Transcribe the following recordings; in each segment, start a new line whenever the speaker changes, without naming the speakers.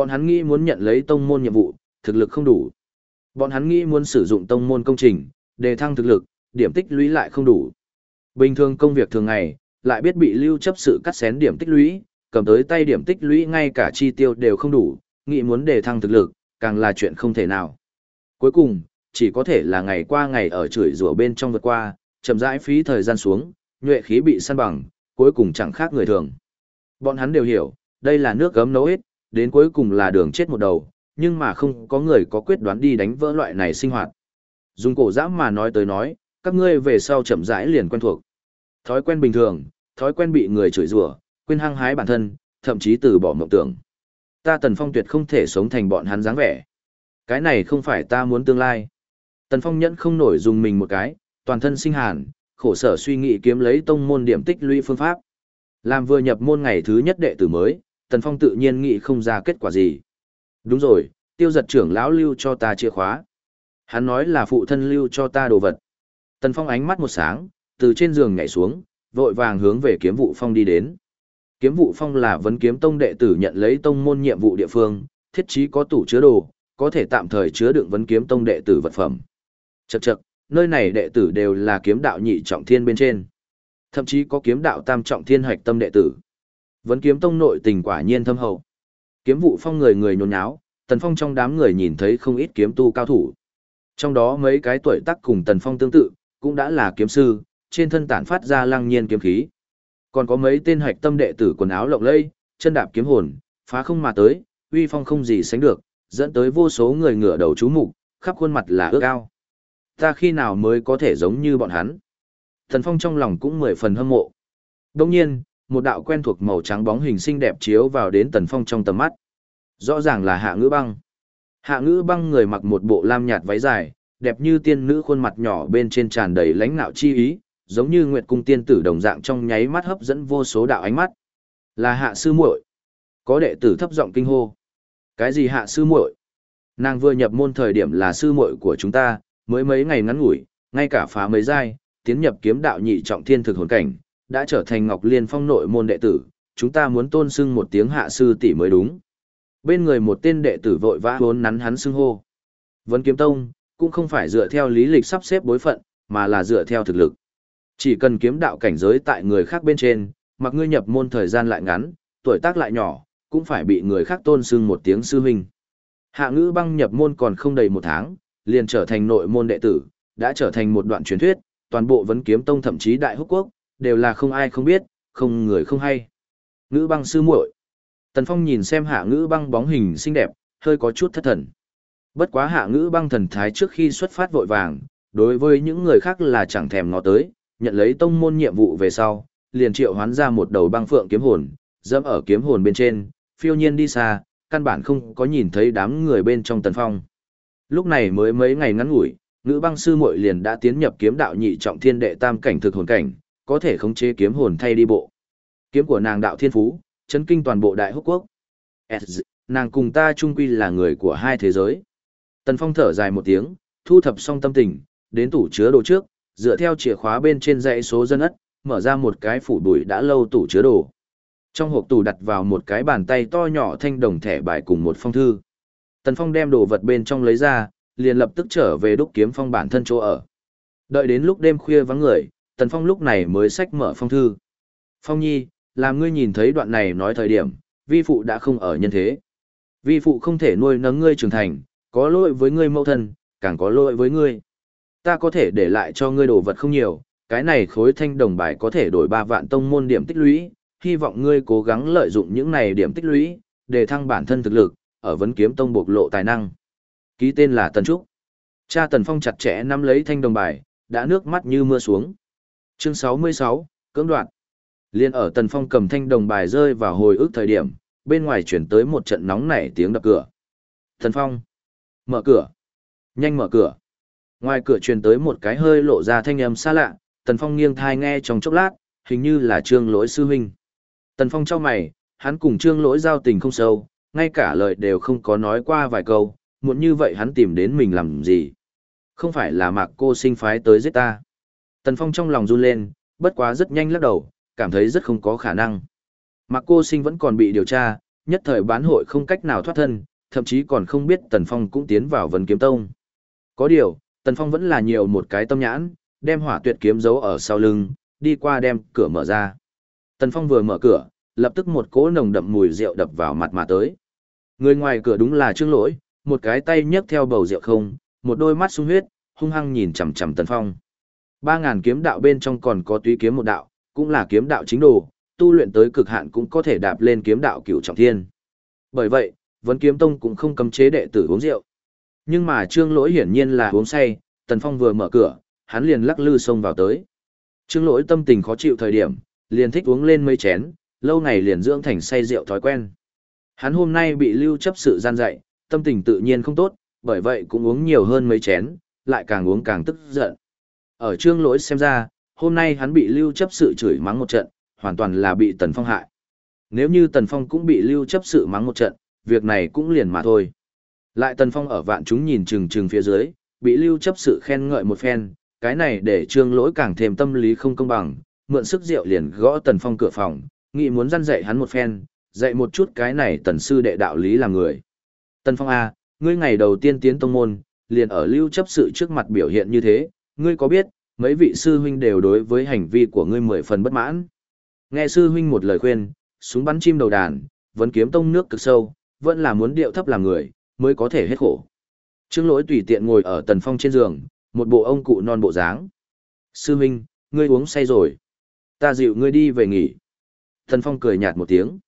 Bọn hắn nghĩ muốn nhận lấy tông môn nhiệm vụ, thực lực không đủ. Bọn hắn nghĩ muốn sử dụng tông môn công trình, đề thăng thực lực, điểm tích lũy lại không đủ. Bình thường công việc thường ngày, lại biết bị lưu chấp sự cắt xén điểm tích lũy, cầm tới tay điểm tích lũy ngay cả chi tiêu đều không đủ, nghĩ muốn đề thăng thực lực, càng là chuyện không thể nào. Cuối cùng, chỉ có thể là ngày qua ngày ở chửi rủa bên trong vượt qua, chậm rãi phí thời gian xuống, nhuệ khí bị săn bằng, cuối cùng chẳng khác người thường. Bọn hắn đều hiểu, đây là nước gấm nấu hết, đến cuối cùng là đường chết một đầu, nhưng mà không có người có quyết đoán đi đánh vỡ loại này sinh hoạt. Dùng cổ giã mà nói tới nói, các ngươi về sau chậm rãi liền quen thuộc. Thói quen bình thường, thói quen bị người chửi rủa, quên hăng hái bản thân, thậm chí từ bỏ mộng tưởng. Ta Tần Phong tuyệt không thể sống thành bọn hắn dáng vẻ. Cái này không phải ta muốn tương lai. Tần Phong nhẫn không nổi dùng mình một cái, toàn thân sinh hàn, khổ sở suy nghĩ kiếm lấy tông môn điểm tích lũy phương pháp. Làm vừa nhập môn ngày thứ nhất đệ tử mới, Tần Phong tự nhiên nghĩ không ra kết quả gì. Đúng rồi, tiêu giật trưởng lão lưu cho ta chìa khóa. Hắn nói là phụ thân lưu cho ta đồ vật. Tần Phong ánh mắt một sáng, từ trên giường nhảy xuống, vội vàng hướng về kiếm vụ phong đi đến. Kiếm vụ phong là vấn kiếm tông đệ tử nhận lấy tông môn nhiệm vụ địa phương, thiết trí có tủ chứa đồ, có thể tạm thời chứa đựng vấn kiếm tông đệ tử vật phẩm. Chậc chậc, nơi này đệ tử đều là kiếm đạo nhị trọng thiên bên trên. Thậm chí có kiếm đạo tam trọng thiên hoạch tâm đệ tử. Vấn kiếm tông nội tình quả nhiên thâm hậu. Kiếm vụ phong người người nhốn nháo, tần phong trong đám người nhìn thấy không ít kiếm tu cao thủ. Trong đó mấy cái tuổi tác cùng tần phong tương tự, cũng đã là kiếm sư, trên thân tản phát ra lăng nhiên kiếm khí. Còn có mấy tên hạch tâm đệ tử quần áo lộng lẫy, chân đạp kiếm hồn, phá không mà tới, uy phong không gì sánh được, dẫn tới vô số người ngửa đầu chú mục, khắp khuôn mặt là ước ao. Ta khi nào mới có thể giống như bọn hắn? Thần Phong trong lòng cũng mười phần hâm mộ. Đồng nhiên, một đạo quen thuộc màu trắng bóng hình xinh đẹp chiếu vào đến Tần Phong trong tầm mắt. Rõ ràng là Hạ Ngữ Băng. Hạ Ngữ Băng người mặc một bộ lam nhạt váy dài, đẹp như tiên nữ khuôn mặt nhỏ bên trên tràn đầy lãnh nạo chi ý, giống như nguyệt cung tiên tử đồng dạng trong nháy mắt hấp dẫn vô số đạo ánh mắt. Là Hạ sư muội. Có đệ tử thấp giọng kinh hô. Cái gì Hạ sư muội? Nàng vừa nhập môn thời điểm là sư muội của chúng ta, mới mấy ngày ngắn ngủi, ngay cả phá mấy giai, tiến nhập kiếm đạo nhị trọng thiên thực hồn cảnh, đã trở thành Ngọc Liên Phong nội môn đệ tử, chúng ta muốn tôn xưng một tiếng hạ sư tỷ mới đúng. Bên người một tên đệ tử vội vã vốn nắn hắn xưng hô. Vấn Kiếm Tông cũng không phải dựa theo lý lịch sắp xếp bối phận, mà là dựa theo thực lực. Chỉ cần kiếm đạo cảnh giới tại người khác bên trên, mặc ngươi nhập môn thời gian lại ngắn, tuổi tác lại nhỏ, cũng phải bị người khác tôn xưng một tiếng sư huynh. Hạ ngữ băng nhập môn còn không đầy một tháng, liền trở thành nội môn đệ tử, đã trở thành một đoạn truyền thuyết, toàn bộ vấn kiếm tông thậm chí đại húc quốc, đều là không ai không biết, không người không hay. Ngữ băng sư muội. Tần Phong nhìn xem hạ ngữ băng bóng hình xinh đẹp, hơi có chút thất thần. Bất quá hạ ngữ băng thần thái trước khi xuất phát vội vàng, đối với những người khác là chẳng thèm ngó tới, nhận lấy tông môn nhiệm vụ về sau, liền triệu hoán ra một đầu băng phượng kiếm hồn, dẫm ở kiếm hồn bên trên, phiêu nhiên đi xa, căn bản không có nhìn thấy đám người bên trong tần phong. Lúc này mới mấy ngày ngắn ngủi, ngữ băng sư muội liền đã tiến nhập kiếm đạo nhị trọng thiên đệ tam cảnh thực hồn cảnh, có thể khống chế kiếm hồn thay đi bộ. Kiếm của nàng đạo thiên phú, chấn kinh toàn bộ đại húc quốc. nàng cùng ta chung quy là người của hai thế giới. Tần Phong thở dài một tiếng, thu thập xong tâm tình, đến tủ chứa đồ trước, dựa theo chìa khóa bên trên dãy số dân ất, mở ra một cái phủ bụi đã lâu tủ chứa đồ. Trong hộp tủ đặt vào một cái bàn tay to nhỏ thanh đồng thẻ bài cùng một phong thư. Tần Phong đem đồ vật bên trong lấy ra, liền lập tức trở về đúc kiếm phong bản thân chỗ ở. Đợi đến lúc đêm khuya vắng người, Tần Phong lúc này mới sách mở phong thư. Phong nhi, làm ngươi nhìn thấy đoạn này nói thời điểm, vi phụ đã không ở nhân thế. Vi phụ không thể nuôi nấng ngươi trưởng thành, có lỗi với ngươi mẫu thân, càng có lỗi với ngươi. Ta có thể để lại cho ngươi đồ vật không nhiều, cái này khối thanh đồng bài có thể đổi ba vạn tông môn điểm tích lũy, hy vọng ngươi cố gắng lợi dụng những này điểm tích lũy, để thăng bản thân thực lực, ở vấn kiếm tông bộc lộ tài năng. Ký tên là Tần Trúc. Cha Tần Phong chặt chẽ nắm lấy thanh đồng bài, đã nước mắt như mưa xuống. Chương 66, cưỡng đoạn. Liên ở Tần Phong cầm thanh đồng bài rơi vào hồi ức thời điểm, bên ngoài chuyển tới một trận nóng nảy tiếng đập cửa. Tần Phong, mở cửa, nhanh mở cửa. Ngoài cửa truyền tới một cái hơi lộ ra thanh âm xa lạ, Tần Phong nghiêng thai nghe trong chốc lát, hình như là Trương Lỗi sư huynh. Tần Phong cho mày, hắn cùng Trương Lỗi giao tình không sâu, ngay cả lời đều không có nói qua vài câu, muốn như vậy hắn tìm đến mình làm gì. Không phải là mạc cô sinh phái tới giết ta. Tần Phong trong lòng run lên, bất quá rất nhanh lắc đầu, cảm thấy rất không có khả năng. Mạc cô sinh vẫn còn bị điều tra, nhất thời bán hội không cách nào thoát thân, thậm chí còn không biết Tần Phong cũng tiến vào Vân Kiếm Tông. Có điều, Tần Phong vẫn là nhiều một cái tâm nhãn, đem hỏa tuyệt kiếm giấu ở sau lưng, đi qua đem cửa mở ra. Tần Phong vừa mở cửa, lập tức một cỗ nồng đậm mùi rượu đập vào mặt mà tới. Người ngoài cửa đúng là Trương Lỗi, một cái tay nhấc theo bầu rượu không, một đôi mắt sung huyết, hung hăng nhìn chằm chằm Tần Phong. Ba ngàn kiếm đạo bên trong còn có túy kiếm một đạo, cũng là kiếm đạo chính đồ, tu luyện tới cực hạn cũng có thể đạp lên kiếm đạo cửu trọng thiên. Bởi vậy, Vấn Kiếm Tông cũng không cấm chế đệ tử uống rượu. Nhưng mà Trương Lỗi hiển nhiên là uống say, Tần Phong vừa mở cửa, hắn liền lắc lư xông vào tới. Trương Lỗi tâm tình khó chịu thời điểm, liền thích uống lên mấy chén, lâu ngày liền dưỡng thành say rượu thói quen. Hắn hôm nay bị lưu chấp sự gian dạy, tâm tình tự nhiên không tốt, bởi vậy cũng uống nhiều hơn mấy chén, lại càng uống càng tức giận. Ở Trương Lỗi xem ra, hôm nay hắn bị lưu chấp sự chửi mắng một trận, hoàn toàn là bị Tần Phong hại. Nếu như Tần Phong cũng bị lưu chấp sự mắng một trận, việc này cũng liền mà thôi. Lại Tần Phong ở vạn chúng nhìn chừng chừng phía dưới, bị lưu chấp sự khen ngợi một phen, cái này để trương lỗi càng thêm tâm lý không công bằng, mượn sức rượu liền gõ Tần Phong cửa phòng, nghĩ muốn răn dạy hắn một phen, dạy một chút cái này tần sư đệ đạo lý là người. Tần Phong A, ngươi ngày đầu tiên tiến tông môn, liền ở lưu chấp sự trước mặt biểu hiện như thế, ngươi có biết, mấy vị sư huynh đều đối với hành vi của ngươi mười phần bất mãn. Nghe sư huynh một lời khuyên, súng bắn chim đầu đàn, vẫn kiếm tông nước cực sâu, vẫn là muốn điệu thấp làm người, mới có thể hết khổ. Trương lỗi tùy tiện ngồi ở tần phong trên giường, một bộ ông cụ non bộ dáng. Sư huynh, ngươi uống say rồi. Ta dịu ngươi đi về nghỉ. Tần phong cười nhạt một tiếng.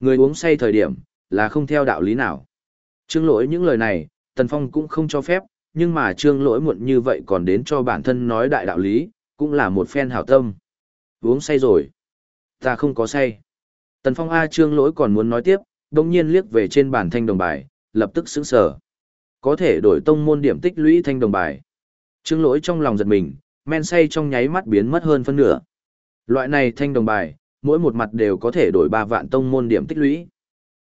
Ngươi uống say thời điểm, là không theo đạo lý nào. Trương lỗi những lời này, tần phong cũng không cho phép, nhưng mà trương lỗi muộn như vậy còn đến cho bản thân nói đại đạo lý, cũng là một phen hảo tâm. Uống say rồi. Ta không có say. Tần phong A trương lỗi còn muốn nói tiếp, đồng nhiên liếc về trên bản thanh đồng bài, lập tức sững sờ. Có thể đổi tông môn điểm tích lũy thanh đồng bài. Trương lỗi trong lòng giật mình, men say trong nháy mắt biến mất hơn phân nửa. Loại này thanh đồng bài, mỗi một mặt đều có thể đổi 3 vạn tông môn điểm tích lũy.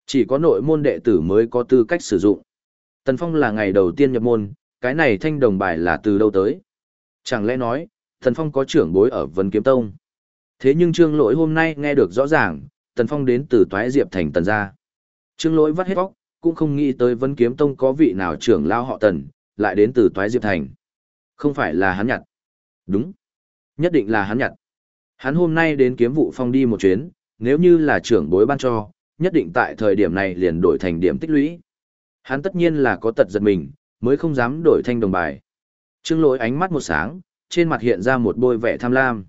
Chỉ có nội môn đệ tử mới có tư cách sử dụng. Tần Phong là ngày đầu tiên nhập môn, cái này thanh đồng bài là từ đâu tới? Chẳng lẽ nói, Tần Phong có trưởng bối ở Vân Kiếm Tông? Thế nhưng Trương Lỗi hôm nay nghe được rõ ràng, Tần Phong đến từ Toái Diệp thành Tần gia. Trương Lỗi vắt hết óc, cũng không nghĩ tới Vân Kiếm Tông có vị nào trưởng lao họ Tần, lại đến từ Toái Diệp thành. Không phải là hắn nhặt. Đúng. Nhất định là hắn nhặt. Hắn hôm nay đến kiếm vụ phong đi một chuyến, nếu như là trưởng bối ban cho, nhất định tại thời điểm này liền đổi thành điểm tích lũy. Hắn tất nhiên là có tật giật mình, mới không dám đổi thanh đồng bài. Trương lỗi ánh mắt một sáng, trên mặt hiện ra một bôi vẻ tham lam.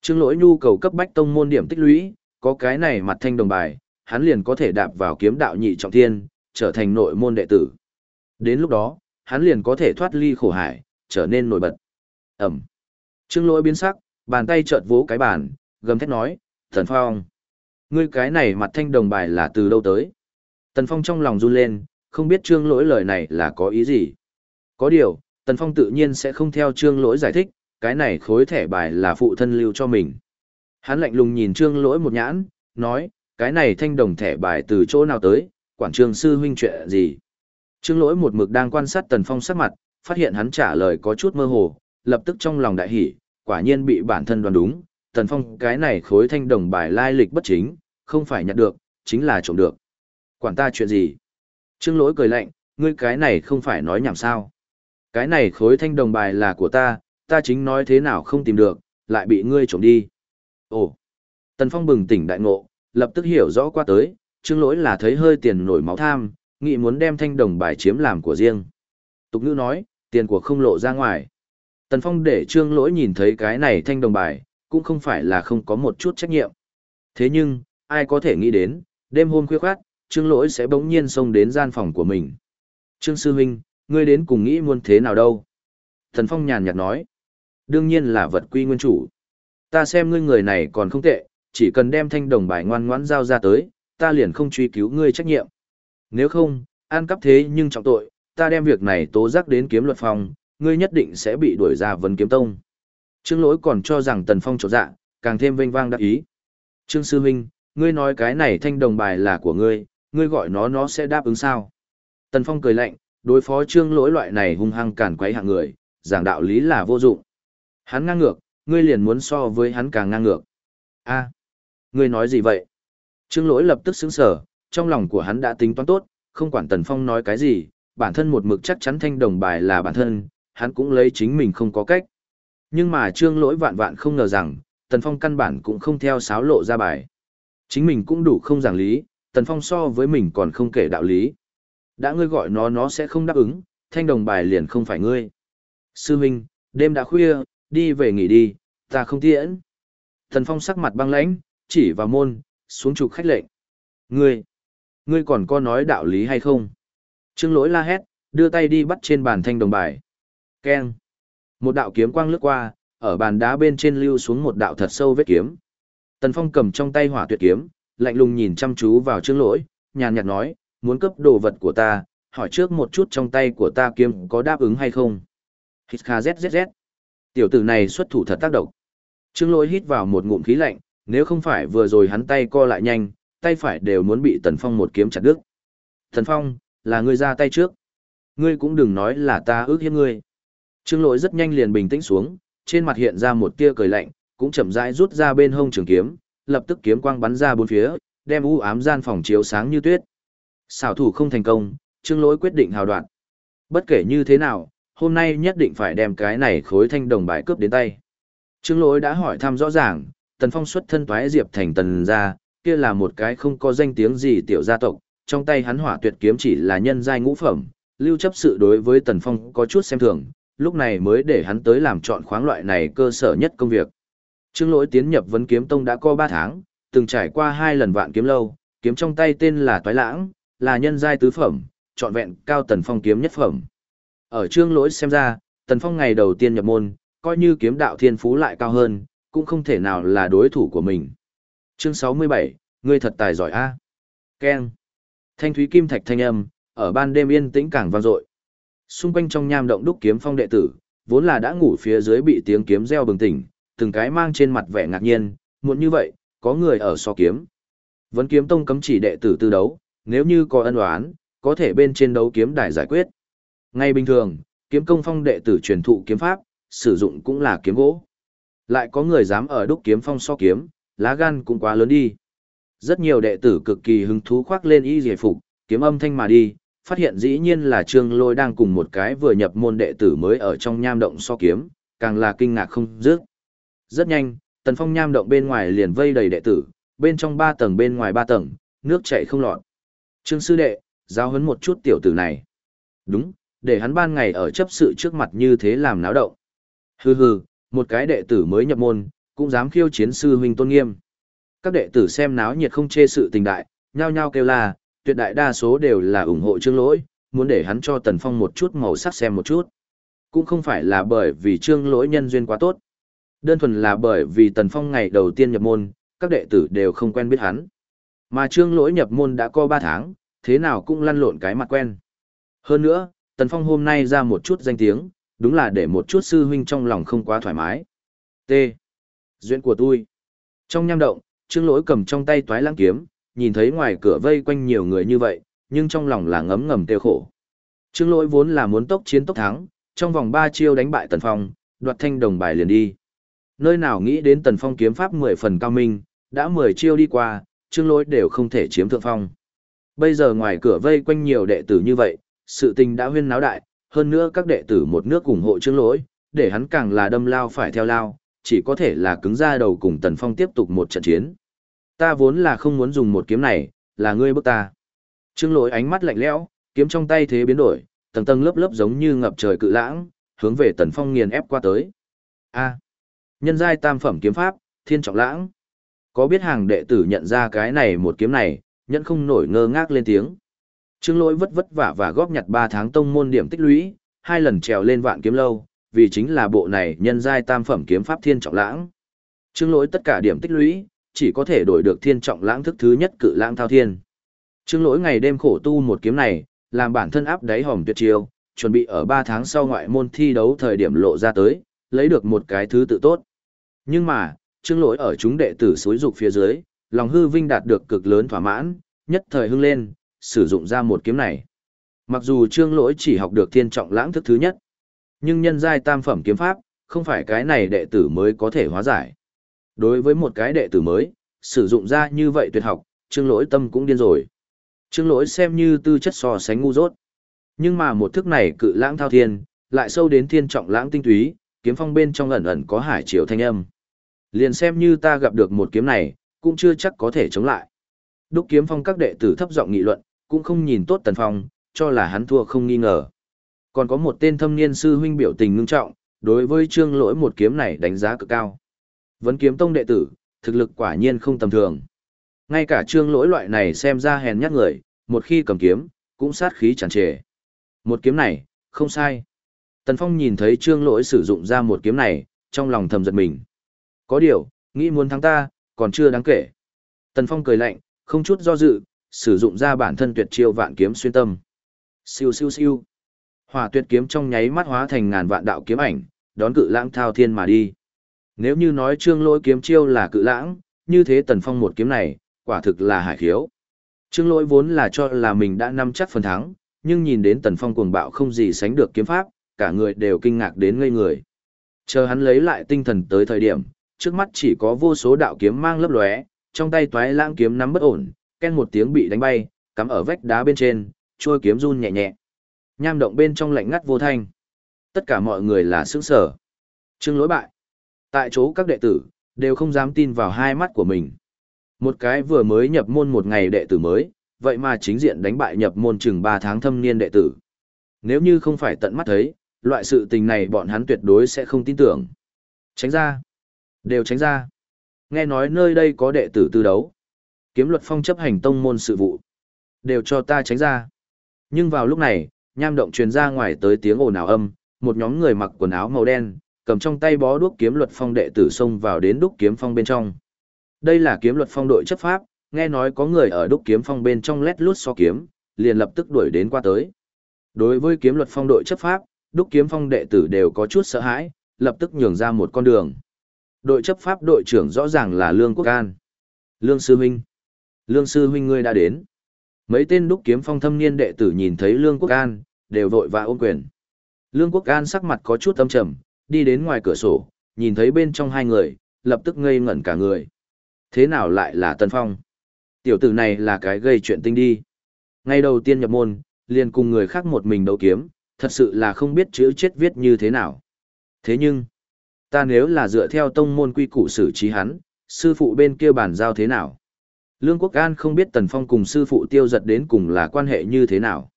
Trương lỗi nhu cầu cấp bách tông môn điểm tích lũy, có cái này mặt thanh đồng bài, hắn liền có thể đạp vào kiếm đạo nhị trọng thiên, trở thành nội môn đệ tử. Đến lúc đó, hắn liền có thể thoát ly khổ hải, trở nên nổi bật. Ẩm. Trương lỗi biến sắc, bàn tay chợt vỗ cái bàn, gầm thét nói, Thần Phong. Ngươi cái này mặt thanh đồng bài là từ đâu tới? Tần Phong trong lòng run lên, không biết trương lỗi lời này là có ý gì. Có điều, Tần Phong tự nhiên sẽ không theo trương lỗi giải thích, cái này khối thẻ bài là phụ thân lưu cho mình. Hắn lạnh lùng nhìn trương lỗi một nhãn, nói, cái này thanh đồng thẻ bài từ chỗ nào tới, quản trương sư huynh chuyện gì. Trương lỗi một mực đang quan sát Tần Phong sắc mặt, phát hiện hắn trả lời có chút mơ hồ, lập tức trong lòng đại hỉ, quả nhiên bị bản thân đoán đúng, Tần Phong cái này khối thanh đồng bài lai lịch bất chính, không phải nhặt được, chính là trộm được. Quản ta chuyện gì? Trương lỗi cười lạnh, ngươi cái này không phải nói nhảm sao. Cái này khối thanh đồng bài là của ta, ta chính nói thế nào không tìm được, lại bị ngươi trộm đi. Ồ! Tần Phong bừng tỉnh đại ngộ, lập tức hiểu rõ qua tới, trương lỗi là thấy hơi tiền nổi máu tham, nghĩ muốn đem thanh đồng bài chiếm làm của riêng. Tục ngữ nói, tiền của không lộ ra ngoài. Tần Phong để trương lỗi nhìn thấy cái này thanh đồng bài, cũng không phải là không có một chút trách nhiệm. Thế nhưng, ai có thể nghĩ đến, đêm hôm khuya khoát, trương lỗi sẽ bỗng nhiên xông đến gian phòng của mình. Trương Sư Huynh, ngươi đến cùng nghĩ muốn thế nào đâu? Thần Phong nhàn nhạt nói. Đương nhiên là vật quy nguyên chủ. Ta xem ngươi người này còn không tệ, chỉ cần đem thanh đồng bài ngoan ngoãn giao ra tới, ta liền không truy cứu ngươi trách nhiệm. Nếu không, an cắp thế nhưng trọng tội, ta đem việc này tố giác đến kiếm luật phòng, ngươi nhất định sẽ bị đuổi ra vấn kiếm tông. Trương lỗi còn cho rằng tần phong trột dạ, càng thêm vinh vang đắc ý. Trương sư huynh, ngươi nói cái này thanh đồng bài là của ngươi, ngươi gọi nó nó sẽ đáp ứng sao? Tần phong cười lạnh, đối phó trương lỗi loại này hung hăng cản quấy hạng người, giảng đạo lý là vô dụng. Hắn ngang ngược, ngươi liền muốn so với hắn càng ngang ngược. a ngươi nói gì vậy? Trương lỗi lập tức sững sở, trong lòng của hắn đã tính toán tốt, không quản Tần Phong nói cái gì, bản thân một mực chắc chắn thanh đồng bài là bản thân, hắn cũng lấy chính mình không có cách. Nhưng mà trương lỗi vạn vạn không ngờ rằng, Tần Phong căn bản cũng không theo sáo lộ ra bài. Chính mình cũng đủ không giảng lý, Tần Phong so với mình còn không kể đạo lý. Đã ngươi gọi nó nó sẽ không đáp ứng, thanh đồng bài liền không phải ngươi. Sư Minh, đêm đã khuya, đi về nghỉ đi, ta không tiễn. Tần Phong sắc mặt băng lãnh, chỉ vào môn, xuống trục khách lệnh. Ngươi, ngươi còn có nói đạo lý hay không? Trương lỗi la hét, đưa tay đi bắt trên bàn thanh đồng bài. Keng. Một đạo kiếm quang lướt qua, ở bàn đá bên trên lưu xuống một đạo thật sâu vết kiếm. Tần Phong cầm trong tay hỏa tuyệt kiếm, lạnh lùng nhìn chăm chú vào Trương Lỗi, nhàn nhạt nói, muốn cấp đồ vật của ta, hỏi trước một chút trong tay của ta kiếm có đáp ứng hay không. Hít kha zzz. Tiểu tử này xuất thủ thật tác động. Trương Lỗi hít vào một ngụm khí lạnh, nếu không phải vừa rồi hắn tay co lại nhanh, tay phải đều muốn bị Tần Phong một kiếm chặt đứt. Tần Phong, là ngươi ra tay trước. Ngươi cũng đừng nói là ta ước hiếp ngươi. Trương Lỗi rất nhanh liền bình tĩnh xuống, trên mặt hiện ra một tia cười lạnh, cũng chậm rãi rút ra bên hông trường kiếm, lập tức kiếm quang bắn ra bốn phía, đem u ám gian phòng chiếu sáng như tuyết. Xảo thủ không thành công, Trương Lỗi quyết định hào đoạn. Bất kể như thế nào, hôm nay nhất định phải đem cái này khối thanh đồng bài cướp đến tay. Trương Lỗi đã hỏi thăm rõ ràng, Tần Phong xuất thân toái diệp thành tần gia, kia là một cái không có danh tiếng gì tiểu gia tộc, trong tay hắn hỏa tuyệt kiếm chỉ là nhân giai ngũ phẩm, lưu chấp sự đối với Tần Phong có chút xem thường, lúc này mới để hắn tới làm chọn khoáng loại này cơ sở nhất công việc. Trương Lỗi tiến nhập vấn kiếm tông đã có 3 tháng, từng trải qua hai lần vạn kiếm lâu, kiếm trong tay tên là Toái Lãng, là nhân giai tứ phẩm, trọn vẹn cao Tần Phong kiếm nhất phẩm. Ở Trương Lỗi xem ra, Tần Phong ngày đầu tiên nhập môn, coi như kiếm đạo thiên phú lại cao hơn, cũng không thể nào là đối thủ của mình. Chương 67, ngươi thật tài giỏi a. Keng. Thanh thúy kim thạch thanh âm, ở ban đêm yên tĩnh càng vang dội. Xung quanh trong nham động đúc kiếm phong đệ tử, vốn là đã ngủ phía dưới bị tiếng kiếm reo bừng tỉnh, từng cái mang trên mặt vẻ ngạc nhiên, muốn như vậy, có người ở so kiếm. Vấn kiếm tông cấm chỉ đệ tử tư đấu, nếu như có ân oán, có thể bên trên đấu kiếm đài giải quyết. Ngay bình thường, kiếm công phong đệ tử truyền thụ kiếm pháp, sử dụng cũng là kiếm gỗ. Lại có người dám ở đúc kiếm phong so kiếm, lá gan cũng quá lớn đi. Rất nhiều đệ tử cực kỳ hứng thú khoác lên y giải phục, kiếm âm thanh mà đi, phát hiện dĩ nhiên là Trương Lôi đang cùng một cái vừa nhập môn đệ tử mới ở trong nham động so kiếm, càng là kinh ngạc không dứt. Rất nhanh, Tần Phong nham động bên ngoài liền vây đầy đệ tử, bên trong ba tầng bên ngoài ba tầng, nước chảy không lọt. Trương sư đệ, giao hấn một chút tiểu tử này. Đúng, để hắn ban ngày ở chấp sự trước mặt như thế làm náo động. Hừ hừ, một cái đệ tử mới nhập môn, cũng dám khiêu chiến sư huynh tôn nghiêm. Các đệ tử xem náo nhiệt không chê sự tình đại, nhao nhao kêu là, tuyệt đại đa số đều là ủng hộ Trương Lỗi, muốn để hắn cho Tần Phong một chút màu sắc xem một chút. Cũng không phải là bởi vì Trương Lỗi nhân duyên quá tốt. Đơn thuần là bởi vì Tần Phong ngày đầu tiên nhập môn, các đệ tử đều không quen biết hắn. Mà Trương Lỗi nhập môn đã có 3 tháng, thế nào cũng lăn lộn cái mặt quen. Hơn nữa, Tần Phong hôm nay ra một chút danh tiếng, đúng là để một chút sư huynh trong lòng không quá thoải mái. T. Duyên của tôi. Trong nham động, Trương Lỗi cầm trong tay toái lãng kiếm, nhìn thấy ngoài cửa vây quanh nhiều người như vậy, nhưng trong lòng là ngấm ngầm tiêu khổ. Trương Lỗi vốn là muốn tốc chiến tốc thắng, trong vòng 3 chiêu đánh bại Tần Phong, đoạt thanh đồng bài liền đi. Nơi nào nghĩ đến Tần Phong kiếm pháp 10 phần cao minh, đã 10 chiêu đi qua, Trương Lỗi đều không thể chiếm thượng phong. Bây giờ ngoài cửa vây quanh nhiều đệ tử như vậy, sự tình đã huyên náo đại, hơn nữa các đệ tử một nước ủng hộ Trương Lỗi, để hắn càng là đâm lao phải theo lao, chỉ có thể là cứng ra đầu cùng Tần Phong tiếp tục một trận chiến. Ta vốn là không muốn dùng một kiếm này, là ngươi bức ta. Trương lỗi ánh mắt lạnh lẽo, kiếm trong tay thế biến đổi, tầng tầng lớp lớp giống như ngập trời cự lãng, hướng về tần phong nghiền ép qua tới. A nhân giai tam phẩm kiếm pháp, thiên trọng lãng. Có biết hàng đệ tử nhận ra cái này một kiếm này, nhẫn không nổi ngơ ngác lên tiếng. Trương lỗi vất vất vả và góp nhặt 3 tháng tông môn điểm tích lũy, hai lần trèo lên vạn kiếm lâu, vì chính là bộ này nhân giai tam phẩm kiếm pháp thiên trọng lãng. Trương lỗi tất cả điểm tích lũy, chỉ có thể đổi được thiên trọng lãng thức thứ nhất cự lãng thao thiên. Trương lỗi ngày đêm khổ tu một kiếm này, làm bản thân áp đáy hòm tuyệt chiêu, chuẩn bị ở 3 tháng sau ngoại môn thi đấu thời điểm lộ ra tới, lấy được một cái thứ tự tốt. Nhưng mà, trương lỗi ở chúng đệ tử suối dục phía dưới, lòng hư vinh đạt được cực lớn thỏa mãn, nhất thời hưng lên, sử dụng ra một kiếm này. Mặc dù trương lỗi chỉ học được thiên trọng lãng thức thứ nhất, nhưng nhân giai tam phẩm kiếm pháp, không phải cái này đệ tử mới có thể hóa giải. Đối với một cái đệ tử mới, sử dụng ra như vậy tuyệt học, trương lỗi tâm cũng điên rồi. Trương lỗi xem như tư chất so sánh ngu dốt. Nhưng mà một thức này cự lãng thao thiên, lại sâu đến thiên trọng lãng tinh túy, kiếm phong bên trong ẩn ẩn có hải triều thanh âm. Liền xem như ta gặp được một kiếm này, cũng chưa chắc có thể chống lại. Đúc kiếm phong các đệ tử thấp giọng nghị luận, cũng không nhìn tốt tần phong, cho là hắn thua không nghi ngờ. Còn có một tên thâm niên sư huynh biểu tình ngưng trọng, đối với trương lỗi một kiếm này đánh giá cực cao. Vấn kiếm tông đệ tử, thực lực quả nhiên không tầm thường. Ngay cả trương lỗi loại này xem ra hèn nhát người, một khi cầm kiếm, cũng sát khí tràn trề. Một kiếm này, không sai. Tần Phong nhìn thấy trương lỗi sử dụng ra một kiếm này, trong lòng thầm giật mình. Có điều, nghĩ muốn thắng ta, còn chưa đáng kể. Tần Phong cười lạnh, không chút do dự, sử dụng ra bản thân tuyệt chiêu vạn kiếm xuyên tâm. Siêu siêu siêu. Hỏa tuyệt kiếm trong nháy mắt hóa thành ngàn vạn đạo kiếm ảnh, đón cự lãng thao thiên mà đi. Nếu như nói trương lỗi kiếm chiêu là cự lãng, như thế tần phong một kiếm này, quả thực là hải khiếu. Trương lỗi vốn là cho là mình đã nắm chắc phần thắng, nhưng nhìn đến tần phong cuồng bạo không gì sánh được kiếm pháp, cả người đều kinh ngạc đến ngây người. Chờ hắn lấy lại tinh thần tới thời điểm, trước mắt chỉ có vô số đạo kiếm mang lấp lóe, trong tay toái lãng kiếm nắm bất ổn, ken một tiếng bị đánh bay, cắm ở vách đá bên trên, trôi kiếm run nhẹ nhẹ. Nham động bên trong lạnh ngắt vô thanh. Tất cả mọi người là sững sở. Trương lỗi bại. Tại chỗ các đệ tử, đều không dám tin vào hai mắt của mình. Một cái vừa mới nhập môn một ngày đệ tử mới, vậy mà chính diện đánh bại nhập môn chừng 3 tháng thâm niên đệ tử. Nếu như không phải tận mắt thấy, loại sự tình này bọn hắn tuyệt đối sẽ không tin tưởng. Tránh ra. Đều tránh ra. Nghe nói nơi đây có đệ tử tư đấu. Kiếm luật phong chấp hành tông môn sự vụ. Đều cho ta tránh ra. Nhưng vào lúc này, nham động truyền ra ngoài tới tiếng ồn ào âm, một nhóm người mặc quần áo màu đen, cầm trong tay bó đuốc kiếm luật phong đệ tử xông vào đến đúc kiếm phong bên trong. Đây là kiếm luật phong đội chấp pháp, nghe nói có người ở đúc kiếm phong bên trong lét lút so kiếm, liền lập tức đuổi đến qua tới. Đối với kiếm luật phong đội chấp pháp, đúc kiếm phong đệ tử đều có chút sợ hãi, lập tức nhường ra một con đường. Đội chấp pháp đội trưởng rõ ràng là Lương Quốc An. Lương Sư Huynh. Lương Sư Huynh ngươi đã đến. Mấy tên đúc kiếm phong thâm niên đệ tử nhìn thấy Lương Quốc An, đều vội và ôm quyền. Lương Quốc An sắc mặt có chút âm trầm, đi đến ngoài cửa sổ, nhìn thấy bên trong hai người, lập tức ngây ngẩn cả người. Thế nào lại là Tân Phong? Tiểu tử này là cái gây chuyện tinh đi. ngay đầu tiên nhập môn, liền cùng người khác một mình đấu kiếm, thật sự là không biết chữ chết viết như thế nào. Thế nhưng, ta nếu là dựa theo tông môn quy củ xử trí hắn, sư phụ bên kia bàn giao thế nào? Lương Quốc An không biết Tần Phong cùng sư phụ tiêu giật đến cùng là quan hệ như thế nào.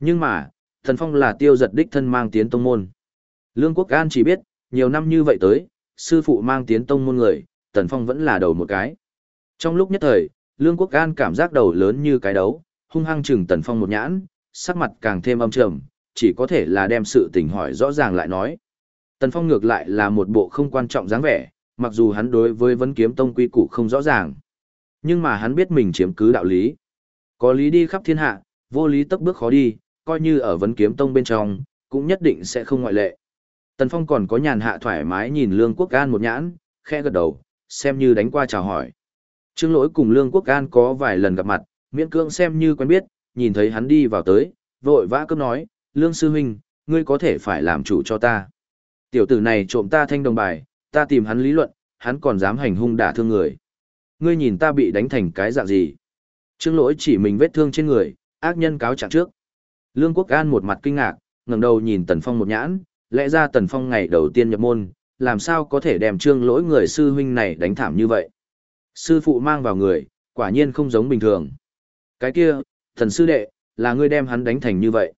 Nhưng mà, Tần Phong là tiêu giật đích thân mang tiến tông môn. Lương Quốc An chỉ biết, nhiều năm như vậy tới, sư phụ mang tiến tông môn người, Tần Phong vẫn là đầu một cái. Trong lúc nhất thời, Lương Quốc An cảm giác đầu lớn như cái đấu, hung hăng chừng Tần Phong một nhãn, sắc mặt càng thêm âm trầm, chỉ có thể là đem sự tình hỏi rõ ràng lại nói. Tần Phong ngược lại là một bộ không quan trọng dáng vẻ, mặc dù hắn đối với vấn kiếm tông quy củ không rõ ràng. Nhưng mà hắn biết mình chiếm cứ đạo lý. Có lý đi khắp thiên hạ, vô lý tất bước khó đi, coi như ở vấn kiếm tông bên trong, cũng nhất định sẽ không ngoại lệ. Tần Phong còn có nhàn hạ thoải mái nhìn Lương Quốc An một nhãn, khẽ gật đầu, xem như đánh qua chào hỏi. Trương Lỗi cùng Lương Quốc An có vài lần gặp mặt, miễn cưỡng xem như quen biết, nhìn thấy hắn đi vào tới, vội vã cấp nói, Lương Sư Huynh, ngươi có thể phải làm chủ cho ta. Tiểu tử này trộm ta thanh đồng bài, ta tìm hắn lý luận, hắn còn dám hành hung đả thương người. Ngươi nhìn ta bị đánh thành cái dạng gì? Trương Lỗi chỉ mình vết thương trên người, ác nhân cáo trạng trước. Lương Quốc An một mặt kinh ngạc, ngẩng đầu nhìn Tần Phong một nhãn, lẽ ra Tần Phong ngày đầu tiên nhập môn, làm sao có thể đem trương lỗi người sư huynh này đánh thảm như vậy. Sư phụ mang vào người, quả nhiên không giống bình thường. Cái kia, thần sư đệ, là ngươi đem hắn đánh thành như vậy.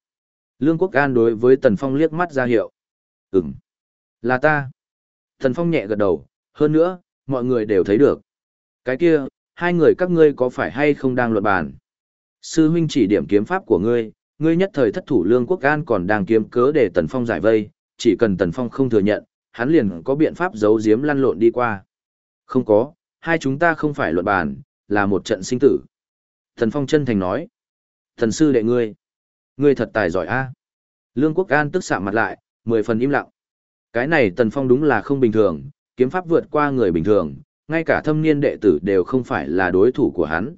Lương Quốc An đối với Tần Phong liếc mắt ra hiệu. Ừm, là ta. Tần Phong nhẹ gật đầu, hơn nữa, mọi người đều thấy được. Cái kia, hai người các ngươi có phải hay không đang luận bàn? Sư huynh chỉ điểm kiếm pháp của ngươi, ngươi nhất thời thất thủ Lương Quốc An còn đang kiếm cớ để Tần Phong giải vây, chỉ cần Tần Phong không thừa nhận, hắn liền có biện pháp giấu giếm lăn lộn đi qua. Không có, hai chúng ta không phải luận bàn, là một trận sinh tử. Tần Phong chân thành nói. Thần sư đệ ngươi. Ngươi thật tài giỏi a. Lương Quốc An tức sạm mặt lại, mười phần im lặng. Cái này Tần Phong đúng là không bình thường, kiếm pháp vượt qua người bình thường, ngay cả thâm niên đệ tử đều không phải là đối thủ của hắn.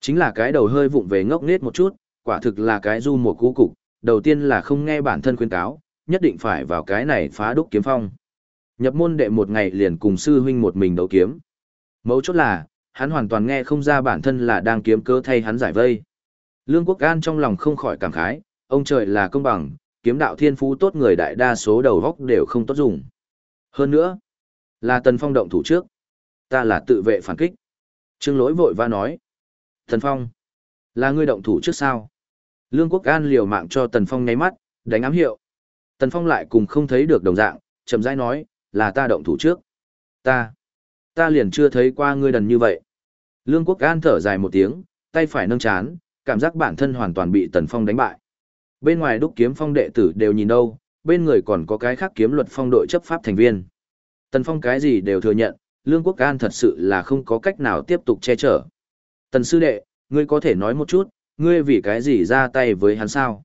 Chính là cái đầu hơi vụng về ngốc nghếch một chút, quả thực là cái du một cú cục, đầu tiên là không nghe bản thân khuyên cáo, nhất định phải vào cái này phá đúc kiếm phong. Nhập môn đệ một ngày liền cùng sư huynh một mình đấu kiếm. Mấu chốt là, hắn hoàn toàn nghe không ra bản thân là đang kiếm cơ thay hắn giải vây. Lương Quốc An trong lòng không khỏi cảm khái, ông trời là công bằng, kiếm đạo thiên phú tốt người đại đa số đầu góc đều không tốt dùng. Hơn nữa, là Tần Phong động thủ trước. Ta là tự vệ phản kích. Trương lỗi vội va nói. Tần Phong, là ngươi động thủ trước sao? Lương Quốc An liều mạng cho Tần Phong nháy mắt, đánh ám hiệu. Tần Phong lại cùng không thấy được đồng dạng, chậm rãi nói, là ta động thủ trước. Ta, ta liền chưa thấy qua ngươi đần như vậy. Lương Quốc An thở dài một tiếng, tay phải nâng chán, cảm giác bản thân hoàn toàn bị Tần Phong đánh bại. Bên ngoài đúc kiếm phong đệ tử đều nhìn đâu, bên người còn có cái khác kiếm luật phong đội chấp pháp thành viên. Tần Phong cái gì đều thừa nhận, Lương Quốc An thật sự là không có cách nào tiếp tục che chở. Tần sư đệ, ngươi có thể nói một chút, ngươi vì cái gì ra tay với hắn sao?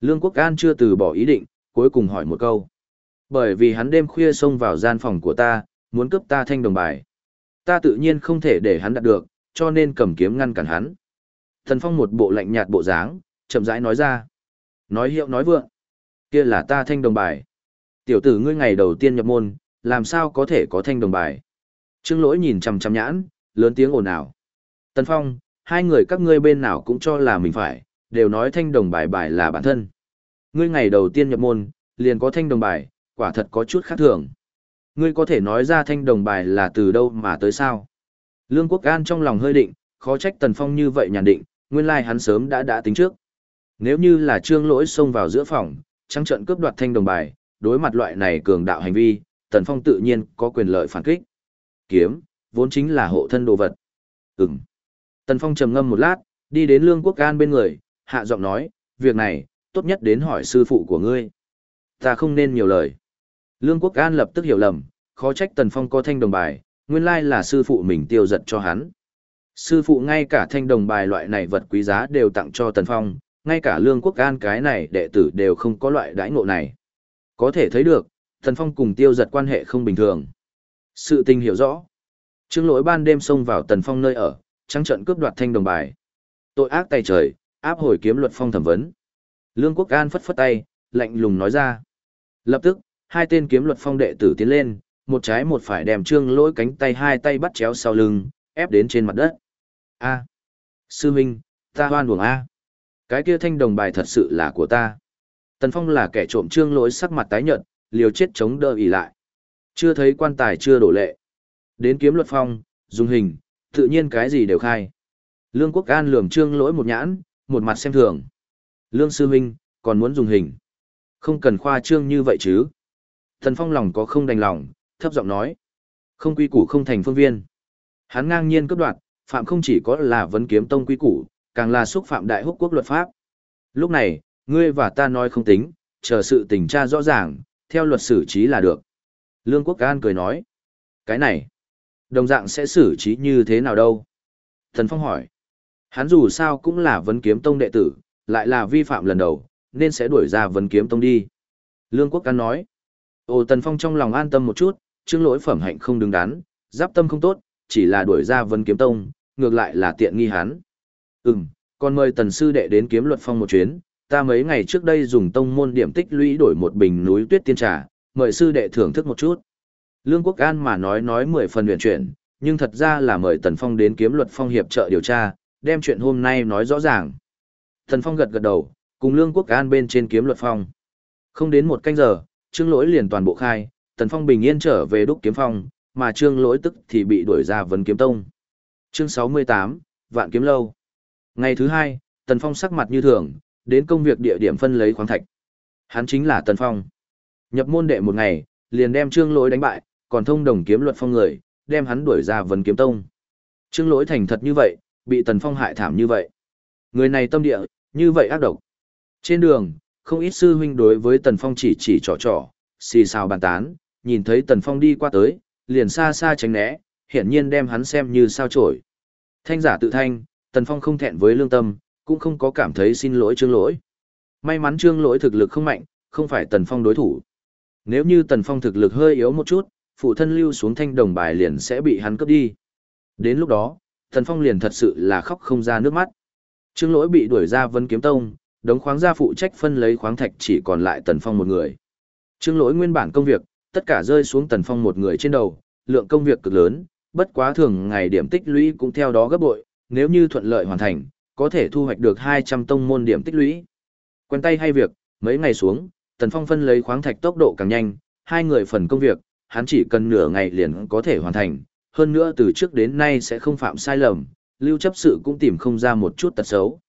Lương Quốc An chưa từ bỏ ý định, cuối cùng hỏi một câu. Bởi vì hắn đêm khuya xông vào gian phòng của ta, muốn cướp ta thanh đồng bài. Ta tự nhiên không thể để hắn đạt được, cho nên cầm kiếm ngăn cản hắn. Thần Phong một bộ lạnh nhạt bộ dáng, chậm rãi nói ra. Nói hiệu nói vượng. Kia là ta thanh đồng bài. Tiểu tử ngươi ngày đầu tiên nhập môn, làm sao có thể có thanh đồng bài. Trương lỗi nhìn chằm chằm nhãn, lớn tiếng ồn ào. Tần Phong, hai người các ngươi bên nào cũng cho là mình phải, đều nói thanh đồng bài bài là bản thân. Ngươi ngày đầu tiên nhập môn, liền có thanh đồng bài, quả thật có chút khác thường. Ngươi có thể nói ra thanh đồng bài là từ đâu mà tới sao? Lương Quốc An trong lòng hơi định, khó trách Tần Phong như vậy nhàn định, nguyên lai hắn sớm đã đã tính trước. Nếu như là trương lỗi xông vào giữa phòng, trắng trận cướp đoạt thanh đồng bài, đối mặt loại này cường đạo hành vi, Tần Phong tự nhiên có quyền lợi phản kích. Kiếm, vốn chính là hộ thân đồ vật. Ừm. Tần Phong trầm ngâm một lát, đi đến Lương Quốc An bên người, hạ giọng nói, việc này, tốt nhất đến hỏi sư phụ của ngươi. Ta không nên nhiều lời. Lương Quốc An lập tức hiểu lầm, khó trách Tần Phong có thanh đồng bài, nguyên lai là sư phụ mình tiêu giật cho hắn. Sư phụ ngay cả thanh đồng bài loại này vật quý giá đều tặng cho Tần Phong, ngay cả Lương Quốc An cái này đệ tử đều không có loại đãi ngộ này. Có thể thấy được, Tần Phong cùng tiêu giật quan hệ không bình thường. Sự tình hiểu rõ. Trương lỗi ban đêm xông vào Tần Phong nơi ở, trắng trận cướp đoạt thanh đồng bài. Tội ác tay trời, áp hồi kiếm luật phong thẩm vấn. Lương Quốc An phất phất tay, lạnh lùng nói ra. Lập tức, hai tên kiếm luật phong đệ tử tiến lên, một trái một phải đem trương lỗi cánh tay hai tay bắt chéo sau lưng, ép đến trên mặt đất. A. Sư Minh, ta hoan buồng A. Cái kia thanh đồng bài thật sự là của ta. Tần Phong là kẻ trộm trương lỗi sắc mặt tái nhợt, liều chết chống đỡ ỉ lại. Chưa thấy quan tài chưa đổ lệ. Đến kiếm luật phong, dùng hình, tự nhiên cái gì đều khai. Lương Quốc An lườm trương lỗi một nhãn, một mặt xem thường. Lương Sư Minh, còn muốn dùng hình. Không cần khoa trương như vậy chứ. Tần Phong lòng có không đành lòng, thấp giọng nói. Không quy củ không thành phương viên. Hắn ngang nhiên cấp đoạt, phạm không chỉ có là vấn kiếm tông quy củ, càng là xúc phạm đại húc quốc luật pháp. Lúc này, ngươi và ta nói không tính, chờ sự tình tra rõ ràng, theo luật xử trí là được. Lương Quốc An cười nói. Cái này, đồng dạng sẽ xử trí như thế nào đâu? Thần Phong hỏi. Hắn dù sao cũng là vấn kiếm tông đệ tử, lại là vi phạm lần đầu, nên sẽ đuổi ra vấn kiếm tông đi. Lương Quốc An nói. Ồ Tần Phong trong lòng an tâm một chút, chương lỗi phẩm hạnh không đứng đắn, giáp tâm không tốt, chỉ là đuổi ra vấn kiếm tông, ngược lại là tiện nghi hắn. Ừm, còn mời tần sư đệ đến kiếm luật phong một chuyến, ta mấy ngày trước đây dùng tông môn điểm tích lũy đổi một bình núi tuyết tiên trà, mời sư đệ thưởng thức một chút. Lương Quốc An mà nói nói mười phần luyện chuyển, nhưng thật ra là mời Tần Phong đến kiếm luật phong hiệp trợ điều tra, đem chuyện hôm nay nói rõ ràng. Tần Phong gật gật đầu, cùng Lương Quốc An bên trên kiếm luật phong. Không đến một canh giờ, Trương Lỗi liền toàn bộ khai, Tần Phong bình yên trở về đúc kiếm phong, mà Trương Lỗi tức thì bị đuổi ra vấn kiếm tông. Chương 68, Vạn Kiếm Lâu. Ngày thứ hai, Tần Phong sắc mặt như thường, đến công việc địa điểm phân lấy khoáng thạch. Hắn chính là Tần Phong. Nhập môn đệ một ngày, liền đem Trương Lỗi đánh bại, còn thông đồng kiếm luật phong người, đem hắn đuổi ra vấn kiếm tông. Trương Lỗi thành thật như vậy, bị Tần Phong hại thảm như vậy. Người này tâm địa, như vậy ác độc. Trên đường, không ít sư huynh đối với Tần Phong chỉ chỉ trò trò, xì xào bàn tán, nhìn thấy Tần Phong đi qua tới, liền xa xa tránh né, hiển nhiên đem hắn xem như sao chổi. Thanh giả tự thanh, Tần Phong không thẹn với lương tâm, cũng không có cảm thấy xin lỗi Trương Lỗi. May mắn Trương Lỗi thực lực không mạnh, không phải Tần Phong đối thủ. Nếu như Tần Phong thực lực hơi yếu một chút, phụ thân lưu xuống thanh đồng bài liền sẽ bị hắn cướp đi. Đến lúc đó, Tần Phong liền thật sự là khóc không ra nước mắt. Trương Lỗi bị đuổi ra Vân Kiếm Tông, đống khoáng gia phụ trách phân lấy khoáng thạch chỉ còn lại Tần Phong một người. Trương Lỗi nguyên bản công việc, tất cả rơi xuống Tần Phong một người trên đầu, lượng công việc cực lớn, bất quá thường ngày điểm tích lũy cũng theo đó gấp bội, nếu như thuận lợi hoàn thành, có thể thu hoạch được 200 tông môn điểm tích lũy. Quen tay hay việc, mấy ngày xuống, Tần Phong phân lấy khoáng thạch tốc độ càng nhanh, hai người phần công việc, hắn chỉ cần nửa ngày liền có thể hoàn thành, hơn nữa từ trước đến nay sẽ không phạm sai lầm, lưu chấp sự cũng tìm không ra một chút tật xấu.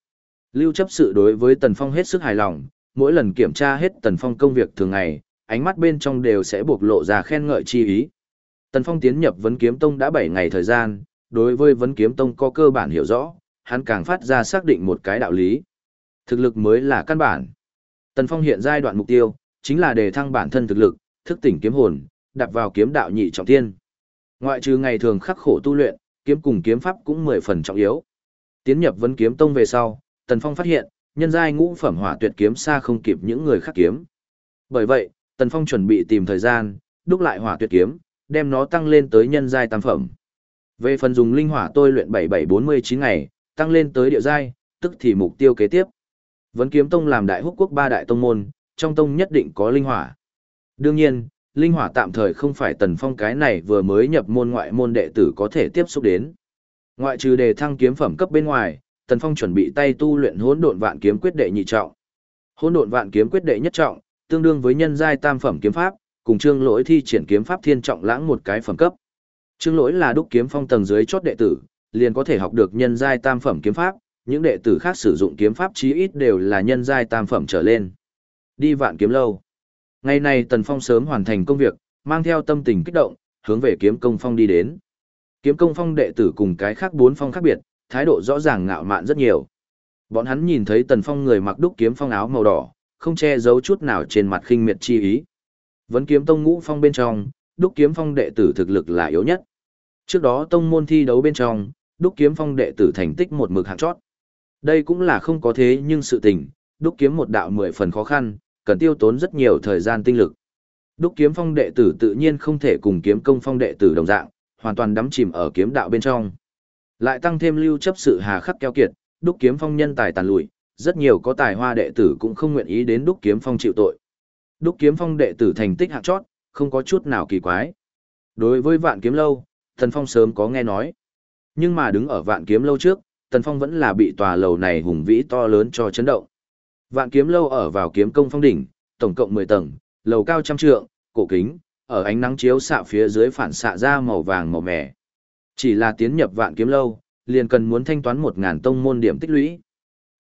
Lưu chấp sự đối với Tần Phong hết sức hài lòng, mỗi lần kiểm tra hết Tần Phong công việc thường ngày, ánh mắt bên trong đều sẽ bộc lộ ra khen ngợi chi ý. Tần Phong tiến nhập vấn kiếm tông đã 7 ngày thời gian, đối với vấn kiếm tông có cơ bản hiểu rõ, hắn càng phát ra xác định một cái đạo lý. Thực lực mới là căn bản. Tần Phong hiện giai đoạn mục tiêu, chính là đề thăng bản thân thực lực, thức tỉnh kiếm hồn, đạp vào kiếm đạo nhị trọng thiên. Ngoại trừ ngày thường khắc khổ tu luyện, kiếm cùng kiếm pháp cũng mười phần trọng yếu. Tiến nhập vấn kiếm tông về sau, Tần Phong phát hiện, nhân giai ngũ phẩm hỏa tuyệt kiếm xa không kịp những người khác kiếm. Bởi vậy, Tần Phong chuẩn bị tìm thời gian, đúc lại hỏa tuyệt kiếm, đem nó tăng lên tới nhân giai tam phẩm. Về phần dùng linh hỏa tôi luyện 7749 ngày, tăng lên tới địa giai, tức thì mục tiêu kế tiếp. Vấn kiếm tông làm đại húc quốc ba đại tông môn, trong tông nhất định có linh hỏa. Đương nhiên, linh hỏa tạm thời không phải tần phong cái này vừa mới nhập môn ngoại môn đệ tử có thể tiếp xúc đến. Ngoại trừ đề thăng kiếm phẩm cấp bên ngoài, tần phong chuẩn bị tay tu luyện hỗn độn vạn kiếm quyết đệ nhị trọng. Hỗn độn vạn kiếm quyết đệ nhất trọng, tương đương với nhân giai tam phẩm kiếm pháp, cùng trương lỗi thi triển kiếm pháp thiên trọng lãng một cái phẩm cấp. Trương lỗi là đúc kiếm phong tầng dưới chót đệ tử, liền có thể học được nhân giai tam phẩm kiếm pháp, những đệ tử khác sử dụng kiếm pháp chí ít đều là nhân giai tam phẩm trở lên. Đi vạn kiếm lâu. Ngày này Tần Phong sớm hoàn thành công việc, mang theo tâm tình kích động, hướng về kiếm công phong đi đến. Kiếm công phong đệ tử cùng cái khác bốn phong khác biệt, thái độ rõ ràng ngạo mạn rất nhiều. Bọn hắn nhìn thấy Tần Phong người mặc đúc kiếm phong áo màu đỏ, không che giấu chút nào trên mặt khinh miệt chi ý. Vấn kiếm tông ngũ phong bên trong, đúc kiếm phong đệ tử thực lực là yếu nhất. Trước đó tông môn thi đấu bên trong, đúc kiếm phong đệ tử thành tích một mực hạng chót. Đây cũng là không có thế nhưng sự tình, đúc kiếm một đạo mười phần khó khăn, cần tiêu tốn rất nhiều thời gian tinh lực. Đúc kiếm phong đệ tử tự nhiên không thể cùng kiếm công phong đệ tử đồng dạng, hoàn toàn đắm chìm ở kiếm đạo bên trong. Lại tăng thêm lưu chấp sự hà khắc keo kiệt, đúc kiếm phong nhân tài tàn lụi, rất nhiều có tài hoa đệ tử cũng không nguyện ý đến đúc kiếm phong chịu tội. Đúc kiếm phong đệ tử thành tích hạng chót, không có chút nào kỳ quái. Đối với vạn kiếm lâu, Tần Phong sớm có nghe nói. Nhưng mà đứng ở vạn kiếm lâu trước, Tần Phong vẫn là bị tòa lầu này hùng vĩ to lớn cho chấn động. Vạn kiếm lâu ở vào kiếm công phong đỉnh, tổng cộng 10 tầng, lầu cao trăm trượng, cổ kính, ở ánh nắng chiếu xạ phía dưới phản xạ ra màu vàng màu mẻ. Chỉ là tiến nhập vạn kiếm lâu, liền cần muốn thanh toán 1000 tông môn điểm tích lũy.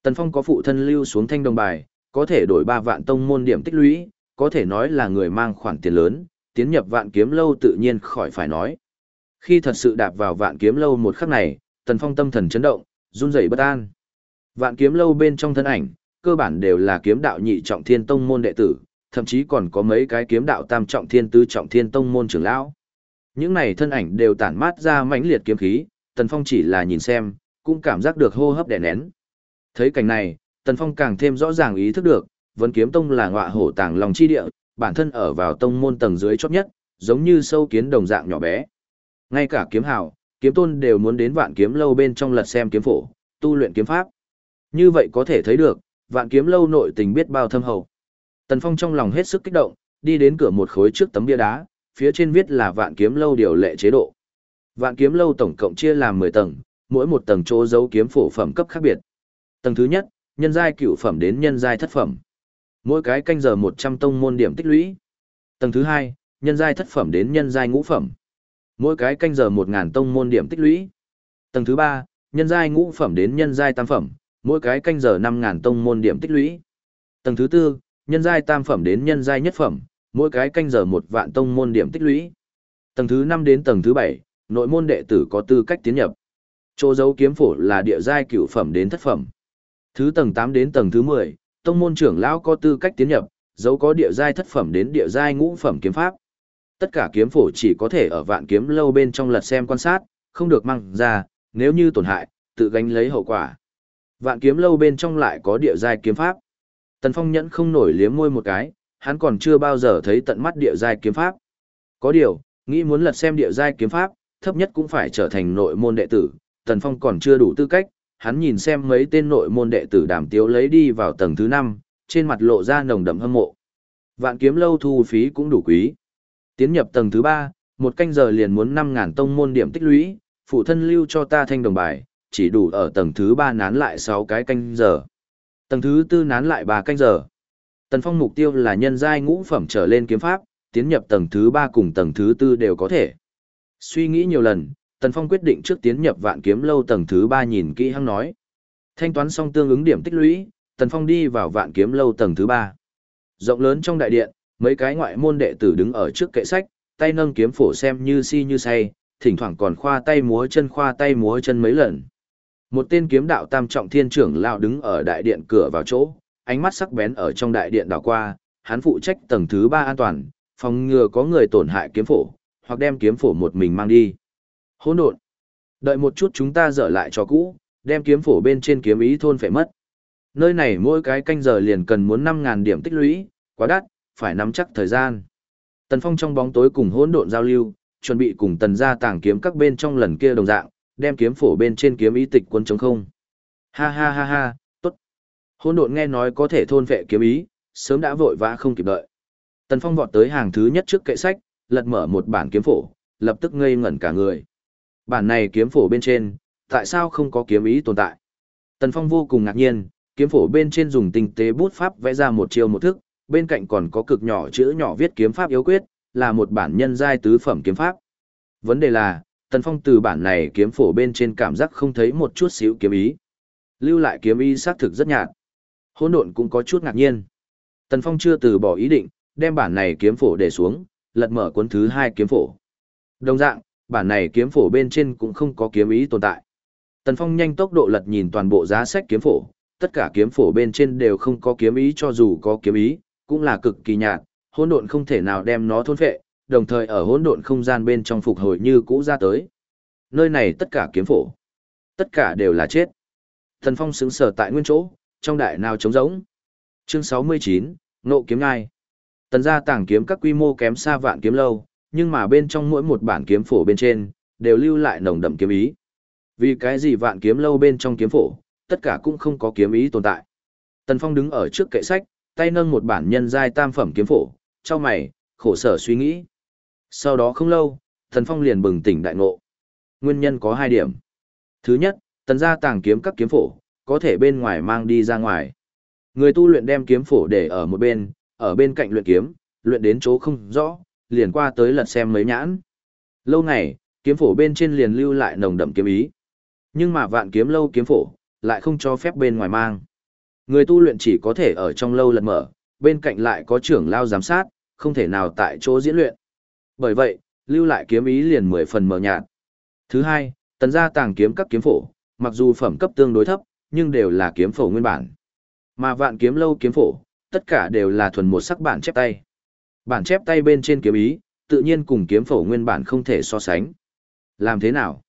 Tần Phong có phụ thân lưu xuống thanh đồng bài, có thể đổi 3 vạn tông môn điểm tích lũy, có thể nói là người mang khoản tiền lớn, tiến nhập vạn kiếm lâu tự nhiên khỏi phải nói. Khi thật sự đạp vào vạn kiếm lâu một khắc này, Tần Phong tâm thần chấn động, run rẩy bất an. Vạn kiếm lâu bên trong thân ảnh, cơ bản đều là kiếm đạo nhị trọng thiên tông môn đệ tử, thậm chí còn có mấy cái kiếm đạo tam trọng thiên tứ trọng thiên tông môn trưởng lão. Những này thân ảnh đều tản mát ra mãnh liệt kiếm khí, Tần Phong chỉ là nhìn xem, cũng cảm giác được hô hấp đè nén. Thấy cảnh này, Tần Phong càng thêm rõ ràng ý thức được, Vân Kiếm Tông là ngọa hổ tàng lòng chi địa, bản thân ở vào tông môn tầng dưới chót nhất, giống như sâu kiến đồng dạng nhỏ bé. Ngay cả kiếm hào, kiếm tôn đều muốn đến vạn kiếm lâu bên trong lật xem kiếm phổ, tu luyện kiếm pháp. Như vậy có thể thấy được, vạn kiếm lâu nội tình biết bao thâm hậu. Tần Phong trong lòng hết sức kích động, đi đến cửa một khối trước tấm bia đá, phía trên viết là vạn kiếm lâu điều lệ chế độ. Vạn kiếm lâu tổng cộng chia làm 10 tầng, mỗi một tầng chỗ giấu kiếm phổ phẩm cấp khác biệt. Tầng thứ nhất, nhân giai cửu phẩm đến nhân giai thất phẩm. Mỗi cái canh giờ 100 tông môn điểm tích lũy. Tầng thứ hai, nhân giai thất phẩm đến nhân giai ngũ phẩm. Mỗi cái canh giờ một ngàn tông môn điểm tích lũy. Tầng thứ ba, nhân giai ngũ phẩm đến nhân giai tam phẩm, mỗi cái canh giờ năm ngàn tông môn điểm tích lũy. Tầng thứ tư, nhân giai tam phẩm đến nhân giai nhất phẩm, mỗi cái canh giờ một vạn tông môn điểm tích lũy. Tầng thứ năm đến tầng thứ bảy, nội môn đệ tử có tư cách tiến nhập. Chỗ dấu kiếm phổ là địa giai cửu phẩm đến thất phẩm. Thứ tầng tám đến tầng thứ 10, tông môn trưởng lão có tư cách tiến nhập, dấu có địa giai thất phẩm đến địa giai ngũ phẩm kiếm pháp. Tất cả kiếm phổ chỉ có thể ở vạn kiếm lâu bên trong lật xem quan sát, không được mang ra, nếu như tổn hại, tự gánh lấy hậu quả. Vạn kiếm lâu bên trong lại có địa giai kiếm pháp. Tần Phong nhẫn không nổi liếm môi một cái, hắn còn chưa bao giờ thấy tận mắt địa giai kiếm pháp. Có điều, nghĩ muốn lật xem địa giai kiếm pháp, thấp nhất cũng phải trở thành nội môn đệ tử, Tần Phong còn chưa đủ tư cách, hắn nhìn xem mấy tên nội môn đệ tử đàm tiếu lấy đi vào tầng thứ 5, trên mặt lộ ra nồng đậm hâm mộ. Vạn kiếm lâu thu phí cũng đủ quý. Tiến nhập tầng thứ 3, một canh giờ liền muốn năm ngàn tông môn điểm tích lũy, phụ thân lưu cho ta thanh đồng bài, chỉ đủ ở tầng thứ 3 nán lại 6 cái canh giờ. Tầng thứ 4 nán lại 3 canh giờ. Tần Phong mục tiêu là nhân giai ngũ phẩm trở lên kiếm pháp, tiến nhập tầng thứ 3 cùng tầng thứ 4 đều có thể. Suy nghĩ nhiều lần, Tần Phong quyết định trước tiến nhập vạn kiếm lâu tầng thứ 3 nhìn kỹ hăng nói. Thanh toán xong tương ứng điểm tích lũy, Tần Phong đi vào vạn kiếm lâu tầng thứ 3. Rộng lớn trong đại điện, mấy cái ngoại môn đệ tử đứng ở trước kệ sách, tay nâng kiếm phổ xem như si như say, thỉnh thoảng còn khoa tay múa chân khoa tay múa chân mấy lần. Một tên kiếm đạo tam trọng thiên trưởng lão đứng ở đại điện cửa vào chỗ, ánh mắt sắc bén ở trong đại điện đảo qua, hắn phụ trách tầng thứ 3 an toàn, phòng ngừa có người tổn hại kiếm phổ, hoặc đem kiếm phổ một mình mang đi. Hỗn độn. Đợi một chút chúng ta dở lại cho cũ, đem kiếm phổ bên trên kiếm ý thôn phải mất. Nơi này mỗi cái canh giờ liền cần muốn 5000 điểm tích lũy, quá đắt, phải nắm chắc thời gian. Tần Phong trong bóng tối cùng hỗn độn giao lưu, chuẩn bị cùng tần gia tàng kiếm các bên trong lần kia đồng dạng, đem kiếm phổ bên trên kiếm ý tịch quân chống không. Ha ha ha ha, tốt. Hỗn độn nghe nói có thể thôn vệ kiếm ý, sớm đã vội vã không kịp đợi. Tần Phong vọt tới hàng thứ nhất trước kệ sách, lật mở một bản kiếm phổ, lập tức ngây ngẩn cả người. Bản này kiếm phổ bên trên, tại sao không có kiếm ý tồn tại? Tần Phong vô cùng ngạc nhiên, kiếm phổ bên trên dùng tinh tế bút pháp vẽ ra một chiêu một thức, bên cạnh còn có cực nhỏ chữ nhỏ viết kiếm pháp yếu quyết, là một bản nhân giai tứ phẩm kiếm pháp. Vấn đề là, Tần Phong từ bản này kiếm phổ bên trên cảm giác không thấy một chút xíu kiếm ý. Lưu lại kiếm ý xác thực rất nhạt. Hỗn độn cũng có chút ngạc nhiên. Tần Phong chưa từ bỏ ý định, đem bản này kiếm phổ để xuống, lật mở cuốn thứ hai kiếm phổ. Đồng dạng, bản này kiếm phổ bên trên cũng không có kiếm ý tồn tại. Tần Phong nhanh tốc độ lật nhìn toàn bộ giá sách kiếm phổ, tất cả kiếm phổ bên trên đều không có kiếm ý cho dù có kiếm ý, cũng là cực kỳ nhạt, hỗn độn không thể nào đem nó thôn phệ, đồng thời ở hỗn độn không gian bên trong phục hồi như cũ ra tới. Nơi này tất cả kiếm phổ, tất cả đều là chết. Thần Phong sững sờ tại nguyên chỗ, trong đại nào trống rỗng. Chương 69, Nộ kiếm ngai. Tần gia tàng kiếm các quy mô kém xa vạn kiếm lâu, nhưng mà bên trong mỗi một bản kiếm phổ bên trên, đều lưu lại nồng đậm kiếm ý. Vì cái gì vạn kiếm lâu bên trong kiếm phổ, tất cả cũng không có kiếm ý tồn tại. Tần Phong đứng ở trước kệ sách, tay nâng một bản nhân giai tam phẩm kiếm phổ, cho mày, khổ sở suy nghĩ. Sau đó không lâu, Tần Phong liền bừng tỉnh đại ngộ. Nguyên nhân có hai điểm. Thứ nhất, tần gia tàng kiếm các kiếm phổ, có thể bên ngoài mang đi ra ngoài. Người tu luyện đem kiếm phổ để ở một bên, ở bên cạnh luyện kiếm, luyện đến chỗ không rõ, liền qua tới lật xem mấy nhãn. Lâu ngày, kiếm phổ bên trên liền lưu lại nồng đậm kiếm ý. Nhưng mà vạn kiếm lâu kiếm phổ, lại không cho phép bên ngoài mang. Người tu luyện chỉ có thể ở trong lâu lật mở, bên cạnh lại có trưởng lao giám sát, không thể nào tại chỗ diễn luyện. Bởi vậy, lưu lại kiếm ý liền mười phần mờ nhạt. Thứ hai, tần gia tàng kiếm các kiếm phổ, mặc dù phẩm cấp tương đối thấp, nhưng đều là kiếm phổ nguyên bản. Mà vạn kiếm lâu kiếm phổ, tất cả đều là thuần một sắc bản chép tay. Bản chép tay bên trên kiếm ý, tự nhiên cùng kiếm phổ nguyên bản không thể so sánh. Làm thế nào?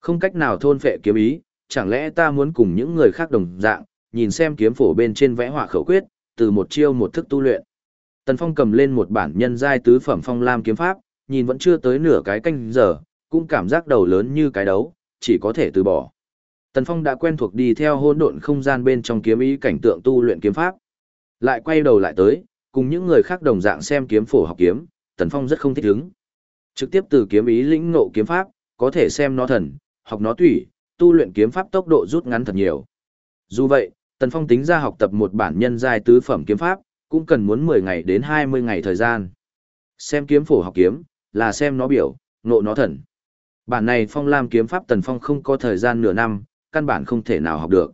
Không cách nào thôn phệ kiếm ý, chẳng lẽ ta muốn cùng những người khác đồng dạng, nhìn xem kiếm phổ bên trên vẽ họa khẩu quyết, từ một chiêu một thức tu luyện. Tần Phong cầm lên một bản nhân giai tứ phẩm phong lam kiếm pháp, nhìn vẫn chưa tới nửa cái canh giờ, cũng cảm giác đầu lớn như cái đấu, chỉ có thể từ bỏ. Tần Phong đã quen thuộc đi theo hỗn độn không gian bên trong kiếm ý cảnh tượng tu luyện kiếm pháp. Lại quay đầu lại tới, cùng những người khác đồng dạng xem kiếm phổ học kiếm, Tần Phong rất không thích ứng. Trực tiếp từ kiếm ý lĩnh ngộ kiếm pháp, có thể xem nó thần, học nó tủy, tu luyện kiếm pháp tốc độ rút ngắn thật nhiều. Dù vậy, Tần Phong tính ra học tập một bản nhân giai tứ phẩm kiếm pháp, cũng cần muốn 10 ngày đến 20 ngày thời gian. Xem kiếm phổ học kiếm, là xem nó biểu, ngộ nó thần. Bản này Phong Lam kiếm pháp Tần Phong không có thời gian nửa năm, căn bản không thể nào học được.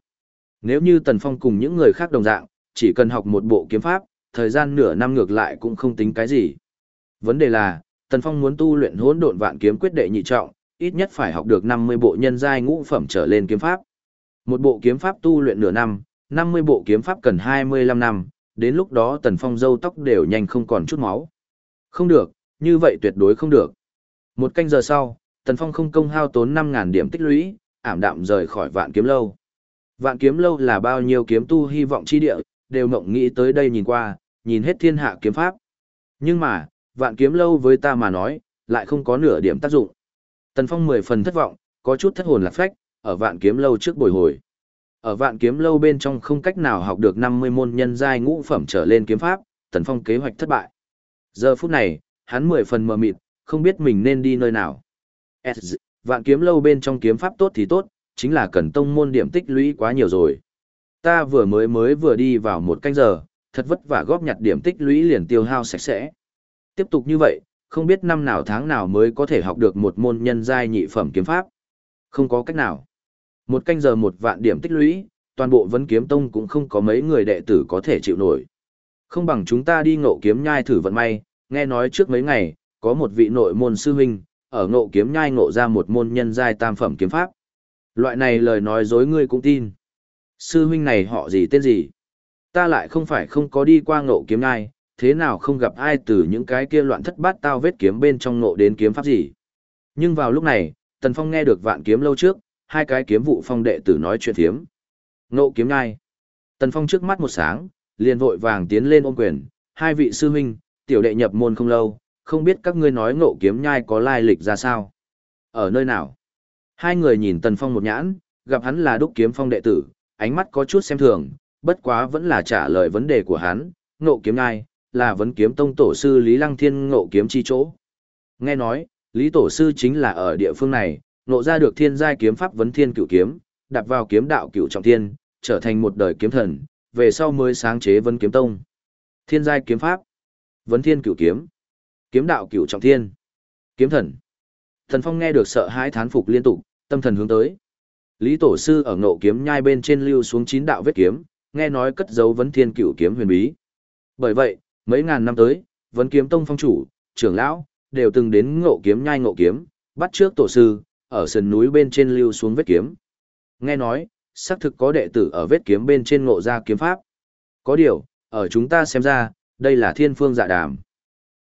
Nếu như Tần Phong cùng những người khác đồng dạng, chỉ cần học một bộ kiếm pháp, thời gian nửa năm ngược lại cũng không tính cái gì. Vấn đề là, Tần Phong muốn tu luyện hỗn độn vạn kiếm quyết đệ nhị trọng, ít nhất phải học được 50 bộ nhân giai ngũ phẩm trở lên kiếm pháp. Một bộ kiếm pháp tu luyện nửa năm, 50 bộ kiếm pháp cần 25 năm, đến lúc đó Tần Phong râu tóc đều nhanh không còn chút máu. Không được, như vậy tuyệt đối không được. Một canh giờ sau, Tần Phong không công hao tốn 5.000 điểm tích lũy, ảm đạm rời khỏi vạn kiếm lâu. Vạn kiếm lâu là bao nhiêu kiếm tu hy vọng chi địa, đều mộng nghĩ tới đây nhìn qua, nhìn hết thiên hạ kiếm pháp. Nhưng mà, vạn kiếm lâu với ta mà nói, lại không có nửa điểm tác dụng. Tần Phong mười phần thất vọng, có chút thất hồn lạc phách, ở vạn kiếm lâu trước bồi hồi. Ở vạn kiếm lâu bên trong không cách nào học được 50 môn nhân giai ngũ phẩm trở lên kiếm pháp, Tần Phong kế hoạch thất bại. Giờ phút này, hắn mười phần mờ mịt, không biết mình nên đi nơi nào. S, vạn kiếm lâu bên trong kiếm pháp tốt thì tốt, chính là cần tông môn điểm tích lũy quá nhiều rồi. Ta vừa mới mới vừa đi vào một canh giờ, thật vất vả góp nhặt điểm tích lũy liền tiêu hao sạch sẽ. Tiếp tục như vậy, không biết năm nào tháng nào mới có thể học được một môn nhân giai nhị phẩm kiếm pháp. Không có cách nào. Một canh giờ một vạn điểm tích lũy, toàn bộ vấn kiếm tông cũng không có mấy người đệ tử có thể chịu nổi. Không bằng chúng ta đi ngộ kiếm nhai thử vận may, nghe nói trước mấy ngày, có một vị nội môn sư huynh, ở ngộ kiếm nhai ngộ ra một môn nhân giai tam phẩm kiếm pháp. Loại này lời nói dối ngươi cũng tin. Sư huynh này họ gì tên gì? Ta lại không phải không có đi qua ngộ kiếm nhai, thế nào không gặp ai từ những cái kia loạn thất bát tao vết kiếm bên trong ngộ đến kiếm pháp gì. Nhưng vào lúc này, Tần Phong nghe được vạn kiếm lâu trước, hai cái kiếm vụ phong đệ tử nói chuyện thiếm. Ngộ kiếm ngai. Tần Phong trước mắt một sáng, liền vội vàng tiến lên ôm quyền, hai vị sư huynh, tiểu đệ nhập môn không lâu, không biết các ngươi nói ngộ kiếm nhai có lai lịch ra sao. Ở nơi nào? Hai người nhìn Tần Phong một nhãn, gặp hắn là đúc kiếm phong đệ tử, ánh mắt có chút xem thường, bất quá vẫn là trả lời vấn đề của hắn, ngộ kiếm nhai, là vấn kiếm tông tổ sư Lý Lăng Thiên ngộ kiếm chi chỗ. Nghe nói, Lý tổ sư chính là ở địa phương này, Nộ ra được thiên giai kiếm pháp vấn thiên cửu kiếm, đặt vào kiếm đạo cửu trọng thiên, trở thành một đời kiếm thần, về sau mới sáng chế vấn kiếm tông. Thiên giai kiếm pháp, vấn thiên cửu kiếm, kiếm đạo cửu trọng thiên, kiếm thần. Thần Phong nghe được sợ hãi thán phục liên tục, tâm thần hướng tới. Lý tổ sư ở ngộ kiếm nhai bên trên lưu xuống chín đạo vết kiếm, nghe nói cất giấu vấn thiên cửu kiếm huyền bí. Bởi vậy, mấy ngàn năm tới, vấn kiếm tông phong chủ, trưởng lão, đều từng đến ngộ kiếm nhai ngộ kiếm, bắt trước tổ sư, ở sườn núi bên trên lưu xuống vết kiếm. Nghe nói, xác thực có đệ tử ở vết kiếm bên trên ngộ ra kiếm pháp. Có điều, ở chúng ta xem ra, đây là thiên phương dạ đàm.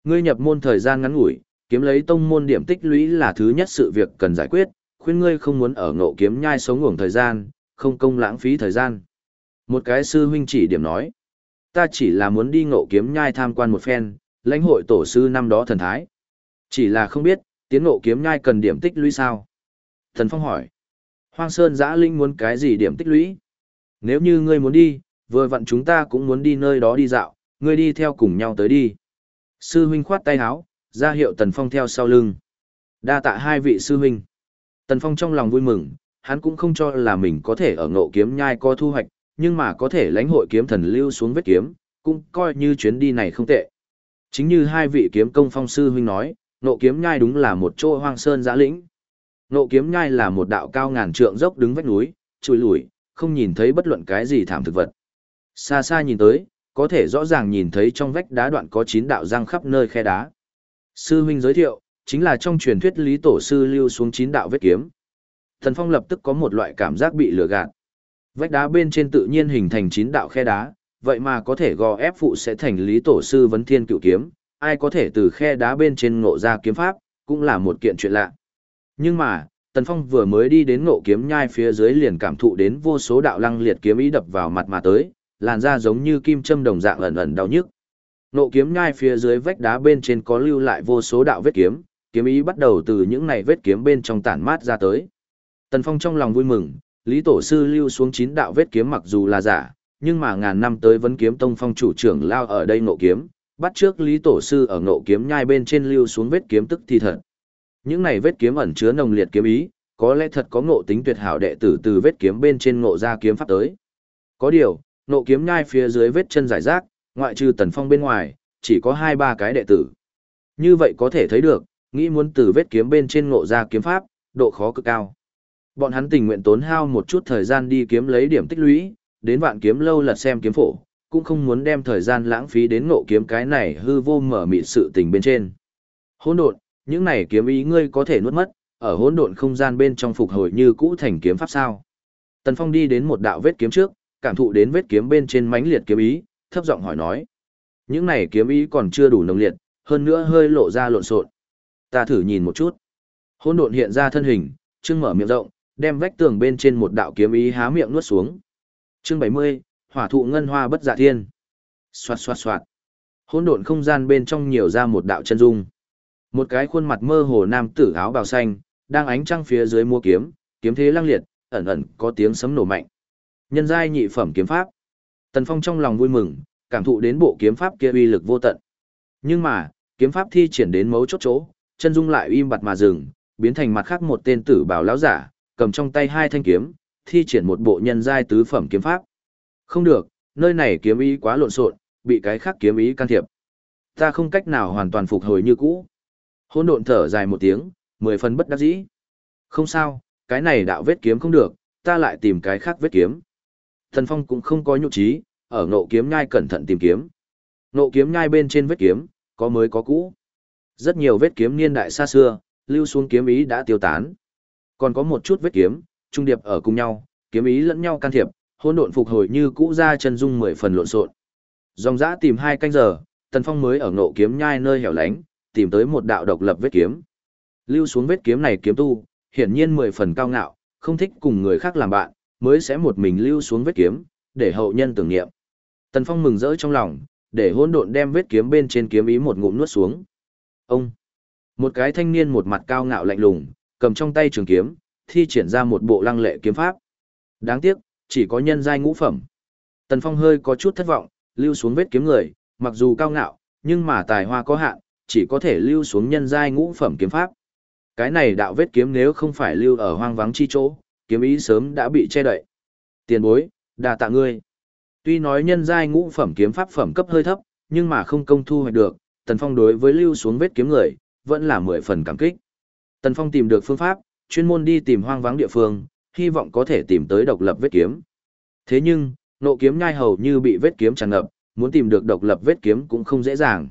Ngươi nhập môn thời gian ngắn ngủi, kiếm lấy tông môn điểm tích lũy là thứ nhất sự việc cần giải quyết, khuyên ngươi không muốn ở ngộ kiếm nhai sống ngủng thời gian, không công lãng phí thời gian. Một cái sư huynh chỉ điểm nói, ta chỉ là muốn đi ngộ kiếm nhai tham quan một phen, lãnh hội tổ sư năm đó thần thái. Chỉ là không biết, tiến ngộ kiếm nhai cần điểm tích lũy sao? Thần Phong hỏi, Hoang Sơn giã linh muốn cái gì điểm tích lũy? Nếu như ngươi muốn đi, vừa vặn chúng ta cũng muốn đi nơi đó đi dạo, ngươi đi theo cùng nhau tới đi. Sư huynh khoát tay áo, ra hiệu Tần Phong theo sau lưng. Đa tạ hai vị sư huynh. Tần Phong trong lòng vui mừng, hắn cũng không cho là mình có thể ở ngộ kiếm nhai có thu hoạch, nhưng mà có thể lãnh hội kiếm thần lưu xuống vết kiếm, cũng coi như chuyến đi này không tệ. Chính như hai vị kiếm công phong sư huynh nói, ngộ kiếm nhai đúng là một chỗ hoang sơn giã lĩnh. Ngộ kiếm nhai là một đạo cao ngàn trượng dốc đứng vách núi, chùi lùi, không nhìn thấy bất luận cái gì thảm thực vật. Xa xa nhìn tới, có thể rõ ràng nhìn thấy trong vách đá đoạn có chín đạo răng khắp nơi khe đá. Sư huynh giới thiệu, chính là trong truyền thuyết lý tổ sư lưu xuống chín đạo vết kiếm. Thần Phong lập tức có một loại cảm giác bị lừa gạt. Vách đá bên trên tự nhiên hình thành chín đạo khe đá, vậy mà có thể gò ép phụ sẽ thành lý tổ sư vấn thiên cựu kiếm, ai có thể từ khe đá bên trên ngộ ra kiếm pháp, cũng là một kiện chuyện lạ. Nhưng mà, Tần Phong vừa mới đi đến ngộ kiếm nhai phía dưới liền cảm thụ đến vô số đạo lăng liệt kiếm ý đập vào mặt mà tới, làn da giống như kim châm đồng dạng ẩn ẩn đau nhức. Ngộ kiếm nhai phía dưới vách đá bên trên có lưu lại vô số đạo vết kiếm, kiếm ý bắt đầu từ những này vết kiếm bên trong tản mát ra tới. Tần Phong trong lòng vui mừng, Lý Tổ sư lưu xuống chín đạo vết kiếm mặc dù là giả, nhưng mà ngàn năm tới vẫn kiếm tông phong chủ trưởng lao ở đây ngộ kiếm, bắt trước Lý Tổ sư ở ngộ kiếm nhai bên trên lưu xuống vết kiếm tức thì thật. Những này vết kiếm ẩn chứa nồng liệt kiếm ý, có lẽ thật có ngộ tính tuyệt hảo đệ tử từ vết kiếm bên trên ngộ ra kiếm pháp tới. Có điều, ngộ kiếm nhai phía dưới vết chân giải rác, ngoại trừ Tần Phong bên ngoài, chỉ có hai ba cái đệ tử. Như vậy có thể thấy được, nghĩ muốn từ vết kiếm bên trên ngộ ra kiếm pháp, độ khó cực cao. Bọn hắn tình nguyện tốn hao một chút thời gian đi kiếm lấy điểm tích lũy, đến vạn kiếm lâu lật xem kiếm phổ, cũng không muốn đem thời gian lãng phí đến ngộ kiếm cái này hư vô mở mịt sự tình bên trên. Hỗn độn, những này kiếm ý ngươi có thể nuốt mất, ở hỗn độn không gian bên trong phục hồi như cũ thành kiếm pháp sao? Tần Phong đi đến một đạo vết kiếm trước, cảm thụ đến vết kiếm bên trên mãnh liệt kiếm ý, thấp giọng hỏi nói: "Những này kiếm ý còn chưa đủ nồng liệt, hơn nữa hơi lộ ra lộn xộn. Ta thử nhìn một chút." Hỗn độn hiện ra thân hình, trương mở miệng rộng, đem vách tường bên trên một đạo kiếm ý há miệng nuốt xuống. Chương 70, Hỏa thụ ngân hoa bất dạ thiên. Xoạt xoạt xoạt. Hỗn độn không gian bên trong nhiều ra một đạo chân dung. Một cái khuôn mặt mơ hồ nam tử áo bào xanh, đang ánh trăng phía dưới mua kiếm, kiếm thế lăng liệt, ẩn ẩn có tiếng sấm nổ mạnh. Nhân giai nhị phẩm kiếm pháp. Tần Phong trong lòng vui mừng, cảm thụ đến bộ kiếm pháp kia uy lực vô tận. Nhưng mà, kiếm pháp thi triển đến mấu chốt chỗ, chân dung lại im bặt mà dừng, biến thành mặt khác một tên tử bào lão giả, cầm trong tay hai thanh kiếm, thi triển một bộ nhân giai tứ phẩm kiếm pháp. Không được, nơi này kiếm ý quá lộn xộn, bị cái khác kiếm ý can thiệp. Ta không cách nào hoàn toàn phục hồi như cũ. Hỗn độn thở dài một tiếng, mười phần bất đắc dĩ. Không sao, cái này đạo vết kiếm không được, ta lại tìm cái khác vết kiếm. Thần Phong cũng không có nhụ trí, ở nộ kiếm nhai cẩn thận tìm kiếm. nộ kiếm nhai bên trên vết kiếm, có mới có cũ. Rất nhiều vết kiếm niên đại xa xưa, lưu xuống kiếm ý đã tiêu tán. Còn có một chút vết kiếm, trung điệp ở cùng nhau, kiếm ý lẫn nhau can thiệp, hỗn độn phục hồi như cũ ra chân dung mười phần lộn xộn. Dòng dã tìm hai canh giờ, Tần Phong mới ở nộ kiếm nhai nơi hẻo lánh, tìm tới một đạo độc lập vết kiếm. Lưu xuống vết kiếm này kiếm tu, hiển nhiên mười phần cao ngạo, không thích cùng người khác làm bạn, mới sẽ một mình lưu xuống vết kiếm, để hậu nhân tưởng niệm. Tần Phong mừng rỡ trong lòng, để hỗn độn đem vết kiếm bên trên kiếm ý một ngụm nuốt xuống. Ông, một cái thanh niên một mặt cao ngạo lạnh lùng, cầm trong tay trường kiếm, thi triển ra một bộ lăng lệ kiếm pháp. Đáng tiếc, chỉ có nhân giai ngũ phẩm. Tần Phong hơi có chút thất vọng, lưu xuống vết kiếm người, mặc dù cao ngạo, nhưng mà tài hoa có hạn, chỉ có thể lưu xuống nhân giai ngũ phẩm kiếm pháp. Cái này đạo vết kiếm nếu không phải lưu ở hoang vắng chi chỗ, kiếm ý sớm đã bị che đậy. Tiền bối, đà tạ ngươi. Tuy nói nhân giai ngũ phẩm kiếm pháp phẩm cấp hơi thấp, nhưng mà không công thu hoạch được, Tần Phong đối với lưu xuống vết kiếm người, vẫn là mười phần cảm kích. Tần Phong tìm được phương pháp, chuyên môn đi tìm hoang vắng địa phương, hy vọng có thể tìm tới độc lập vết kiếm. Thế nhưng, nộ kiếm nhai hầu như bị vết kiếm tràn ngập, muốn tìm được độc lập vết kiếm cũng không dễ dàng.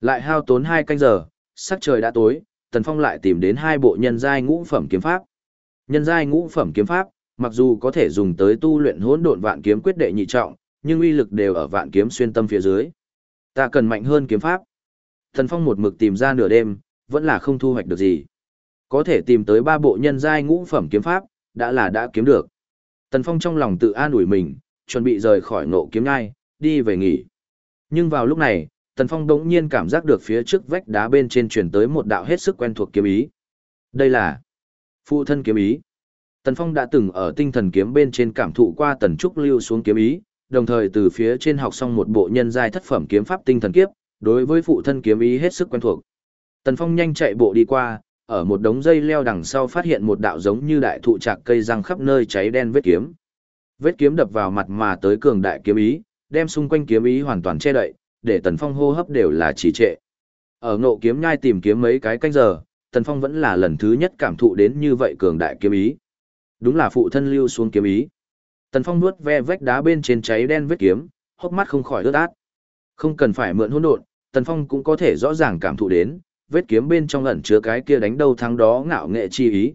Lại hao tốn hai canh giờ, sắc trời đã tối, Tần Phong lại tìm đến hai bộ nhân giai ngũ phẩm kiếm pháp. Nhân giai ngũ phẩm kiếm pháp, mặc dù có thể dùng tới tu luyện hỗn độn vạn kiếm quyết đệ nhị trọng, nhưng uy lực đều ở vạn kiếm xuyên tâm phía dưới. Ta cần mạnh hơn kiếm pháp. Tần Phong một mực tìm ra nửa đêm, vẫn là không thu hoạch được gì. Có thể tìm tới ba bộ nhân giai ngũ phẩm kiếm pháp, đã là đã kiếm được. Tần Phong trong lòng tự an ủi mình, chuẩn bị rời khỏi ngộ kiếm ngai, đi về nghỉ. Nhưng vào lúc này, Tần Phong đống nhiên cảm giác được phía trước vách đá bên trên truyền tới một đạo hết sức quen thuộc kiếm ý. Đây là phụ thân kiếm ý. Tần Phong đã từng ở tinh thần kiếm bên trên cảm thụ qua tần trúc lưu xuống kiếm ý, đồng thời từ phía trên học xong một bộ nhân giai thất phẩm kiếm pháp tinh thần kiếp, đối với phụ thân kiếm ý hết sức quen thuộc. Tần Phong nhanh chạy bộ đi qua, ở một đống dây leo đằng sau phát hiện một đạo giống như đại thụ trạc cây răng khắp nơi cháy đen vết kiếm. Vết kiếm đập vào mặt mà tới cường đại kiếm ý, đem xung quanh kiếm ý hoàn toàn che đậy, để Tần Phong hô hấp đều là trì trệ. Ở ngộ kiếm nhai tìm kiếm mấy cái canh giờ, Tần Phong vẫn là lần thứ nhất cảm thụ đến như vậy cường đại kiếm ý. Đúng là phụ thân lưu xuống kiếm ý. Tần Phong nuốt ve vách đá bên trên cháy đen vết kiếm, hốc mắt không khỏi ướt át. Không cần phải mượn hỗn độn, Tần Phong cũng có thể rõ ràng cảm thụ đến, vết kiếm bên trong ẩn chứa cái kia đánh đâu thắng đó ngạo nghệ chi ý.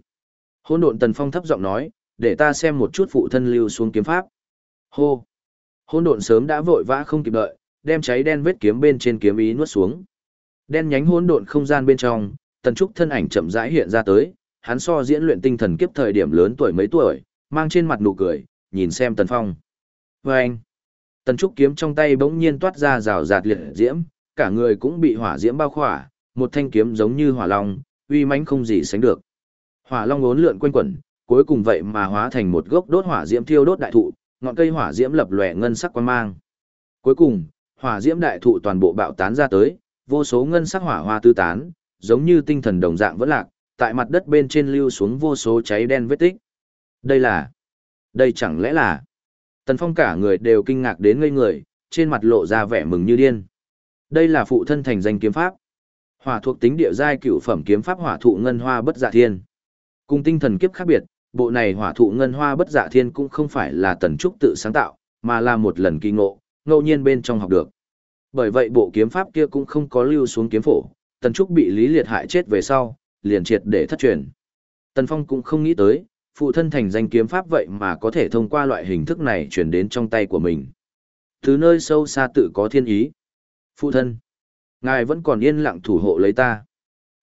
Hỗn độn Tần Phong thấp giọng nói, để ta xem một chút phụ thân lưu xuống kiếm pháp. Hô. Hỗn độn sớm đã vội vã không kịp đợi, đem cháy đen vết kiếm bên trên kiếm ý nuốt xuống. Đen nhánh hỗn độn không gian bên trong, Tần Trúc thân ảnh chậm rãi hiện ra tới, hắn so diễn luyện tinh thần kiếp thời điểm lớn tuổi mấy tuổi, mang trên mặt nụ cười, nhìn xem Tần Phong. Và anh, Tần Trúc kiếm trong tay bỗng nhiên toát ra rào rạt liệt diễm, cả người cũng bị hỏa diễm bao khỏa, một thanh kiếm giống như hỏa long, uy mãnh không gì sánh được. Hỏa long uốn lượn quanh quẩn, cuối cùng vậy mà hóa thành một gốc đốt hỏa diễm thiêu đốt đại thụ, ngọn cây hỏa diễm lập lòe ngân sắc quang mang. Cuối cùng, hỏa diễm đại thụ toàn bộ bạo tán ra tới, vô số ngân sắc hỏa hoa tứ tán, giống như tinh thần đồng dạng vẫn lạc, tại mặt đất bên trên lưu xuống vô số cháy đen vết tích. Đây là... Đây chẳng lẽ là... Tần Phong cả người đều kinh ngạc đến ngây người, trên mặt lộ ra vẻ mừng như điên. Đây là phụ thân thành danh kiếm pháp. Hỏa thuộc tính địa giai cựu phẩm kiếm pháp hỏa thụ ngân hoa bất dạ thiên. Cùng tinh thần kiếp khác biệt, bộ này hỏa thụ ngân hoa bất dạ thiên cũng không phải là tần trúc tự sáng tạo, mà là một lần kỳ ngộ, ngẫu nhiên bên trong học được. Bởi vậy bộ kiếm pháp kia cũng không có lưu xuống kiếm phổ, tần trúc bị lý liệt hại chết về sau, liền triệt để thất truyền. Tần Phong cũng không nghĩ tới, phụ thân thành danh kiếm pháp vậy mà có thể thông qua loại hình thức này truyền đến trong tay của mình. Từ nơi sâu xa tự có thiên ý. Phụ thân, ngài vẫn còn yên lặng thủ hộ lấy ta.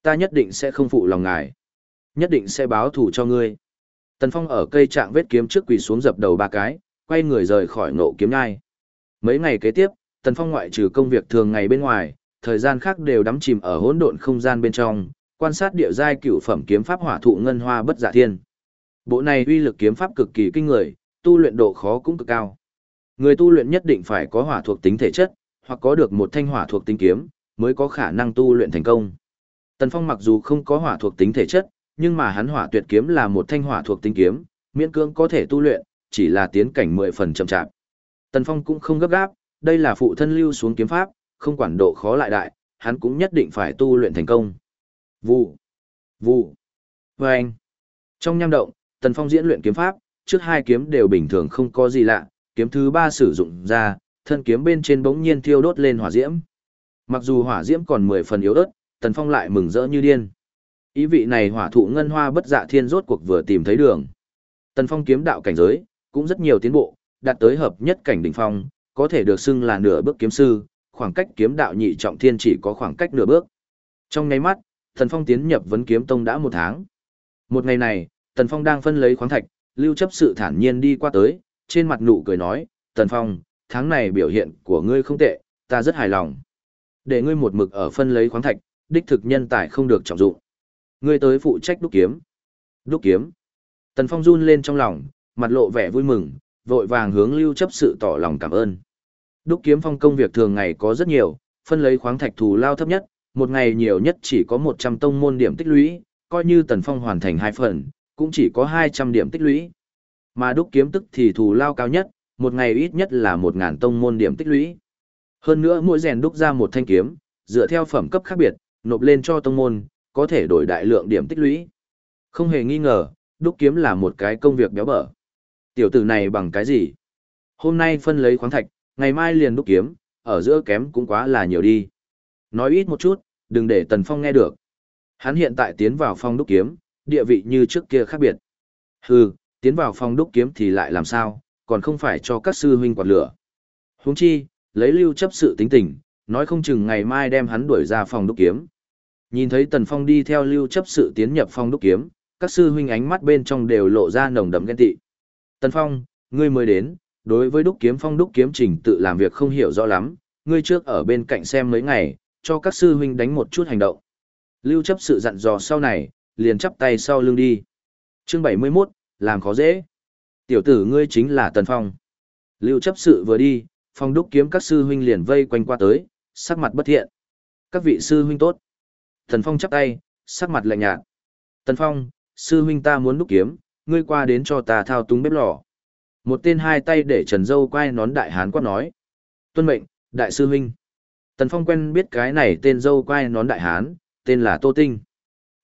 Ta nhất định sẽ không phụ lòng ngài. Nhất định sẽ báo thù cho ngươi. Tần Phong ở cây trạng vết kiếm trước quỳ xuống dập đầu ba cái, quay người rời khỏi nộ kiếm nhai. Mấy ngày kế tiếp, Tần Phong ngoại trừ công việc thường ngày bên ngoài, thời gian khác đều đắm chìm ở hỗn độn không gian bên trong, quan sát địa giai cựu phẩm kiếm pháp hỏa thụ ngân hoa bất giả thiên. Bộ này uy lực kiếm pháp cực kỳ kinh người, tu luyện độ khó cũng cực cao. Người tu luyện nhất định phải có hỏa thuộc tính thể chất, hoặc có được một thanh hỏa thuộc tính kiếm, mới có khả năng tu luyện thành công. Tần Phong mặc dù không có hỏa thuộc tính thể chất, nhưng mà hắn hỏa tuyệt kiếm là một thanh hỏa thuộc tính kiếm, miễn cưỡng có thể tu luyện, chỉ là tiến cảnh mười phần chậm chạp. Tần Phong cũng không gấp gáp, đây là phụ thân lưu xuống kiếm pháp, không quản độ khó lại đại, hắn cũng nhất định phải tu luyện thành công. Vụ, vụ, vâng. Trong nham động, Tần Phong diễn luyện kiếm pháp, trước hai kiếm đều bình thường không có gì lạ, kiếm thứ ba sử dụng ra, thân kiếm bên trên bỗng nhiên thiêu đốt lên hỏa diễm. Mặc dù hỏa diễm còn mười phần yếu ớt, Tần Phong lại mừng rỡ như điên. Ý vị này hỏa thụ ngân hoa bất dạ thiên rốt cuộc vừa tìm thấy đường. Tần Phong kiếm đạo cảnh giới, cũng rất nhiều tiến bộ, đạt tới hợp nhất cảnh đỉnh phong, có thể được xưng là nửa bước kiếm sư, khoảng cách kiếm đạo nhị trọng thiên chỉ có khoảng cách nửa bước. Trong ngay mắt, Tần Phong tiến nhập vấn kiếm tông đã một tháng. Một ngày này, Tần Phong đang phân lấy khoáng thạch, lưu chấp sự thản nhiên đi qua tới, trên mặt nụ cười nói, Tần Phong, tháng này biểu hiện của ngươi không tệ, ta rất hài lòng. Để ngươi một mực ở phân lấy khoáng thạch, đích thực nhân tài không được trọng dụng. Ngươi tới phụ trách đúc kiếm. Đúc kiếm. Tần Phong run lên trong lòng, mặt lộ vẻ vui mừng, vội vàng hướng lưu chấp sự tỏ lòng cảm ơn. Đúc kiếm phong công việc thường ngày có rất nhiều, phân lấy khoáng thạch thù lao thấp nhất, một ngày nhiều nhất chỉ có 100 tông môn điểm tích lũy, coi như Tần Phong hoàn thành hai phần, cũng chỉ có 200 điểm tích lũy. Mà đúc kiếm tức thì thù lao cao nhất, một ngày ít nhất là 1.000 tông môn điểm tích lũy. Hơn nữa mỗi rèn đúc ra một thanh kiếm, dựa theo phẩm cấp khác biệt, nộp lên cho tông môn, có thể đổi đại lượng điểm tích lũy. Không hề nghi ngờ, đúc kiếm là một cái công việc béo bở. Tiểu tử này bằng cái gì? Hôm nay phân lấy khoáng thạch, ngày mai liền đúc kiếm, ở giữa kém cũng quá là nhiều đi. Nói ít một chút, đừng để Tần Phong nghe được. Hắn hiện tại tiến vào phòng đúc kiếm, địa vị như trước kia khác biệt. Hừ, tiến vào phòng đúc kiếm thì lại làm sao, còn không phải cho các sư huynh quạt lửa. Huống chi, lấy lưu chấp sự tính tình, nói không chừng ngày mai đem hắn đuổi ra phòng đúc kiếm. Nhìn thấy Tần Phong đi theo lưu chấp sự tiến nhập phòng đúc kiếm, các sư huynh ánh mắt bên trong đều lộ ra nồng đậm ghen tị. Tần Phong, ngươi mới đến, đối với đúc kiếm phong đúc kiếm trình tự làm việc không hiểu rõ lắm, ngươi trước ở bên cạnh xem mấy ngày, cho các sư huynh đánh một chút hành động. Lưu chấp sự dặn dò sau này, liền chắp tay sau lưng đi. Chương 71, làm khó dễ. Tiểu tử ngươi chính là Tần Phong. Lưu chấp sự vừa đi, phong đúc kiếm các sư huynh liền vây quanh qua tới, sắc mặt bất thiện. Các vị sư huynh tốt. Tần Phong chắp tay, sắc mặt lạnh nhạt. Tần Phong, sư huynh ta muốn đúc kiếm, ngươi qua đến cho ta thao túng bếp lò. Một tên hai tay để trần dâu quay nón đại hán quát nói. Tuân mệnh, đại sư huynh. Tần Phong quen biết cái này tên dâu quay nón đại hán, tên là Tô Tinh.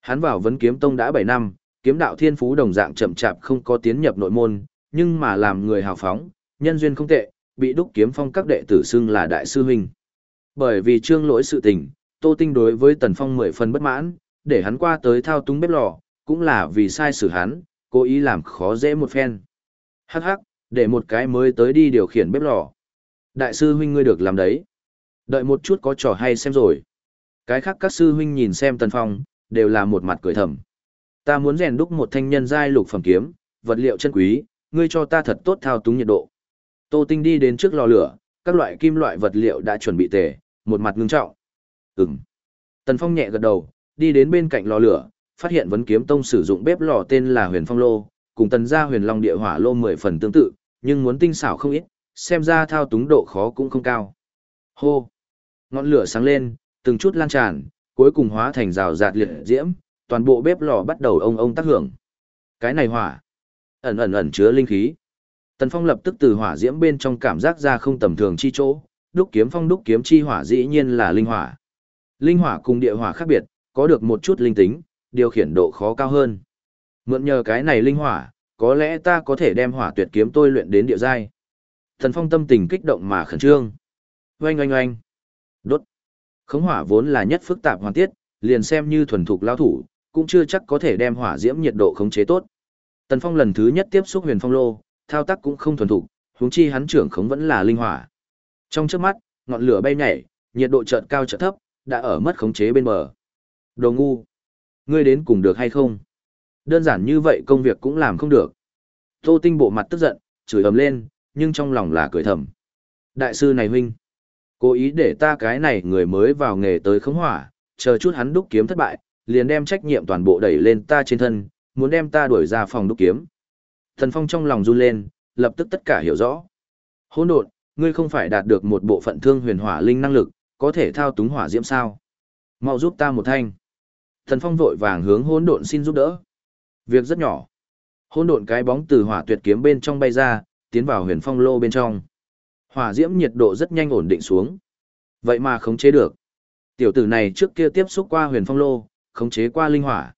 Hắn vào vấn kiếm tông đã 7 năm, kiếm đạo thiên phú đồng dạng chậm chạp không có tiến nhập nội môn, nhưng mà làm người hào phóng, nhân duyên không tệ, bị đúc kiếm phong các đệ tử xưng là đại sư huynh. Bởi vì trương lỗi sự tình, Tô Tinh đối với Tần Phong mười phần bất mãn, để hắn qua tới thao túng bếp lò, cũng là vì sai xử hắn, cố ý làm khó dễ một phen. Hắc hắc, để một cái mới tới đi điều khiển bếp lò. Đại sư huynh ngươi được làm đấy. Đợi một chút có trò hay xem rồi. Cái khác các sư huynh nhìn xem Tần Phong, đều là một mặt cười thầm. Ta muốn rèn đúc một thanh nhân giai lục phẩm kiếm, vật liệu chân quý, ngươi cho ta thật tốt thao túng nhiệt độ. Tô Tinh đi đến trước lò lửa, các loại kim loại vật liệu đã chuẩn bị tề, một mặt ngưng trọng. Ừm. Tần Phong nhẹ gật đầu, đi đến bên cạnh lò lửa, phát hiện vấn kiếm tông sử dụng bếp lò tên là huyền phong lô, cùng tần gia huyền long địa hỏa lô mười phần tương tự, nhưng muốn tinh xảo không ít, xem ra thao túng độ khó cũng không cao. Hô! Ngọn lửa sáng lên, từng chút lan tràn, cuối cùng hóa thành rào rạt liệt diễm, toàn bộ bếp lò bắt đầu ông ông tác hưởng. Cái này hỏa, ẩn ẩn ẩn chứa linh khí. Tần Phong lập tức từ hỏa diễm bên trong cảm giác ra không tầm thường chi chỗ, đúc kiếm phong đúc kiếm chi hỏa dĩ nhiên là linh hỏa. Linh hỏa cùng địa hỏa khác biệt, có được một chút linh tính, điều khiển độ khó cao hơn. Mượn nhờ cái này linh hỏa, có lẽ ta có thể đem hỏa tuyệt kiếm tôi luyện đến địa giai. Thần Phong tâm tình kích động mà khẩn trương. Oanh oanh oanh. Đốt. Khống hỏa vốn là nhất phức tạp hoàn tiết, liền xem như thuần thục lao thủ, cũng chưa chắc có thể đem hỏa diễm nhiệt độ khống chế tốt. Tần Phong lần thứ nhất tiếp xúc huyền phong lô, thao tác cũng không thuần thục, huống chi hắn trưởng khống vẫn là linh hỏa. Trong chớp mắt, ngọn lửa bay nhảy, nhiệt độ chợt cao chợt thấp, đã ở mất khống chế bên bờ. Đồ ngu, ngươi đến cùng được hay không? Đơn giản như vậy công việc cũng làm không được. Tô Tinh bộ mặt tức giận, chửi ầm lên, nhưng trong lòng là cười thầm. Đại sư này huynh, cố ý để ta cái này người mới vào nghề tới khống hỏa, chờ chút hắn đúc kiếm thất bại, liền đem trách nhiệm toàn bộ đẩy lên ta trên thân, muốn đem ta đuổi ra phòng đúc kiếm. Thần Phong trong lòng run lên, lập tức tất cả hiểu rõ. Hỗn độn, ngươi không phải đạt được một bộ phận thương huyền hỏa linh năng lực, có thể thao túng hỏa diễm sao? Mau giúp ta một thanh. Thần Phong vội vàng hướng hỗn độn xin giúp đỡ. Việc rất nhỏ. Hôn độn cái bóng từ hỏa tuyệt kiếm bên trong bay ra, tiến vào huyền phong lô bên trong. Hỏa diễm nhiệt độ rất nhanh ổn định xuống. Vậy mà khống chế được. Tiểu tử này trước kia tiếp xúc qua huyền phong lô, khống chế qua linh hỏa.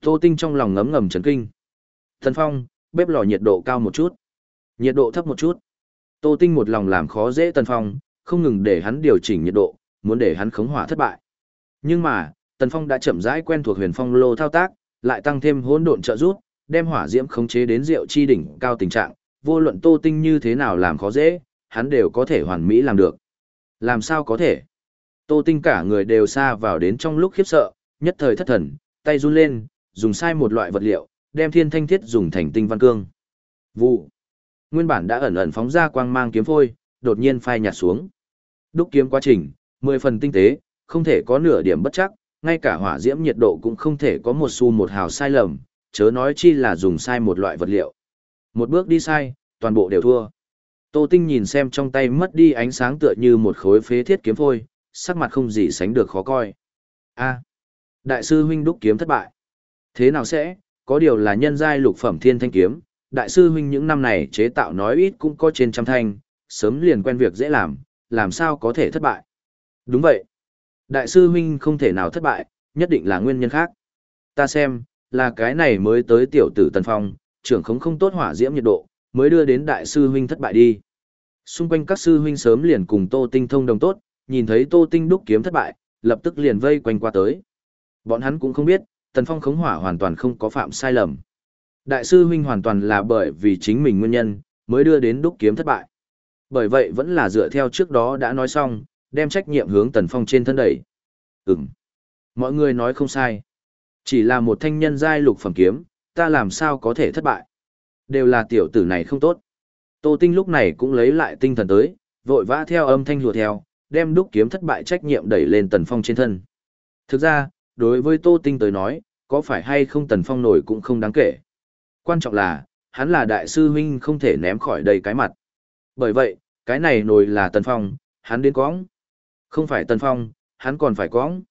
Tô Tinh trong lòng ngấm ngầm chấn kinh. Thần Phong, bếp lò nhiệt độ cao một chút. Nhiệt độ thấp một chút. Tô Tinh một lòng làm khó dễ Tần Phong, không ngừng để hắn điều chỉnh nhiệt độ, muốn để hắn khống hỏa thất bại. Nhưng mà, Tần Phong đã chậm rãi quen thuộc huyền phong lô thao tác, lại tăng thêm hỗn độn trợ giúp, đem hỏa diễm khống chế đến rượu chi đỉnh cao tình trạng, vô luận Tô Tinh như thế nào làm khó dễ, hắn đều có thể hoàn mỹ làm được. Làm sao có thể? Tô Tinh cả người đều xa vào đến trong lúc khiếp sợ, nhất thời thất thần, tay run lên, dùng sai một loại vật liệu, đem thiên thanh thiết dùng thành tinh văn cương. Vụ. Nguyên bản đã ẩn ẩn phóng ra quang mang kiếm phôi, đột nhiên phai nhạt xuống. Đúc kiếm quá trình, mười phần tinh tế, không thể có nửa điểm bất chắc, ngay cả hỏa diễm nhiệt độ cũng không thể có một xu một hào sai lầm, chớ nói chi là dùng sai một loại vật liệu. Một bước đi sai, toàn bộ đều thua. Tô Tinh nhìn xem trong tay mất đi ánh sáng tựa như một khối phế thiết kiếm phôi, sắc mặt không gì sánh được khó coi. A, đại sư huynh đúc kiếm thất bại. Thế nào sẽ, có điều là nhân giai lục phẩm thiên thanh kiếm, đại sư huynh những năm này chế tạo nói ít cũng có trên trăm thanh, sớm liền quen việc dễ làm, làm sao có thể thất bại. Đúng vậy. Đại sư huynh không thể nào thất bại, nhất định là nguyên nhân khác. Ta xem, là cái này mới tới tiểu tử Tần Phong, trưởng không không tốt hỏa diễm nhiệt độ, mới đưa đến đại sư huynh thất bại đi. Xung quanh các sư huynh sớm liền cùng Tô Tinh thông đồng tốt, nhìn thấy Tô Tinh đúc kiếm thất bại, lập tức liền vây quanh qua tới. Bọn hắn cũng không biết, Tần Phong khống hỏa hoàn toàn không có phạm sai lầm. Đại sư huynh hoàn toàn là bởi vì chính mình nguyên nhân, mới đưa đến đúc kiếm thất bại. Bởi vậy vẫn là dựa theo trước đó đã nói xong, đem trách nhiệm hướng Tần Phong trên thân đẩy. Ừm. Mọi người nói không sai. Chỉ là một thanh nhân giai lục phẩm kiếm, ta làm sao có thể thất bại. Đều là tiểu tử này không tốt. Tô Tinh lúc này cũng lấy lại tinh thần tới, vội vã theo âm thanh lùa theo, đem đúc kiếm thất bại trách nhiệm đẩy lên Tần Phong trên thân. Thực ra, đối với Tô Tinh tới nói, có phải hay không Tần Phong nổi cũng không đáng kể. Quan trọng là, hắn là đại sư huynh không thể ném khỏi đầy cái mặt. Bởi vậy, cái này nổi là Tần Phong, hắn đến cóng. Không phải Tần Phong, hắn còn phải cóng.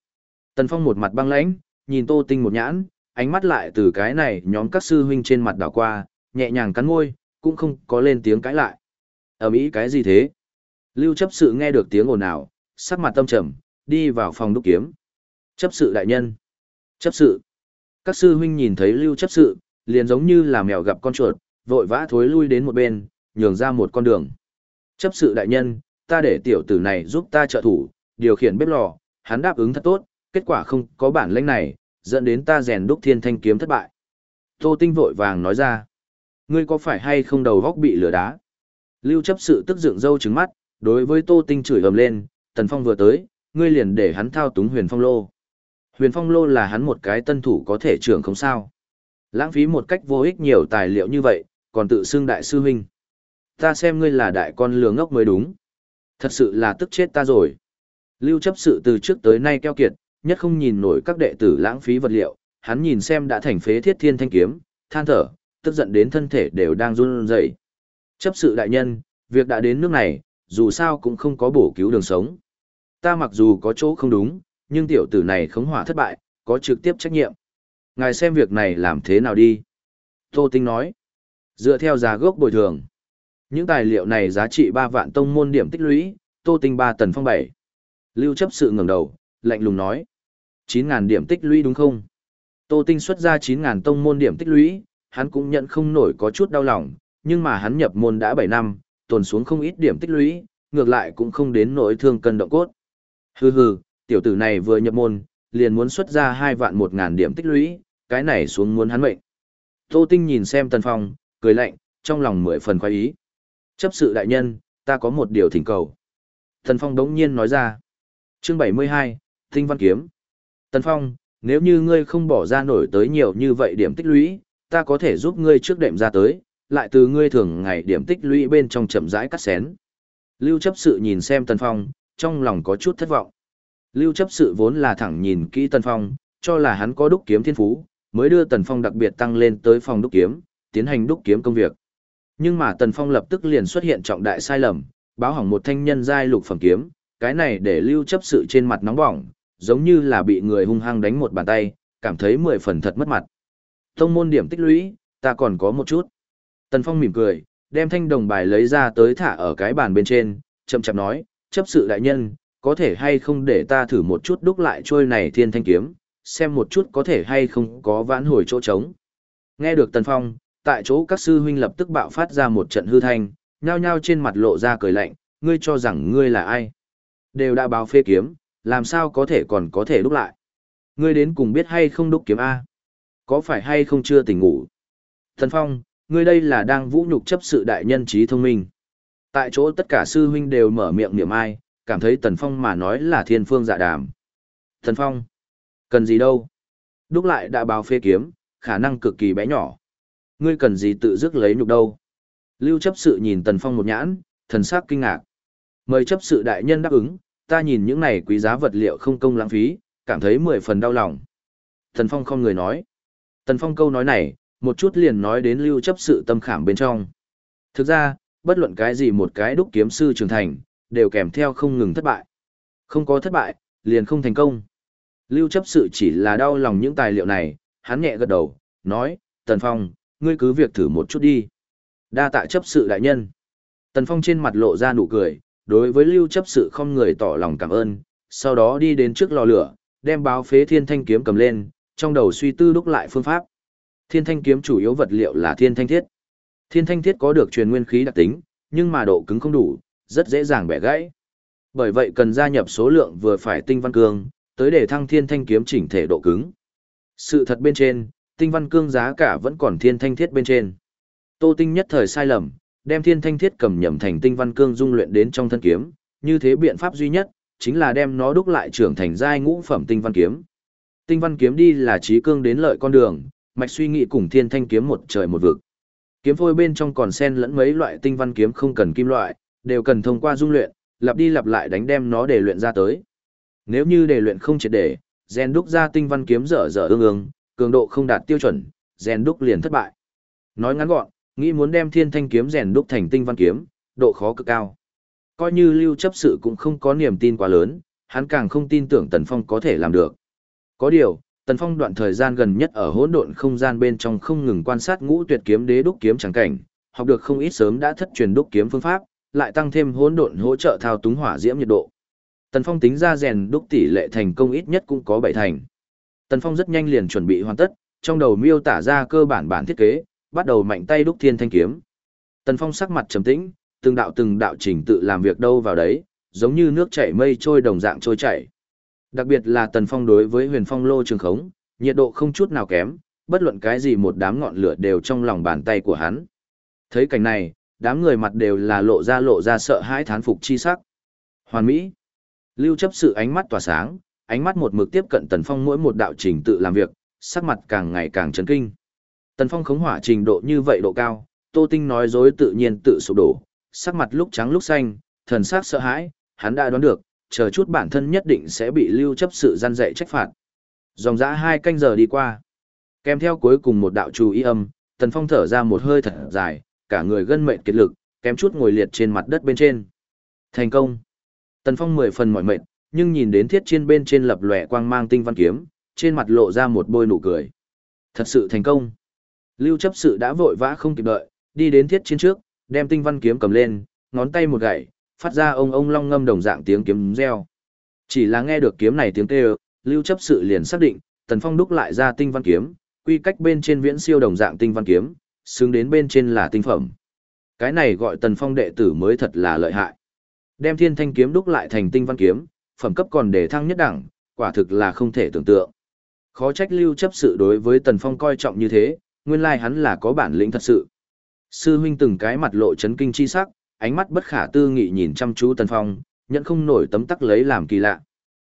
Tần Phong một mặt băng lãnh, nhìn Tô Tinh một nhãn, ánh mắt lại từ cái này nhóm các sư huynh trên mặt đảo qua, nhẹ nhàng cắn môi, cũng không có lên tiếng cãi lại. Ở Mỹ cái gì thế? Lưu chấp sự nghe được tiếng ồn ào, sắc mặt tâm trầm, đi vào phòng đúc kiếm. Chấp sự đại nhân. Chấp sự. Các sư huynh nhìn thấy lưu chấp sự, liền giống như là mèo gặp con chuột, vội vã thối lui đến một bên, nhường ra một con đường. Chấp sự đại nhân, ta để tiểu tử này giúp ta trợ thủ, điều khiển bếp lò, hắn đáp ứng thật tốt, kết quả không có bản lĩnh này, dẫn đến ta rèn đúc thiên thanh kiếm thất bại. Tô Tinh vội vàng nói ra, ngươi có phải hay không đầu góc bị lửa đá? Lưu chấp sự tức dựng râu trứng mắt, đối với Tô Tinh chửi ầm lên, Tần Phong vừa tới, ngươi liền để hắn thao túng huyền phong lô. Huyền phong lô là hắn một cái tân thủ có thể trưởng không sao. Lãng phí một cách vô ích nhiều tài liệu như vậy, còn tự xưng đại sư huynh. Ta xem ngươi là đại con lừa ngốc mới đúng. Thật sự là tức chết ta rồi. Lưu chấp sự từ trước tới nay keo kiệt, nhất không nhìn nổi các đệ tử lãng phí vật liệu, hắn nhìn xem đã thành phế thiết thiên thanh kiếm, than thở, tức giận đến thân thể đều đang run rẩy. Chấp sự đại nhân, việc đã đến nước này, dù sao cũng không có bổ cứu đường sống. Ta mặc dù có chỗ không đúng, nhưng tiểu tử này khống hỏa thất bại, có trực tiếp trách nhiệm. Ngài xem việc này làm thế nào đi. Tô Tinh nói, dựa theo giá gốc bồi thường. Những tài liệu này giá trị 3 vạn tông môn điểm tích lũy, Tô Tinh 3 tần phong 7. Lưu chấp sự ngẩng đầu, lạnh lùng nói. 9.000 điểm tích lũy đúng không? Tô Tinh xuất ra 9.000 tông môn điểm tích lũy, hắn cũng nhận không nổi có chút đau lòng, nhưng mà hắn nhập môn đã 7 năm, tồn xuống không ít điểm tích lũy, ngược lại cũng không đến nỗi thương cân động cốt. Hừ hừ, tiểu tử này vừa nhập môn, liền muốn xuất ra 2 vạn 1 ngàn điểm tích lũy, cái này xuống muốn hắn mệnh. Tô Tinh nhìn xem Tần Phong, cười lạnh, trong lòng mười phần khoái ý. Chấp sự đại nhân, ta có một điều thỉnh cầu. Tần Phong đống nhiên nói ra. Chương 72, Tinh Văn Kiếm. Tần Phong, nếu như ngươi không bỏ ra nổi tới nhiều như vậy điểm tích lũy, ta có thể giúp ngươi trước đệm ra tới, lại từ ngươi thường ngày điểm tích lũy bên trong chậm rãi cắt xén. Lưu chấp sự nhìn xem Tần Phong, trong lòng có chút thất vọng. Lưu chấp sự vốn là thẳng nhìn kỹ Tần Phong, cho là hắn có đúc kiếm thiên phú, mới đưa Tần Phong đặc biệt tăng lên tới phòng đúc kiếm, tiến hành đúc kiếm công việc. Nhưng mà Tần Phong lập tức liền xuất hiện trọng đại sai lầm, báo hỏng một thanh nhân giai lục phẩm kiếm, cái này để lưu chấp sự trên mặt nóng bỏng, giống như là bị người hung hăng đánh một bàn tay, cảm thấy mười phần thật mất mặt. Tông môn điểm tích lũy, ta còn có một chút. Tần Phong mỉm cười, đem thanh đồng bài lấy ra tới thả ở cái bàn bên trên, chậm chậm nói, chấp sự đại nhân, có thể hay không để ta thử một chút đúc lại trôi này thiên thanh kiếm, xem một chút có thể hay không có vãn hồi chỗ trống. Nghe được Tần Phong, tại chỗ các sư huynh lập tức bạo phát ra một trận hư thanh, nhao nhao trên mặt lộ ra cười lạnh, ngươi cho rằng ngươi là ai? Đều đã báo phê kiếm, làm sao có thể còn có thể đúc lại? Ngươi đến cùng biết hay không đúc kiếm A? Có phải hay không chưa tỉnh ngủ? Thần Phong, ngươi đây là đang vũ nhục chấp sự đại nhân trí thông minh. Tại chỗ tất cả sư huynh đều mở miệng niệm ai, cảm thấy Tần Phong mà nói là thiên phương dạ đàm. Thần Phong, cần gì đâu? Đúc lại đã báo phê kiếm, khả năng cực kỳ bé nhỏ. Ngươi cần gì tự dứt lấy nhục đâu? Lưu chấp sự nhìn Tần Phong một nhãn, thần sắc kinh ngạc. Mời chấp sự đại nhân đáp ứng, ta nhìn những này quý giá vật liệu không công lãng phí, cảm thấy mười phần đau lòng. Tần Phong không người nói. Tần Phong câu nói này, một chút liền nói đến lưu chấp sự tâm khảm bên trong. Thực ra, bất luận cái gì một cái đúc kiếm sư trưởng thành, đều kèm theo không ngừng thất bại. Không có thất bại, liền không thành công. Lưu chấp sự chỉ là đau lòng những tài liệu này, hắn nhẹ gật đầu, nói, Tần Phong, ngươi cứ việc thử một chút đi. Đa tạ chấp sự đại nhân. Tần Phong trên mặt lộ ra nụ cười, đối với lưu chấp sự không người tỏ lòng cảm ơn, sau đó đi đến trước lò lửa, đem báo phế thiên thanh kiếm cầm lên, trong đầu suy tư đúc lại phương pháp. Thiên thanh kiếm chủ yếu vật liệu là thiên thanh thiết. Thiên thanh thiết có được truyền nguyên khí đặc tính, nhưng mà độ cứng không đủ, rất dễ dàng bẻ gãy. Bởi vậy cần gia nhập số lượng vừa phải tinh văn cương, tới để thăng thiên thanh kiếm chỉnh thể độ cứng. Sự thật bên trên, tinh văn cương giá cả vẫn còn thiên thanh thiết bên trên. Tô Tinh nhất thời sai lầm, đem thiên thanh thiết cầm nhầm thành tinh văn cương dung luyện đến trong thân kiếm, như thế biện pháp duy nhất chính là đem nó đúc lại trưởng thành giai ngũ phẩm tinh văn kiếm. Tinh văn kiếm đi là trí cương đến lợi con đường, mạch suy nghĩ cùng thiên thanh kiếm một trời một vực. Kiếm phôi bên trong còn xen lẫn mấy loại tinh văn kiếm không cần kim loại, đều cần thông qua dung luyện, lặp đi lặp lại đánh đem nó để luyện ra tới. Nếu như để luyện không triệt để, gen đúc ra tinh văn kiếm dở dở ương ương, cường độ không đạt tiêu chuẩn, rèn đúc liền thất bại. Nói ngắn gọn, nghĩ muốn đem thiên thanh kiếm rèn đúc thành tinh văn kiếm, độ khó cực cao. Coi như lưu chấp sự cũng không có niềm tin quá lớn, hắn càng không tin tưởng Tần Phong có thể làm được. Có điều, Tần Phong đoạn thời gian gần nhất ở hỗn độn không gian bên trong không ngừng quan sát ngũ tuyệt kiếm đế đúc kiếm chẳng cảnh, học được không ít sớm đã thất truyền đúc kiếm phương pháp, lại tăng thêm hỗn độn hỗ trợ thao túng hỏa diễm nhiệt độ. Tần Phong tính ra rèn đúc tỷ lệ thành công ít nhất cũng có bảy thành. Tần Phong rất nhanh liền chuẩn bị hoàn tất, trong đầu miêu tả ra cơ bản bản thiết kế, bắt đầu mạnh tay đúc thiên thanh kiếm. Tần Phong sắc mặt trầm tĩnh, từng đạo từng đạo trình tự làm việc đâu vào đấy, giống như nước chảy mây trôi đồng dạng trôi chảy. Đặc biệt là Tần Phong đối với huyền phong lô trường khống, nhiệt độ không chút nào kém, bất luận cái gì một đám ngọn lửa đều trong lòng bàn tay của hắn. Thấy cảnh này, đám người mặt đều là lộ ra lộ ra sợ hãi thán phục chi sắc. Hoàn Mỹ. Lưu chấp sự ánh mắt tỏa sáng, ánh mắt một mực tiếp cận Tần Phong mỗi một đạo trình tự làm việc, sắc mặt càng ngày càng chấn kinh. Tần Phong khống hỏa trình độ như vậy độ cao, Tô Tinh nói dối tự nhiên tự sụp đổ, sắc mặt lúc trắng lúc xanh, thần sắc sợ hãi, hắn đã đoán được, chờ chút bản thân nhất định sẽ bị lưu chấp sự gian dạy trách phạt. Dòng dã hai canh giờ đi qua. Kèm theo cuối cùng một đạo chú ý âm, Tần Phong thở ra một hơi thật dài, cả người gân mệnh kiệt lực, kém chút ngồi liệt trên mặt đất bên trên. Thành công. Tần Phong mười phần mỏi mệt, nhưng nhìn đến thiết trên bên trên lập lòe quang mang tinh văn kiếm, trên mặt lộ ra một bôi nụ cười. Thật sự thành công. Lưu chấp sự đã vội vã không kịp đợi, đi đến thiết trên trước, đem tinh văn kiếm cầm lên, ngón tay một gậy, phát ra ông ông long ngâm đồng dạng tiếng kiếm reo. Chỉ là nghe được kiếm này tiếng kêu, Lưu chấp sự liền xác định, Tần Phong đúc lại ra tinh văn kiếm, quy cách bên trên viễn siêu đồng dạng tinh văn kiếm, xứng đến bên trên là tinh phẩm. Cái này gọi Tần Phong đệ tử mới thật là lợi hại. Đem thiên thanh kiếm đúc lại thành tinh văn kiếm, phẩm cấp còn để thăng nhất đẳng, quả thực là không thể tưởng tượng. Khó trách lưu chấp sự đối với Tần Phong coi trọng như thế, nguyên lai hắn là có bản lĩnh thật sự. Sư huynh từng cái mặt lộ chấn kinh chi sắc, ánh mắt bất khả tư nghị nhìn chăm chú Tần Phong, nhận không nổi tấm tắc lấy làm kỳ lạ.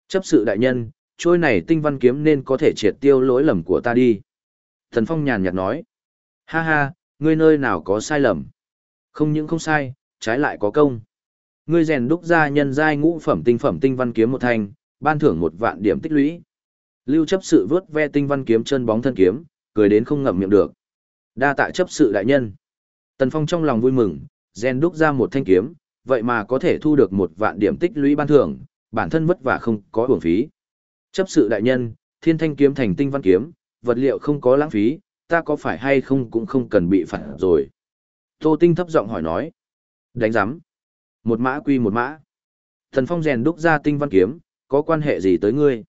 Chấp sự đại nhân, trôi này tinh văn kiếm nên có thể triệt tiêu lỗi lầm của ta đi. Tần Phong nhàn nhạt nói. Ha ha, ngươi nơi nào có sai lầm? Không những không sai, trái lại có công. Ngươi rèn đúc ra nhân giai ngũ phẩm tinh phẩm tinh văn kiếm một thanh, ban thưởng một vạn điểm tích lũy. Lưu chấp sự vớt ve tinh văn kiếm chân bóng thân kiếm, cười đến không ngậm miệng được. Đa tạ chấp sự đại nhân. Tần Phong trong lòng vui mừng, rèn đúc ra một thanh kiếm, vậy mà có thể thu được một vạn điểm tích lũy ban thưởng, bản thân vất vả không có uổng phí. Chấp sự đại nhân, thiên thanh kiếm thành tinh văn kiếm, vật liệu không có lãng phí, ta có phải hay không cũng không cần bị phạt rồi. Tô Tinh thấp giọng hỏi nói. Đánh giám. Một mã quy một mã. Thần Phong rèn đúc ra tinh văn kiếm, có quan hệ gì tới ngươi?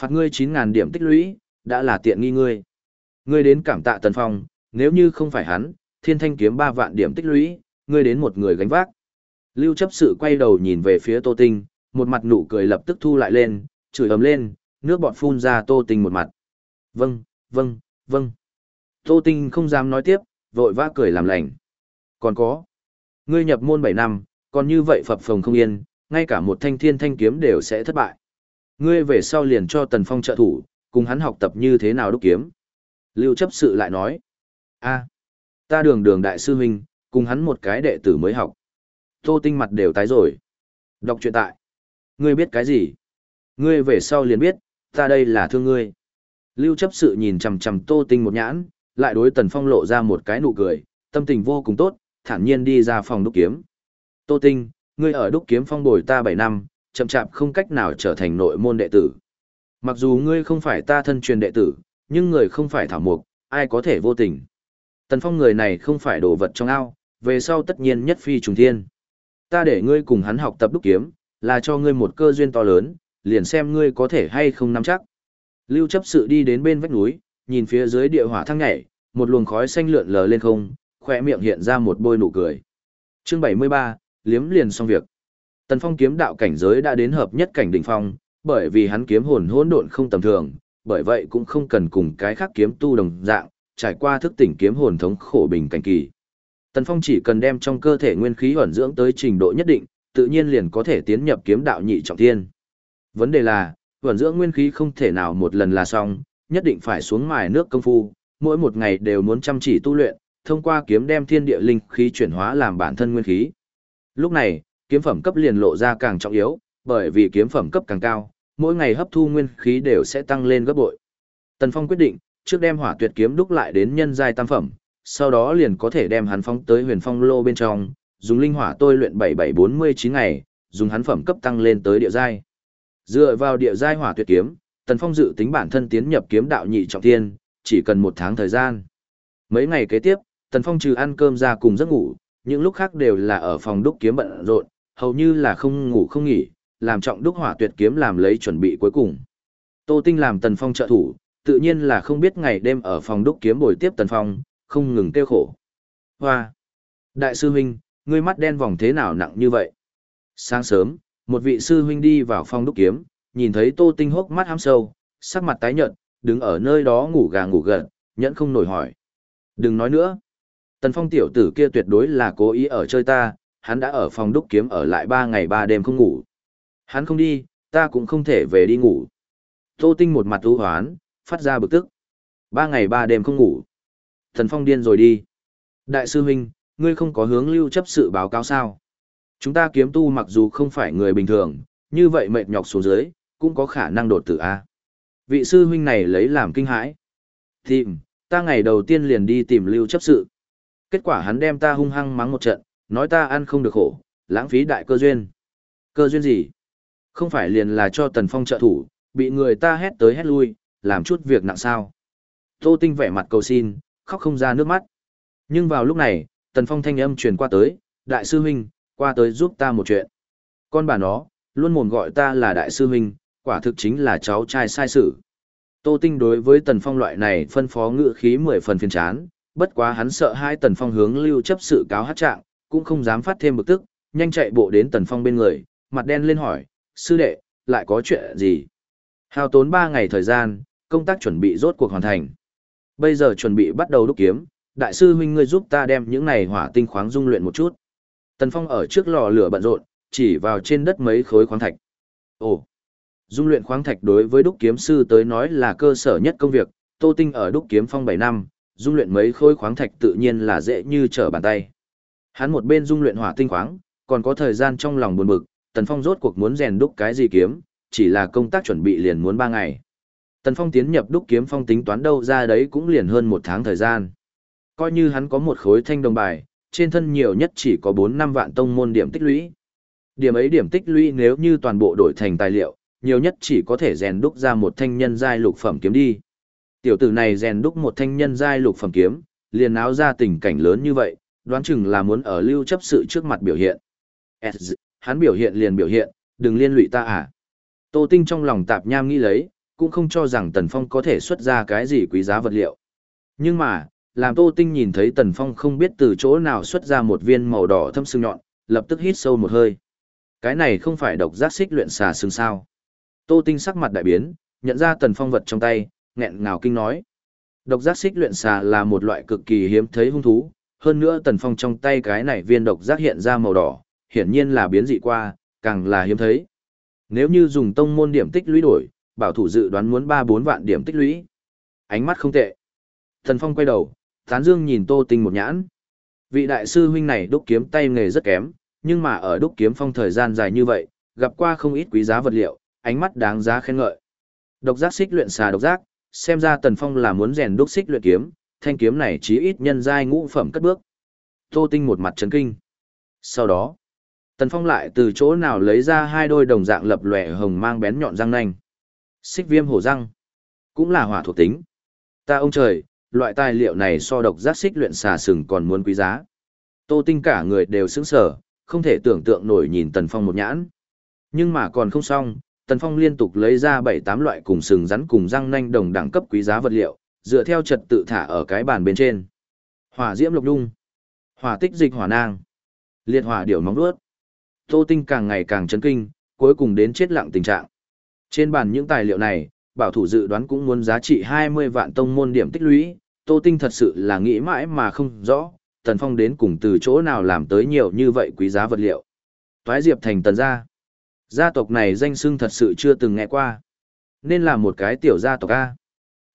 Phạt ngươi 9.000 điểm tích lũy, đã là tiện nghi ngươi. Ngươi đến cảm tạ Tần Phong, nếu như không phải hắn, thiên thanh kiếm 3 vạn điểm tích lũy, ngươi đến một người gánh vác. Lưu chấp sự quay đầu nhìn về phía Tô Tinh, một mặt nụ cười lập tức thu lại lên, chửi ầm lên, nước bọt phun ra Tô Tinh một mặt. Vâng, vâng, vâng. Tô Tinh không dám nói tiếp, vội vã cười làm lành. Còn có, ngươi nhập môn 7 năm, còn như vậy phập phồng không yên, ngay cả một thanh thiên thanh kiếm đều sẽ thất bại. Ngươi về sau liền cho Tần Phong trợ thủ, cùng hắn học tập như thế nào đúc kiếm. Lưu chấp sự lại nói, a, ta đường đường đại sư huynh, cùng hắn một cái đệ tử mới học. Tô Tinh mặt đều tái rồi. Đọc truyện tại. Ngươi biết cái gì? Ngươi về sau liền biết, ta đây là thương ngươi. Lưu chấp sự nhìn chằm chằm Tô Tinh một nhãn, lại đối Tần Phong lộ ra một cái nụ cười, tâm tình vô cùng tốt, thản nhiên đi ra phòng đúc kiếm. Tô Tinh, ngươi ở đúc kiếm phong bồi ta 7 năm, chậm chạp không cách nào trở thành nội môn đệ tử. Mặc dù ngươi không phải ta thân truyền đệ tử, nhưng người không phải thảo mục, ai có thể vô tình. Tần Phong người này không phải đồ vật trong ao, về sau tất nhiên nhất phi trùng thiên. Ta để ngươi cùng hắn học tập đúc kiếm, là cho ngươi một cơ duyên to lớn, liền xem ngươi có thể hay không nắm chắc. Lưu chấp sự đi đến bên vách núi, nhìn phía dưới địa hỏa thăng nhảy, một luồng khói xanh lượn lờ lên không, khỏe miệng hiện ra một bôi nụ cười. Chương 73, liếm liền xong việc. Tần Phong kiếm đạo cảnh giới đã đến hợp nhất cảnh đỉnh phong, bởi vì hắn kiếm hồn hỗn độn không tầm thường, bởi vậy cũng không cần cùng cái khác kiếm tu đồng dạng, trải qua thức tỉnh kiếm hồn thống khổ bình cảnh kỳ. Tần Phong chỉ cần đem trong cơ thể nguyên khí ẩn dưỡng tới trình độ nhất định, tự nhiên liền có thể tiến nhập kiếm đạo nhị trọng thiên. Vấn đề là, ẩn dưỡng nguyên khí không thể nào một lần là xong, nhất định phải xuống mài nước công phu, mỗi một ngày đều muốn chăm chỉ tu luyện, thông qua kiếm đem thiên địa linh khí chuyển hóa làm bản thân nguyên khí. Lúc này, kiếm phẩm cấp liền lộ ra càng trọng yếu, bởi vì kiếm phẩm cấp càng cao, mỗi ngày hấp thu nguyên khí đều sẽ tăng lên gấp bội. Tần Phong quyết định, trước đem hỏa tuyệt kiếm đúc lại đến nhân giai tam phẩm, sau đó liền có thể đem hắn phóng tới huyền phong lô bên trong, dùng linh hỏa tôi luyện 7749 ngày, dùng hắn phẩm cấp tăng lên tới địa giai. Dựa vào địa giai hỏa tuyệt kiếm, Tần Phong dự tính bản thân tiến nhập kiếm đạo nhị trọng thiên, chỉ cần một tháng thời gian. Mấy ngày kế tiếp, Tần Phong trừ ăn cơm ra cùng giấc ngủ, những lúc khác đều là ở phòng đúc kiếm bận rộn, hầu như là không ngủ không nghỉ, làm trọng đúc hỏa tuyệt kiếm làm lấy chuẩn bị cuối cùng. Tô Tinh làm Tần Phong trợ thủ, tự nhiên là không biết ngày đêm ở phòng đúc kiếm bồi tiếp Tần Phong, không ngừng tiêu khổ. Hoa! Đại sư huynh, ngươi mắt đen vòng thế nào nặng như vậy? Sáng sớm, một vị sư huynh đi vào phòng đúc kiếm, nhìn thấy Tô Tinh hốc mắt hám sâu, sắc mặt tái nhợt, đứng ở nơi đó ngủ gà ngủ gật, nhẫn không nổi hỏi. Đừng nói nữa. Tần Phong tiểu tử kia tuyệt đối là cố ý ở chơi ta, hắn đã ở phòng đúc kiếm ở lại ba ngày ba đêm không ngủ. Hắn không đi, ta cũng không thể về đi ngủ. Tô Tinh một mặt ưu hoán, phát ra bực tức. Ba ngày ba đêm không ngủ. Thần Phong điên rồi đi. Đại sư huynh, ngươi không có hướng lưu chấp sự báo cáo sao? Chúng ta kiếm tu mặc dù không phải người bình thường, như vậy mệt nhọc xuống dưới, cũng có khả năng đột tử A. Vị sư huynh này lấy làm kinh hãi. Tìm, ta ngày đầu tiên liền đi tìm lưu chấp sự. Kết quả hắn đem ta hung hăng mắng một trận, nói ta ăn không được khổ, lãng phí đại cơ duyên. Cơ duyên gì? Không phải liền là cho Tần Phong trợ thủ, bị người ta hét tới hét lui, làm chút việc nặng sao. Tô Tinh vẻ mặt cầu xin, khóc không ra nước mắt. Nhưng vào lúc này, Tần Phong thanh âm truyền qua tới, đại sư huynh, qua tới giúp ta một chuyện. Con bà nó, luôn mồm gọi ta là đại sư huynh, quả thực chính là cháu trai sai sự. Tô Tinh đối với Tần Phong loại này phân phó ngựa khí mười phần phiền chán, bất quá hắn sợ hai Tần Phong hướng lưu chấp sự cáo hát trạng, cũng không dám phát thêm bực tức, nhanh chạy bộ đến Tần Phong bên người, mặt đen lên hỏi, sư đệ, lại có chuyện gì? Hao tốn ba ngày thời gian, công tác chuẩn bị rốt cuộc hoàn thành. Bây giờ chuẩn bị bắt đầu đúc kiếm, đại sư huynh ngươi giúp ta đem những này hỏa tinh khoáng dung luyện một chút. Tần Phong ở trước lò lửa bận rộn, chỉ vào trên đất mấy khối khoáng thạch. Ồ, dung luyện khoáng thạch đối với đúc kiếm sư tới nói là cơ sở nhất công việc, Tô Tinh ở đúc kiếm phong 7 năm, dung luyện mấy khối khoáng thạch tự nhiên là dễ như trở bàn tay. Hắn một bên dung luyện hỏa tinh khoáng, còn có thời gian trong lòng buồn bực, Tần Phong rốt cuộc muốn rèn đúc cái gì kiếm, chỉ là công tác chuẩn bị liền muốn 3 ngày. Tần Phong tiến nhập đúc kiếm phong tính toán đâu ra đấy cũng liền hơn một tháng thời gian. Coi như hắn có một khối thanh đồng bài, trên thân nhiều nhất chỉ có 4 năm vạn tông môn điểm tích lũy. Điểm ấy điểm tích lũy nếu như toàn bộ đổi thành tài liệu, nhiều nhất chỉ có thể rèn đúc ra một thanh nhân giai lục phẩm kiếm đi. Tiểu tử này rèn đúc một thanh nhân giai lục phẩm kiếm, liền áo ra tình cảnh lớn như vậy, đoán chừng là muốn ở lưu chấp sự trước mặt biểu hiện. Hắn biểu hiện liền biểu hiện, đừng liên lụy ta à. Tô Tinh trong lòng tạp nham nghĩ lấy, cũng không cho rằng Tần Phong có thể xuất ra cái gì quý giá vật liệu. Nhưng mà, làm Tô Tinh nhìn thấy Tần Phong không biết từ chỗ nào xuất ra một viên màu đỏ thâm sưng nhọn, lập tức hít sâu một hơi. Cái này không phải độc giác xích luyện xà xương sao. Tô Tinh sắc mặt đại biến, nhận ra Tần Phong vật trong tay, nghẹn ngào kinh nói. Độc giác xích luyện xà là một loại cực kỳ hiếm thấy hung thú, hơn nữa Tần Phong trong tay cái này viên độc giác hiện ra màu đỏ, hiển nhiên là biến dị qua, càng là hiếm thấy. Nếu như dùng tông môn điểm tích lũy đổi, bảo thủ dự đoán muốn 3-4 vạn điểm tích lũy. Ánh mắt không tệ. Tần Phong quay đầu, tán dương nhìn Tô Tinh một nhãn. Vị đại sư huynh này đúc kiếm tay nghề rất kém, nhưng mà ở đúc kiếm phong thời gian dài như vậy, gặp qua không ít quý giá vật liệu, ánh mắt đáng giá khen ngợi. Độc giác xích luyện xà độc giác, xem ra Tần Phong là muốn rèn đúc xích luyện kiếm, thanh kiếm này chí ít nhân giai ngũ phẩm cất bước. Tô Tinh một mặt chấn kinh. Sau đó, Tần Phong lại từ chỗ nào lấy ra hai đôi đồng dạng lập lòe hồng mang bén nhọn răng nanh. Xích viêm hổ răng, cũng là hỏa thuộc tính. Ta ông trời, loại tài liệu này so độc giác xích luyện xà sừng còn muốn quý giá. Tô Tinh cả người đều sững sờ, không thể tưởng tượng nổi nhìn Tần Phong một nhãn. Nhưng mà còn không xong, Tần Phong liên tục lấy ra bảy tám loại cùng sừng rắn cùng răng nanh đồng đẳng cấp quý giá vật liệu, dựa theo trật tự thả ở cái bàn bên trên. Hỏa diễm lục đung, hỏa tích dịch hỏa nang, liệt hỏa điểu móng đuốt. Tô Tinh càng ngày càng chấn kinh, cuối cùng đến chết lặng tình trạng. Trên bàn những tài liệu này, bảo thủ dự đoán cũng muốn giá trị 20 vạn tông môn điểm tích lũy, Tô Tinh thật sự là nghĩ mãi mà không rõ, Tần Phong đến cùng từ chỗ nào làm tới nhiều như vậy quý giá vật liệu. Toái Diệp thành tần gia. Gia tộc này danh xưng thật sự chưa từng nghe qua. Nên là một cái tiểu gia tộc A.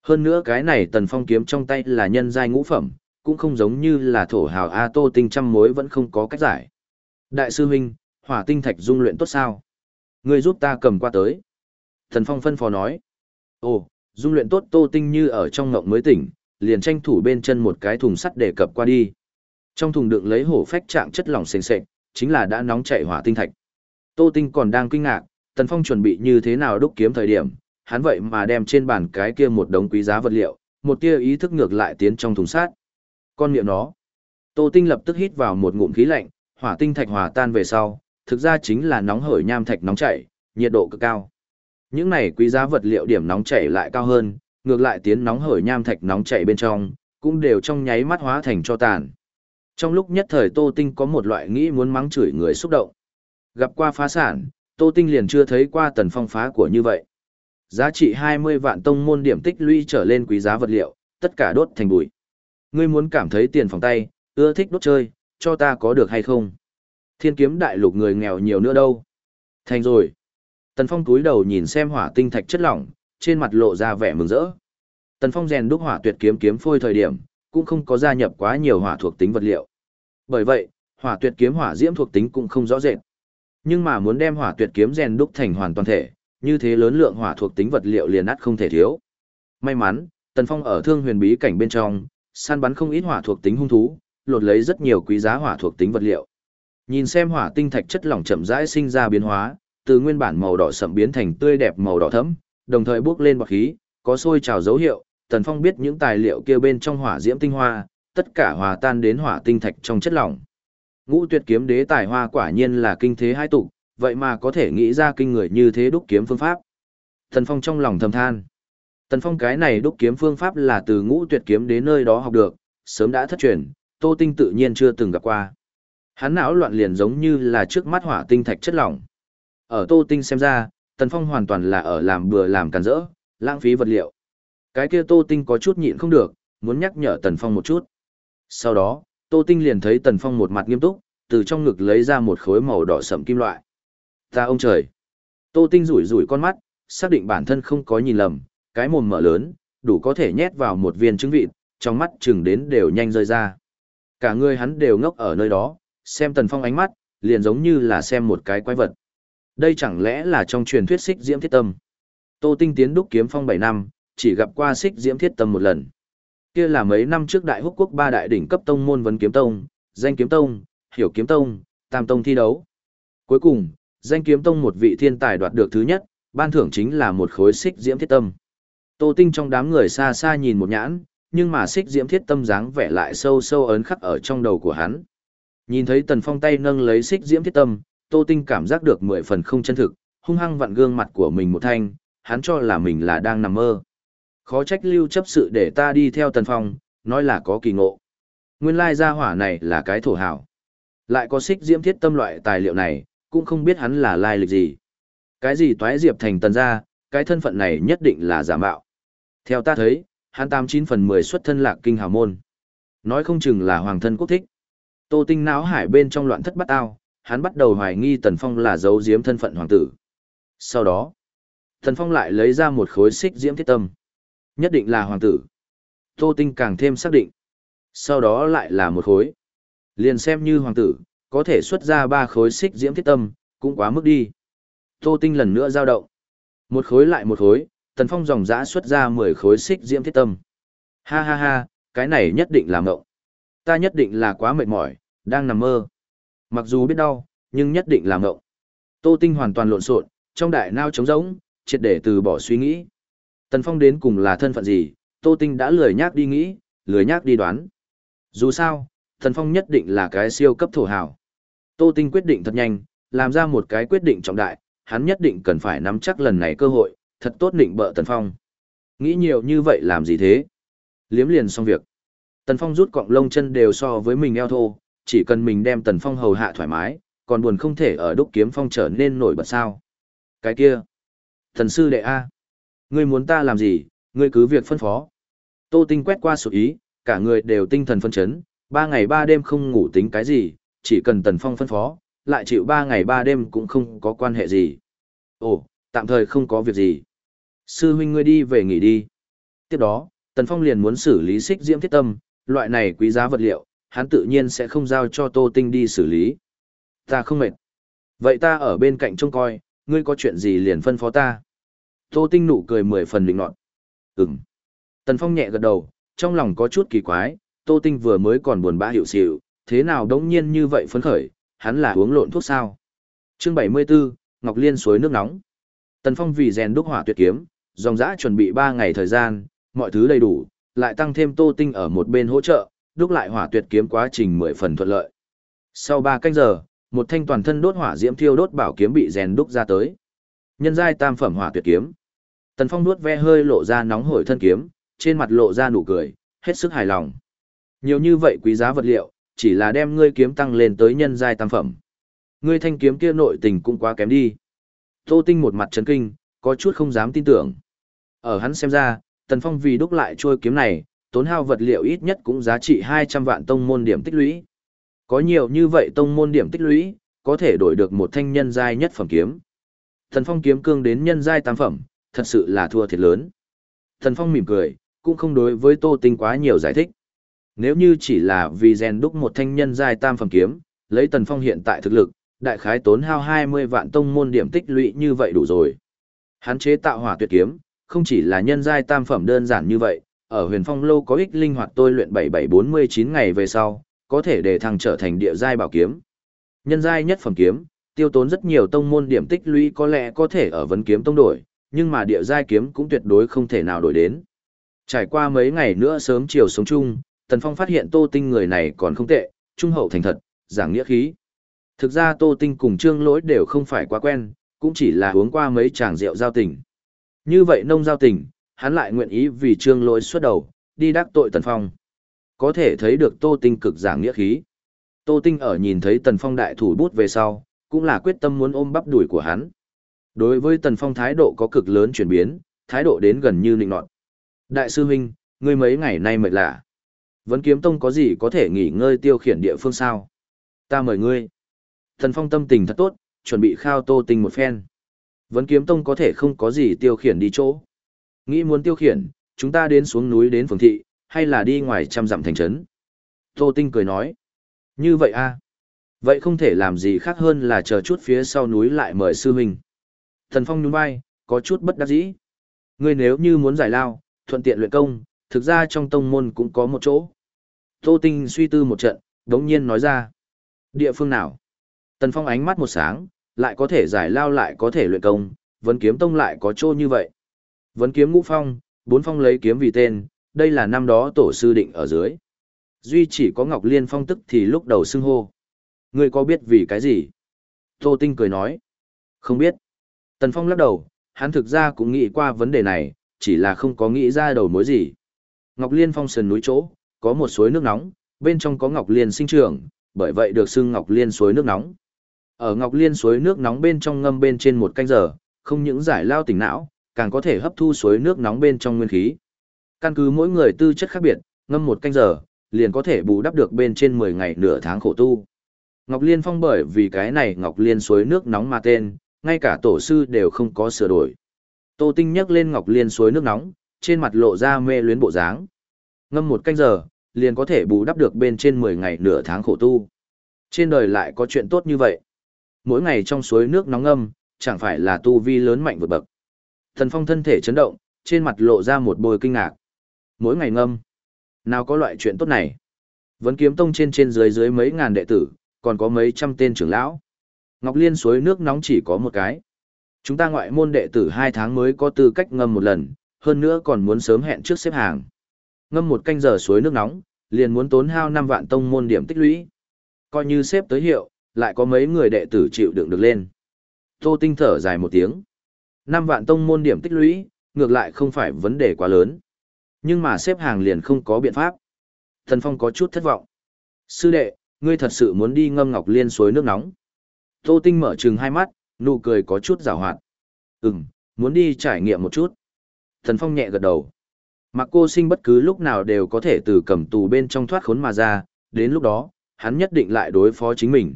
Hơn nữa cái này Tần Phong kiếm trong tay là nhân giai ngũ phẩm, cũng không giống như là thổ hào A Tô Tinh trăm mối vẫn không có cách giải. Đại sư huynh, hỏa tinh thạch dung luyện tốt sao? Người giúp ta cầm qua tới. thần Phong phân phó nói. Ồ, dung luyện tốt Tô Tinh như ở trong ngộng mới tỉnh, liền tranh thủ bên chân một cái thùng sắt để cập qua đi. Trong thùng đựng lấy hổ phách trạng chất lỏng sền sệt, chính là đã nóng chảy hỏa tinh thạch. Tô Tinh còn đang kinh ngạc, Tần Phong chuẩn bị như thế nào đúc kiếm thời điểm, hắn vậy mà đem trên bàn cái kia một đống quý giá vật liệu, một tia ý thức ngược lại tiến trong thùng sát. Con miệng nó. Tô Tinh lập tức hít vào một ngụm khí lạnh, hỏa tinh thạch hòa tan về sau, thực ra chính là nóng hởi nham thạch nóng chảy, nhiệt độ cực cao. Những này quý giá vật liệu điểm nóng chảy lại cao hơn, ngược lại tiến nóng hởi nham thạch nóng chảy bên trong, cũng đều trong nháy mắt hóa thành cho tàn. Trong lúc nhất thời Tô Tinh có một loại nghĩ muốn mắng chửi người xúc động. Gặp qua phá sản, Tô Tinh liền chưa thấy qua tần phong phá của như vậy. Giá trị 20 vạn tông môn điểm tích lũy trở lên quý giá vật liệu, tất cả đốt thành bụi. Ngươi muốn cảm thấy tiền phòng tay, ưa thích đốt chơi, cho ta có được hay không? Thiên kiếm đại lục người nghèo nhiều nữa đâu. Thành rồi. Tần Phong túi đầu nhìn xem hỏa tinh thạch chất lỏng, trên mặt lộ ra vẻ mừng rỡ. Tần Phong rèn đúc hỏa tuyệt kiếm kiếm phôi thời điểm, cũng không có gia nhập quá nhiều hỏa thuộc tính vật liệu. Bởi vậy, hỏa tuyệt kiếm hỏa diễm thuộc tính cũng không rõ rệt. Nhưng mà muốn đem hỏa tuyệt kiếm rèn đúc thành hoàn toàn thể, như thế lớn lượng hỏa thuộc tính vật liệu liền ắt không thể thiếu. May mắn, Tần Phong ở Thương Huyền Bí cảnh bên trong, săn bắn không ít hỏa thuộc tính hung thú, lột lấy rất nhiều quý giá hỏa thuộc tính vật liệu. Nhìn xem hỏa tinh thạch chất lỏng chậm rãi sinh ra biến hóa, từ nguyên bản màu đỏ sậm biến thành tươi đẹp màu đỏ thẫm, đồng thời bước lên bọt khí, có sôi trào dấu hiệu, Tần Phong biết những tài liệu kia bên trong hỏa diễm tinh hoa, tất cả hòa tan đến hỏa tinh thạch trong chất lỏng. Ngũ tuyệt kiếm đế tài hoa quả nhiên là kinh thế hai tục, vậy mà có thể nghĩ ra kinh người như thế đúc kiếm phương pháp. Tần Phong trong lòng thầm than. Tần Phong cái này đúc kiếm phương pháp là từ ngũ tuyệt kiếm đế nơi đó học được, sớm đã thất truyền, Tô Tinh tự nhiên chưa từng gặp qua. Hắn não loạn liền giống như là trước mắt hỏa tinh thạch chất lỏng. Ở Tô Tinh xem ra, Tần Phong hoàn toàn là ở làm bừa làm càn rỡ, lãng phí vật liệu. Cái kia Tô Tinh có chút nhịn không được, muốn nhắc nhở Tần Phong một chút. Sau đó, Tô Tinh liền thấy Tần Phong một mặt nghiêm túc, từ trong ngực lấy ra một khối màu đỏ sẫm kim loại. Ta ông trời! Tô Tinh rủi rủi con mắt, xác định bản thân không có nhìn lầm, cái mồm mở lớn, đủ có thể nhét vào một viên trứng vịt, trong mắt chừng đến đều nhanh rơi ra. Cả người hắn đều ngốc ở nơi đó, xem Tần Phong ánh mắt, liền giống như là xem một cái quái vật. Đây chẳng lẽ là trong truyền thuyết xích diễm thiết tâm. Tô Tinh tiến đúc kiếm phong 7 năm, chỉ gặp qua xích diễm thiết tâm một lần. Kia là mấy năm trước đại húc quốc ba đại đỉnh cấp tông môn vấn kiếm tông, danh kiếm tông, hiểu kiếm tông, tam tông thi đấu. Cuối cùng, danh kiếm tông một vị thiên tài đoạt được thứ nhất, ban thưởng chính là một khối xích diễm thiết tâm. Tô Tinh trong đám người xa xa nhìn một nhãn, nhưng mà xích diễm thiết tâm dáng vẻ lại sâu sâu ấn khắc ở trong đầu của hắn. Nhìn thấy Tần Phong tay nâng lấy xích diễm thiết tâm, Tô Tinh cảm giác được mười phần không chân thực, hung hăng vặn gương mặt của mình một thanh, hắn cho là mình là đang nằm mơ. Khó trách lưu chấp sự để ta đi theo Tần Phong, nói là có kỳ ngộ. Nguyên lai gia hỏa này là cái thổ hảo. Lại có xích diễm thiết tâm loại tài liệu này, cũng không biết hắn là lai lịch gì. Cái gì toái diệp thành tần gia, cái thân phận này nhất định là giả mạo. Theo ta thấy, hắn tám chín phần mười xuất thân lạc kinh hào môn. Nói không chừng là hoàng thân quốc thích. Tô tinh não hải bên trong loạn thất bắt ao, hắn bắt đầu hoài nghi Tần Phong là giấu giếm thân phận hoàng tử. Sau đó, Tần Phong lại lấy ra một khối xích diễm thiết tâm. Nhất định là hoàng tử. Tô tinh càng thêm xác định. Sau đó lại là một khối. Liền xem như hoàng tử, có thể xuất ra ba khối xích diễm thiết tâm, cũng quá mức đi. Tô tinh lần nữa giao động. Một khối lại một khối, Tần Phong dòng dã xuất ra 10 khối xích diễm thiết tâm. Ha ha ha, cái này nhất định là mộng. Ta nhất định là quá mệt mỏi, đang nằm mơ. Mặc dù biết đau, nhưng nhất định là mộng. Tô Tinh hoàn toàn lộn xộn, trong đại nao trống rỗng, triệt để từ bỏ suy nghĩ. Tần Phong đến cùng là thân phận gì, Tô Tinh đã lười nhác đi nghĩ, lười nhác đi đoán. Dù sao, Tần Phong nhất định là cái siêu cấp thổ hào. Tô Tinh quyết định thật nhanh, làm ra một cái quyết định trọng đại, hắn nhất định cần phải nắm chắc lần này cơ hội, thật tốt định bợ Tần Phong. Nghĩ nhiều như vậy làm gì thế? Liếm liền xong việc. Tần Phong rút cọng lông chân đều so với mình eo thô, chỉ cần mình đem Tần Phong hầu hạ thoải mái, còn buồn không thể ở đúc kiếm phong trở nên nổi bật sao. Cái kia. Thần sư đệ A. Ngươi muốn ta làm gì, ngươi cứ việc phân phó. Tô Tinh quét qua sự ý, cả người đều tinh thần phân chấn, ba ngày ba đêm không ngủ tính cái gì, chỉ cần Tần Phong phân phó, lại chịu ba ngày ba đêm cũng không có quan hệ gì. Ồ, tạm thời không có việc gì. Sư huynh ngươi đi về nghỉ đi. Tiếp đó, Tần Phong liền muốn xử lý xích diễm thiết tâm, loại này quý giá vật liệu, hắn tự nhiên sẽ không giao cho Tô Tinh đi xử lý. Ta không mệt. Vậy ta ở bên cạnh trông coi, ngươi có chuyện gì liền phân phó ta. Tô Tinh nụ cười mười phần định nọt. Ừm. Tần Phong nhẹ gật đầu, trong lòng có chút kỳ quái, Tô Tinh vừa mới còn buồn bã hiểu xịu, thế nào đống nhiên như vậy phấn khởi, hắn là uống lộn thuốc sao. Chương 74, Ngọc Liên suối nước nóng. Tần Phong vì rèn đúc hỏa tuyệt kiếm, dòng dã chuẩn bị 3 ngày thời gian, mọi thứ đầy đủ, lại tăng thêm Tô Tinh ở một bên hỗ trợ, đúc lại hỏa tuyệt kiếm quá trình 10 phần thuận lợi. Sau 3 canh giờ, một thanh toàn thân đốt hỏa diễm thiêu đốt bảo kiếm bị rèn đúc ra tới. Nhân giai tam phẩm hỏa tuyệt kiếm. Tần Phong nuốt ve hơi lộ ra nóng hổi thân kiếm, trên mặt lộ ra nụ cười, hết sức hài lòng. Nhiều như vậy quý giá vật liệu, chỉ là đem ngươi kiếm tăng lên tới nhân giai tam phẩm. Ngươi thanh kiếm kia nội tình cũng quá kém đi. Tô Tinh một mặt chấn kinh, có chút không dám tin tưởng. Ở hắn xem ra, Tần Phong vì đúc lại trôi kiếm này, tốn hao vật liệu ít nhất cũng giá trị 200 vạn tông môn điểm tích lũy. Có nhiều như vậy tông môn điểm tích lũy, có thể đổi được một thanh nhân giai nhất phẩm kiếm. Tần Phong kiếm cương đến nhân giai tam phẩm, thật sự là thua thiệt lớn. Thần Phong mỉm cười, cũng không đối với Tô Tinh quá nhiều giải thích. Nếu như chỉ là vì rèn đúc một thanh nhân giai tam phẩm kiếm, lấy Tần Phong hiện tại thực lực, đại khái tốn hao 20 vạn tông môn điểm tích lũy như vậy đủ rồi. Hắn chế tạo hỏa tuyệt kiếm, không chỉ là nhân giai tam phẩm đơn giản như vậy, ở huyền phong lâu có ích linh hoạt tôi luyện 7749 ngày về sau, có thể để thằng trở thành địa giai bảo kiếm. Nhân giai nhất phẩm kiếm, tiêu tốn rất nhiều tông môn điểm tích lũy có lẽ có thể ở vấn kiếm tông đổi, nhưng mà địa giai kiếm cũng tuyệt đối không thể nào đổi đến. Trải qua mấy ngày nữa sớm chiều sống chung, Tần Phong phát hiện Tô Tinh người này còn không tệ, trung hậu thành thật, giảng nghĩa khí. Thực ra Tô Tinh cùng Trương Lỗi đều không phải quá quen, cũng chỉ là uống qua mấy chàng rượu giao tình. Như vậy nông giao tình, hắn lại nguyện ý vì Trương Lỗi xuất đầu, đi đắc tội Tần Phong. Có thể thấy được Tô Tinh cực giảng nghĩa khí. Tô Tinh ở nhìn thấy Tần Phong đại thủ bút về sau, cũng là quyết tâm muốn ôm bắp đuổi của hắn. Đối với Tần Phong thái độ có cực lớn chuyển biến, thái độ đến gần như nịnh nọt. Đại sư huynh, ngươi mấy ngày nay mệt lạ. Vấn kiếm tông có gì có thể nghỉ ngơi tiêu khiển địa phương sao? Ta mời ngươi. Tần Phong tâm tình thật tốt, chuẩn bị khao Tô Tinh một phen. Vấn kiếm tông có thể không có gì tiêu khiển đi chỗ. Nghĩ muốn tiêu khiển, chúng ta đến xuống núi đến phường thị, hay là đi ngoài trăm dặm thành trấn. Tô Tinh cười nói. Như vậy a Vậy không thể làm gì khác hơn là chờ chút phía sau núi lại mời sư huynh. Thần Phong nhún vai, có chút bất đắc dĩ. Ngươi nếu như muốn giải lao, thuận tiện luyện công, thực ra trong tông môn cũng có một chỗ. Tô Tinh suy tư một trận, đống nhiên nói ra. Địa phương nào? Tần Phong ánh mắt một sáng, lại có thể giải lao lại có thể luyện công, vấn kiếm tông lại có chỗ như vậy. Vấn kiếm ngũ phong, Bốn phong lấy kiếm vì tên, đây là năm đó tổ sư định ở dưới. Duy chỉ có Ngọc Liên phong tức thì lúc đầu xưng hô. Ngươi có biết vì cái gì? Tô Tinh cười nói. Không biết. Tần Phong lắc đầu, hắn thực ra cũng nghĩ qua vấn đề này, chỉ là không có nghĩ ra đầu mối gì. Ngọc Liên phong sườn núi chỗ, có một suối nước nóng, bên trong có Ngọc Liên sinh trưởng, bởi vậy được xưng Ngọc Liên suối nước nóng. Ở Ngọc Liên suối nước nóng bên trong ngâm bên trên một canh giờ, không những giải lao tỉnh não, càng có thể hấp thu suối nước nóng bên trong nguyên khí. Căn cứ mỗi người tư chất khác biệt, ngâm một canh giờ, liền có thể bù đắp được bên trên 10 ngày nửa tháng khổ tu. Ngọc Liên Phong bởi vì cái này Ngọc Liên suối nước nóng mà tên, ngay cả tổ sư đều không có sửa đổi. Tô Tinh nhấc lên Ngọc Liên suối nước nóng, trên mặt lộ ra mê luyến bộ dáng. Ngâm một canh giờ, liền có thể bù đắp được bên trên 10 ngày nửa tháng khổ tu. Trên đời lại có chuyện tốt như vậy. Mỗi ngày trong suối nước nóng ngâm, chẳng phải là tu vi lớn mạnh vượt bậc. Thần Phong thân thể chấn động, trên mặt lộ ra một bồi kinh ngạc. Mỗi ngày ngâm. Nào có loại chuyện tốt này. Vẫn kiếm tông trên trên dưới dưới mấy ngàn đệ tử, còn có mấy trăm tên trưởng lão. Ngọc Liên suối nước nóng chỉ có một cái. Chúng ta ngoại môn đệ tử hai tháng mới có tư cách ngâm một lần, hơn nữa còn muốn sớm hẹn trước xếp hàng. Ngâm một canh giờ suối nước nóng, liền muốn tốn hao 5 vạn tông môn điểm tích lũy. Coi như xếp tới hiệu, lại có mấy người đệ tử chịu đựng được lên. Tô Tinh thở dài một tiếng. 5 vạn tông môn điểm tích lũy, ngược lại không phải vấn đề quá lớn. Nhưng mà xếp hàng liền không có biện pháp. Thần Phong có chút thất vọng. Sư đệ, ngươi thật sự muốn đi ngâm ngọc liên suối nước nóng. Tô Tinh mở trừng hai mắt, nụ cười có chút rào hoạt. Ừm, muốn đi trải nghiệm một chút. Thần Phong nhẹ gật đầu. Mặc cô sinh bất cứ lúc nào đều có thể từ cầm tù bên trong thoát khốn mà ra, đến lúc đó, hắn nhất định lại đối phó chính mình.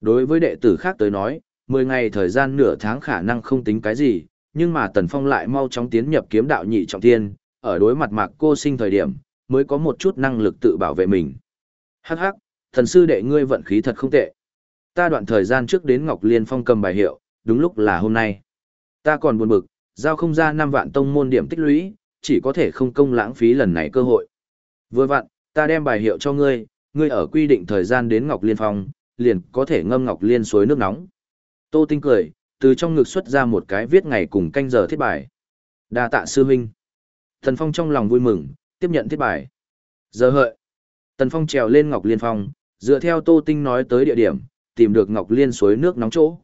Đối với đệ tử khác tới nói, 10 ngày thời gian nửa tháng khả năng không tính cái gì, nhưng mà Tần Phong lại mau chóng tiến nhập kiếm đạo nhị trọng thiên, ở đối mặt mạc cô sinh thời điểm, mới có một chút năng lực tự bảo vệ mình. Hắc hắc, thần sư đệ ngươi vận khí thật không tệ. Ta đoạn thời gian trước đến Ngọc Liên Phong cầm bài hiệu, đúng lúc là hôm nay. Ta còn buồn bực, giao không ra 5 vạn tông môn điểm tích lũy, chỉ có thể không công lãng phí lần này cơ hội. Vừa vặn, ta đem bài hiệu cho ngươi, ngươi ở quy định thời gian đến Ngọc Liên Phong, liền có thể ngâm Ngọc Liên suối nước nóng. Tô Tinh cười, từ trong ngực xuất ra một cái viết ngày cùng canh giờ thiết bài. Đa tạ sư huynh. Thần Phong trong lòng vui mừng, tiếp nhận thiết bài. Giờ hợi. Tần Phong trèo lên Ngọc Liên Phong, dựa theo Tô Tinh nói tới địa điểm, tìm được Ngọc Liên suối nước nóng chỗ.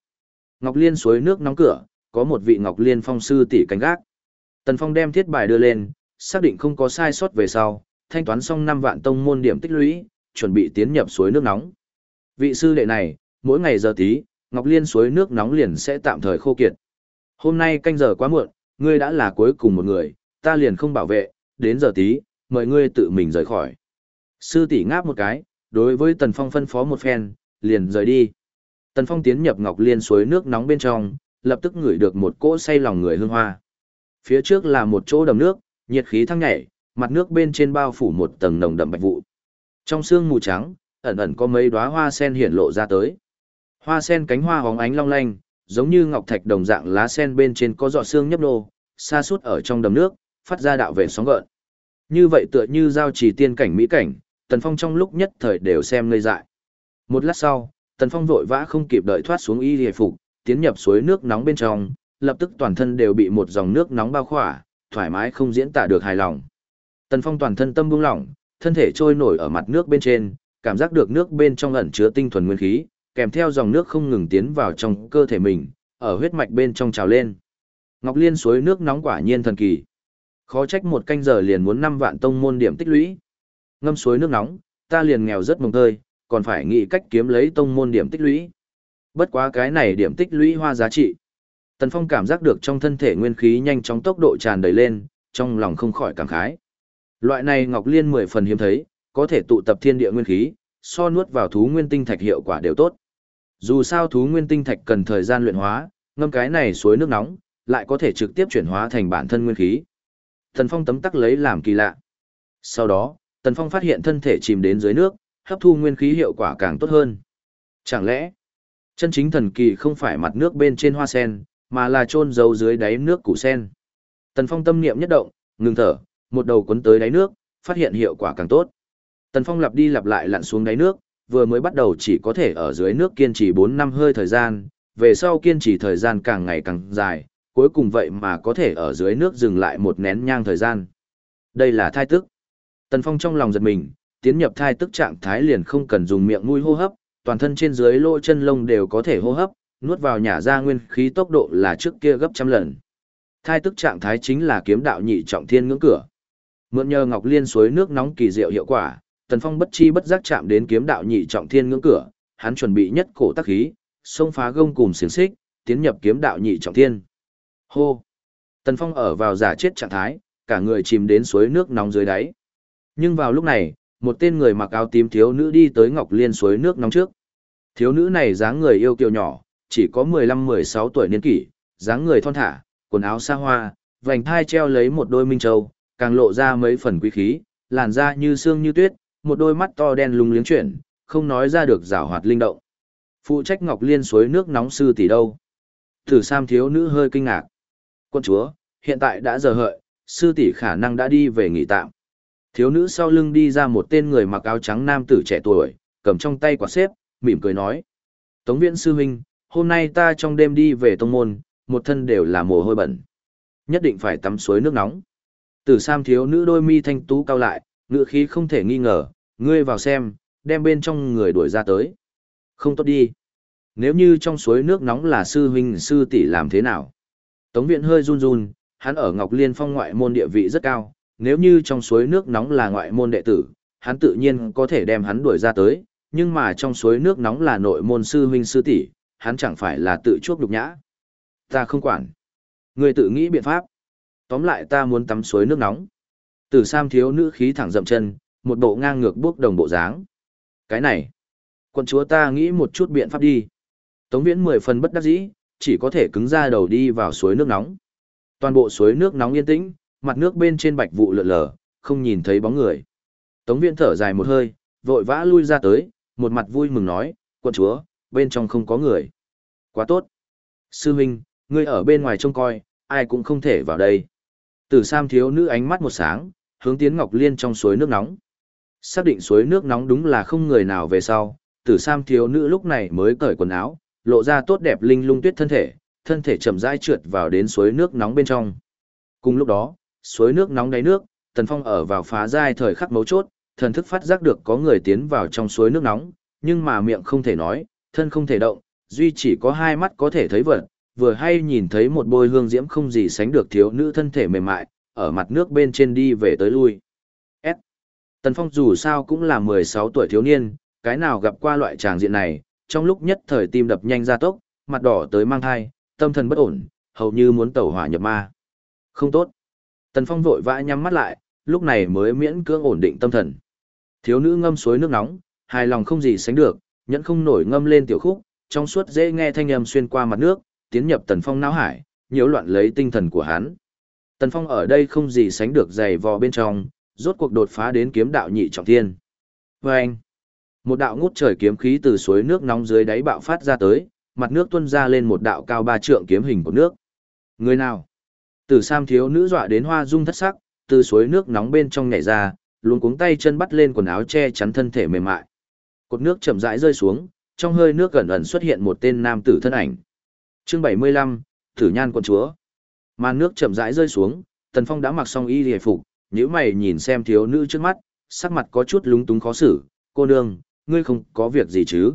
Ngọc Liên suối nước nóng cửa, có một vị Ngọc Liên Phong sư tỷ canh gác. Tần Phong đem thiết bài đưa lên, xác định không có sai sót về sau, thanh toán xong 5 vạn tông môn điểm tích lũy, chuẩn bị tiến nhập suối nước nóng. Vị sư đệ này, mỗi ngày giờ tí, Ngọc Liên suối nước nóng liền sẽ tạm thời khô kiệt. Hôm nay canh giờ quá muộn, ngươi đã là cuối cùng một người, ta liền không bảo vệ, đến giờ tí, mời ngươi tự mình rời khỏi. Sư tỷ ngáp một cái, đối với Tần Phong phân phó một phen, liền rời đi. Tần Phong tiến nhập Ngọc Liên suối nước nóng bên trong, lập tức ngửi được một cỗ say lòng người hương hoa. Phía trước là một chỗ đầm nước, nhiệt khí thăng nhảy, mặt nước bên trên bao phủ một tầng nồng đậm bạch vụ. Trong sương mù trắng, ẩn ẩn có mấy đóa hoa sen hiện lộ ra tới. Hoa sen cánh hoa hóng ánh long lanh, giống như ngọc thạch đồng dạng lá sen bên trên có giọt sương nhấp nô, xa suốt ở trong đầm nước, phát ra đạo về sóng gợn. Như vậy tựa như giao trì tiên cảnh mỹ cảnh, Tần Phong trong lúc nhất thời đều xem ngây dại. Một lát sau, Tần Phong vội vã không kịp đợi thoát xuống y hề phục, tiến nhập suối nước nóng bên trong, lập tức toàn thân đều bị một dòng nước nóng bao khỏa, thoải mái không diễn tả được hài lòng. Tần Phong toàn thân tâm buông lỏng, thân thể trôi nổi ở mặt nước bên trên, cảm giác được nước bên trong ẩn chứa tinh thuần nguyên khí, kèm theo dòng nước không ngừng tiến vào trong cơ thể mình, ở huyết mạch bên trong trào lên. Ngọc Liên suối nước nóng quả nhiên thần kỳ. Khó trách một canh giờ liền muốn 5 vạn tông môn điểm tích lũy. Ngâm suối nước nóng, ta liền nghèo rất mồng tơi, còn phải nghĩ cách kiếm lấy tông môn điểm tích lũy. Bất quá cái này điểm tích lũy hoa giá trị. Tần Phong cảm giác được trong thân thể nguyên khí nhanh chóng tốc độ tràn đầy lên, trong lòng không khỏi cảm khái. Loại này Ngọc Liên 10 phần hiếm thấy, có thể tụ tập thiên địa nguyên khí, so nuốt vào thú nguyên tinh thạch hiệu quả đều tốt. Dù sao thú nguyên tinh thạch cần thời gian luyện hóa, ngâm cái này suối nước nóng, lại có thể trực tiếp chuyển hóa thành bản thân nguyên khí. Tần Phong tấm tắc lấy làm kỳ lạ. Sau đó, Tần Phong phát hiện thân thể chìm đến dưới nước, hấp thu nguyên khí hiệu quả càng tốt hơn. Chẳng lẽ, chân chính thần kỳ không phải mặt nước bên trên hoa sen, mà là chôn giấu dưới đáy nước củ sen. Tần Phong tâm niệm nhất động, ngừng thở, một đầu cuốn tới đáy nước, phát hiện hiệu quả càng tốt. Tần Phong lặp đi lặp lại lặn xuống đáy nước, vừa mới bắt đầu chỉ có thể ở dưới nước kiên trì 4 năm hơi thời gian, về sau kiên trì thời gian càng ngày càng dài, cuối cùng vậy mà có thể ở dưới nước dừng lại một nén nhang thời gian. Đây là thai tức. Tần Phong trong lòng giật mình, tiến nhập thai tức trạng thái liền không cần dùng miệng mũi hô hấp, toàn thân trên dưới lỗ chân lông đều có thể hô hấp, nuốt vào nhả ra nguyên khí tốc độ là trước kia gấp trăm lần. Thai tức trạng thái chính là kiếm đạo nhị trọng thiên ngưỡng cửa. Mượn nhờ Ngọc Liên suối nước nóng kỳ diệu hiệu quả, Tần Phong bất chi bất giác chạm đến kiếm đạo nhị trọng thiên ngưỡng cửa, hắn chuẩn bị nhất cổ tác khí, xông phá gông cùm xiềng xích, tiến nhập kiếm đạo nhị trọng thiên. Hô. Tần Phong ở vào giả chết trạng thái, cả người chìm đến suối nước nóng dưới đáy. Nhưng vào lúc này, một tên người mặc áo tím thiếu nữ đi tới Ngọc Liên suối nước nóng trước. Thiếu nữ này dáng người yêu kiều nhỏ, chỉ có 15-16 tuổi niên kỷ, dáng người thon thả, quần áo xa hoa, vành thai treo lấy một đôi minh châu, càng lộ ra mấy phần quý khí, làn da như xương như tuyết, một đôi mắt to đen lung liếng chuyển, không nói ra được rào hoạt linh động. Phụ trách Ngọc Liên suối nước nóng sư tỷ đâu? Thử Sam thiếu nữ hơi kinh ngạc. Quân chúa, hiện tại đã giờ hợi, sư tỷ khả năng đã đi về nghỉ tạm. Thiếu nữ sau lưng đi ra một tên người mặc áo trắng nam tử trẻ tuổi, cầm trong tay quả xếp, mỉm cười nói. Tống viện sư huynh, hôm nay ta trong đêm đi về tông môn, một thân đều là mồ hôi bẩn. Nhất định phải tắm suối nước nóng. Tử Sam thiếu nữ đôi mi thanh tú cao lại, ngựa khí không thể nghi ngờ, ngươi vào xem, đem bên trong người đuổi ra tới. Không tốt đi. Nếu như trong suối nước nóng là sư huynh sư tỷ làm thế nào? Tống viện hơi run run, hắn ở Ngọc Liên Phong ngoại môn địa vị rất cao, nếu như trong suối nước nóng là ngoại môn đệ tử, hắn tự nhiên có thể đem hắn đuổi ra tới, nhưng mà trong suối nước nóng là nội môn sư huynh sư tỷ, hắn chẳng phải là tự chuốc nhục nhã. Ta không quản. Người tự nghĩ biện pháp. Tóm lại ta muốn tắm suối nước nóng. Tử Sam thiếu nữ khí thẳng dậm chân, một bộ ngang ngược bước đồng bộ dáng. Cái này, quân chúa ta nghĩ một chút biện pháp đi. Tống Viễn mười phần bất đắc dĩ, chỉ có thể cứng ra đầu đi vào suối nước nóng. Toàn bộ suối nước nóng yên tĩnh, mặt nước bên trên bạch vụ lượn lờ, không nhìn thấy bóng người. Tống Viễn thở dài một hơi, vội vã lui ra tới, một mặt vui mừng nói, Quân chúa, bên trong không có người. Quá tốt. Sư huynh, ngươi ở bên ngoài trông coi, ai cũng không thể vào đây. Tử Sam thiếu nữ ánh mắt một sáng, hướng tiến Ngọc Liên trong suối nước nóng. Xác định suối nước nóng đúng là không người nào về sau, Tử Sam thiếu nữ lúc này mới cởi quần áo, lộ ra tốt đẹp linh lung tuyết thân thể, thân thể chậm rãi trượt vào đến suối nước nóng bên trong. Cùng lúc đó, suối nước nóng đáy nước, Tần Phong ở vào phá giai thời khắc mấu chốt, thần thức phát giác được có người tiến vào trong suối nước nóng, nhưng mà miệng không thể nói, thân không thể động, duy chỉ có hai mắt có thể thấy vật, vừa hay nhìn thấy một bôi hương diễm không gì sánh được thiếu nữ thân thể mềm mại, ở mặt nước bên trên đi về tới lui. S. Tần Phong dù sao cũng là 16 tuổi thiếu niên, cái nào gặp qua loại tràng diện này, trong lúc nhất thời tim đập nhanh ra tốc, mặt đỏ tới mang thai, tâm thần bất ổn, hầu như muốn tẩu hỏa nhập ma. Không tốt. Tần Phong vội vã nhắm mắt lại, lúc này mới miễn cưỡng ổn định tâm thần. Thiếu nữ ngâm suối nước nóng, hài lòng không gì sánh được, nhẫn không nổi ngâm lên tiểu khúc, trong suốt dễ nghe thanh âm xuyên qua mặt nước, tiến nhập Tần Phong não hải, nhiễu loạn lấy tinh thần của hắn. Tần Phong ở đây không gì sánh được dày vò bên trong, rốt cuộc đột phá đến kiếm đạo nhị trọng thiên. Và anh, một đạo ngút trời kiếm khí từ suối nước nóng dưới đáy bạo phát ra tới, mặt nước tuôn ra lên một đạo cao ba trượng kiếm hình của nước. Người nào? Tử Sam thiếu nữ dọa đến hoa dung thất sắc, từ suối nước nóng bên trong nhảy ra, luôn cuống tay chân bắt lên quần áo che chắn thân thể mềm mại. Cột nước chậm rãi rơi xuống, trong hơi nước gần ẩn xuất hiện một tên nam tử thân ảnh. Chương 75, Tử Nhan quân chúa. Màn nước chậm rãi rơi xuống, Tần Phong đã mặc xong y liễu phục, nhíu mày nhìn xem thiếu nữ trước mắt, sắc mặt có chút lúng túng khó xử, "Cô nương, ngươi không có việc gì chứ?"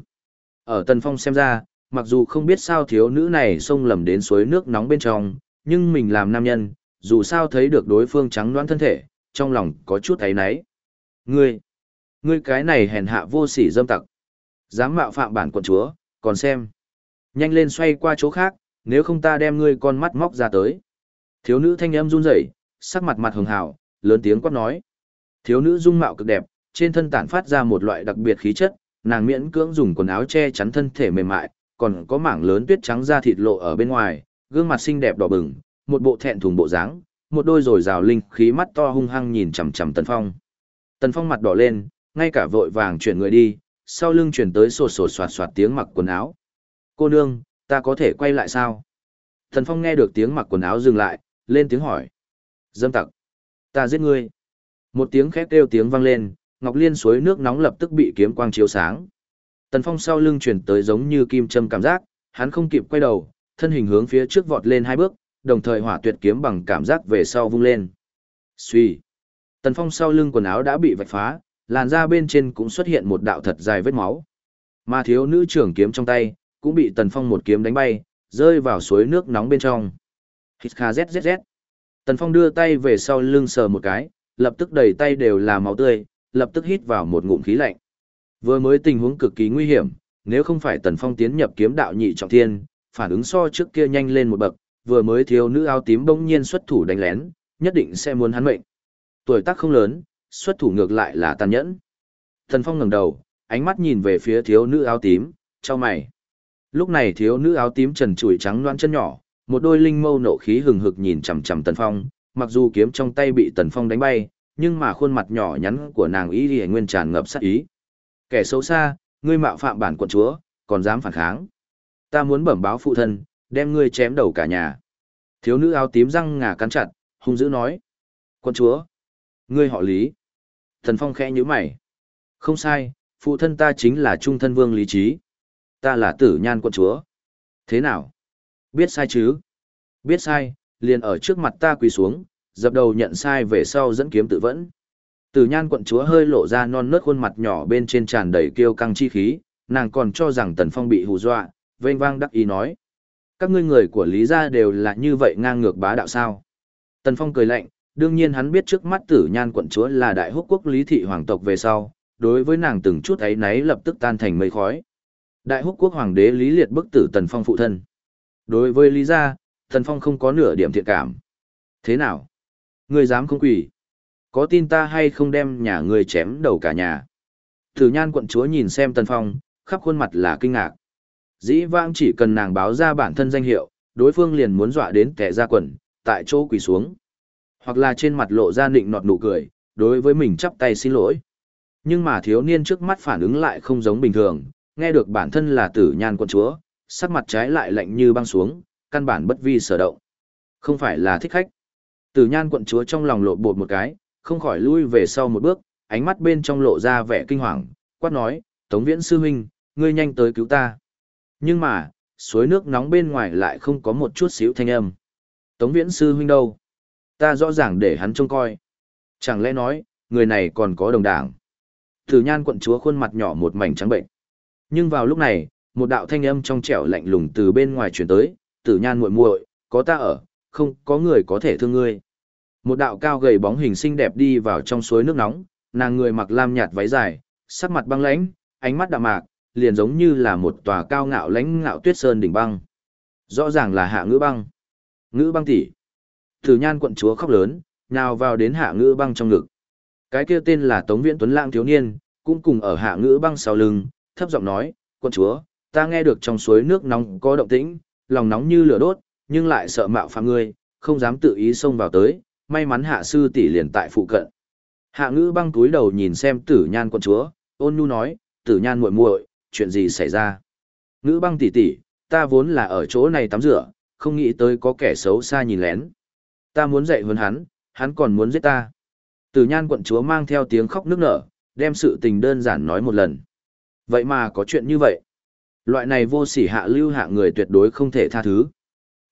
Ở Tần Phong xem ra, mặc dù không biết sao thiếu nữ này xông lầm đến suối nước nóng bên trong, nhưng mình làm nam nhân, dù sao thấy được đối phương trắng đoán thân thể, trong lòng có chút thấy náy. Ngươi, ngươi cái này hèn hạ vô sỉ dâm tặc. Dám mạo phạm bản quận chúa, còn xem. Nhanh lên xoay qua chỗ khác, nếu không ta đem ngươi con mắt móc ra tới. Thiếu nữ thanh âm run rẩy, sắc mặt mặt hường hào, lớn tiếng quát nói. Thiếu nữ dung mạo cực đẹp, trên thân tản phát ra một loại đặc biệt khí chất, nàng miễn cưỡng dùng quần áo che chắn thân thể mềm mại, còn có mảng lớn tuyết trắng da thịt lộ ở bên ngoài, gương mặt xinh đẹp đỏ bừng, một bộ thẹn thùng bộ dáng, một đôi rồi rào linh khí mắt to hung hăng nhìn chằm chằm Tần Phong. Tần Phong mặt đỏ lên, ngay cả vội vàng chuyển người đi, sau lưng chuyển tới sột sột soạt soạt tiếng mặc quần áo. Cô nương, ta có thể quay lại sao? Tần Phong nghe được tiếng mặc quần áo dừng lại, lên tiếng hỏi. Dâm tặc. Ta giết ngươi. Một tiếng khét kêu tiếng vang lên, Ngọc Liên suối nước nóng lập tức bị kiếm quang chiếu sáng. Tần Phong sau lưng chuyển tới giống như kim châm cảm giác, hắn không kịp quay đầu, thân hình hướng phía trước vọt lên hai bước, đồng thời hỏa tuyệt kiếm bằng cảm giác về sau vung lên. Xuy. Tần Phong sau lưng quần áo đã bị vạch phá, làn da bên trên cũng xuất hiện một đạo thật dài vết máu. Mà thiếu nữ trưởng kiếm trong tay, cũng bị Tần Phong một kiếm đánh bay, rơi vào suối nước nóng bên trong. Hít kha zzz. Tần Phong đưa tay về sau lưng sờ một cái, lập tức đầy tay đều là máu tươi, lập tức hít vào một ngụm khí lạnh. Vừa mới tình huống cực kỳ nguy hiểm, nếu không phải Tần Phong tiến nhập kiếm đạo nhị trọng thiên, phản ứng so trước kia nhanh lên một bậc, vừa mới thiếu nữ áo tím bỗng nhiên xuất thủ đánh lén, nhất định sẽ muốn hắn mệnh. Tuổi tác không lớn, xuất thủ ngược lại là tàn nhẫn. thần Phong ngẩng đầu, ánh mắt nhìn về phía thiếu nữ áo tím, cho mày. Lúc này thiếu nữ áo tím trần trụi trắng loãng chân nhỏ, một đôi linh mâu nộ khí hừng hực nhìn chằm chằm Tần Phong, mặc dù kiếm trong tay bị Tần Phong đánh bay, nhưng mà khuôn mặt nhỏ nhắn của nàng ý liễu nguyên tràn ngập sát ý. Kẻ xấu xa, ngươi mạo phạm bản quận chúa, còn dám phản kháng. Ta muốn bẩm báo phụ thân, đem ngươi chém đầu cả nhà. Thiếu nữ áo tím răng ngà cắn chặt, hung dữ nói. Quân chúa, ngươi họ lý. Thần Phong khẽ nhíu mày. Không sai, phụ thân ta chính là trung thân vương lý trí. Ta là tử nhan quận chúa. Thế nào? Biết sai chứ? Biết sai, liền ở trước mặt ta quỳ xuống, dập đầu nhận sai về sau dẫn kiếm tự vẫn. Tử nhan quận chúa hơi lộ ra non nớt khuôn mặt nhỏ bên trên tràn đầy kiêu căng chi khí, nàng còn cho rằng tần phong bị hù dọa, vênh vang đắc ý nói. Các ngươi người của Lý gia đều là như vậy ngang ngược bá đạo sao. Tần phong cười lạnh, đương nhiên hắn biết trước mắt tử nhan quận chúa là đại húc quốc lý thị hoàng tộc về sau, đối với nàng từng chút ấy náy lập tức tan thành mây khói. Đại húc quốc hoàng đế lý liệt bức tử tần phong phụ thân. Đối với Lý gia, tần phong không có nửa điểm thiện cảm. Thế nào? Ngươi dám không quỷ? Có tin ta hay không đem nhà ngươi chém đầu cả nhà? Tử nhan quận chúa nhìn xem tần phong, khắp khuôn mặt là kinh ngạc. Dĩ vãng chỉ cần nàng báo ra bản thân danh hiệu, đối phương liền muốn dọa đến kẻ ra quần, tại chỗ quỳ xuống. Hoặc là trên mặt lộ ra nịnh nọt nụ cười, đối với mình chắp tay xin lỗi. Nhưng mà thiếu niên trước mắt phản ứng lại không giống bình thường, nghe được bản thân là tử nhan quận chúa, sắc mặt trái lại lạnh như băng xuống, căn bản bất vi sở động. Không phải là thích khách. Tử nhan quận chúa trong lòng lộ bột một cái, không khỏi lui về sau một bước, ánh mắt bên trong lộ ra vẻ kinh hoàng, quát nói, Tống Viễn Sư Huynh, ngươi nhanh tới cứu ta. Nhưng mà, suối nước nóng bên ngoài lại không có một chút xíu thanh âm. Tống Viễn Sư Huynh đâu? Ta rõ ràng để hắn trông coi. Chẳng lẽ nói, người này còn có đồng đảng. Tử nhan quận chúa khuôn mặt nhỏ một mảnh trắng bệnh. Nhưng vào lúc này, một đạo thanh âm trong trẻo lạnh lùng từ bên ngoài truyền tới, tử nhan muội muội, có ta ở, không có người có thể thương ngươi. Một đạo cao gầy bóng hình xinh đẹp đi vào trong suối nước nóng, nàng người mặc lam nhạt váy dài, sắc mặt băng lãnh, ánh mắt đạm mạc, liền giống như là một tòa cao ngạo lãnh ngạo tuyết sơn đỉnh băng. Rõ ràng là hạ ngữ băng. Ngữ băng tỷ. Tử nhan quận chúa khóc lớn, nào vào đến hạ ngữ băng trong ngực. Cái kia tên là Tống Viễn Tuấn Lãng thiếu niên, cũng cùng ở hạ ngữ băng sau lưng, thấp giọng nói, quận chúa, ta nghe được trong suối nước nóng có động tĩnh, lòng nóng như lửa đốt, nhưng lại sợ mạo phạm ngươi, không dám tự ý xông vào tới, may mắn hạ sư tỷ liền tại phụ cận. Hạ ngữ băng túi đầu nhìn xem tử nhan quận chúa, ôn nhu nói, tử nhan muội muội, chuyện gì xảy ra? Ngữ băng tỷ tỷ, ta vốn là ở chỗ này tắm rửa, không nghĩ tới có kẻ xấu xa nhìn lén. Ta muốn dạy hơn hắn, hắn còn muốn giết ta. Tử nhan quận chúa mang theo tiếng khóc nức nở, đem sự tình đơn giản nói một lần. Vậy mà có chuyện như vậy. Loại này vô sỉ hạ lưu hạ người tuyệt đối không thể tha thứ.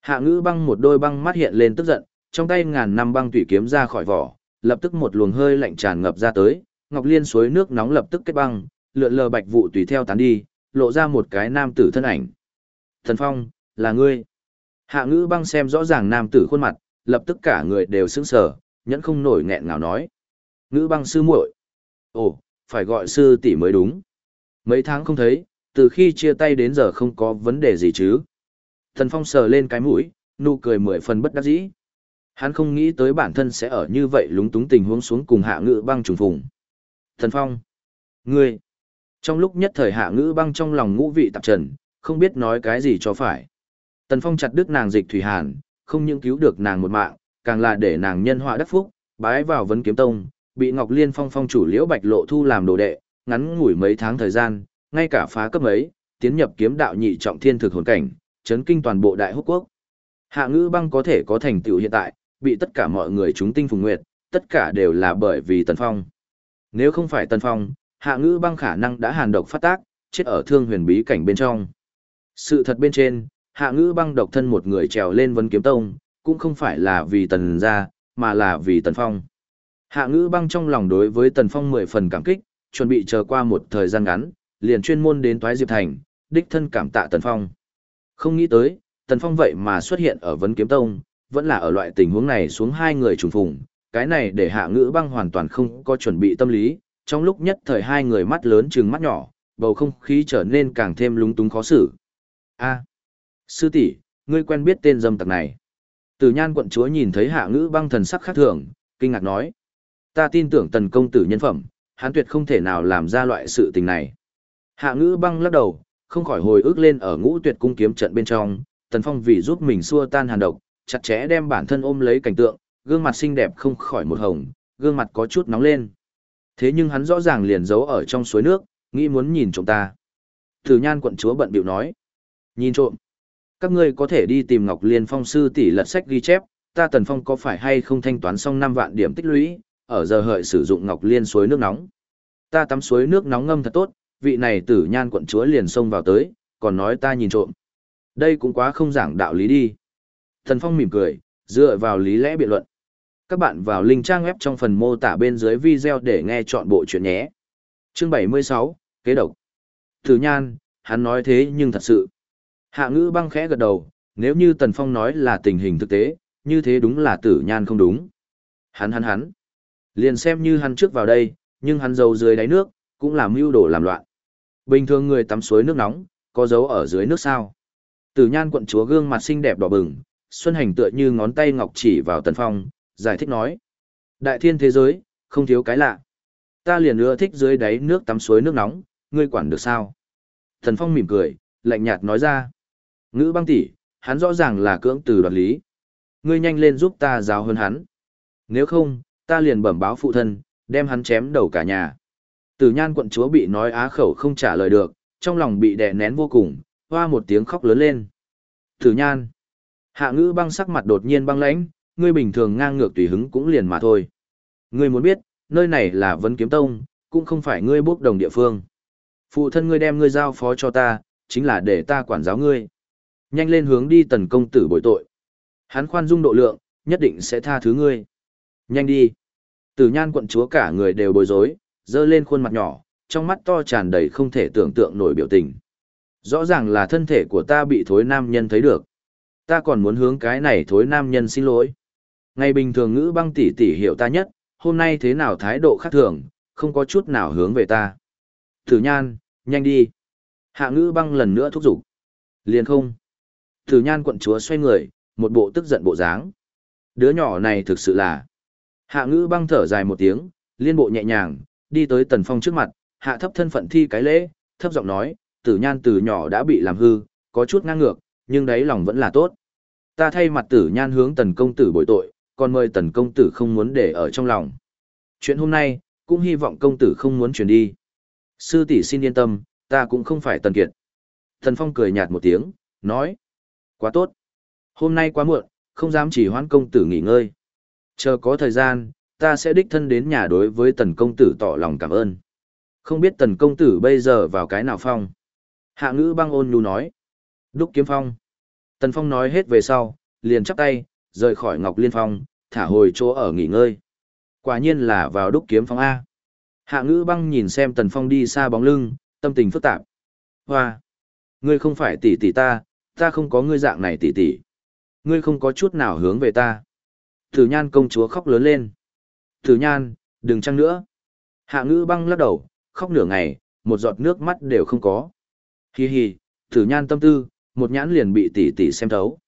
Hạ ngữ băng một đôi băng mắt hiện lên tức giận, trong tay ngàn năm băng tủy kiếm ra khỏi vỏ, lập tức một luồng hơi lạnh tràn ngập ra tới, ngọc liên suối nước nóng lập tức kết băng, lượn lờ bạch vụ tùy theo tán đi, lộ ra một cái nam tử thân ảnh. Thần Phong, là ngươi. Hạ ngữ băng xem rõ ràng nam tử khuôn mặt, lập tức cả người đều sững sờ, nhẫn không nổi nghẹn ngào nói. Ngữ băng sư muội. Ồ, phải gọi sư tỷ mới đúng. Mấy tháng không thấy, từ khi chia tay đến giờ không có vấn đề gì chứ. Thần Phong sờ lên cái mũi, nụ cười mười phần bất đắc dĩ. Hắn không nghĩ tới bản thân sẽ ở như vậy lúng túng tình huống xuống cùng hạ ngữ băng trùng phùng. Thần Phong. Ngươi. Trong lúc nhất thời hạ ngữ băng trong lòng ngũ vị tạp trần, không biết nói cái gì cho phải. Tần Phong chặt đứt nàng dịch thủy hàn, không những cứu được nàng một mạng, càng là để nàng nhân họa đắc phúc, bái vào vấn kiếm tông, bị Ngọc Liên Phong phong chủ Liễu Bạch Lộ thu làm đồ đệ, ngắn ngủi mấy tháng thời gian, ngay cả phá cấp ấy, tiến nhập kiếm đạo nhị trọng thiên thực hồn cảnh, chấn kinh toàn bộ đại húc quốc. Hạ ngữ băng có thể có thành tựu hiện tại, bị tất cả mọi người chúng tinh phùng nguyệt, tất cả đều là bởi vì Tần Phong. Nếu không phải Tần Phong, hạ ngữ băng khả năng đã hàn độc phát tác, chết ở thương huyền bí cảnh bên trong. Sự thật bên trên, hạ ngữ băng độc thân một người trèo lên vấn kiếm tông, cũng không phải là vì tần gia, mà là vì tần phong. Hạ ngữ băng trong lòng đối với tần phong mười phần cảm kích, chuẩn bị chờ qua một thời gian ngắn, liền chuyên môn đến Toái Diệp Thành, đích thân cảm tạ tần phong. Không nghĩ tới, tần phong vậy mà xuất hiện ở vấn kiếm tông, vẫn là ở loại tình huống này xuống hai người trùng phùng, cái này để hạ ngữ băng hoàn toàn không có chuẩn bị tâm lý, trong lúc nhất thời hai người mắt lớn trừng mắt nhỏ, bầu không khí trở nên càng thêm lúng túng khó xử. A, sư tỷ, ngươi quen biết tên dâm tặc này. Tử nhan quận chúa nhìn thấy hạ ngữ băng thần sắc khác thường, kinh ngạc nói. Ta tin tưởng tần công tử nhân phẩm, hắn tuyệt không thể nào làm ra loại sự tình này. Hạ ngữ băng lắc đầu, không khỏi hồi ức lên ở ngũ tuyệt cung kiếm trận bên trong, tần phong vì giúp mình xua tan hàn độc, chặt chẽ đem bản thân ôm lấy cảnh tượng, gương mặt xinh đẹp không khỏi một hồng, gương mặt có chút nóng lên. Thế nhưng hắn rõ ràng liền giấu ở trong suối nước, nghĩ muốn nhìn trộm ta. Thử nhan quận chúa bận biểu nói. Nhìn trộm. Các ngươi có thể đi tìm Ngọc Liên Phong sư tỷ lật sách ghi chép, ta Tần Phong có phải hay không thanh toán xong 5 vạn điểm tích lũy, ở giờ hợi sử dụng Ngọc Liên suối nước nóng. Ta tắm suối nước nóng ngâm thật tốt, vị này tử nhan quận chúa liền xông vào tới, còn nói ta nhìn trộm. Đây cũng quá không giảng đạo lý đi. Tần Phong mỉm cười, dựa vào lý lẽ biện luận. Các bạn vào link trang web trong phần mô tả bên dưới video để nghe chọn bộ chuyện nhé. Chương 76, Kế độc. Tử nhan, hắn nói thế nhưng thật sự. Hạ ngữ băng khẽ gật đầu, nếu như Tần Phong nói là tình hình thực tế, như thế đúng là tử nhan không đúng. Hắn hắn hắn. Liền xem như hắn trước vào đây, nhưng hắn giấu dưới đáy nước, cũng làm mưu đồ làm loạn. Bình thường người tắm suối nước nóng, có dấu ở dưới nước sao. Tử nhan quận chúa gương mặt xinh đẹp đỏ bừng, Xuân Hành tựa như ngón tay ngọc chỉ vào Tần Phong, giải thích nói. Đại thiên thế giới, không thiếu cái lạ. Ta liền ưa thích dưới đáy nước tắm suối nước nóng, ngươi quản được sao? thần Phong mỉm cười, lạnh nhạt nói ra. Ngữ băng tỷ, hắn rõ ràng là cưỡng từ đoạt lý. Ngươi nhanh lên giúp ta giáo hơn hắn. Nếu không, ta liền bẩm báo phụ thân, đem hắn chém đầu cả nhà. Tử nhan quận chúa bị nói á khẩu không trả lời được, trong lòng bị đè nén vô cùng, hoa một tiếng khóc lớn lên. Tử nhan. Hạ ngữ băng sắc mặt đột nhiên băng lãnh, ngươi bình thường ngang ngược tùy hứng cũng liền mà thôi. Ngươi muốn biết, nơi này là vấn kiếm tông, cũng không phải ngươi bốc đồng địa phương. Phụ thân ngươi đem ngươi giao phó cho ta, chính là để ta quản giáo ngươi. Nhanh lên hướng đi tần công tử bồi tội. Hắn khoan dung độ lượng, nhất định sẽ tha thứ ngươi. Nhanh đi. Tử nhan quận chúa cả người đều bối rối, dơ lên khuôn mặt nhỏ, trong mắt to tràn đầy không thể tưởng tượng nổi biểu tình. Rõ ràng là thân thể của ta bị thối nam nhân thấy được. Ta còn muốn hướng cái này thối nam nhân xin lỗi. Ngày bình thường ngữ băng tỷ tỷ hiểu ta nhất, hôm nay thế nào thái độ khác thường, không có chút nào hướng về ta. Tử nhan, nhanh đi. Hạ ngữ băng lần nữa thúc giục. Liền không. Tử nhan quận chúa xoay người, một bộ tức giận bộ dáng. Đứa nhỏ này thực sự là. Hạ ngữ băng thở dài một tiếng, liên bộ nhẹ nhàng, đi tới tần phong trước mặt, hạ thấp thân phận thi cái lễ, thấp giọng nói, tử nhan từ nhỏ đã bị làm hư, có chút ngang ngược, nhưng đấy lòng vẫn là tốt. Ta thay mặt tử nhan hướng tần công tử bồi tội, còn mời tần công tử không muốn để ở trong lòng. Chuyện hôm nay, cũng hy vọng công tử không muốn chuyển đi. Sư tỷ xin yên tâm, ta cũng không phải tần kiệt. Tần phong cười nhạt một tiếng, nói. Quá tốt. Hôm nay quá muộn, không dám chỉ hoãn công tử nghỉ ngơi. Chờ có thời gian, ta sẽ đích thân đến nhà đối với tần công tử tỏ lòng cảm ơn. Không biết tần công tử bây giờ vào cái nào phong? Hạ ngữ băng ôn nhu nói. Đúc kiếm phong. Tần phong nói hết về sau, liền chắp tay, rời khỏi Ngọc Liên Phong, thả hồi chỗ ở nghỉ ngơi. Quả nhiên là vào đúc kiếm phong A. Hạ ngữ băng nhìn xem tần phong đi xa bóng lưng, tâm tình phức tạp. Hoa! Ngươi không phải tỷ tỷ ta, ta không có ngươi dạng này tỷ tỷ. Ngươi không có chút nào hướng về ta. Tử nhan công chúa khóc lớn lên. Tử nhan, đừng chăng nữa. Hạ ngữ băng lắc đầu, khóc nửa ngày, một giọt nước mắt đều không có. Hi hi, tử nhan tâm tư, một nhãn liền bị tỷ tỷ xem thấu.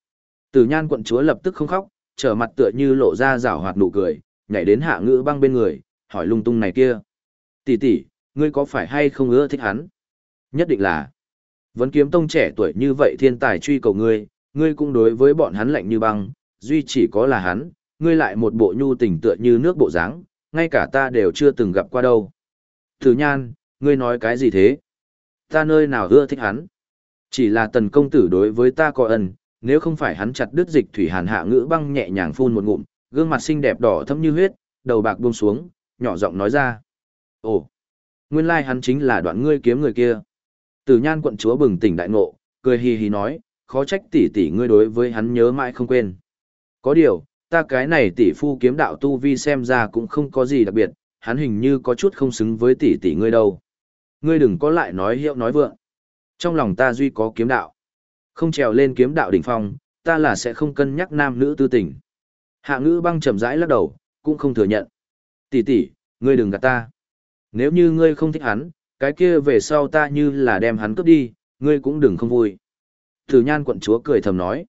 Tử nhan quận chúa lập tức không khóc, trở mặt tựa như lộ ra rảo hoạt nụ cười, nhảy đến hạ ngữ băng bên người, hỏi lung tung này kia. Tỷ tỷ, ngươi có phải hay không ưa thích hắn? Nhất định là. Vấn kiếm tông trẻ tuổi như vậy thiên tài truy cầu ngươi, ngươi cũng đối với bọn hắn lạnh như băng, duy chỉ có là hắn, ngươi lại một bộ nhu tình tựa như nước bộ dáng, ngay cả ta đều chưa từng gặp qua đâu. Tử nhan, ngươi nói cái gì thế? Ta nơi nào ưa thích hắn? Chỉ là tần công tử đối với ta có ân, nếu không phải hắn chặt đứt dịch thủy hàn hạ ngữ băng nhẹ nhàng phun một ngụm, gương mặt xinh đẹp đỏ thẫm như huyết, đầu bạc buông xuống, nhỏ giọng nói ra. Ồ, nguyên lai hắn chính là đoạn ngươi kiếm người kia. Tử nhan quận chúa bừng tỉnh đại ngộ, cười hì hì nói, khó trách tỷ tỷ ngươi đối với hắn nhớ mãi không quên. Có điều, ta cái này tỷ phu kiếm đạo tu vi xem ra cũng không có gì đặc biệt, hắn hình như có chút không xứng với tỷ tỷ ngươi đâu. Ngươi đừng có lại nói hiệu nói vượng. Trong lòng ta duy có kiếm đạo. Không trèo lên kiếm đạo đỉnh phong, ta là sẽ không cân nhắc nam nữ tư tình. Hạ ngữ băng chậm rãi lắc đầu, cũng không thừa nhận. Tỷ tỷ, ngươi đừng gạt ta. Nếu như ngươi không thích hắn, cái kia về sau ta như là đem hắn cướp đi, ngươi cũng đừng không vui. Tử nhan quận chúa cười thầm nói.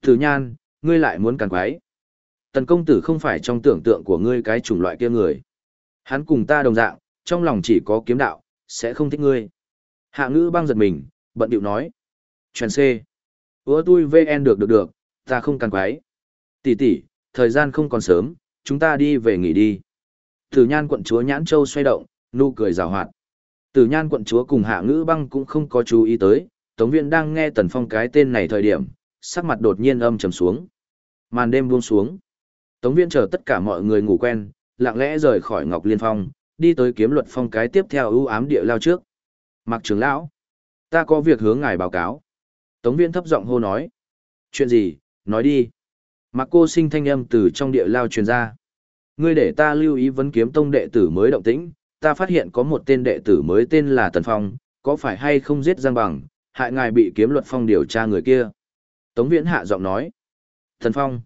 Tử nhan, ngươi lại muốn càng quái. Tần công tử không phải trong tưởng tượng của ngươi cái chủng loại kia người. Hắn cùng ta đồng dạng, trong lòng chỉ có kiếm đạo, sẽ không thích ngươi. Hạ ngữ băng giật mình, bận điệu nói. Chuyển C. Ủa tôi VN được được được, ta không càng quái. Tỷ tỷ, thời gian không còn sớm, chúng ta đi về nghỉ đi. Tử nhan quận chúa nhãn châu xoay động, nụ cười rào hoạt. Tử nhan quận chúa cùng hạ ngữ băng cũng không có chú ý tới, Tống Viên đang nghe Tần Phong cái tên này thời điểm, sắc mặt đột nhiên âm trầm xuống. Màn đêm buông xuống. Tống Viên chờ tất cả mọi người ngủ quen, lặng lẽ rời khỏi Ngọc Liên Phong, đi tới kiếm luật phong cái tiếp theo ưu ám địa lao trước. Mặc trưởng lão, ta có việc hướng ngài báo cáo. Tống Viễn thấp giọng hô nói. Chuyện gì, nói đi. Mặc cô sinh thanh âm từ trong địa lao truyền ra. Ngươi để ta lưu ý vấn kiếm tông đệ tử mới động tĩnh, ta phát hiện có một tên đệ tử mới tên là Tần Phong, có phải hay không giết Giang Bằng, hại ngài bị kiếm luật phong điều tra người kia. Tống Viễn hạ giọng nói. Tần Phong.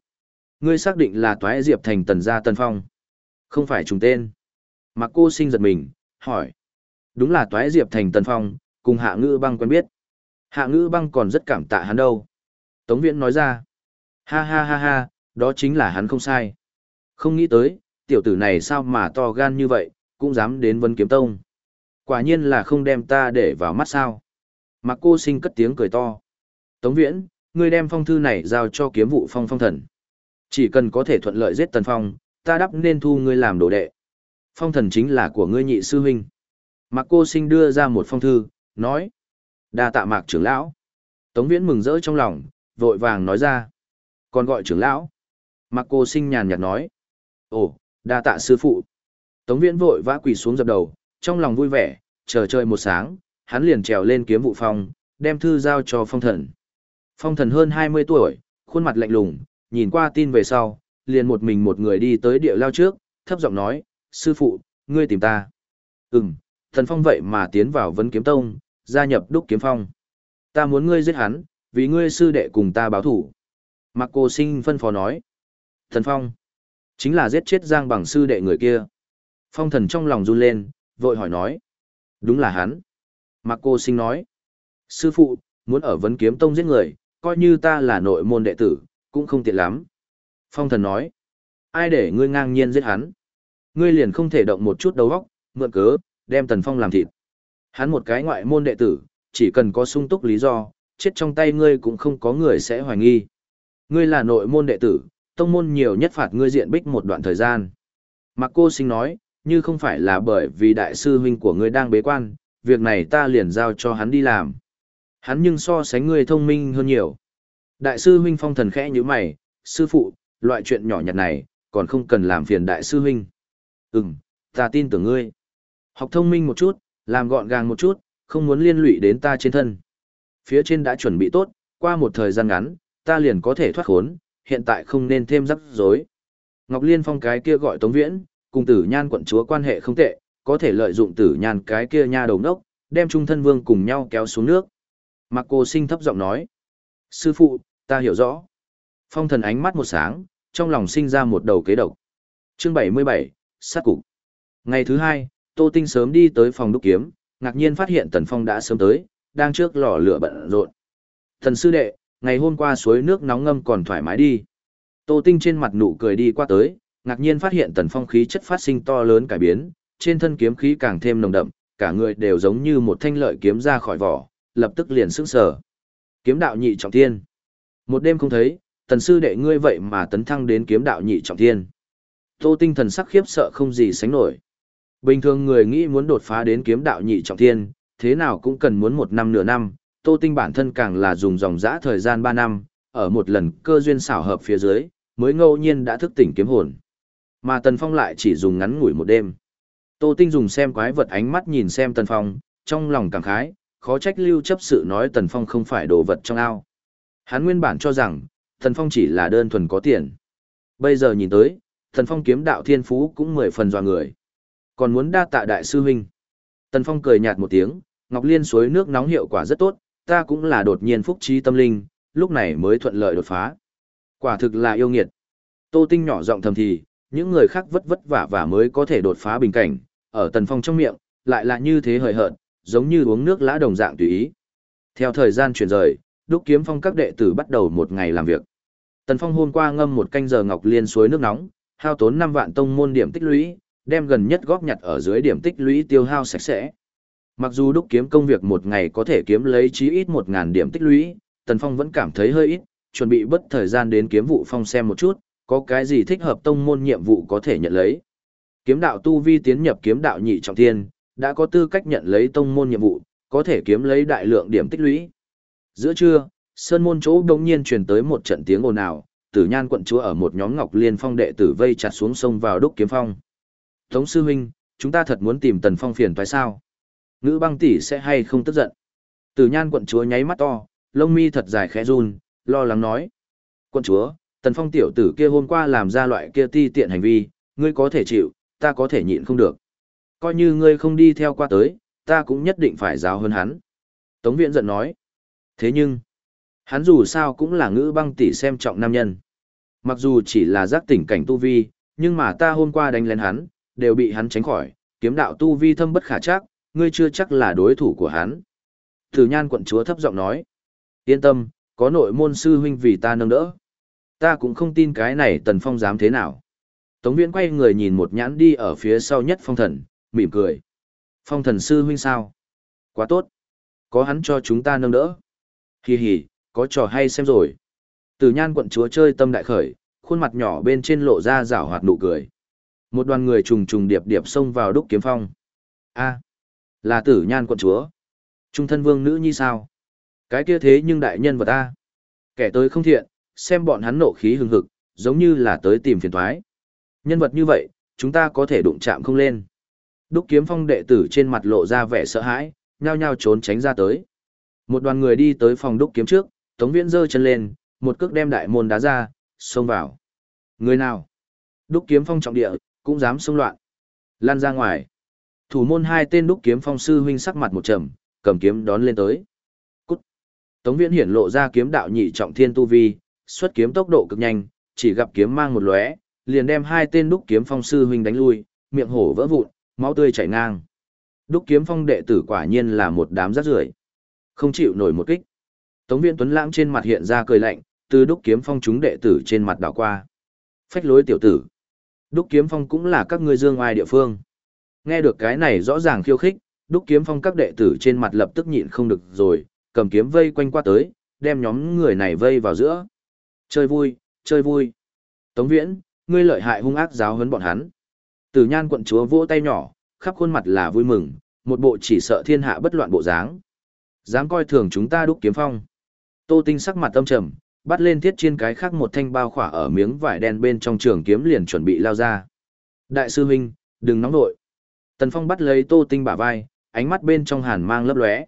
Ngươi xác định là Toái Diệp thành Tần gia Tần Phong. Không phải trùng tên. Mặc cô sinh giật mình, hỏi. Đúng là Toái Diệp thành Tần Phong, cùng Hạ Ngữ Băng quen biết. Hạ Ngữ Băng còn rất cảm tạ hắn đâu. Tống Viễn nói ra. Ha ha ha ha, đó chính là hắn không sai. Không nghĩ tới, tiểu tử này sao mà to gan như vậy, cũng dám đến Vân Kiếm Tông. Quả nhiên là không đem ta để vào mắt sao. Mặc cô sinh cất tiếng cười to. Tống Viễn, ngươi đem phong thư này giao cho kiếm vụ phong phong thần. Chỉ cần có thể thuận lợi giết tần phong, ta đắp nên thu ngươi làm đồ đệ. Phong thần chính là của ngươi nhị sư huynh. Mặc cô sinh đưa ra một phong thư, nói đa tạ mạc trưởng lão. Tống viễn mừng rỡ trong lòng, vội vàng nói ra. Còn gọi trưởng lão. Mạc cô sinh nhàn nhạt nói. Ồ, đa tạ sư phụ. Tống viễn vội vã quỳ xuống dập đầu, trong lòng vui vẻ, chờ chơi một sáng, hắn liền trèo lên kiếm vụ phong, đem thư giao cho phong thần. Phong thần hơn 20 tuổi, khuôn mặt lạnh lùng, nhìn qua tin về sau, liền một mình một người đi tới địa lao trước, thấp giọng nói, sư phụ, ngươi tìm ta. Ừm, thần phong vậy mà tiến vào vấn kiếm tông, gia nhập đúc kiếm phong. Ta muốn ngươi giết hắn, vì ngươi sư đệ cùng ta báo thủ. Mạc cô sinh phân phó nói. Thần phong, chính là giết chết giang bằng sư đệ người kia. Phong thần trong lòng run lên, vội hỏi nói. Đúng là hắn. Mạc cô sinh nói. Sư phụ, muốn ở vấn kiếm tông giết người, coi như ta là nội môn đệ tử, cũng không tiện lắm. Phong thần nói, ai để ngươi ngang nhiên giết hắn? Ngươi liền không thể động một chút đầu óc, mượn cớ, đem Tần Phong làm thịt. Hắn một cái ngoại môn đệ tử, chỉ cần có sung túc lý do, chết trong tay ngươi cũng không có người sẽ hoài nghi. Ngươi là nội môn đệ tử, tông môn nhiều nhất phạt ngươi diện bích một đoạn thời gian. Mạc cô sinh nói, như không phải là bởi vì đại sư huynh của ngươi đang bế quan, việc này ta liền giao cho hắn đi làm. Hắn nhưng so sánh ngươi thông minh hơn nhiều. Đại sư huynh phong thần khẽ như mày, sư phụ, loại chuyện nhỏ nhặt này, còn không cần làm phiền đại sư huynh. Ừm, ta tin tưởng ngươi. Học thông minh một chút, làm gọn gàng một chút, không muốn liên lụy đến ta trên thân. Phía trên đã chuẩn bị tốt, qua một thời gian ngắn, ta liền có thể thoát khốn, hiện tại không nên thêm rắc rối. Ngọc Liên Phong cái kia gọi Tống Viễn, cùng tử nhan quận chúa quan hệ không tệ, có thể lợi dụng tử nhan cái kia nha đầu nốc, đem trung thân vương cùng nhau kéo xuống nước. Mạc cô sinh thấp giọng nói. Sư phụ, ta hiểu rõ. Phong thần ánh mắt một sáng, trong lòng sinh ra một đầu kế độc. Chương 77, sát cục. Ngày thứ hai, Tô Tinh sớm đi tới phòng đúc kiếm, ngạc nhiên phát hiện Tần Phong đã sớm tới, đang trước lò lửa bận rộn. Thần sư đệ, ngày hôm qua suối nước nóng ngâm còn thoải mái đi. Tô Tinh trên mặt nụ cười đi qua tới, ngạc nhiên phát hiện Tần Phong khí chất phát sinh to lớn cải biến, trên thân kiếm khí càng thêm nồng đậm, cả người đều giống như một thanh lợi kiếm ra khỏi vỏ, lập tức liền sững sờ. Kiếm đạo nhị trọng thiên. Một đêm không thấy, tần sư đệ ngươi vậy mà tấn thăng đến kiếm đạo nhị trọng thiên. Tô tinh thần sắc khiếp sợ không gì sánh nổi. Bình thường người nghĩ muốn đột phá đến kiếm đạo nhị trọng thiên, thế nào cũng cần muốn một năm nửa năm, tô tinh bản thân càng là dùng dòng dã thời gian ba năm, ở một lần cơ duyên xảo hợp phía dưới, mới ngẫu nhiên đã thức tỉnh kiếm hồn. Mà Tần Phong lại chỉ dùng ngắn ngủi một đêm. Tô Tinh dùng xem quái vật ánh mắt nhìn xem Tần Phong, trong lòng cảm khái, khó trách lưu chấp sự nói Tần Phong không phải đồ vật trong ao. Hắn nguyên bản cho rằng, Tần Phong chỉ là đơn thuần có tiền. Bây giờ nhìn tới, Tần Phong kiếm đạo thiên phú cũng mười phần dò người. Còn muốn đa tạ đại sư huynh. Tần Phong cười nhạt một tiếng, Ngọc Liên suối nước nóng hiệu quả rất tốt, ta cũng là đột nhiên phúc trí tâm linh, lúc này mới thuận lợi đột phá. Quả thực là yêu nghiệt. Tô Tinh nhỏ giọng thầm thì, những người khác vất vất vả và mới có thể đột phá bình cảnh, ở Tần Phong trong miệng, lại là như thế hời hợt, giống như uống nước lã đồng dạng tùy ý. Theo thời gian chuyển rời, đúc kiếm phong các đệ tử bắt đầu một ngày làm việc. Tần Phong hôm qua ngâm một canh giờ ngọc liên suối nước nóng, hao tốn 5 vạn tông môn điểm tích lũy, đem gần nhất góp nhặt ở dưới điểm tích lũy tiêu hao sạch sẽ. Mặc dù đúc kiếm công việc một ngày có thể kiếm lấy chí ít 1000 điểm tích lũy, Tần Phong vẫn cảm thấy hơi ít, chuẩn bị bất thời gian đến kiếm vụ phong xem một chút, có cái gì thích hợp tông môn nhiệm vụ có thể nhận lấy. Kiếm đạo tu vi tiến nhập kiếm đạo nhị trọng thiên, đã có tư cách nhận lấy tông môn nhiệm vụ, có thể kiếm lấy đại lượng điểm tích lũy. Giữa trưa, sơn môn chỗ đống nhiên truyền tới một trận tiếng ồn ào, tử nhan quận chúa ở một nhóm ngọc liên phong đệ tử vây chặt xuống sông vào đúc kiếm phong. Tống sư huynh, chúng ta thật muốn tìm tần phong phiền toái sao? Ngữ băng tỷ sẽ hay không tức giận? Tử nhan quận chúa nháy mắt to, lông mi thật dài khẽ run, lo lắng nói. Quận chúa, tần phong tiểu tử kia hôm qua làm ra loại kia ti tiện hành vi, ngươi có thể chịu, ta có thể nhịn không được. Coi như ngươi không đi theo qua tới, ta cũng nhất định phải giáo hơn hắn. Tống viện giận nói. Thế nhưng, hắn dù sao cũng là ngữ băng tỷ xem trọng nam nhân. Mặc dù chỉ là giác tỉnh cảnh tu vi, nhưng mà ta hôm qua đánh lên hắn, đều bị hắn tránh khỏi, kiếm đạo tu vi thâm bất khả chắc, ngươi chưa chắc là đối thủ của hắn. Tử nhan quận chúa thấp giọng nói. Yên tâm, có nội môn sư huynh vì ta nâng đỡ. Ta cũng không tin cái này tần phong dám thế nào. Tống viễn quay người nhìn một nhãn đi ở phía sau nhất phong thần, mỉm cười. Phong thần sư huynh sao? Quá tốt. Có hắn cho chúng ta nâng đỡ. Hì hì, có trò hay xem rồi. Tử nhan quận chúa chơi tâm đại khởi, khuôn mặt nhỏ bên trên lộ ra rảo hoạt nụ cười. Một đoàn người trùng trùng điệp điệp xông vào đúc kiếm phong. a là tử nhan quận chúa. Trung thân vương nữ như sao? Cái kia thế nhưng đại nhân vật ta. Kẻ tới không thiện, xem bọn hắn nộ khí hừng hực, giống như là tới tìm phiền thoái. Nhân vật như vậy, chúng ta có thể đụng chạm không lên. Đúc kiếm phong đệ tử trên mặt lộ ra vẻ sợ hãi, nhao nhao trốn tránh ra tới. Một đoàn người đi tới phòng đúc kiếm trước, Tống Viễn giơ chân lên, một cước đem đại môn đá ra, xông vào. Người nào? Đúc kiếm phong trọng địa, cũng dám xông loạn. Lan ra ngoài. Thủ môn hai tên đúc kiếm phong sư huynh sắc mặt một trầm, cầm kiếm đón lên tới. Cút. Tống Viễn hiển lộ ra kiếm đạo nhị trọng thiên tu vi, xuất kiếm tốc độ cực nhanh, chỉ gặp kiếm mang một lóe, liền đem hai tên đúc kiếm phong sư huynh đánh lui, miệng hổ vỡ vụn, máu tươi chảy ngang. Đúc kiếm phong đệ tử quả nhiên là một đám rác rưởi, không chịu nổi một kích. Tống Viễn Tuấn Lãng trên mặt hiện ra cười lạnh, từ đúc kiếm phong chúng đệ tử trên mặt đảo qua. Phách lối tiểu tử. Đúc kiếm phong cũng là các ngươi dương ai địa phương. Nghe được cái này rõ ràng khiêu khích, đúc kiếm phong các đệ tử trên mặt lập tức nhịn không được rồi, cầm kiếm vây quanh qua tới, đem nhóm người này vây vào giữa. Chơi vui, chơi vui. Tống Viễn, ngươi lợi hại hung ác giáo huấn bọn hắn. Tử Nhan quận chúa vỗ tay nhỏ, khắp khuôn mặt là vui mừng, một bộ chỉ sợ thiên hạ bất loạn bộ dáng. Dám coi thường chúng ta đúc kiếm phong. Tô Tinh sắc mặt tâm trầm, bắt lên thiết chiên cái khác một thanh bao khỏa ở miếng vải đen bên trong trường kiếm liền chuẩn bị lao ra. Đại sư huynh, đừng nóng nội. Tần Phong bắt lấy Tô Tinh bả vai, ánh mắt bên trong hàn mang lấp lóe.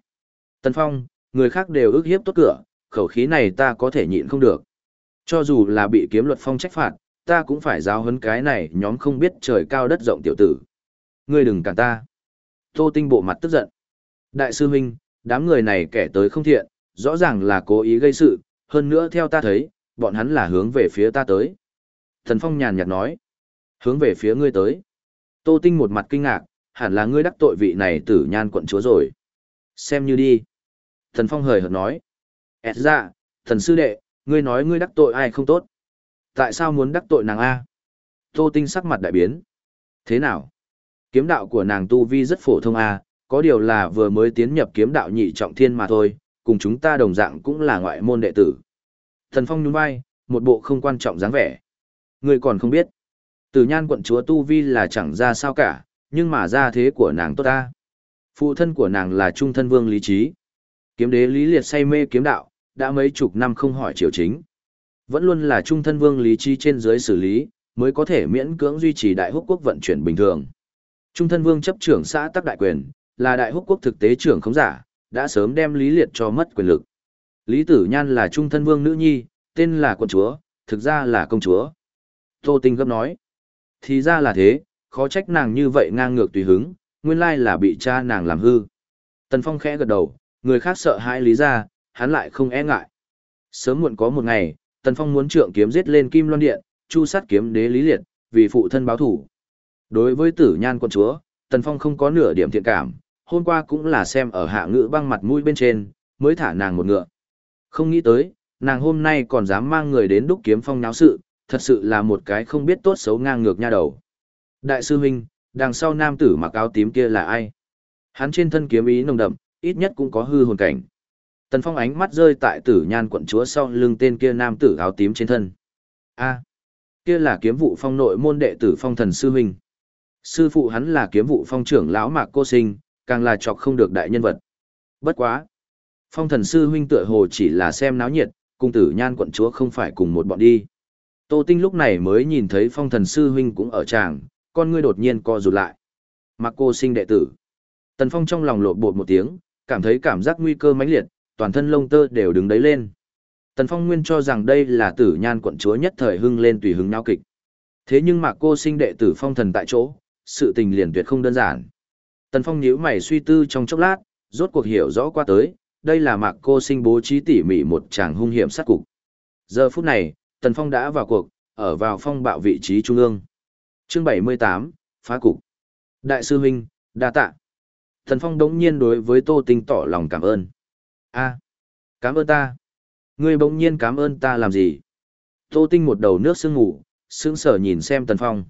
Tần Phong, người khác đều ước hiếp tốt cửa, khẩu khí này ta có thể nhịn không được. Cho dù là bị kiếm luật phong trách phạt, ta cũng phải giáo huấn cái này nhóm không biết trời cao đất rộng tiểu tử. Ngươi đừng cản ta. Tô Tinh bộ mặt tức giận. Đại sư huynh, đám người này kẻ tới không thiện, rõ ràng là cố ý gây sự, hơn nữa theo ta thấy, bọn hắn là hướng về phía ta tới. Thần Phong nhàn nhạt nói. Hướng về phía ngươi tới. Tô Tinh một mặt kinh ngạc, hẳn là ngươi đắc tội vị này tử nhan quận chúa rồi. Xem như đi. Thần Phong hời hợt nói. Ẹt ra, thần sư đệ, ngươi nói ngươi đắc tội ai không tốt. Tại sao muốn đắc tội nàng A? Tô Tinh sắc mặt đại biến. Thế nào? Kiếm đạo của nàng Tu Vi rất phổ thông A, có điều là vừa mới tiến nhập kiếm đạo nhị trọng thiên mà thôi, cùng chúng ta đồng dạng cũng là ngoại môn đệ tử. Thần Phong nhún vai, một bộ không quan trọng dáng vẻ. người còn không biết. Tử nhan quận chúa Tu Vi là chẳng ra sao cả, nhưng mà ra thế của nàng tốt ta. Phụ thân của nàng là trung thân vương lý trí. Kiếm đế lý liệt say mê kiếm đạo, đã mấy chục năm không hỏi triều chính. Vẫn luôn là trung thân vương lý trí trên dưới xử lý, mới có thể miễn cưỡng duy trì đại húc quốc vận chuyển bình thường. Trung thân vương chấp trưởng xã tắc đại quyền, là đại húc quốc thực tế trưởng không giả, đã sớm đem lý liệt cho mất quyền lực. Lý tử nhan là trung thân vương nữ nhi, tên là quận chúa, thực ra là công chúa. Tô Tinh gấp nói. Thì ra là thế, khó trách nàng như vậy ngang ngược tùy hứng, nguyên lai là bị cha nàng làm hư. Tần Phong khẽ gật đầu, người khác sợ hãi lý ra, hắn lại không e ngại. Sớm muộn có một ngày, Tần Phong muốn trượng kiếm giết lên Kim Loan Điện, chu sát kiếm đế lý liệt, vì phụ thân báo thủ. Đối với tử nhan quân chúa, Tần Phong không có nửa điểm thiện cảm, hôm qua cũng là xem ở hạ ngữ băng mặt mũi bên trên, mới thả nàng một ngựa. Không nghĩ tới, nàng hôm nay còn dám mang người đến đúc kiếm phong náo sự, thật sự là một cái không biết tốt xấu ngang ngược nha đầu. Đại sư huynh, đằng sau nam tử mặc áo tím kia là ai? Hắn trên thân kiếm ý nồng đậm, ít nhất cũng có hư hồn cảnh. Tần Phong ánh mắt rơi tại tử nhan quận chúa sau lưng tên kia nam tử áo tím trên thân. A, kia là kiếm vụ phong nội môn đệ tử phong thần sư huynh. Sư phụ hắn là kiếm vụ phong trưởng lão mạc cô sinh, càng là chọc không được đại nhân vật. Bất quá. Phong thần sư huynh tựa hồ chỉ là xem náo nhiệt, cung tử nhan quận chúa không phải cùng một bọn đi. Tô Tinh lúc này mới nhìn thấy phong thần sư huynh cũng ở tràng, con ngươi đột nhiên co rụt lại. Mặc cô sinh đệ tử. Tần Phong trong lòng lột bột một tiếng, cảm thấy cảm giác nguy cơ mãnh liệt, toàn thân lông tơ đều đứng đấy lên. Tần Phong nguyên cho rằng đây là tử nhan quận chúa nhất thời hưng lên tùy hứng náo kịch. Thế nhưng mà cô sinh đệ tử phong thần tại chỗ, sự tình liền tuyệt không đơn giản. Tần Phong nhíu mày suy tư trong chốc lát, rốt cuộc hiểu rõ qua tới, đây là mạc cô sinh bố trí tỉ mỉ một chàng hung hiểm sát cục. Giờ phút này, Tần Phong đã vào cuộc, ở vào phong bạo vị trí trung ương. Chương 78, phá cục. Đại sư huynh, đa tạ. Tần Phong đống nhiên đối với Tô Tinh tỏ lòng cảm ơn. A, cảm ơn ta. Ngươi bỗng nhiên cảm ơn ta làm gì? Tô Tinh một đầu nước sương ngủ, sững sờ nhìn xem Tần Phong.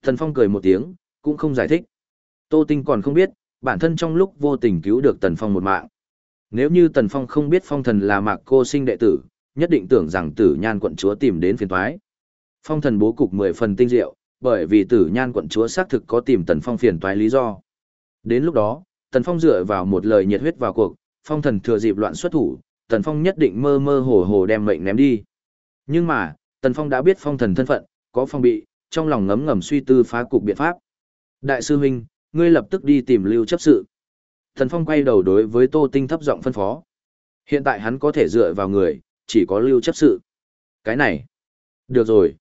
Tần Phong cười một tiếng, cũng không giải thích. Tô Tinh còn không biết, bản thân trong lúc vô tình cứu được Tần Phong một mạng. Nếu như Tần Phong không biết phong thần là mạc cô sinh đệ tử, nhất định tưởng rằng tử nhan quận chúa tìm đến phiền toái. Phong thần bố cục mười phần tinh diệu, bởi vì tử nhan quận chúa xác thực có tìm Tần Phong phiền toái lý do. Đến lúc đó, Tần Phong dựa vào một lời nhiệt huyết vào cuộc, phong thần thừa dịp loạn xuất thủ, Tần Phong nhất định mơ mơ hồ hồ đem mệnh ném đi. Nhưng mà, Tần Phong đã biết phong thần thân phận, có phong bị, trong lòng ngấm ngầm suy tư phá cục biện pháp. Đại sư huynh, ngươi lập tức đi tìm lưu chấp sự. Thần Phong quay đầu đối với Tô Tinh thấp giọng phân phó. Hiện tại hắn có thể dựa vào người, chỉ có lưu chấp sự. Cái này. Được rồi.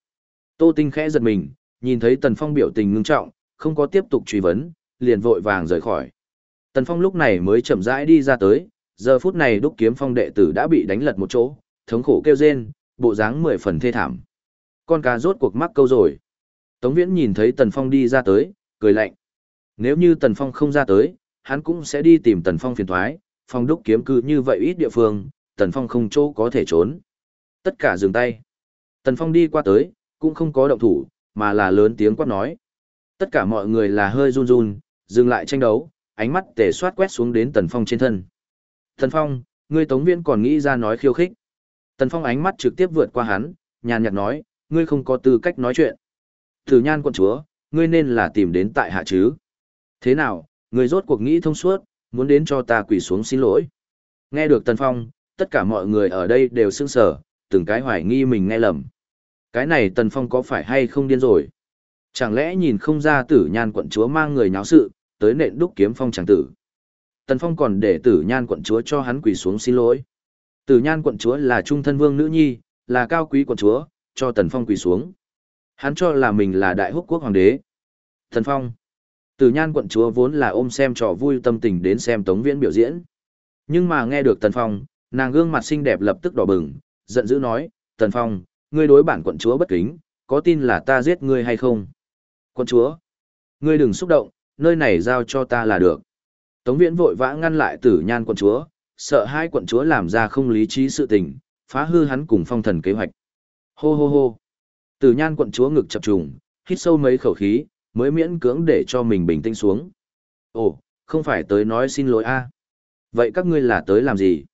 Tô Tinh khẽ giật mình, nhìn thấy Tần Phong biểu tình ngưng trọng, không có tiếp tục truy vấn, liền vội vàng rời khỏi. Tần Phong lúc này mới chậm rãi đi ra tới, giờ phút này đúc kiếm phong đệ tử đã bị đánh lật một chỗ, thống khổ kêu rên, bộ dáng mười phần thê thảm. Con cá rốt cuộc mắc câu rồi. Tống Viễn nhìn thấy Tần Phong đi ra tới, cười lạnh. Nếu như Tần Phong không ra tới, hắn cũng sẽ đi tìm Tần Phong phiền thoái, phong đúc kiếm cư như vậy ít địa phương, Tần Phong không chỗ có thể trốn. Tất cả dừng tay. Tần Phong đi qua tới, cũng không có động thủ, mà là lớn tiếng quát nói. Tất cả mọi người là hơi run run, dừng lại tranh đấu, ánh mắt tề soát quét xuống đến Tần Phong trên thân. Tần Phong, ngươi Tống Viễn còn nghĩ ra nói khiêu khích. Tần Phong ánh mắt trực tiếp vượt qua hắn, nhàn nhạt nói, ngươi không có tư cách nói chuyện. Thử nhan quân chúa, ngươi nên là tìm đến tại hạ chứ. Thế nào, người rốt cuộc nghĩ thông suốt, muốn đến cho ta quỳ xuống xin lỗi. Nghe được Tần Phong, tất cả mọi người ở đây đều sững sờ, từng cái hoài nghi mình nghe lầm. Cái này Tần Phong có phải hay không điên rồi? Chẳng lẽ nhìn không ra tử nhan quận chúa mang người nháo sự, tới nện đúc kiếm phong tràng tử. Tần Phong còn để tử nhan quận chúa cho hắn quỳ xuống xin lỗi. Tử nhan quận chúa là trung thân vương nữ nhi, là cao quý quận chúa, cho Tần Phong quỳ xuống. Hắn cho là mình là đại húc quốc hoàng đế. Tần Phong. Tử nhan quận chúa vốn là ôm xem trò vui tâm tình đến xem Tống Viễn biểu diễn. Nhưng mà nghe được Tần Phong, nàng gương mặt xinh đẹp lập tức đỏ bừng, giận dữ nói, Tần Phong, ngươi đối bản quận chúa bất kính, có tin là ta giết ngươi hay không? Quận chúa, ngươi đừng xúc động, nơi này giao cho ta là được. Tống Viễn vội vã ngăn lại tử nhan quận chúa, sợ hai quận chúa làm ra không lý trí sự tình, phá hư hắn cùng phong thần kế hoạch. Hô hô hô. Tử nhan quận chúa ngực chập trùng, hít sâu mấy khẩu khí, mới miễn cưỡng để cho mình bình tĩnh xuống. Ồ, không phải tới nói xin lỗi a Vậy các ngươi là tới làm gì?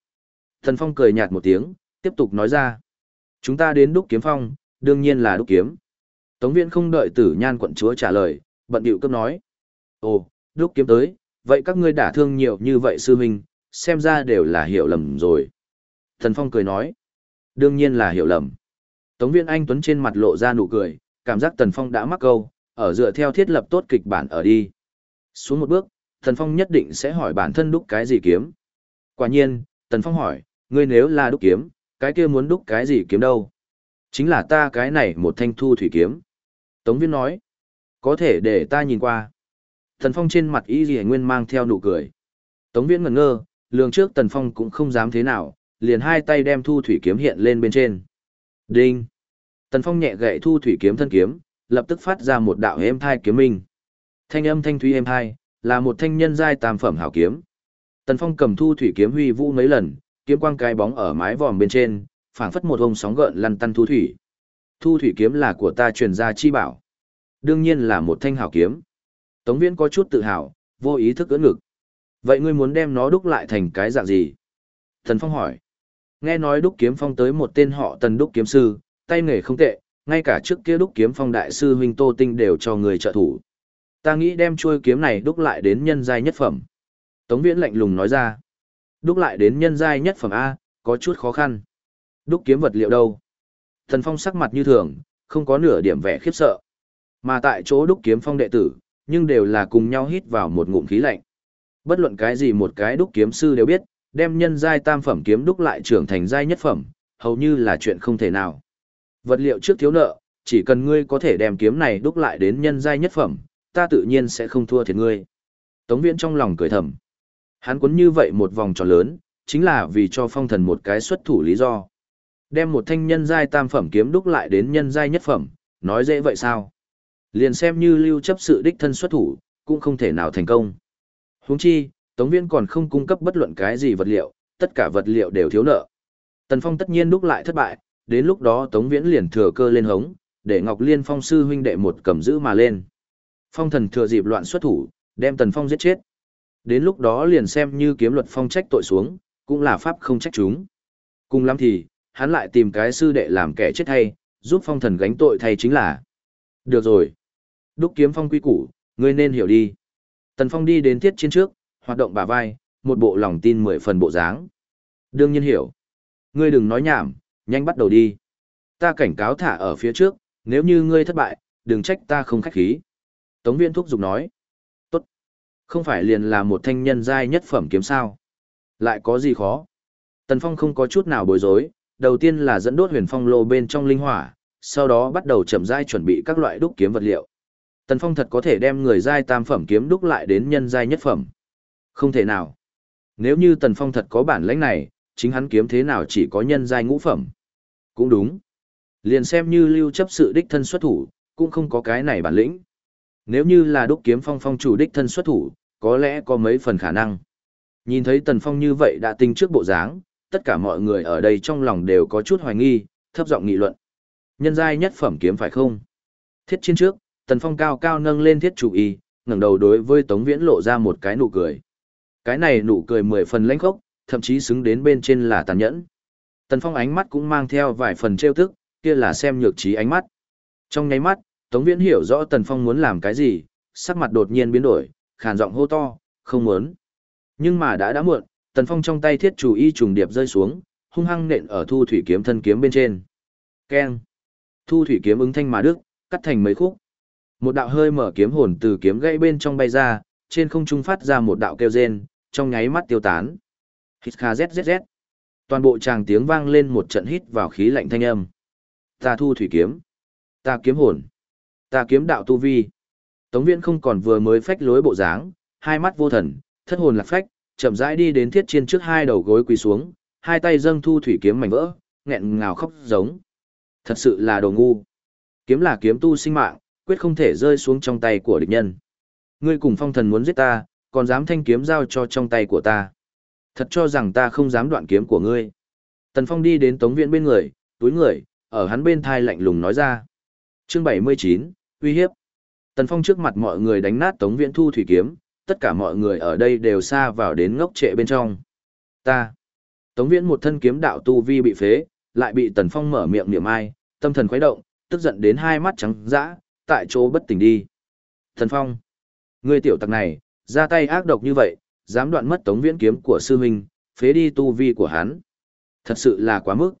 Thần Phong cười nhạt một tiếng, tiếp tục nói ra. Chúng ta đến đúc kiếm phong, đương nhiên là đúc kiếm. Tống Viễn không đợi tử nhan quận chúa trả lời, bận điệu cấp nói. Ồ, đúc kiếm tới, vậy các ngươi đả thương nhiều như vậy sư huynh, xem ra đều là hiểu lầm rồi. Thần Phong cười nói. Đương nhiên là hiểu lầm. Tống Viễn Anh Tuấn trên mặt lộ ra nụ cười, cảm giác Tần Phong đã mắc câu, ở dựa theo thiết lập tốt kịch bản ở đi. Xuống một bước, Tần Phong nhất định sẽ hỏi bản thân đúc cái gì kiếm. Quả nhiên, Tần Phong hỏi, ngươi nếu là đúc kiếm, cái kia muốn đúc cái gì kiếm đâu? Chính là ta cái này một thanh thu thủy kiếm. Tống viên nói, có thể để ta nhìn qua. Tần Phong trên mặt y gì nguyên mang theo nụ cười. Tống viên ngẩn ngơ, lường trước Tần Phong cũng không dám thế nào, liền hai tay đem thu thủy kiếm hiện lên bên trên. Đinh! Tần Phong nhẹ gậy thu thủy kiếm thân kiếm, lập tức phát ra một đạo êm thai kiếm minh. Thanh âm thanh thúy êm thai, là một thanh nhân giai tam phẩm hảo kiếm. Tần Phong cầm thu thủy kiếm huy vũ mấy lần, kiếm quang cái bóng ở mái vòm bên trên, phảng phất một ông sóng gợn lăn tăn thu thủy. Thu thủy kiếm là của ta truyền ra chi bảo. Đương nhiên là một thanh hảo kiếm. Tống Viễn có chút tự hào, vô ý thức ưỡn ngực. Vậy ngươi muốn đem nó đúc lại thành cái dạng gì? tần Phong hỏi. Nghe nói đúc kiếm phong tới một tên họ Tần đúc kiếm sư, tay nghề không tệ, ngay cả trước kia đúc kiếm phong đại sư huynh Tô Tinh đều cho người trợ thủ. Ta nghĩ đem chuôi kiếm này đúc lại đến nhân giai nhất phẩm. Tống Viễn lạnh lùng nói ra. Đúc lại đến nhân giai nhất phẩm A, có chút khó khăn. Đúc kiếm vật liệu đâu? Thần Phong sắc mặt như thường, không có nửa điểm vẻ khiếp sợ. Mà tại chỗ đúc kiếm phong đệ tử, nhưng đều là cùng nhau hít vào một ngụm khí lạnh. Bất luận cái gì một cái đúc kiếm sư đều biết, đem nhân giai tam phẩm kiếm đúc lại trưởng thành giai nhất phẩm, hầu như là chuyện không thể nào. Vật liệu trước thiếu nợ, chỉ cần ngươi có thể đem kiếm này đúc lại đến nhân giai nhất phẩm, ta tự nhiên sẽ không thua thiệt ngươi. Tống Viễn trong lòng cười thầm. Hắn cuốn như vậy một vòng tròn lớn, chính là vì cho phong thần một cái xuất thủ lý do. Đem một thanh nhân giai tam phẩm kiếm đúc lại đến nhân giai nhất phẩm, nói dễ vậy sao? Liền xem như lưu chấp sự đích thân xuất thủ, cũng không thể nào thành công. Huống chi, Tống Viễn còn không cung cấp bất luận cái gì vật liệu, tất cả vật liệu đều thiếu nợ. Tần Phong tất nhiên đúc lại thất bại, đến lúc đó Tống Viễn liền thừa cơ lên hống, để Ngọc Liên Phong sư huynh đệ một cầm giữ mà lên. Phong thần thừa dịp loạn xuất thủ, đem Tần Phong giết chết. Đến lúc đó liền xem như kiếm luật phong trách tội xuống, cũng là pháp không trách chúng. Cùng lắm thì, hắn lại tìm cái sư đệ làm kẻ chết hay, giúp phong thần gánh tội thay chính là. Được rồi. Đúc kiếm phong quy củ, ngươi nên hiểu đi. Tần Phong đi đến thiết chiến trước, hoạt động bả vai, một bộ lòng tin mười phần bộ dáng. Đương nhiên hiểu. Ngươi đừng nói nhảm, nhanh bắt đầu đi. Ta cảnh cáo thả ở phía trước, nếu như ngươi thất bại, đừng trách ta không khách khí. Tống viên thúc giục nói. Tốt. Không phải liền là một thanh nhân giai nhất phẩm kiếm sao. Lại có gì khó. Tần Phong không có chút nào bối rối, đầu tiên là dẫn đốt huyền phong lô bên trong linh hỏa, sau đó bắt đầu chậm rãi chuẩn bị các loại đúc kiếm vật liệu. Tần Phong thật có thể đem người giai tam phẩm kiếm đúc lại đến nhân giai nhất phẩm. Không thể nào. Nếu như Tần Phong thật có bản lĩnh này, chính hắn kiếm thế nào chỉ có nhân giai ngũ phẩm. Cũng đúng. Liền xem như lưu chấp sự đích thân xuất thủ, cũng không có cái này bản lĩnh. Nếu như là đúc kiếm phong phong chủ đích thân xuất thủ, có lẽ có mấy phần khả năng. Nhìn thấy Tần Phong như vậy đã tinh trước bộ dáng, tất cả mọi người ở đây trong lòng đều có chút hoài nghi, thấp giọng nghị luận. Nhân giai nhất phẩm kiếm phải không? Thiết chiến trước, Tần Phong cao cao nâng lên thiết chủ y, ngẩng đầu đối với Tống Viễn lộ ra một cái nụ cười. Cái này nụ cười mười phần lãnh khốc, thậm chí xứng đến bên trên là tàn nhẫn. Tần Phong ánh mắt cũng mang theo vài phần trêu tức, kia là xem nhược trí ánh mắt. Trong nháy mắt, Tống Viễn hiểu rõ Tần Phong muốn làm cái gì, sắc mặt đột nhiên biến đổi, khàn giọng hô to, không muốn. Nhưng mà đã đã muộn, Tần Phong trong tay thiết chủ y trùng điệp rơi xuống, hung hăng nện ở thu thủy kiếm thân kiếm bên trên. Keng. Thu thủy kiếm ứng thanh mà đức, cắt thành mấy khúc. Một đạo hơi mở kiếm hồn từ kiếm gãy bên trong bay ra, trên không trung phát ra một đạo kêu rên, trong nháy mắt tiêu tán. Hít kha zzz. Toàn bộ tràng tiếng vang lên một trận hít vào khí lạnh thanh âm. Ta thu thủy kiếm. Ta kiếm hồn. Ta kiếm đạo tu vi. Tống Viễn không còn vừa mới phách lối bộ dáng, hai mắt vô thần, thất hồn lạc phách, chậm rãi đi đến thiết chiên trước hai đầu gối quỳ xuống, hai tay dâng thu thủy kiếm mảnh vỡ, nghẹn ngào khóc giống. Thật sự là đồ ngu. Kiếm là kiếm tu sinh mạng, quyết không thể rơi xuống trong tay của địch nhân. Ngươi cùng phong thần muốn giết ta, còn dám thanh kiếm giao cho trong tay của ta. Thật cho rằng ta không dám đoạn kiếm của ngươi. Tần Phong đi đến Tống Viễn bên người, túi người, ở hắn bên thai lạnh lùng nói ra. Chương 79, uy hiếp. Tần Phong trước mặt mọi người đánh nát Tống Viễn thu thủy kiếm, tất cả mọi người ở đây đều xa vào đến ngốc trệ bên trong. Ta. Tống Viễn một thân kiếm đạo tu vi bị phế, lại bị Tần Phong mở miệng niệm ai, tâm thần khuấy động, tức giận đến hai mắt trắng dã, tại chỗ bất tỉnh đi. Tần Phong. Ngươi tiểu tặc này, ra tay ác độc như vậy, dám đoạn mất Tống Viễn kiếm của sư huynh, phế đi tu vi của hắn. Thật sự là quá mức.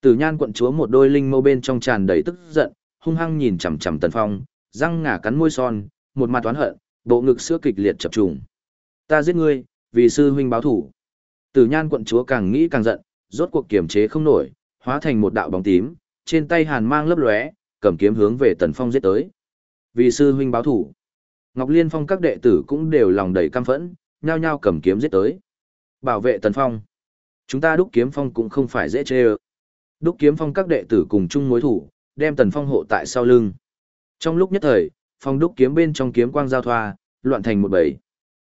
Tử Nhan quận chúa một đôi linh mâu bên trong tràn đầy tức giận, hung hăng nhìn chằm chằm Tần Phong, răng ngả cắn môi son, một mặt toán hận, bộ ngực sữa kịch liệt chập trùng. Ta giết ngươi, vì sư huynh báo thủ. Tử Nhan quận chúa càng nghĩ càng giận, rốt cuộc kiềm chế không nổi, hóa thành một đạo bóng tím, trên tay hàn mang lấp lóe, cầm kiếm hướng về Tần Phong giết tới. Vì sư huynh báo thủ. Ngọc Liên Phong các đệ tử cũng đều lòng đầy căm phẫn, nhao nhao cầm kiếm giết tới. Bảo vệ Tần Phong. Chúng ta đúc kiếm phong cũng không phải dễ chê ơ. Đúc kiếm phong các đệ tử cùng chung mối thủ, đem Tần Phong hộ tại sau lưng. Trong lúc nhất thời, phong đúc kiếm bên trong kiếm quang giao thoa, loạn thành một bầy.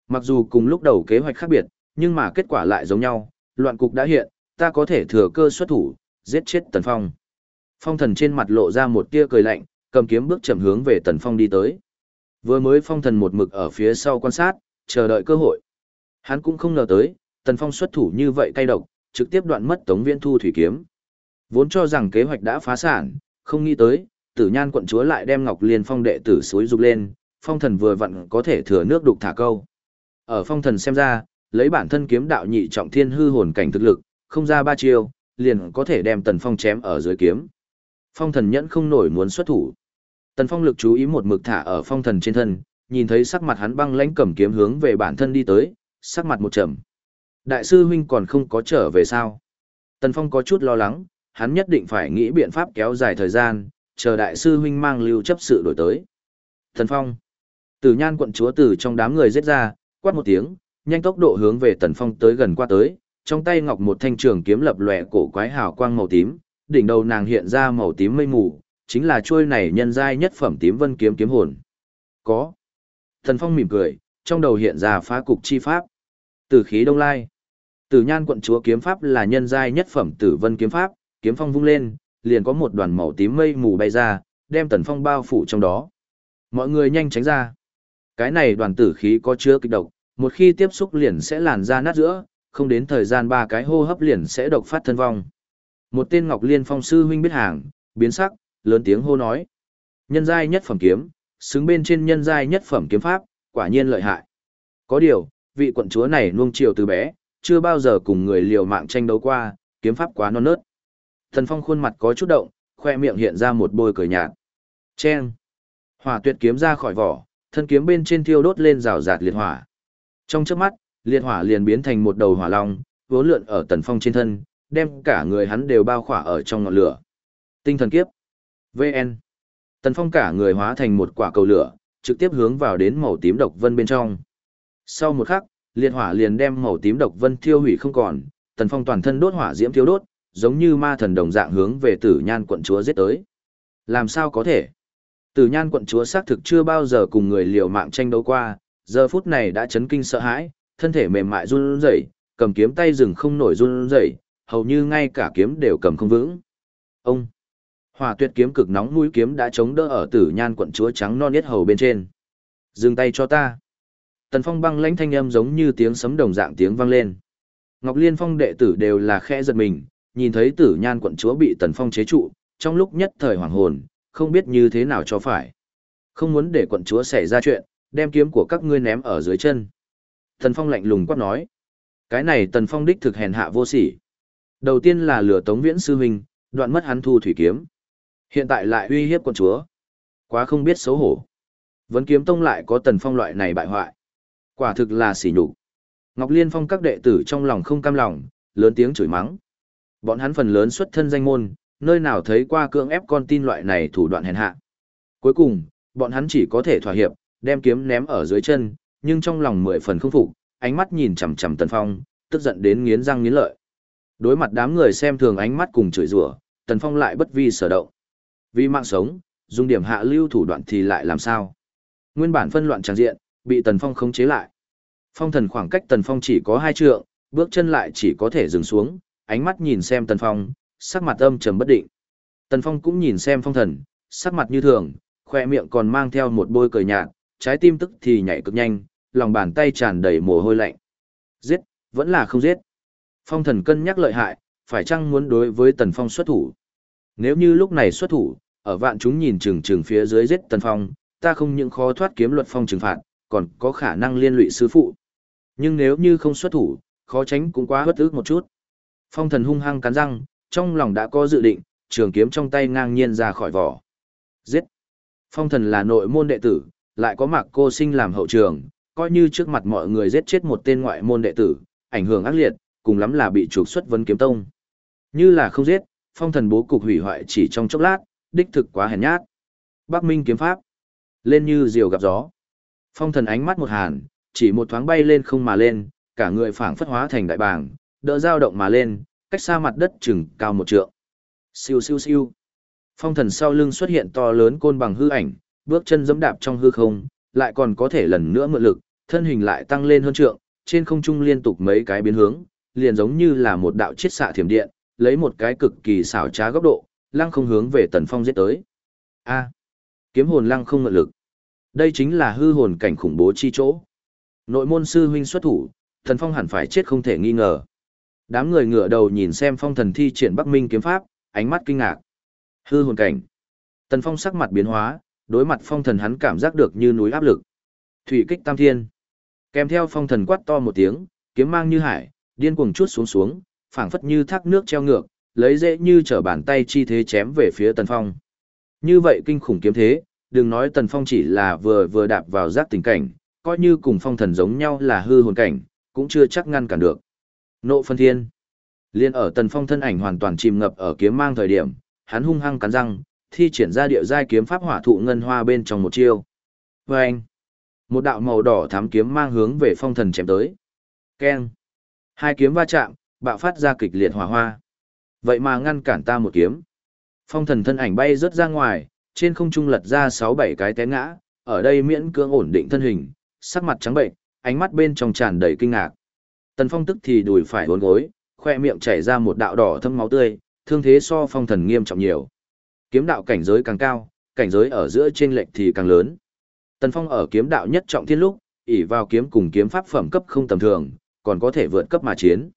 Mặc dù cùng lúc đầu kế hoạch khác biệt, nhưng mà kết quả lại giống nhau, loạn cục đã hiện, ta có thể thừa cơ xuất thủ, giết chết Tần Phong. Phong thần trên mặt lộ ra một tia cười lạnh, cầm kiếm bước chậm hướng về Tần Phong đi tới. Vừa mới phong thần một mực ở phía sau quan sát, chờ đợi cơ hội. Hắn cũng không ngờ tới, Tần Phong xuất thủ như vậy cay độc, trực tiếp đoạn mất Tống Viễn Thu thủy kiếm. Vốn cho rằng kế hoạch đã phá sản, không nghĩ tới, Tử Nhan quận chúa lại đem Ngọc Liên Phong đệ tử suối dục lên, phong thần vừa vặn có thể thừa nước đục thả câu. Ở phong thần xem ra, lấy bản thân kiếm đạo nhị trọng thiên hư hồn cảnh thực lực, không ra ba chiêu, liền có thể đem Tần Phong chém ở dưới kiếm. Phong thần nhẫn không nổi muốn xuất thủ. Tần Phong lực chú ý một mực thả ở phong thần trên thân, nhìn thấy sắc mặt hắn băng lãnh cầm kiếm hướng về bản thân đi tới, sắc mặt một trầm. Đại sư huynh còn không có trở về sao? Tần Phong có chút lo lắng, hắn nhất định phải nghĩ biện pháp kéo dài thời gian, chờ đại sư huynh mang lưu chấp sự đổi tới. Tần Phong. Tử Nhan quận chúa từ trong đám người giết ra, quát một tiếng, nhanh tốc độ hướng về Tần Phong tới gần qua tới, trong tay ngọc một thanh trường kiếm lập lòe cổ quái hào quang màu tím, đỉnh đầu nàng hiện ra màu tím mây mù, chính là chuôi này nhân giai nhất phẩm tím vân kiếm kiếm hồn. Có. Thần Phong mỉm cười, trong đầu hiện ra phá cục chi pháp. Tử khí đông lai. Tử nhan quận chúa kiếm pháp là nhân giai nhất phẩm tử vân kiếm pháp, kiếm phong vung lên, liền có một đoàn màu tím mây mù bay ra, đem Tần Phong bao phủ trong đó. Mọi người nhanh tránh ra. Cái này đoàn tử khí có chứa kịch độc, một khi tiếp xúc liền sẽ làn ra nát giữa, không đến thời gian ba cái hô hấp liền sẽ độc phát thân vong. Một tên Ngọc Liên Phong sư huynh biết hàng, biến sắc, lớn tiếng hô nói. Nhân giai nhất phẩm kiếm, xứng bên trên nhân giai nhất phẩm kiếm pháp, quả nhiên lợi hại. Có điều, vị quận chúa này nuông chiều từ bé, chưa bao giờ cùng người liều mạng tranh đấu qua, kiếm pháp quá non nớt. Thần Phong khuôn mặt có chút động, khoe miệng hiện ra một bôi cười nhạt. Chen! Hỏa tuyệt kiếm ra khỏi vỏ, thân kiếm bên trên thiêu đốt lên rào rạt liệt hỏa. Trong chớp mắt, liệt hỏa liền biến thành một đầu hỏa long, vốn lượn ở Tần Phong trên thân, đem cả người hắn đều bao khỏa ở trong ngọn lửa. Tinh thần kiếp. VN. Tần Phong cả người hóa thành một quả cầu lửa, trực tiếp hướng vào đến màu tím độc vân bên trong. Sau một khắc, liệt hỏa liền đem màu tím độc vân thiêu hủy không còn, Tần Phong toàn thân đốt hỏa diễm thiêu đốt, giống như ma thần đồng dạng hướng về Tử Nhan quận chúa giết tới. Làm sao có thể? Tử Nhan quận chúa xác thực chưa bao giờ cùng người liều mạng tranh đấu qua, giờ phút này đã chấn kinh sợ hãi, thân thể mềm mại run rẩy, cầm kiếm tay dừng không nổi run rẩy, hầu như ngay cả kiếm đều cầm không vững. Ông Hỏa tuyệt kiếm cực nóng mũi kiếm đã chống đỡ ở tử nhan quận chúa trắng non nhất hầu bên trên. Dừng tay cho ta. Tần phong băng lãnh thanh âm giống như tiếng sấm đồng dạng tiếng vang lên. Ngọc Liên Phong đệ tử đều là khẽ giật mình, nhìn thấy tử nhan quận chúa bị tần phong chế trụ, trong lúc nhất thời hoàng hồn, không biết như thế nào cho phải. Không muốn để quận chúa xảy ra chuyện, đem kiếm của các ngươi ném ở dưới chân. Tần phong lạnh lùng quát nói. Cái này tần phong đích thực hèn hạ vô sỉ. Đầu tiên là lừa tống viễn sư huynh, đoạn mất hắn thu thủy kiếm. Hiện tại lại uy hiếp con chúa. Quá không biết xấu hổ. Vấn kiếm tông lại có tần phong loại này bại hoại. Quả thực là sỉ nhục. Ngọc Liên Phong các đệ tử trong lòng không cam lòng, lớn tiếng chửi mắng. Bọn hắn phần lớn xuất thân danh môn, nơi nào thấy qua cưỡng ép con tin loại này thủ đoạn hèn hạ. Cuối cùng, bọn hắn chỉ có thể thỏa hiệp, đem kiếm ném ở dưới chân, nhưng trong lòng mười phần không phục, ánh mắt nhìn chằm chằm Tần Phong, tức giận đến nghiến răng nghiến lợi. Đối mặt đám người xem thường ánh mắt cùng chửi rủa, Tần Phong lại bất vi sở động. Vì mạng sống, dùng điểm hạ lưu thủ đoạn thì lại làm sao? Nguyên bản phân loạn tràng diện, bị Tần Phong khống chế lại. Phong thần khoảng cách Tần Phong chỉ có hai trượng, bước chân lại chỉ có thể dừng xuống, ánh mắt nhìn xem Tần Phong, sắc mặt âm trầm bất định. Tần Phong cũng nhìn xem phong thần, sắc mặt như thường, khoe miệng còn mang theo một bôi cười nhạt, trái tim tức thì nhảy cực nhanh, lòng bàn tay tràn đầy mồ hôi lạnh. Giết, vẫn là không giết. Phong thần cân nhắc lợi hại, phải chăng muốn đối với Tần Phong xuất thủ. Nếu như lúc này xuất thủ, ở vạn chúng nhìn chừng chừng phía dưới giết Tần Phong, ta không những khó thoát kiếm luật phong trừng phạt, còn có khả năng liên lụy sư phụ. Nhưng nếu như không xuất thủ, khó tránh cũng quá bất ức một chút. Phong thần hung hăng cắn răng, trong lòng đã có dự định, trường kiếm trong tay ngang nhiên ra khỏi vỏ. Giết! Phong thần là nội môn đệ tử, lại có mặc cô sinh làm hậu trường, coi như trước mặt mọi người giết chết một tên ngoại môn đệ tử, ảnh hưởng ác liệt, cùng lắm là bị trục xuất vấn kiếm tông. Như là không giết, phong thần bố cục hủy hoại chỉ trong chốc lát, đích thực quá hèn nhát. Bắc Minh kiếm pháp, lên như diều gặp gió. Phong thần ánh mắt một hàn, chỉ một thoáng bay lên không mà lên, cả người phảng phất hóa thành đại bàng, đỡ dao động mà lên, cách xa mặt đất chừng cao một trượng. Siêu siêu siêu. Phong thần sau lưng xuất hiện to lớn côn bằng hư ảnh, bước chân giẫm đạp trong hư không, lại còn có thể lần nữa mượn lực, thân hình lại tăng lên hơn trượng, trên không trung liên tục mấy cái biến hướng, liền giống như là một đạo chiết xạ thiểm điện, lấy một cái cực kỳ xảo trá góc độ, lăng không hướng về Tần Phong giết tới. A, kiếm hồn lăng không ngự lực. Đây chính là hư hồn cảnh khủng bố chi chỗ. Nội môn sư huynh xuất thủ, Tần Phong hẳn phải chết không thể nghi ngờ. Đám người ngửa đầu nhìn xem phong thần thi triển Bắc Minh kiếm pháp, ánh mắt kinh ngạc. Hư hồn cảnh. Tần Phong sắc mặt biến hóa, đối mặt phong thần hắn cảm giác được như núi áp lực. Thủy kích tam thiên. Kèm theo phong thần quát to một tiếng, kiếm mang như hải, điên cuồng chút xuống xuống, phảng phất như thác nước treo ngược, lấy dễ như trở bàn tay chi thế chém về phía Tần Phong. Như vậy kinh khủng kiếm thế, đừng nói Tần Phong chỉ là vừa vừa đạp vào giác tình cảnh, coi như cùng phong thần giống nhau là hư hồn cảnh, cũng chưa chắc ngăn cản được. Nộ phân thiên. Liên ở Tần Phong thân ảnh hoàn toàn chìm ngập ở kiếm mang thời điểm, hắn hung hăng cắn răng, thi triển ra địa giai kiếm pháp hỏa thụ ngân hoa bên trong một chiêu. Vâng! Một đạo màu đỏ thắm kiếm mang hướng về phong thần chém tới. Keng! Hai kiếm va chạm, bạo phát ra kịch liệt hỏa hoa. Vậy mà ngăn cản ta một kiếm. Phong thần thân ảnh bay rớt ra ngoài, trên không trung lật ra sáu bảy cái té ngã, ở đây miễn cưỡng ổn định thân hình, sắc mặt trắng bệnh, ánh mắt bên trong tràn đầy kinh ngạc. Tần Phong tức thì đùi phải uốn gối, khoe miệng chảy ra một đạo đỏ thâm máu tươi, thương thế so phong thần nghiêm trọng nhiều. Kiếm đạo cảnh giới càng cao, cảnh giới ở giữa trên lệch thì càng lớn. Tần Phong ở kiếm đạo nhất trọng thiên lúc, ỷ vào kiếm cùng kiếm pháp phẩm cấp không tầm thường, còn có thể vượt cấp mà chiến.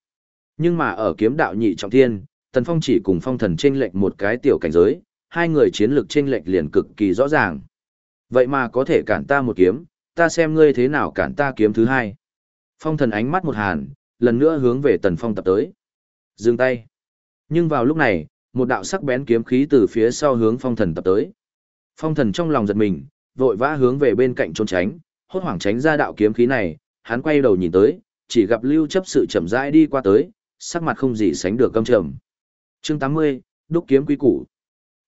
Nhưng mà ở kiếm đạo nhị trọng thiên, Tần Phong chỉ cùng phong thần chênh lệch một cái tiểu cảnh giới, hai người chiến lược chênh lệch liền cực kỳ rõ ràng. Vậy mà có thể cản ta một kiếm, ta xem ngươi thế nào cản ta kiếm thứ hai. Phong thần ánh mắt một hàn, lần nữa hướng về Tần Phong tập tới. Dừng tay. Nhưng vào lúc này, một đạo sắc bén kiếm khí từ phía sau hướng phong thần tập tới. Phong thần trong lòng giật mình, vội vã hướng về bên cạnh trốn tránh, hốt hoảng tránh ra đạo kiếm khí này, hắn quay đầu nhìn tới, chỉ gặp Lưu chấp sự chậm rãi đi qua tới, sắc mặt không gì sánh được căm trầm. Chương 80, đúc kiếm quý củ.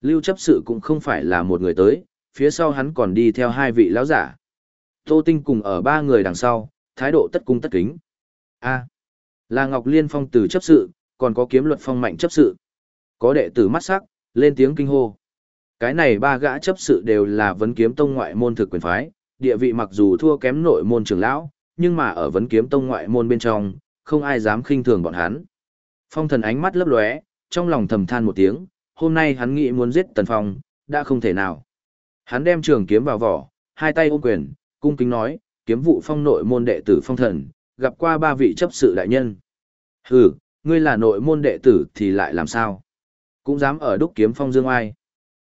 Lưu chấp sự cũng không phải là một người tới, phía sau hắn còn đi theo hai vị lão giả. Tô Tinh cùng ở ba người đằng sau, thái độ tất cung tất kính. A, là Ngọc Liên Phong từ chấp sự, còn có kiếm luật phong mạnh chấp sự. Có đệ tử mắt sắc, lên tiếng kinh hô. Cái này ba gã chấp sự đều là vấn kiếm tông ngoại môn thực quyền phái, địa vị mặc dù thua kém nội môn trưởng lão, nhưng mà ở vấn kiếm tông ngoại môn bên trong, không ai dám khinh thường bọn hắn. Phong thần ánh mắt lấp lóe, trong lòng thầm than một tiếng, hôm nay hắn nghĩ muốn giết tần phong, đã không thể nào. Hắn đem trường kiếm vào vỏ, hai tay ôm quyền, cung kính nói, kiếm vụ phong nội môn đệ tử phong thần, gặp qua ba vị chấp sự đại nhân. Hừ, ngươi là nội môn đệ tử thì lại làm sao? Cũng dám ở đúc kiếm phong dương ai?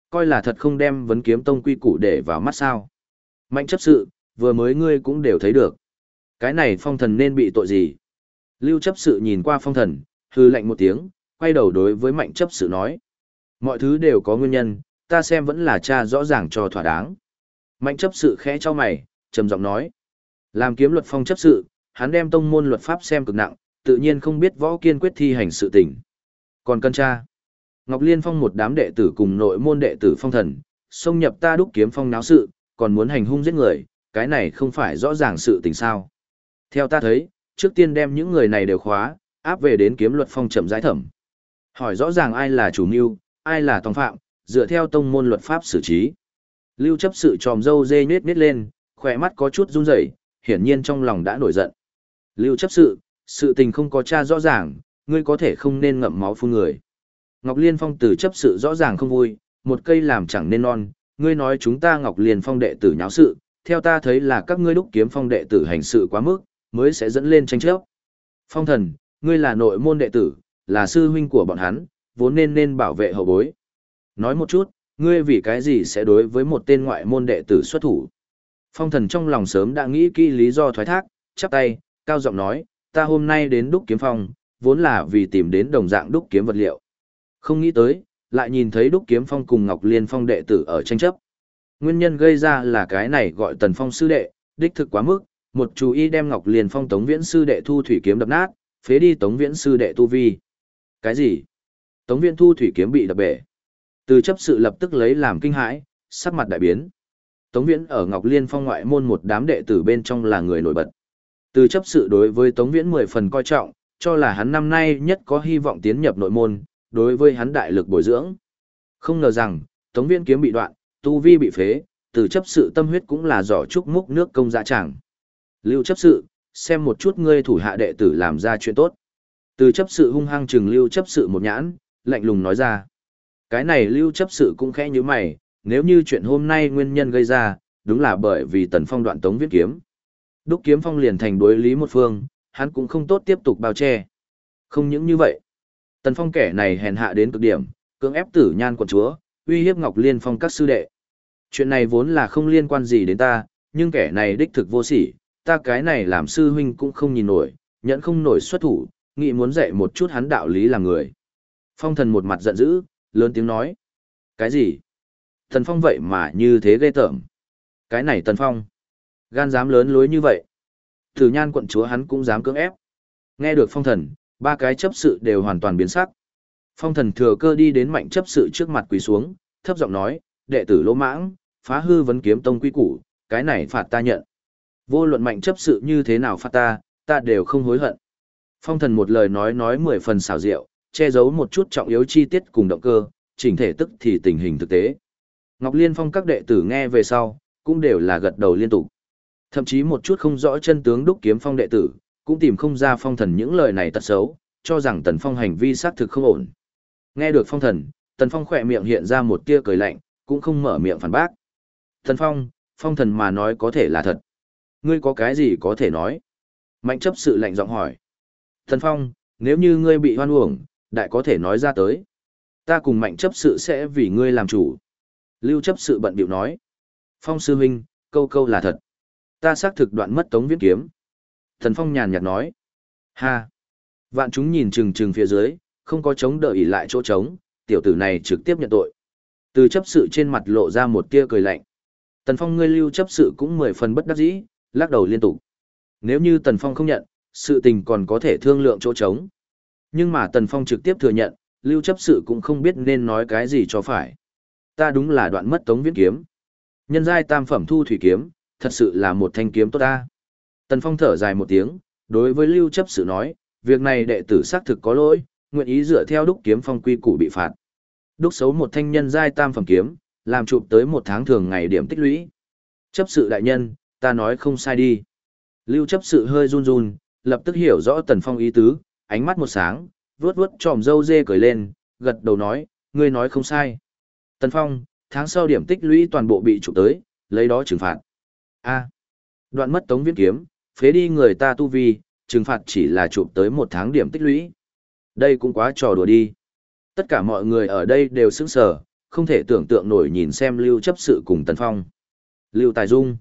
Coi là thật không đem vấn kiếm tông quy củ để vào mắt sao? Mạnh chấp sự, vừa mới ngươi cũng đều thấy được. Cái này phong thần nên bị tội gì? Lưu chấp sự nhìn qua phong thần, hư lạnh một tiếng, quay đầu đối với mạnh chấp sự nói. Mọi thứ đều có nguyên nhân, ta xem vẫn là cha rõ ràng cho thỏa đáng. Mạnh chấp sự khẽ cho mày, trầm giọng nói. Làm kiếm luật phong chấp sự, hắn đem tông môn luật pháp xem cực nặng, tự nhiên không biết võ kiên quyết thi hành sự tình. Còn cân cha, Ngọc Liên Phong một đám đệ tử cùng nội môn đệ tử phong thần, xông nhập ta đúc kiếm phong náo sự, còn muốn hành hung giết người, cái này không phải rõ ràng sự tình sao. Theo ta thấy, trước tiên đem những người này đều khóa, áp về đến kiếm luật phong chậm giải thẩm. Hỏi rõ ràng ai là chủ mưu, ai là tòng phạm, dựa theo tông môn luật pháp xử trí. Lưu chấp sự tròm dâu dê nết nết lên, khỏe mắt có chút run rẩy, hiển nhiên trong lòng đã nổi giận. Lưu chấp sự, sự tình không có tra rõ ràng, ngươi có thể không nên ngậm máu phun người. Ngọc Liên Phong từ chấp sự rõ ràng không vui, một cây làm chẳng nên non, ngươi nói chúng ta Ngọc Liên Phong đệ tử nháo sự, theo ta thấy là các ngươi đúc kiếm phong đệ tử hành sự quá mức, mới sẽ dẫn lên tranh chấp. Phong thần, ngươi là nội môn đệ tử, là sư huynh của bọn hắn, vốn nên nên bảo vệ hậu bối. Nói một chút, ngươi vì cái gì sẽ đối với một tên ngoại môn đệ tử xuất thủ. Phong thần trong lòng sớm đã nghĩ kỹ lý do thoái thác, chắp tay, cao giọng nói, ta hôm nay đến đúc kiếm phong, vốn là vì tìm đến đồng dạng đúc kiếm vật liệu. Không nghĩ tới, lại nhìn thấy đúc kiếm phong cùng Ngọc Liên phong đệ tử ở tranh chấp. Nguyên nhân gây ra là cái này gọi tần phong sư đệ, đích thực quá mức, một chú ý đem Ngọc Liên phong tống viễn sư đệ thu thủy kiếm đập nát, phế đi tống viễn sư đệ tu vi. Cái gì? Tống Viễn Thu thủy kiếm bị đập bể. Từ chấp sự lập tức lấy làm kinh hãi, sắc mặt đại biến. Tống Viễn ở Ngọc Liên Phong ngoại môn một đám đệ tử bên trong là người nổi bật. Từ chấp sự đối với Tống Viễn mười phần coi trọng, cho là hắn năm nay nhất có hy vọng tiến nhập nội môn, đối với hắn đại lực bồi dưỡng. Không ngờ rằng, Tống Viễn kiếm bị đoạn, tu vi bị phế, từ chấp sự tâm huyết cũng là giỏ trúc múc nước công dạ chẳng. Lưu chấp sự, xem một chút ngươi thủ hạ đệ tử làm ra chuyện tốt. Từ chấp sự hung hăng trừng lưu chấp sự một nhãn, lạnh lùng nói ra. Cái này lưu chấp sự cũng khẽ như mày, nếu như chuyện hôm nay nguyên nhân gây ra, đúng là bởi vì tần phong đoạn tống viết kiếm. Đúc kiếm phong liền thành đối lý một phương, hắn cũng không tốt tiếp tục bao che. Không những như vậy, tần phong kẻ này hèn hạ đến cực điểm, cưỡng ép tử nhan quận chúa, uy hiếp ngọc liên phong các sư đệ. Chuyện này vốn là không liên quan gì đến ta, nhưng kẻ này đích thực vô sỉ, ta cái này làm sư huynh cũng không nhìn nổi, nhẫn không nổi xuất thủ, nghĩ muốn dạy một chút hắn đạo lý làm người. Phong thần một mặt giận dữ, lớn tiếng nói. Cái gì? Thần Phong vậy mà như thế ghê tởm. Cái này thần Phong. Gan dám lớn lối như vậy. Thử nhan quận chúa hắn cũng dám cưỡng ép. Nghe được phong thần, ba cái chấp sự đều hoàn toàn biến sắc. Phong thần thừa cơ đi đến mạnh chấp sự trước mặt quỳ xuống, thấp giọng nói, đệ tử lỗ mãng, phá hư vấn kiếm tông quy củ, cái này phạt ta nhận. Vô luận mạnh chấp sự như thế nào phạt ta, ta đều không hối hận. Phong thần một lời nói nói mười phần xảo diệu, che giấu một chút trọng yếu chi tiết cùng động cơ, chỉnh thể tức thì tình hình thực tế. Ngọc Liên Phong các đệ tử nghe về sau, cũng đều là gật đầu liên tục. Thậm chí một chút không rõ chân tướng đúc kiếm phong đệ tử, cũng tìm không ra phong thần những lời này tật xấu, cho rằng tần phong hành vi xác thực không ổn. Nghe được phong thần, tần phong khỏe miệng hiện ra một tia cười lạnh, cũng không mở miệng phản bác. Tần phong, phong thần mà nói có thể là thật. Ngươi có cái gì có thể nói? Mạnh chấp sự lạnh giọng hỏi. Thần phong, nếu như ngươi bị hoan uổng, đại có thể nói ra tới. Ta cùng mạnh chấp sự sẽ vì ngươi làm chủ. Lưu chấp sự bận biểu nói. Phong sư huynh, câu câu là thật. Ta xác thực đoạn mất tống viết kiếm. Thần Phong nhàn nhạt nói. Ha! Vạn chúng nhìn chừng chừng phía dưới, không có chống đợi lại chỗ trống, tiểu tử này trực tiếp nhận tội. Từ chấp sự trên mặt lộ ra một tia cười lạnh. Tần Phong ngươi lưu chấp sự cũng mười phần bất đắc dĩ, lắc đầu liên tục. Nếu như Tần Phong không nhận, sự tình còn có thể thương lượng chỗ trống. Nhưng mà Tần Phong trực tiếp thừa nhận, lưu chấp sự cũng không biết nên nói cái gì cho phải. Ta đúng là đoạn mất tống Viễn kiếm. Nhân giai tam phẩm thu thủy kiếm, thật sự là một thanh kiếm tốt ta. Tần Phong thở dài một tiếng, đối với lưu chấp sự nói, việc này đệ tử xác thực có lỗi, nguyện ý dựa theo đúc kiếm phong quy củ bị phạt. Đúc xấu một thanh nhân giai tam phẩm kiếm, làm chụp tới một tháng thường ngày điểm tích lũy. Chấp sự đại nhân, ta nói không sai đi. Lưu chấp sự hơi run run, lập tức hiểu rõ Tần Phong ý tứ, ánh mắt một sáng, vuốt vuốt tròm dâu dê cười lên, gật đầu nói, ngươi nói không sai. Tần Phong, tháng sau điểm tích lũy toàn bộ bị trục tới, lấy đó trừng phạt. A. đoạn mất tống viễn kiếm, phế đi người ta tu vi, trừng phạt chỉ là chụp tới một tháng điểm tích lũy. Đây cũng quá trò đùa đi. Tất cả mọi người ở đây đều sững sờ, không thể tưởng tượng nổi nhìn xem Lưu chấp sự cùng Tần Phong. Lưu Tài Dung.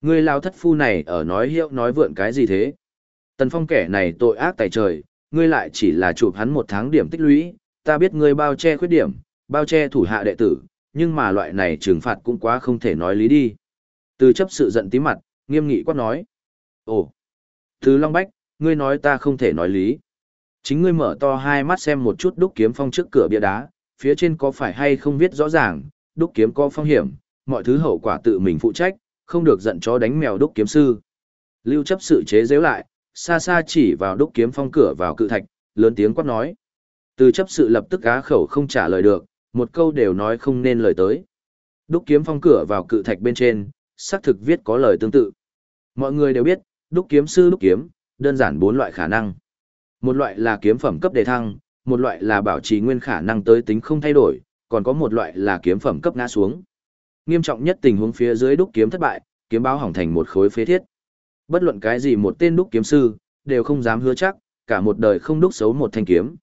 Người lao thất phu này ở nói hiệu nói vượn cái gì thế? Tần Phong kẻ này tội ác tài trời, ngươi lại chỉ là chụp hắn một tháng điểm tích lũy, ta biết ngươi bao che khuyết điểm, bao che thủ hạ đệ tử, nhưng mà loại này trừng phạt cũng quá không thể nói lý đi. Từ chấp sự giận tí mặt, nghiêm nghị quát nói. Ồ, từ Long Bách, ngươi nói ta không thể nói lý. Chính ngươi mở to hai mắt xem một chút đúc kiếm phong trước cửa bia đá, phía trên có phải hay không viết rõ ràng, đúc kiếm có phong hiểm, mọi thứ hậu quả tự mình phụ trách, không được giận chó đánh mèo đúc kiếm sư. Lưu chấp sự chế giễu lại, xa xa chỉ vào đúc kiếm phong cửa vào cự thạch, lớn tiếng quát nói. Từ chấp sự lập tức á khẩu không trả lời được, một câu đều nói không nên lời tới. Đúc kiếm phong cửa vào cự thạch bên trên, xác thực viết có lời tương tự. Mọi người đều biết, đúc kiếm sư đúc kiếm, đơn giản bốn loại khả năng. Một loại là kiếm phẩm cấp đề thăng, một loại là bảo trì nguyên khả năng tới tính không thay đổi, còn có một loại là kiếm phẩm cấp ngã xuống. Nghiêm trọng nhất tình huống phía dưới đúc kiếm thất bại, kiếm báo hỏng thành một khối phế thiết. Bất luận cái gì một tên đúc kiếm sư, đều không dám hứa chắc, cả một đời không đúc xấu một thanh kiếm.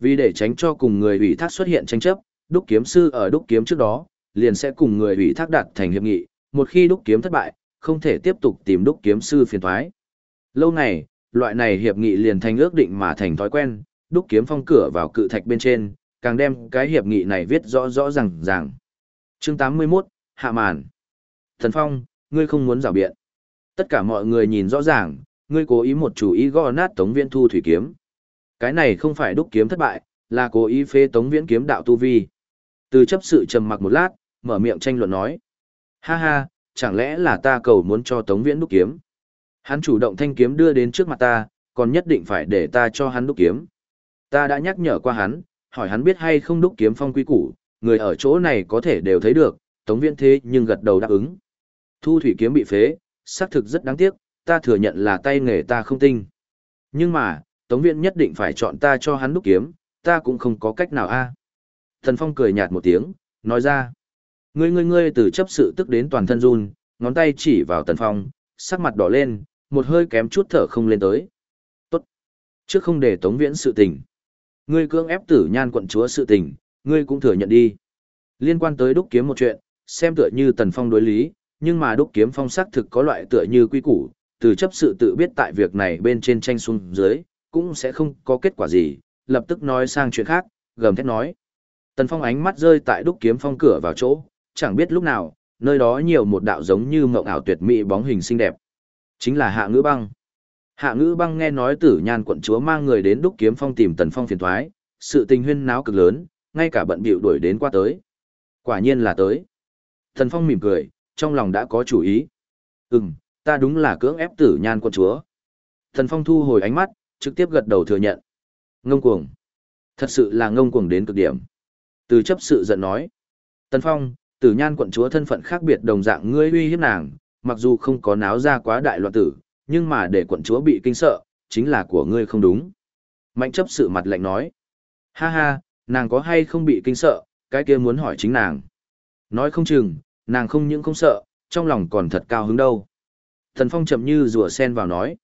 Vì để tránh cho cùng người ủy thác xuất hiện tranh chấp, đúc kiếm sư ở đúc kiếm trước đó, liền sẽ cùng người ủy thác đạt thành hiệp nghị, một khi đúc kiếm thất bại, không thể tiếp tục tìm đúc kiếm sư phiền toái Lâu ngày, loại này hiệp nghị liền thành ước định mà thành thói quen, đúc kiếm phong cửa vào cự thạch bên trên, càng đem cái hiệp nghị này viết rõ rõ ràng ràng. Chương 81, Hạ màn. Thần Phong, ngươi không muốn rào biện. Tất cả mọi người nhìn rõ ràng, ngươi cố ý một chủ ý gõ nát Tống Viễn Thu thủy kiếm. Cái này không phải đúc kiếm thất bại, Là cố ý phê Tống Viễn kiếm đạo tu vi. Từ chấp sự trầm mặc một lát, mở miệng tranh luận nói. Ha ha, chẳng lẽ là ta cầu muốn cho Tống Viễn đúc kiếm? Hắn chủ động thanh kiếm đưa đến trước mặt ta, còn nhất định phải để ta cho hắn đúc kiếm. Ta đã nhắc nhở qua hắn, hỏi hắn biết hay không đúc kiếm phong quy củ, người ở chỗ này có thể đều thấy được, Tống Viễn thế nhưng gật đầu đáp ứng. Thu thủy kiếm bị phế, xác thực rất đáng tiếc, ta thừa nhận là tay nghề ta không tinh. Nhưng mà, Tống Viễn nhất định phải chọn ta cho hắn đúc kiếm, ta cũng không có cách nào a. Thần Phong cười nhạt một tiếng, nói ra. Ngươi ngươi ngươi từ chấp sự tức đến toàn thân run, ngón tay chỉ vào Tần Phong, sắc mặt đỏ lên, một hơi kém chút thở không lên tới. Tốt. Trước không để Tống Viễn sự tình. Ngươi cưỡng ép tử nhan quận chúa sự tình, ngươi cũng thừa nhận đi. Liên quan tới đúc kiếm một chuyện, xem tựa như Tần Phong đối lý, nhưng mà đúc kiếm phong xác thực có loại tựa như quy củ, từ chấp sự tự biết tại việc này bên trên tranh xuống dưới, cũng sẽ không có kết quả gì, lập tức nói sang chuyện khác, gầm thét nói. Tần Phong ánh mắt rơi tại đúc kiếm phong cửa vào chỗ, chẳng biết lúc nào, nơi đó nhiều một đạo giống như mộng ảo tuyệt mỹ bóng hình xinh đẹp. Chính là Hạ Ngữ Băng. Hạ Ngữ Băng nghe nói Tử Nhan quận chúa mang người đến đúc kiếm phong tìm Tần Phong phiền toái, sự tình huyên náo cực lớn, ngay cả bận bịu đuổi đến qua tới. Quả nhiên là tới. Thần Phong mỉm cười, trong lòng đã có chủ ý. Ừm, ta đúng là cưỡng ép Tử Nhan quận chúa. Thần Phong thu hồi ánh mắt, trực tiếp gật đầu thừa nhận. Ngông cuồng. Thật sự là ngông cuồng đến cực điểm. Từ chấp sự giận nói. Tần Phong, tử nhan quận chúa thân phận khác biệt đồng dạng ngươi uy hiếp nàng, mặc dù không có náo ra quá đại loạn tử, nhưng mà để quận chúa bị kinh sợ, chính là của ngươi không đúng. Mạnh chấp sự mặt lạnh nói. Ha ha, nàng có hay không bị kinh sợ, cái kia muốn hỏi chính nàng. Nói không chừng, nàng không những không sợ, trong lòng còn thật cao hứng đâu. Thần Phong chậm như rùa sen vào nói.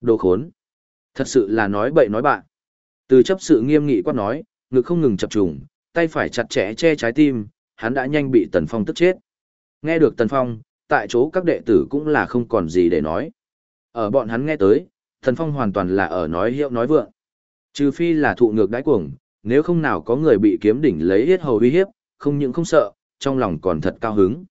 Đồ khốn. Thật sự là nói bậy nói bạn. Từ chấp sự nghiêm nghị quát nói, ngực không ngừng chập trùng, tay phải chặt chẽ che trái tim, hắn đã nhanh bị Tần Phong tức chết. Nghe được Tần Phong, tại chỗ các đệ tử cũng là không còn gì để nói. Ở bọn hắn nghe tới, Tần Phong hoàn toàn là ở nói hiệu nói vượng. Trừ phi là thụ ngược đái cuồng, nếu không nào có người bị kiếm đỉnh lấy hết hầu uy hiếp, không những không sợ, trong lòng còn thật cao hứng.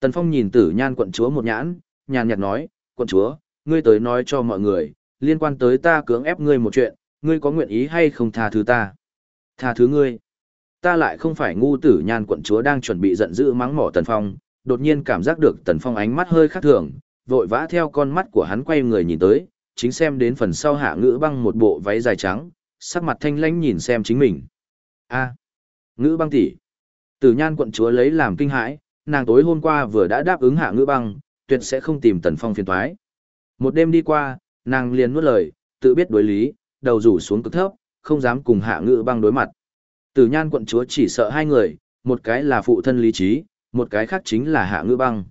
Tần Phong nhìn tử nhan quận chúa một nhãn, nhàn nhạt nói, quận chúa, ngươi tới nói cho mọi người, liên quan tới ta cưỡng ép ngươi một chuyện, ngươi có nguyện ý hay không tha thứ ta? Tha thứ ngươi. Ta lại không phải ngu tử nhan quận chúa đang chuẩn bị giận dữ mắng mỏ Tần Phong, đột nhiên cảm giác được Tần Phong ánh mắt hơi khác thường, vội vã theo con mắt của hắn quay người nhìn tới, chính xem đến phần sau hạ ngữ băng một bộ váy dài trắng, sắc mặt thanh lãnh nhìn xem chính mình. A, ngữ băng tỷ. Tử nhan quận chúa lấy làm kinh hãi, nàng tối hôm qua vừa đã đáp ứng hạ ngữ băng, tuyệt sẽ không tìm Tần Phong phiền toái. Một đêm đi qua, nàng liền nuốt lời, tự biết đối lý, đầu rủ xuống cực thấp, không dám cùng hạ ngữ băng đối mặt. Tử nhan quận chúa chỉ sợ hai người, một cái là phụ thân lý trí, một cái khác chính là hạ ngữ băng.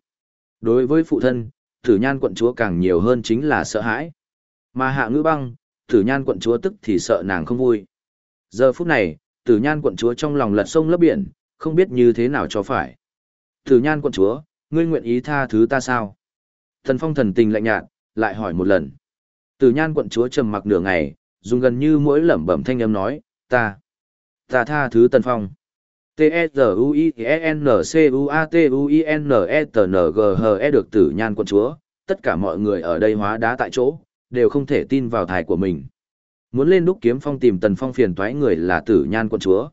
Đối với phụ thân, tử nhan quận chúa càng nhiều hơn chính là sợ hãi. Mà hạ ngữ băng, tử nhan quận chúa tức thì sợ nàng không vui. Giờ phút này, tử nhan quận chúa trong lòng lật sông lấp biển, không biết như thế nào cho phải. Tử nhan quận chúa, ngươi nguyện ý tha thứ ta sao? Thần phong thần tình lạnh nhạt, lại hỏi một lần. Tử nhan quận chúa trầm mặc nửa ngày, dùng gần như mỗi lẩm bẩm thanh âm nói, ta, ta tha thứ Tần Phong. T-E-Z-U-I-E-N-C-U-A-T-U-I-N-E-T-N-G-H-E được tử nhan quận chúa, tất cả mọi người ở đây hóa đá tại chỗ, đều không thể tin vào thải của mình. Muốn lên đúc kiếm phong tìm Tần Phong phiền toái người là tử nhan quận chúa.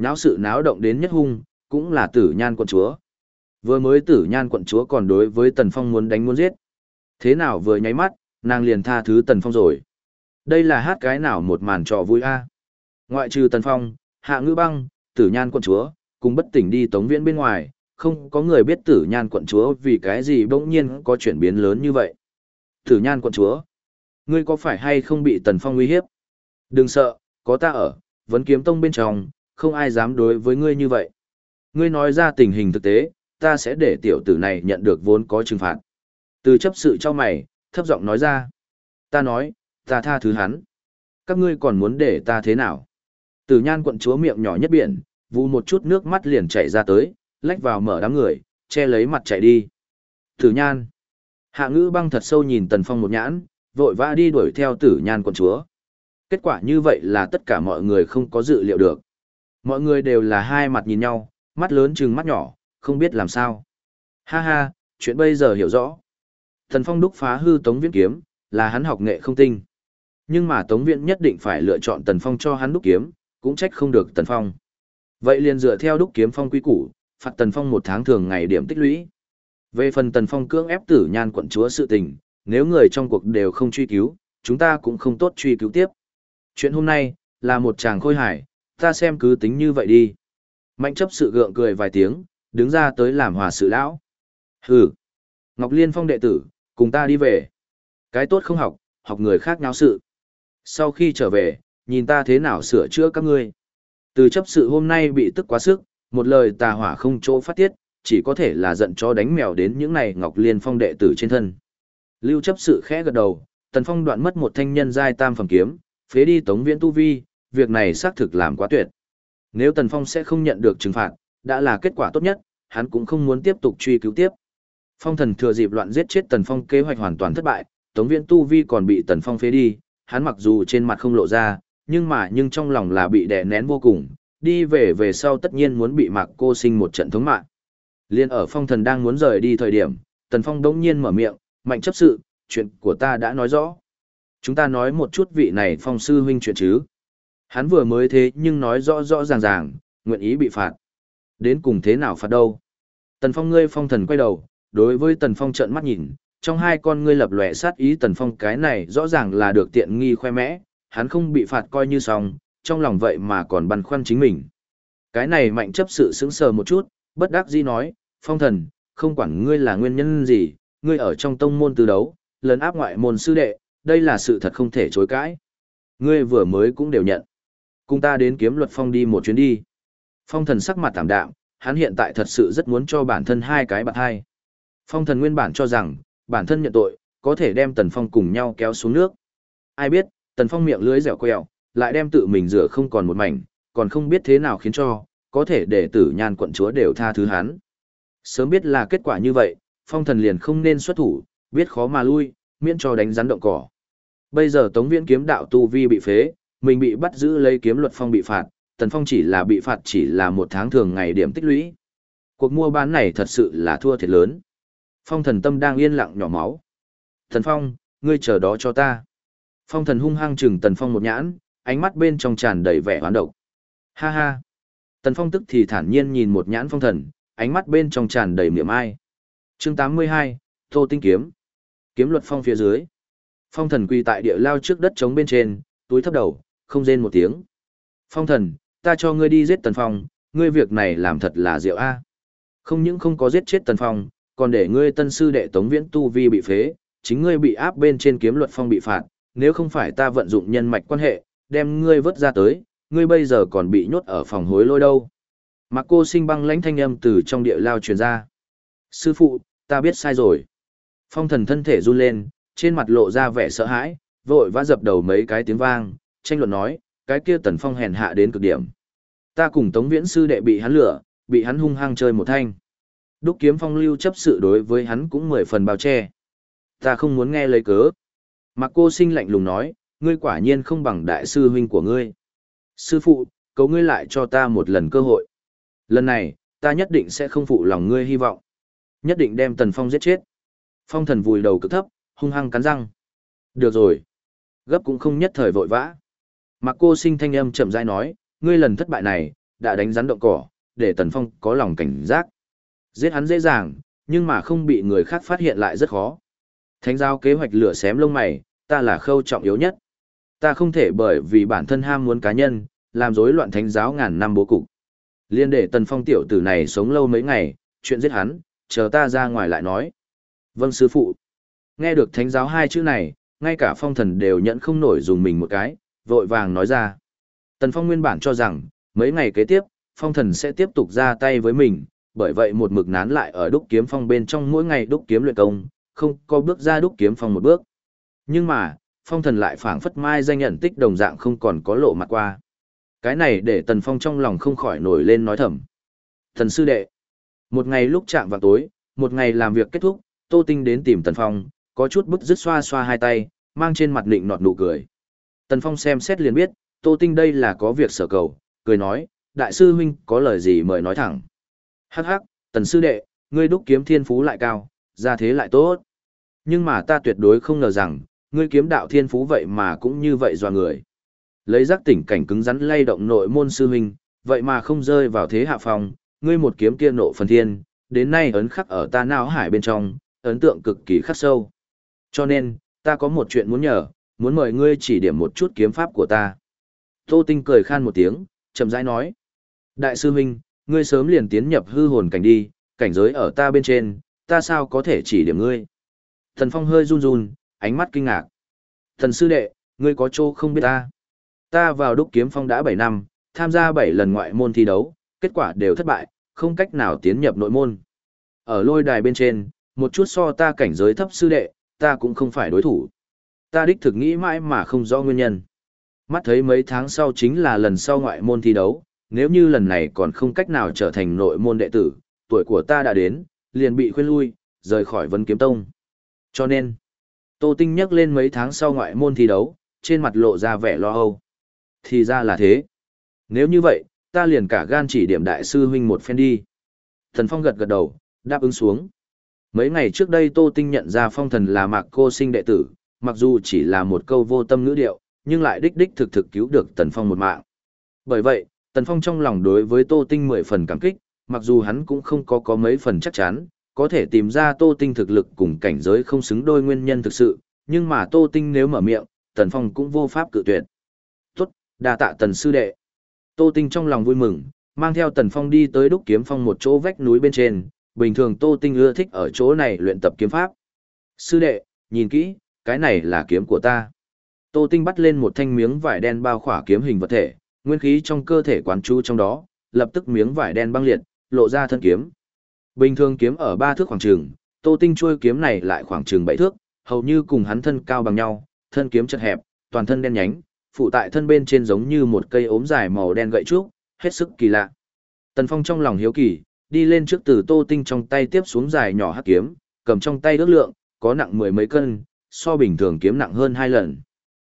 Náo sự náo động đến nhất hung, cũng là tử nhan quận chúa. Vừa mới tử nhan quận chúa còn đối với Tần Phong muốn đánh muốn giết. Thế nào vừa nháy mắt, nàng liền tha thứ Tần Phong rồi. Đây là hát cái nào một màn trò vui a Ngoại trừ Tần Phong, Hạ Ngữ Băng, Tử Nhan quận chúa, cùng bất tỉnh đi Tống Viễn bên ngoài, không có người biết Tử Nhan quận chúa vì cái gì bỗng nhiên có chuyển biến lớn như vậy. Tử Nhan quận chúa, ngươi có phải hay không bị Tần Phong uy hiếp? Đừng sợ, có ta ở, vấn kiếm tông bên trong, không ai dám đối với ngươi như vậy. Ngươi nói ra tình hình thực tế, ta sẽ để tiểu tử này nhận được vốn có trừng phạt. Từ chấp sự cho mày, thấp giọng nói ra. Ta nói, ta tha thứ hắn. Các ngươi còn muốn để ta thế nào? Tử nhan quận chúa miệng nhỏ nhất biển, vụ một chút nước mắt liền chảy ra tới, lách vào mở đám người, che lấy mặt chạy đi. Tử nhan. Hạ ngữ băng thật sâu nhìn tần phong một nhãn, vội vã đi đuổi theo tử nhan quận chúa. Kết quả như vậy là tất cả mọi người không có dự liệu được. Mọi người đều là hai mặt nhìn nhau, mắt lớn chừng mắt nhỏ, không biết làm sao. Ha ha, chuyện bây giờ hiểu rõ. Tần phong đúc phá hư tống viễn kiếm, là hắn học nghệ không tinh. Nhưng mà Tống Viễn nhất định phải lựa chọn Tần Phong cho hắn đúc kiếm, cũng trách không được Tần Phong. Vậy liền dựa theo đúc kiếm phong quy củ, phạt Tần Phong một tháng thường ngày điểm tích lũy. Về phần Tần Phong cưỡng ép tử nhan quận chúa sự tình, nếu người trong cuộc đều không truy cứu, chúng ta cũng không tốt truy cứu tiếp. Chuyện hôm nay, là một chàng khôi hài ta xem cứ tính như vậy đi. Mạnh chấp sự gượng cười vài tiếng, đứng ra tới làm hòa sự lão. Hừ, Ngọc Liên Phong đệ tử, cùng ta đi về. Cái tốt không học, học người khác nháo sự. Sau khi trở về, nhìn ta thế nào sửa chữa các ngươi. Từ chấp sự hôm nay bị tức quá sức, một lời tà hỏa không chỗ phát tiết, chỉ có thể là giận cho đánh mèo đến những này Ngọc Liên Phong đệ tử trên thân. Lưu chấp sự khẽ gật đầu, Tần Phong đoạn mất một thanh nhân giai tam phẩm kiếm, phế đi Tống Viễn tu vi, việc này xác thực làm quá tuyệt. Nếu Tần Phong sẽ không nhận được trừng phạt, đã là kết quả tốt nhất, hắn cũng không muốn tiếp tục truy cứu tiếp. Phong thần thừa dịp loạn giết chết Tần Phong kế hoạch hoàn toàn thất bại, Tống Viễn tu vi còn bị Tần Phong phế đi, hắn mặc dù trên mặt không lộ ra, nhưng mà nhưng trong lòng là bị đè nén vô cùng, đi về về sau tất nhiên muốn bị Mạc Cô Sinh một trận thống mạng. Liên ở Phong thần đang muốn rời đi thời điểm, Tần Phong đống nhiên mở miệng, mạnh chấp sự, chuyện của ta đã nói rõ. Chúng ta nói một chút vị này Phong sư huynh chuyện chứ. Hắn vừa mới thế nhưng nói rõ rõ ràng ràng, nguyện ý bị phạt. Đến cùng thế nào phạt đâu? Tần Phong ngươi phong thần quay đầu, đối với Tần Phong trợn mắt nhìn, trong hai con ngươi lập lòe sát ý Tần Phong cái này rõ ràng là được tiện nghi khoe mẽ, hắn không bị phạt coi như xong, trong lòng vậy mà còn băn khoăn chính mình. Cái này mạnh chấp sự sững sờ một chút, bất đắc dĩ nói, Phong thần, không quản ngươi là nguyên nhân gì, ngươi ở trong tông môn từ đấu, lớn áp ngoại môn sư đệ, đây là sự thật không thể chối cãi. Ngươi vừa mới cũng đều nhận. Cùng ta đến kiếm luật phong đi một chuyến đi. Phong thần sắc mặt tạm đạm, hắn hiện tại thật sự rất muốn cho bản thân hai cái bạc hai. Phong thần nguyên bản cho rằng, bản thân nhận tội, có thể đem tần phong cùng nhau kéo xuống nước. Ai biết, tần phong miệng lưới dẻo quẹo, lại đem tự mình rửa không còn một mảnh, còn không biết thế nào khiến cho, có thể để tử nhan quận chúa đều tha thứ hắn. Sớm biết là kết quả như vậy, phong thần liền không nên xuất thủ, biết khó mà lui, miễn cho đánh rắn động cỏ. Bây giờ Tống Viễn kiếm đạo tu vi bị phế, mình bị bắt giữ lấy kiếm luật phong bị phạt, Tần Phong chỉ là bị phạt chỉ là một tháng thường ngày điểm tích lũy. Cuộc mua bán này thật sự là thua thiệt lớn. Phong thần tâm đang yên lặng nhỏ máu. tần Phong, ngươi chờ đó cho ta. Phong thần hung hăng chừng Tần Phong một nhãn, ánh mắt bên trong tràn đầy vẻ hoán độc. Ha ha. Tần Phong tức thì thản nhiên nhìn một nhãn phong thần, ánh mắt bên trong tràn đầy miệng ai. Chương 82, Tô Tinh Kiếm. Kiếm luật phong phía dưới. Phong thần quỳ tại địa lao trước đất trống bên trên, túi thấp đầu, không rên một tiếng. Phong thần, ta cho ngươi đi giết Tần Phong, ngươi việc này làm thật là diệu a. Không những không có giết chết Tần Phong, còn để ngươi tân sư đệ Tống Viễn Tu Vi bị phế, chính ngươi bị áp bên trên kiếm luật phong bị phạt, nếu không phải ta vận dụng nhân mạch quan hệ, đem ngươi vớt ra tới, ngươi bây giờ còn bị nhốt ở phòng hối lôi đâu. Mặc cô sinh băng lãnh thanh âm từ trong địa lao truyền ra. Sư phụ, ta biết sai rồi. Phong thần thân thể run lên, trên mặt lộ ra vẻ sợ hãi, vội vã dập đầu mấy cái tiếng vang, tranh luận nói, cái kia tần phong hèn hạ đến cực điểm. Ta cùng Tống Viễn sư đệ bị hắn lửa, bị hắn hung hăng chơi một thanh. Đúc kiếm phong lưu chấp sự đối với hắn cũng mười phần bao che. Ta không muốn nghe lời cớ. Mặc cô sinh lạnh lùng nói, ngươi quả nhiên không bằng đại sư huynh của ngươi. Sư phụ, cầu ngươi lại cho ta một lần cơ hội. Lần này, ta nhất định sẽ không phụ lòng ngươi hy vọng. Nhất định đem tần phong giết chết. Phong thần vùi đầu cực thấp, hung hăng cắn răng. Được rồi. Gấp cũng không nhất thời vội vã. Mặc cô sinh thanh âm chậm rãi nói, ngươi lần thất bại này, đã đánh rắn động cỏ, để Tần Phong có lòng cảnh giác. Giết hắn dễ dàng, nhưng mà không bị người khác phát hiện lại rất khó. Thánh giao kế hoạch lửa xém lông mày, ta là khâu trọng yếu nhất. Ta không thể bởi vì bản thân ham muốn cá nhân, làm rối loạn thánh giáo ngàn năm bố cục. Liên để Tần Phong tiểu tử này sống lâu mấy ngày, chuyện giết hắn, chờ ta ra ngoài lại nói. Vâng sư phụ. Nghe được thánh giáo hai chữ này, ngay cả phong thần đều nhận không nổi dùng mình một cái, vội vàng nói ra. Tần Phong nguyên bản cho rằng, mấy ngày kế tiếp, phong thần sẽ tiếp tục ra tay với mình, bởi vậy một mực nán lại ở đúc kiếm phong bên trong mỗi ngày đúc kiếm luyện công, không có bước ra đúc kiếm phong một bước. Nhưng mà, phong thần lại phảng phất mai danh nhận tích đồng dạng không còn có lộ mặt qua. Cái này để tần phong trong lòng không khỏi nổi lên nói thầm. Thần sư đệ, một ngày lúc chạm vào tối, một ngày làm việc kết thúc, tô tinh đến tìm tần phong, có chút bức dứt xoa xoa hai tay, mang trên mặt định nọt nụ cười. Tần Phong xem xét liền biết, Tô Tinh đây là có việc sở cầu, cười nói, đại sư huynh có lời gì mời nói thẳng. Hắc hắc, tần sư đệ, ngươi đúc kiếm thiên phú lại cao, ra thế lại tốt. Nhưng mà ta tuyệt đối không ngờ rằng, ngươi kiếm đạo thiên phú vậy mà cũng như vậy dò người. Lấy giác tỉnh cảnh cứng rắn lay động nội môn sư huynh, vậy mà không rơi vào thế hạ phong, ngươi một kiếm kia nộ phần thiên, đến nay ấn khắc ở ta não hải bên trong, ấn tượng cực kỳ khắc sâu. Cho nên, ta có một chuyện muốn nhờ, muốn mời ngươi chỉ điểm một chút kiếm pháp của ta. Tô Tinh cười khan một tiếng, chậm rãi nói. Đại sư huynh, ngươi sớm liền tiến nhập hư hồn cảnh đi, cảnh giới ở ta bên trên, ta sao có thể chỉ điểm ngươi. Thần Phong hơi run run, ánh mắt kinh ngạc. Thần sư đệ, ngươi có chỗ không biết ta. Ta vào đúc kiếm phong đã 7 năm, tham gia 7 lần ngoại môn thi đấu, kết quả đều thất bại, không cách nào tiến nhập nội môn. Ở lôi đài bên trên, một chút so ta cảnh giới thấp sư đệ, ta cũng không phải đối thủ. Ta đích thực nghĩ mãi mà không rõ nguyên nhân. Mắt thấy mấy tháng sau chính là lần sau ngoại môn thi đấu, nếu như lần này còn không cách nào trở thành nội môn đệ tử, tuổi của ta đã đến, liền bị khuyên lui, rời khỏi vấn kiếm tông. Cho nên, Tô Tinh nhắc lên mấy tháng sau ngoại môn thi đấu, trên mặt lộ ra vẻ lo âu. Thì ra là thế. Nếu như vậy, ta liền cả gan chỉ điểm đại sư huynh một phen đi. Thần Phong gật gật đầu, đáp ứng xuống. Mấy ngày trước đây Tô Tinh nhận ra phong thần là mạc cô sinh đệ tử, mặc dù chỉ là một câu vô tâm ngữ điệu, nhưng lại đích đích thực thực cứu được Tần Phong một mạng. Bởi vậy, Tần Phong trong lòng đối với Tô Tinh mười phần cảm kích, mặc dù hắn cũng không có có mấy phần chắc chắn, có thể tìm ra Tô Tinh thực lực cùng cảnh giới không xứng đôi nguyên nhân thực sự, nhưng mà Tô Tinh nếu mở miệng, Tần Phong cũng vô pháp cự tuyệt. Tốt, đa tạ Tần sư đệ. Tô Tinh trong lòng vui mừng, mang theo Tần Phong đi tới đúc kiếm phong một chỗ vách núi bên trên, bình thường Tô Tinh ưa thích ở chỗ này luyện tập kiếm pháp. Sư đệ, nhìn kỹ, cái này là kiếm của ta. Tô Tinh bắt lên một thanh miếng vải đen bao khỏa kiếm hình vật thể, nguyên khí trong cơ thể quán chú trong đó, lập tức miếng vải đen băng liệt, lộ ra thân kiếm. Bình thường kiếm ở ba thước khoảng trường, Tô Tinh chuôi kiếm này lại khoảng trường bảy thước, hầu như cùng hắn thân cao bằng nhau, thân kiếm chật hẹp, toàn thân đen nhánh, phụ tại thân bên trên giống như một cây ốm dài màu đen gậy trúc, hết sức kỳ lạ. Tần Phong trong lòng hiếu kỳ, đi lên trước từ Tô Tinh trong tay tiếp xuống dài nhỏ hắc kiếm, cầm trong tay ước lượng, có nặng mười mấy cân, so bình thường kiếm nặng hơn hai lần.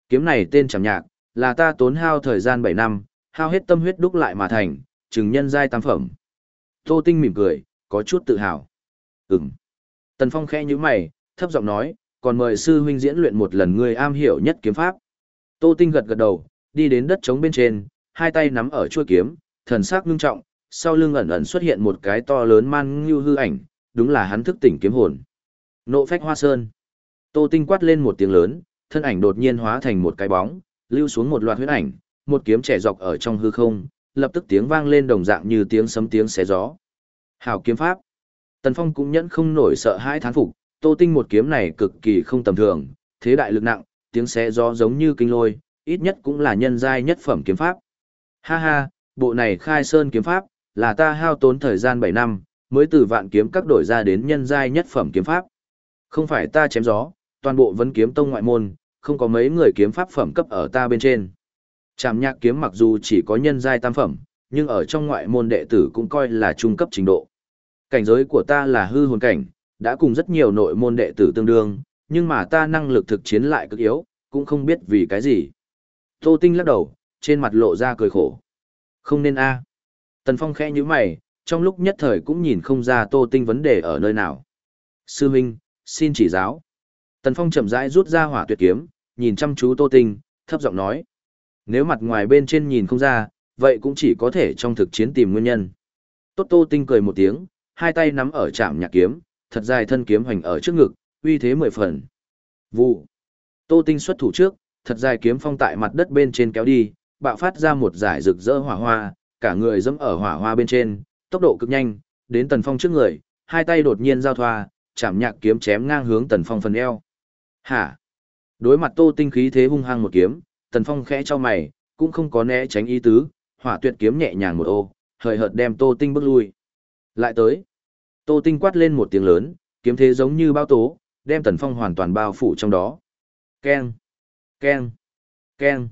Kiếm này tên chẳng nhạc, là ta tốn hao thời gian 7 năm, hao hết tâm huyết đúc lại mà thành, chứng nhân giai tam phẩm. Tô Tinh mỉm cười, có chút tự hào. Ừm. Tần Phong khẽ như mày, thấp giọng nói, còn mời sư huynh diễn luyện một lần người am hiểu nhất kiếm pháp. Tô Tinh gật gật đầu, đi đến đất trống bên trên, hai tay nắm ở chuôi kiếm, thần sắc ngưng trọng, sau lưng ẩn ẩn xuất hiện một cái to lớn man như hư ảnh, đúng là hắn thức tỉnh kiếm hồn. Nộ phách hoa sơn. Tô Tinh quát lên một tiếng lớn, thân ảnh đột nhiên hóa thành một cái bóng, lưu xuống một loạt huyết ảnh, một kiếm trẻ dọc ở trong hư không, lập tức tiếng vang lên đồng dạng như tiếng sấm tiếng xé gió. Hảo kiếm pháp. Tần Phong cũng nhẫn không nổi sợ hãi thán phục, Tô Tinh một kiếm này cực kỳ không tầm thường, thế đại lực nặng, tiếng xé gió giống như kinh lôi, ít nhất cũng là nhân giai nhất phẩm kiếm pháp. Ha ha, bộ này khai sơn kiếm pháp, là ta hao tốn thời gian 7 năm, mới từ vạn kiếm các đổi ra đến nhân giai nhất phẩm kiếm pháp. Không phải ta chém gió, toàn bộ vấn kiếm tông ngoại môn, không có mấy người kiếm pháp phẩm cấp ở ta bên trên. Trảm nhạc kiếm mặc dù chỉ có nhân giai tam phẩm, nhưng ở trong ngoại môn đệ tử cũng coi là trung cấp trình độ. Cảnh giới của ta là hư hồn cảnh, đã cùng rất nhiều nội môn đệ tử tương đương, nhưng mà ta năng lực thực chiến lại cực yếu, cũng không biết vì cái gì. Tô Tinh lắc đầu, trên mặt lộ ra cười khổ. Không nên a. Tần Phong khẽ như mày, trong lúc nhất thời cũng nhìn không ra Tô Tinh vấn đề ở nơi nào. Sư Minh, xin chỉ giáo. Tần Phong chậm rãi rút ra hỏa tuyệt kiếm, nhìn chăm chú Tô Tinh, thấp giọng nói. Nếu mặt ngoài bên trên nhìn không ra, vậy cũng chỉ có thể trong thực chiến tìm nguyên nhân. Tốt Tô Tinh cười một tiếng, hai tay nắm ở chạm nhạc kiếm, thật dài thân kiếm hoành ở trước ngực, uy thế mười phần. Vụ. Tô Tinh xuất thủ trước, thật dài kiếm phong tại mặt đất bên trên kéo đi, bạo phát ra một giải rực rỡ hỏa hoa, cả người dẫm ở hỏa hoa bên trên, tốc độ cực nhanh, đến Tần Phong trước người, hai tay đột nhiên giao thoa, chạm nhạc kiếm chém ngang hướng Tần Phong phần eo. Hả? Đối mặt Tô Tinh khí thế hung hăng một kiếm, Tần Phong khẽ cho mày, cũng không có né tránh ý tứ, hỏa tuyệt kiếm nhẹ nhàng một ô, hời hợt đem Tô Tinh bước lui. Lại tới. Tô Tinh quát lên một tiếng lớn, kiếm thế giống như bao tố, đem Tần Phong hoàn toàn bao phủ trong đó. Keng, keng, keng.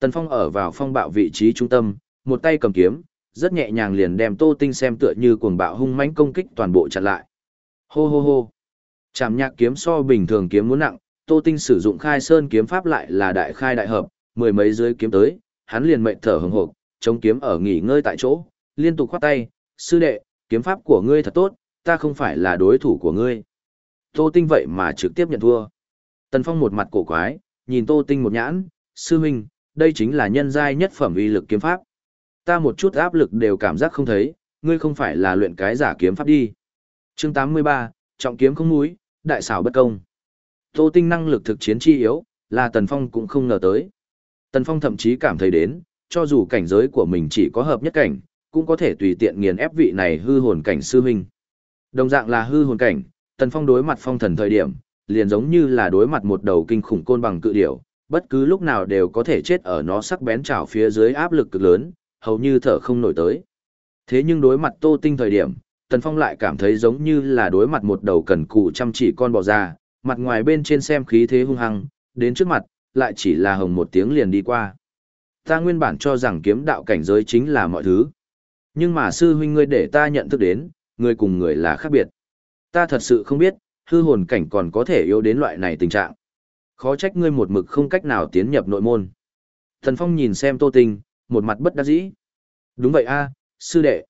Tần Phong ở vào phong bạo vị trí trung tâm, một tay cầm kiếm, rất nhẹ nhàng liền đem Tô Tinh xem tựa như cuồng bạo hung mãnh công kích toàn bộ chặn lại. Hô hô hô. Chạm nhạc kiếm so bình thường kiếm muốn nặng, Tô Tinh sử dụng khai sơn kiếm pháp lại là đại khai đại hợp, mười mấy dưới kiếm tới, hắn liền mệnh thở hừng hực, chống kiếm ở nghỉ ngơi tại chỗ, liên tục khoát tay, sư đệ, kiếm pháp của ngươi thật tốt, ta không phải là đối thủ của ngươi. Tô Tinh vậy mà trực tiếp nhận thua. Tần Phong một mặt cổ quái, nhìn Tô Tinh một nhãn, sư huynh, Đây chính là nhân giai nhất phẩm uy lực kiếm pháp. Ta một chút áp lực đều cảm giác không thấy, ngươi không phải là luyện cái giả kiếm pháp đi. Chương 83, trọng kiếm không mũi, đại xảo bất công. Tô Tinh năng lực thực chiến chi yếu, là Tần Phong cũng không ngờ tới. Tần Phong thậm chí cảm thấy đến, cho dù cảnh giới của mình chỉ có hợp nhất cảnh, cũng có thể tùy tiện nghiền ép vị này hư hồn cảnh sư huynh. Đồng dạng là hư hồn cảnh, Tần Phong đối mặt phong thần thời điểm, liền giống như là đối mặt một đầu kinh khủng côn bằng cự điểu, bất cứ lúc nào đều có thể chết ở nó sắc bén trào phía dưới áp lực cực lớn, hầu như thở không nổi tới. Thế nhưng đối mặt Tô Tinh thời điểm, Tần Phong lại cảm thấy giống như là đối mặt một đầu cần cù chăm chỉ con bò ra, mặt ngoài bên trên xem khí thế hung hăng, đến trước mặt, lại chỉ là hồng một tiếng liền đi qua. Ta nguyên bản cho rằng kiếm đạo cảnh giới chính là mọi thứ. Nhưng mà sư huynh ngươi để ta nhận thức đến, người cùng người là khác biệt. Ta thật sự không biết, hư hồn cảnh còn có thể yếu đến loại này tình trạng. Khó trách ngươi một mực không cách nào tiến nhập nội môn. Thần Phong nhìn xem Tô Tinh, một mặt bất đắc dĩ. Đúng vậy a, sư đệ.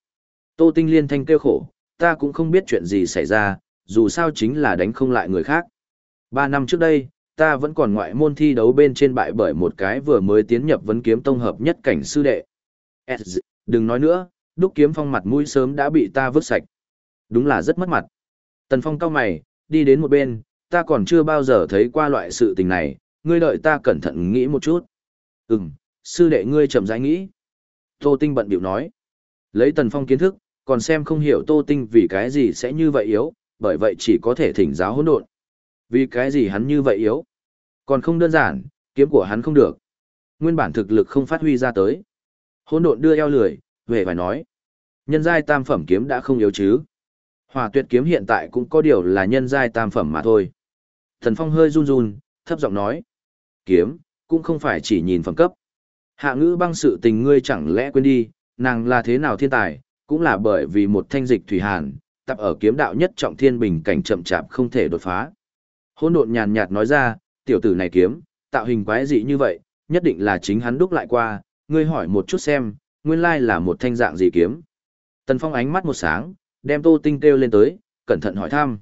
Tô Tinh liên thanh kêu khổ, ta cũng không biết chuyện gì xảy ra, dù sao chính là đánh không lại người khác. Ba năm trước đây, ta vẫn còn ngoại môn thi đấu bên trên bại bởi một cái vừa mới tiến nhập vấn kiếm tông hợp nhất cảnh sư đệ. Đừng nói nữa, đúc kiếm phong mặt mũi sớm đã bị ta vứt sạch. Đúng là rất mất mặt. Tần Phong cao mày, đi đến một bên, ta còn chưa bao giờ thấy qua loại sự tình này, ngươi đợi ta cẩn thận nghĩ một chút. Ừm, sư đệ ngươi chậm rãi nghĩ. Tô Tinh bận biểu nói. Lấy Tần Phong kiến thức, còn xem không hiểu Tô Tinh vì cái gì sẽ như vậy yếu, bởi vậy chỉ có thể thỉnh giáo hỗn độn. Vì cái gì hắn như vậy yếu? Còn không đơn giản, kiếm của hắn không được. Nguyên bản thực lực không phát huy ra tới. Hỗn độn đưa eo lười, về phải nói. Nhân giai tam phẩm kiếm đã không yếu chứ. Hỏa tuyệt kiếm hiện tại cũng có điều là nhân giai tam phẩm mà thôi. Thần Phong hơi run run, thấp giọng nói. Kiếm, cũng không phải chỉ nhìn phẩm cấp. Hạ ngữ băng sự tình ngươi chẳng lẽ quên đi, nàng là thế nào thiên tài, cũng là bởi vì một thanh dịch thủy hàn, tập ở kiếm đạo nhất trọng thiên bình cảnh chậm chạp không thể đột phá. Hôn độn nhàn nhạt nói ra, tiểu tử này kiếm, tạo hình quái dị như vậy, nhất định là chính hắn đúc lại qua, ngươi hỏi một chút xem, nguyên lai là một thanh dạng gì kiếm. Tần Phong ánh mắt một sáng, đem Tô Tinh kêu lên tới, cẩn thận hỏi thăm.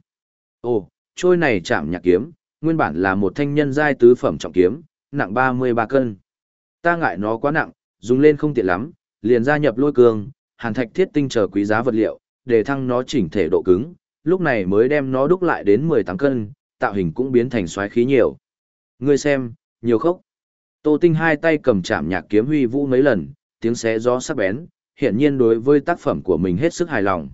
Ồ, trôi này chạm nhạc kiếm, nguyên bản là một thanh nhân giai tứ phẩm trọng kiếm, nặng 33 cân. Ta ngại nó quá nặng, dùng lên không tiện lắm, liền gia nhập lôi cường, hàn thạch thiết tinh chờ quý giá vật liệu, để thăng nó chỉnh thể độ cứng, lúc này mới đem nó đúc lại đến 18 cân, tạo hình cũng biến thành xoáy khí nhiều. Ngươi xem, nhiều khốc. Tô Tinh hai tay cầm chạm nhạc kiếm huy vũ mấy lần, tiếng xé gió sắc bén, hiển nhiên đối với tác phẩm của mình hết sức hài lòng.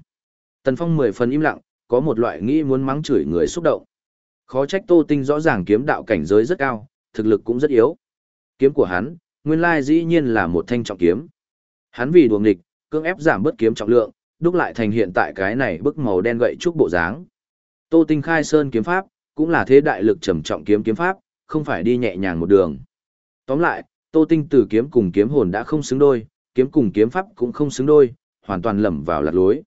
Tần Phong mười phần im lặng, có một loại nghĩ muốn mắng chửi người xúc động. Khó trách Tô Tinh rõ ràng kiếm đạo cảnh giới rất cao, thực lực cũng rất yếu. Kiếm của hắn, nguyên lai dĩ nhiên là một thanh trọng kiếm. Hắn vì đuồng nghịch, cưỡng ép giảm bớt kiếm trọng lượng, đúc lại thành hiện tại cái này bức màu đen gậy trúc bộ dáng. Tô Tinh khai sơn kiếm pháp, cũng là thế đại lực trầm trọng kiếm kiếm pháp, không phải đi nhẹ nhàng một đường. Tóm lại, Tô Tinh từ kiếm cùng kiếm hồn đã không xứng đôi, kiếm cùng kiếm pháp cũng không xứng đôi, hoàn toàn lầm vào lạc lối.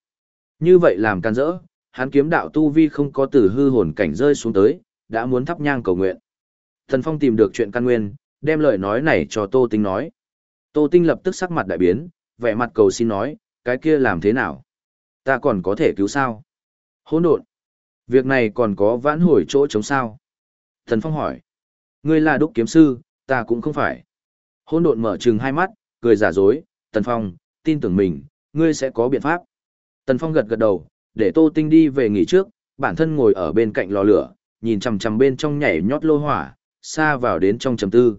Như vậy làm can dỡ, hắn kiếm đạo tu vi không có từ hư hồn cảnh rơi xuống tới, đã muốn thắp nhang cầu nguyện. Thần Phong tìm được chuyện căn nguyên, đem lời nói này cho Tô Tinh nói. Tô Tinh lập tức sắc mặt đại biến, vẻ mặt cầu xin nói, cái kia làm thế nào? Ta còn có thể cứu sao? Hỗn độn. Việc này còn có vãn hồi chỗ chống sao? Thần Phong hỏi. Ngươi là đúc kiếm sư, ta cũng không phải. Hỗn độn mở trừng hai mắt, cười giả dối, Tần Phong, tin tưởng mình, ngươi sẽ có biện pháp. Tần Phong gật gật đầu, để Tô Tinh đi về nghỉ trước, bản thân ngồi ở bên cạnh lò lửa, nhìn chằm chằm bên trong nhảy nhót lô hỏa, xa vào đến trong trầm tư.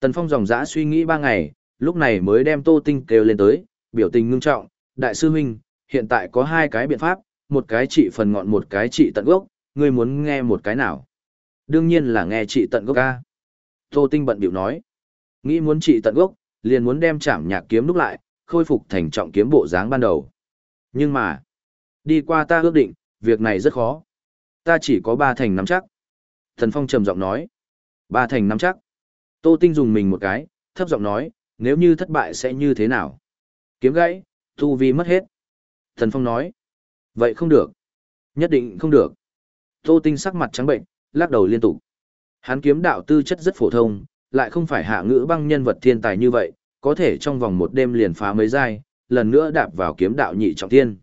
Tần Phong dòng dã suy nghĩ ba ngày, lúc này mới đem Tô Tinh kêu lên tới, biểu tình ngưng trọng, đại sư huynh, hiện tại có hai cái biện pháp, một cái trị phần ngọn một cái trị tận gốc, ngươi muốn nghe một cái nào? Đương nhiên là nghe trị tận gốc ca. Tô Tinh bận biểu nói, nghĩ muốn trị tận gốc, liền muốn đem chạm nhạc kiếm đúc lại, khôi phục thành trọng kiếm bộ dáng ban đầu. Nhưng mà, đi qua ta ước định, việc này rất khó. Ta chỉ có ba thành nắm chắc. Thần Phong trầm giọng nói, ba thành nắm chắc. Tô Tinh dùng mình một cái, thấp giọng nói, nếu như thất bại sẽ như thế nào? Kiếm gãy, tu vi mất hết. Thần Phong nói, vậy không được. Nhất định không được. Tô Tinh sắc mặt trắng bệnh, lắc đầu liên tục. Hắn kiếm đạo tư chất rất phổ thông, lại không phải hạ ngữ băng nhân vật thiên tài như vậy, có thể trong vòng một đêm liền phá mấy giai, lần nữa đạp vào kiếm đạo nhị trọng thiên.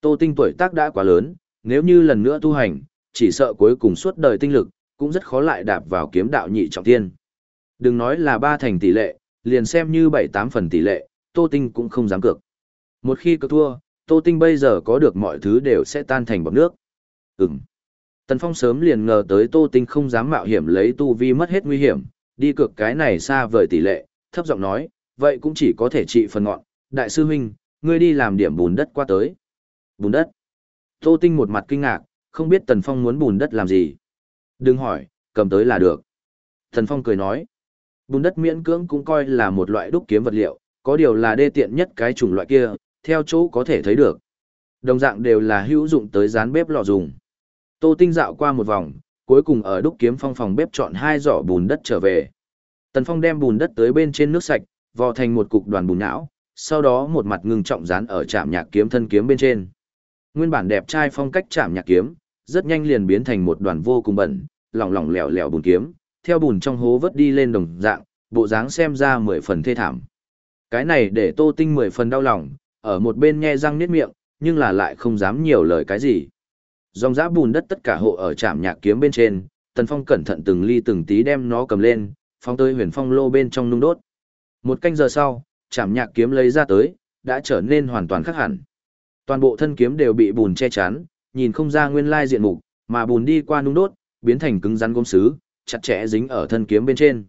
Tô Tinh tuổi tác đã quá lớn, nếu như lần nữa tu hành, chỉ sợ cuối cùng suốt đời tinh lực, cũng rất khó lại đạp vào kiếm đạo nhị trọng thiên. Đừng nói là ba thành tỷ lệ, liền xem như 7-8 phần tỷ lệ, Tô Tinh cũng không dám cược. Một khi cược thua, Tô Tinh bây giờ có được mọi thứ đều sẽ tan thành bọt nước. Ừm. Tần Phong sớm liền ngờ tới Tô Tinh không dám mạo hiểm lấy tu vi mất hết nguy hiểm, đi cược cái này xa vời tỷ lệ, thấp giọng nói, vậy cũng chỉ có thể trị phần ngọn. Đại sư huynh, ngươi đi làm điểm bùn đất qua tới. Bùn đất. Tô Tinh một mặt kinh ngạc, không biết Tần Phong muốn bùn đất làm gì. Đừng hỏi, cầm tới là được. Tần Phong cười nói, bùn đất miễn cưỡng cũng coi là một loại đúc kiếm vật liệu, có điều là đê tiện nhất cái chủng loại kia, theo chỗ có thể thấy được. Đồng dạng đều là hữu dụng tới rán bếp lò dùng. Tô Tinh dạo qua một vòng, cuối cùng ở đúc kiếm phong phòng bếp chọn hai giỏ bùn đất trở về. Tần Phong đem bùn đất tới bên trên nước sạch, vò thành một cục đoàn bùn não, sau đó một mặt ngưng trọng dán ở trạm nhạc kiếm thân kiếm bên trên. Nguyên bản đẹp trai phong cách chạm nhạc kiếm, rất nhanh liền biến thành một đoàn vô cùng bẩn, lỏng lỏng lẻo lẻo bùn kiếm, theo bùn trong hố vớt đi lên đồng dạng, bộ dáng xem ra mười phần thê thảm. Cái này để Tô Tinh mười phần đau lòng, ở một bên nhe răng niết miệng, nhưng là lại không dám nhiều lời cái gì. Dòng giã bùn đất tất cả hộ ở trạm nhạc kiếm bên trên, Tần Phong cẩn thận từng ly từng tí đem nó cầm lên, phóng tới huyền phong lô bên trong nung đốt. Một canh giờ sau, trạm nhạc kiếm lấy ra tới, đã trở nên hoàn toàn khác hẳn. Toàn bộ thân kiếm đều bị bùn che chắn, nhìn không ra nguyên lai diện mục, mà bùn đi qua nung đốt, biến thành cứng rắn gốm sứ, chặt chẽ dính ở thân kiếm bên trên.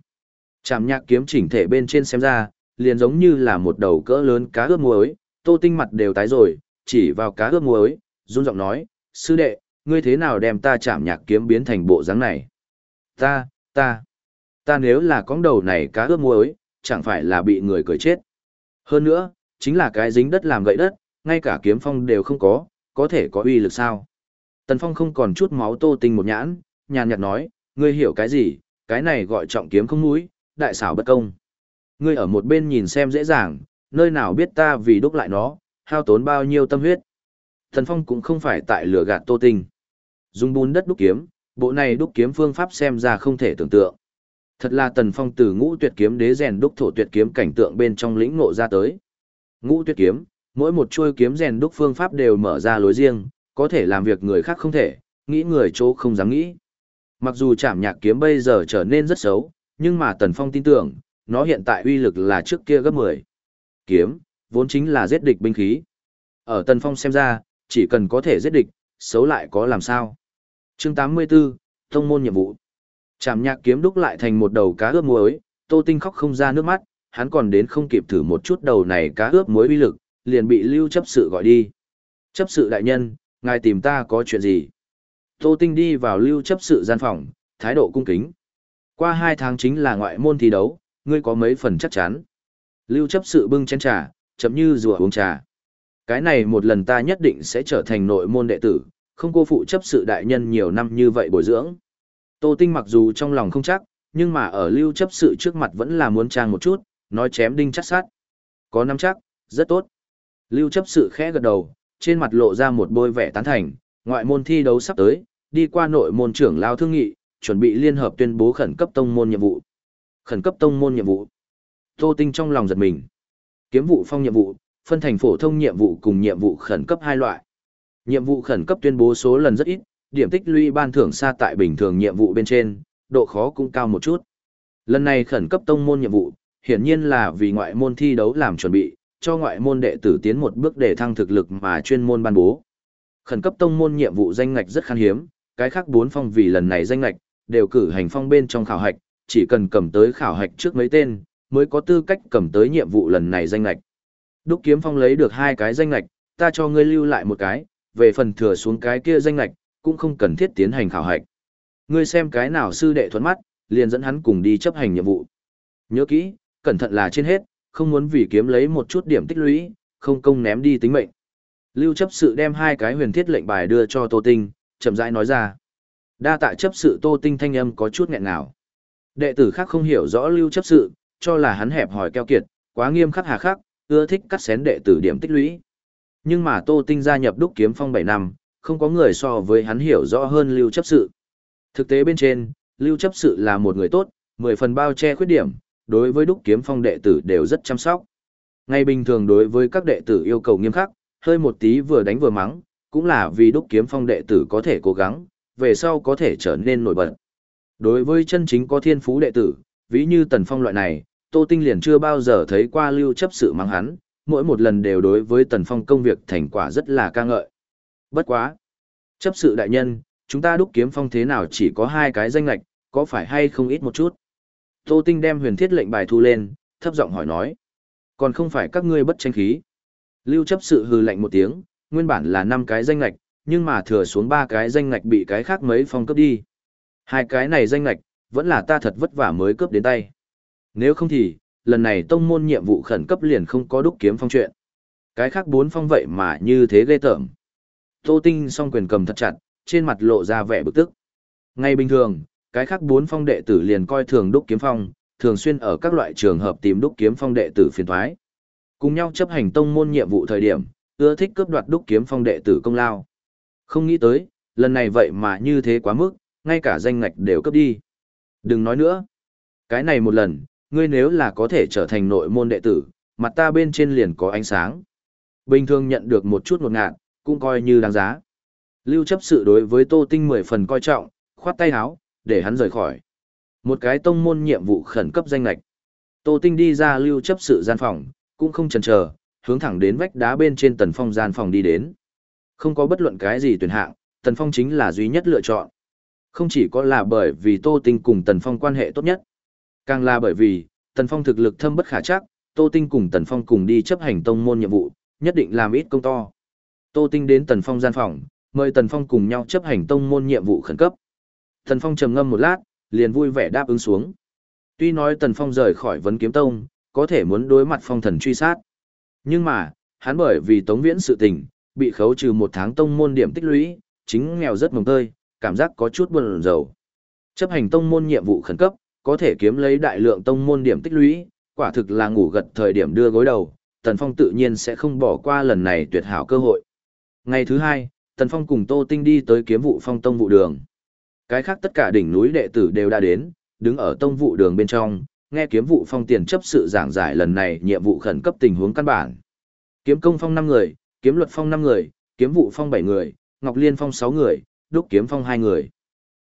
chạm nhạc kiếm chỉnh thể bên trên xem ra, liền giống như là một đầu cỡ lớn cá ướp muối, tô tinh mặt đều tái rồi, chỉ vào cá ướp muối, run giọng nói, sư đệ, ngươi thế nào đem ta chạm nhạc kiếm biến thành bộ dáng này? Ta, ta, ta nếu là con đầu này cá ướp muối, chẳng phải là bị người cười chết. Hơn nữa, chính là cái dính đất làm gậy đất, ngay cả kiếm phong đều không có, có thể có uy lực sao? Tần Phong không còn chút máu tô tinh một nhãn, nhàn nhạt nói, ngươi hiểu cái gì, cái này gọi trọng kiếm không mũi, đại xảo bất công. Ngươi ở một bên nhìn xem dễ dàng, nơi nào biết ta vì đúc lại nó, hao tốn bao nhiêu tâm huyết. Thần Phong cũng không phải tại lửa gạt tô tinh. Dùng bùn đất đúc kiếm, bộ này đúc kiếm phương pháp xem ra không thể tưởng tượng. Thật là Tần Phong từ ngũ tuyệt kiếm đế rèn đúc thổ tuyệt kiếm cảnh tượng bên trong lĩnh ngộ ra tới. Ngũ tuyệt kiếm, mỗi một chuôi kiếm rèn đúc phương pháp đều mở ra lối riêng, có thể làm việc người khác không thể, nghĩ người chỗ không dám nghĩ. Mặc dù chạm nhạc kiếm bây giờ trở nên rất xấu, nhưng mà Tần Phong tin tưởng, nó hiện tại uy lực là trước kia gấp 10. Kiếm, vốn chính là giết địch binh khí. Ở Tần Phong xem ra, chỉ cần có thể giết địch, xấu lại có làm sao. Chương 84, Thông môn nhiệm vụ. Chạm nhạc kiếm đúc lại thành một đầu cá ướp muối, Tô Tinh khóc không ra nước mắt, hắn còn đến không kịp thử một chút đầu này cá ướp muối uy lực, liền bị lưu chấp sự gọi đi. Chấp sự đại nhân, ngài tìm ta có chuyện gì? Tô Tinh đi vào lưu chấp sự gian phòng, thái độ cung kính. Qua hai tháng chính là ngoại môn thi đấu, ngươi có mấy phần chắc chắn. Lưu chấp sự bưng chén trà, chấm như rùa uống trà. Cái này một lần ta nhất định sẽ trở thành nội môn đệ tử, không cô phụ chấp sự đại nhân nhiều năm như vậy bồi dưỡng. Tô Tinh mặc dù trong lòng không chắc, nhưng mà ở lưu chấp sự trước mặt vẫn là muốn trang một chút, nói chém đinh chắc sát. Có năm chắc, rất tốt. Lưu chấp sự khẽ gật đầu, trên mặt lộ ra một bôi vẻ tán thành, ngoại môn thi đấu sắp tới, đi qua nội môn trưởng lao thương nghị, chuẩn bị liên hợp tuyên bố khẩn cấp tông môn nhiệm vụ. Khẩn cấp tông môn nhiệm vụ. Tô Tinh trong lòng giật mình. Kiếm vụ phong nhiệm vụ, phân thành phổ thông nhiệm vụ cùng nhiệm vụ khẩn cấp hai loại. Nhiệm vụ khẩn cấp tuyên bố số lần rất ít, điểm tích lũy ban thưởng xa tại bình thường nhiệm vụ bên trên, độ khó cũng cao một chút. Lần này khẩn cấp tông môn nhiệm vụ, hiển nhiên là vì ngoại môn thi đấu làm chuẩn bị, cho ngoại môn đệ tử tiến một bước để thăng thực lực mà chuyên môn ban bố. Khẩn cấp tông môn nhiệm vụ danh ngạch rất khan hiếm, cái khác bốn phong vì lần này danh lệch, đều cử hành phong bên trong khảo hạch, chỉ cần cầm tới khảo hạch trước mấy tên, mới có tư cách cầm tới nhiệm vụ lần này danh lệch. Đúc Kiếm Phong lấy được hai cái danh lệch, ta cho ngươi lưu lại một cái, về phần thừa xuống cái kia danh lệch, cũng không cần thiết tiến hành khảo hạch. Ngươi xem cái nào sư đệ thuận mắt, liền dẫn hắn cùng đi chấp hành nhiệm vụ. Nhớ kỹ, cẩn thận là trên hết, không muốn vì kiếm lấy một chút điểm tích lũy, không công ném đi tính mệnh. Lưu chấp sự đem hai cái huyền thiết lệnh bài đưa cho Tô Tinh, chậm rãi nói ra. Đa tạ chấp sự Tô Tinh thanh âm có chút nghẹn ngào. Đệ tử khác không hiểu rõ lưu chấp sự, cho là hắn hẹp hỏi keo kiệt, quá nghiêm khắc hà khắc, ưa thích cắt xén đệ tử điểm tích lũy. Nhưng mà Tô Tinh gia nhập đúc kiếm phong 7 năm, không có người so với hắn hiểu rõ hơn lưu chấp sự. Thực tế bên trên, lưu chấp sự là một người tốt, 10 phần bao che khuyết điểm, đối với đúc kiếm phong đệ tử đều rất chăm sóc. Ngày bình thường đối với các đệ tử yêu cầu nghiêm khắc, hơi một tí vừa đánh vừa mắng, cũng là vì đúc kiếm phong đệ tử có thể cố gắng, về sau có thể trở nên nổi bật. Đối với chân chính có thiên phú đệ tử, ví như tần phong loại này, Tô Tinh liền chưa bao giờ thấy qua lưu chấp sự mang hắn, mỗi một lần đều đối với Tần Phong công việc thành quả rất là ca ngợi. Bất quá. Chấp sự đại nhân, chúng ta đúc kiếm phong thế nào chỉ có hai cái danh lạch, có phải hay không ít một chút? Tô Tinh đem huyền thiết lệnh bài thu lên, thấp giọng hỏi nói. Còn không phải các ngươi bất tranh khí. Lưu chấp sự hừ lạnh một tiếng, nguyên bản là năm cái danh lạch, nhưng mà thừa xuống ba cái danh lạch bị cái khác mấy phong cấp đi. Hai cái này danh lạch, vẫn là ta thật vất vả mới cướp đến tay. Nếu không thì, lần này tông môn nhiệm vụ khẩn cấp liền không có đúc kiếm phong chuyện. Cái khác bốn phong vậy mà như thế ghê tởm. Tô Tinh song quyền cầm thật chặt, trên mặt lộ ra vẻ bực tức. Ngay bình thường, cái khác bốn phong đệ tử liền coi thường đúc kiếm phong, thường xuyên ở các loại trường hợp tìm đúc kiếm phong đệ tử phiền thoái. Cùng nhau chấp hành tông môn nhiệm vụ thời điểm, ưa thích cướp đoạt đúc kiếm phong đệ tử công lao. Không nghĩ tới, lần này vậy mà như thế quá mức, ngay cả danh ngạch đều cướp đi. Đừng nói nữa. Cái này một lần, ngươi nếu là có thể trở thành nội môn đệ tử, mặt ta bên trên liền có ánh sáng. Bình thường nhận được một chút một ngạn, cũng coi như đáng giá. Lưu chấp sự đối với Tô Tinh mười phần coi trọng, khoát tay áo, để hắn rời khỏi. Một cái tông môn nhiệm vụ khẩn cấp danh lạch. Tô Tinh đi ra lưu chấp sự gian phòng, cũng không chần chờ, hướng thẳng đến vách đá bên trên tần phong gian phòng đi đến. Không có bất luận cái gì tuyển hạng, tần phong chính là duy nhất lựa chọn. Không chỉ có là bởi vì Tô Tinh cùng tần phong quan hệ tốt nhất, càng là bởi vì, tần phong thực lực thâm bất khả chắc, Tô Tinh cùng tần phong cùng đi chấp hành tông môn nhiệm vụ, nhất định làm ít công to. Tô Tinh đến tần phong gian phòng, mời tần phong cùng nhau chấp hành tông môn nhiệm vụ khẩn cấp. Tần phong trầm ngâm một lát, liền vui vẻ đáp ứng xuống. Tuy nói tần phong rời khỏi vấn kiếm tông, có thể muốn đối mặt phong thần truy sát. Nhưng mà, hắn bởi vì tống viễn sự tình, bị khấu trừ một tháng tông môn điểm tích lũy, chính nghèo rất mồng tơi, cảm giác có chút buồn rầu. Chấp hành tông môn nhiệm vụ khẩn cấp, có thể kiếm lấy đại lượng tông môn điểm tích lũy, quả thực là ngủ gật thời điểm đưa gối đầu, Tần Phong tự nhiên sẽ không bỏ qua lần này tuyệt hảo cơ hội. Ngày thứ hai, Tần Phong cùng Tô Tinh đi tới kiếm vụ phong tông vụ đường. Cái khác tất cả đỉnh núi đệ tử đều đã đến, đứng ở tông vụ đường bên trong, nghe kiếm vụ phong tiền chấp sự giảng giải lần này nhiệm vụ khẩn cấp tình huống căn bản. Kiếm công phong 5 người, kiếm luật phong 5 người, kiếm vụ phong 7 người, ngọc liên phong 6 người, đúc kiếm phong 2 người.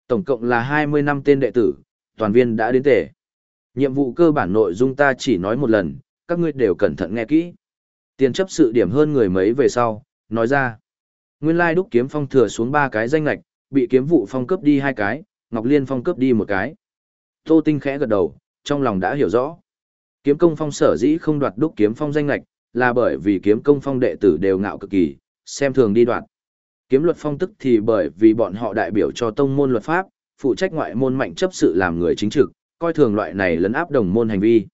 Tổng cộng là 20 năm tên đệ tử, toàn viên đã đến tề Nhiệm vụ cơ bản nội dung ta chỉ nói một lần, các ngươi đều cẩn thận nghe kỹ. Tiền chấp sự điểm hơn người mấy về sau, nói ra. Nguyên lai đúc kiếm phong thừa xuống ba cái danh lạch, bị kiếm vụ phong cướp đi hai cái, Ngọc Liên phong cướp đi một cái. Tô Tinh khẽ gật đầu, trong lòng đã hiểu rõ. Kiếm công phong sở dĩ không đoạt đúc kiếm phong danh lạch, là bởi vì kiếm công phong đệ tử đều ngạo cực kỳ, xem thường đi đoạt. Kiếm luật phong tức thì bởi vì bọn họ đại biểu cho tông môn luật pháp, phụ trách ngoại môn mạnh chấp sự làm người chính trực, coi thường loại này lấn áp đồng môn hành vi.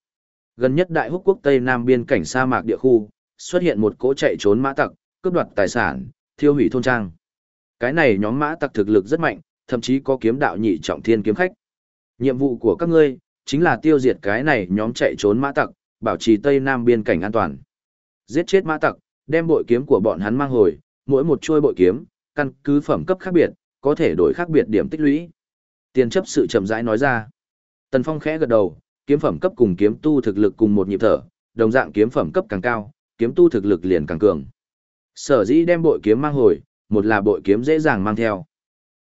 Gần nhất đại húc quốc Tây Nam biên cảnh sa mạc địa khu, xuất hiện một cỗ chạy trốn mã tặc, cướp đoạt tài sản, thiêu hủy thôn trang. Cái này nhóm mã tặc thực lực rất mạnh, thậm chí có kiếm đạo nhị trọng thiên kiếm khách. Nhiệm vụ của các ngươi chính là tiêu diệt cái này nhóm chạy trốn mã tặc, bảo trì Tây Nam biên cảnh an toàn. Giết chết mã tặc, đem bội kiếm của bọn hắn mang hồi, mỗi một chuôi bội kiếm, căn cứ phẩm cấp khác biệt, có thể đổi khác biệt điểm tích lũy. Tiền chấp sự chậm rãi nói ra. Tần Phong khẽ gật đầu, kiếm phẩm cấp cùng kiếm tu thực lực cùng một nhịp thở, đồng dạng kiếm phẩm cấp càng cao, kiếm tu thực lực liền càng cường. Sở dĩ đem bội kiếm mang hồi, một là bội kiếm dễ dàng mang theo,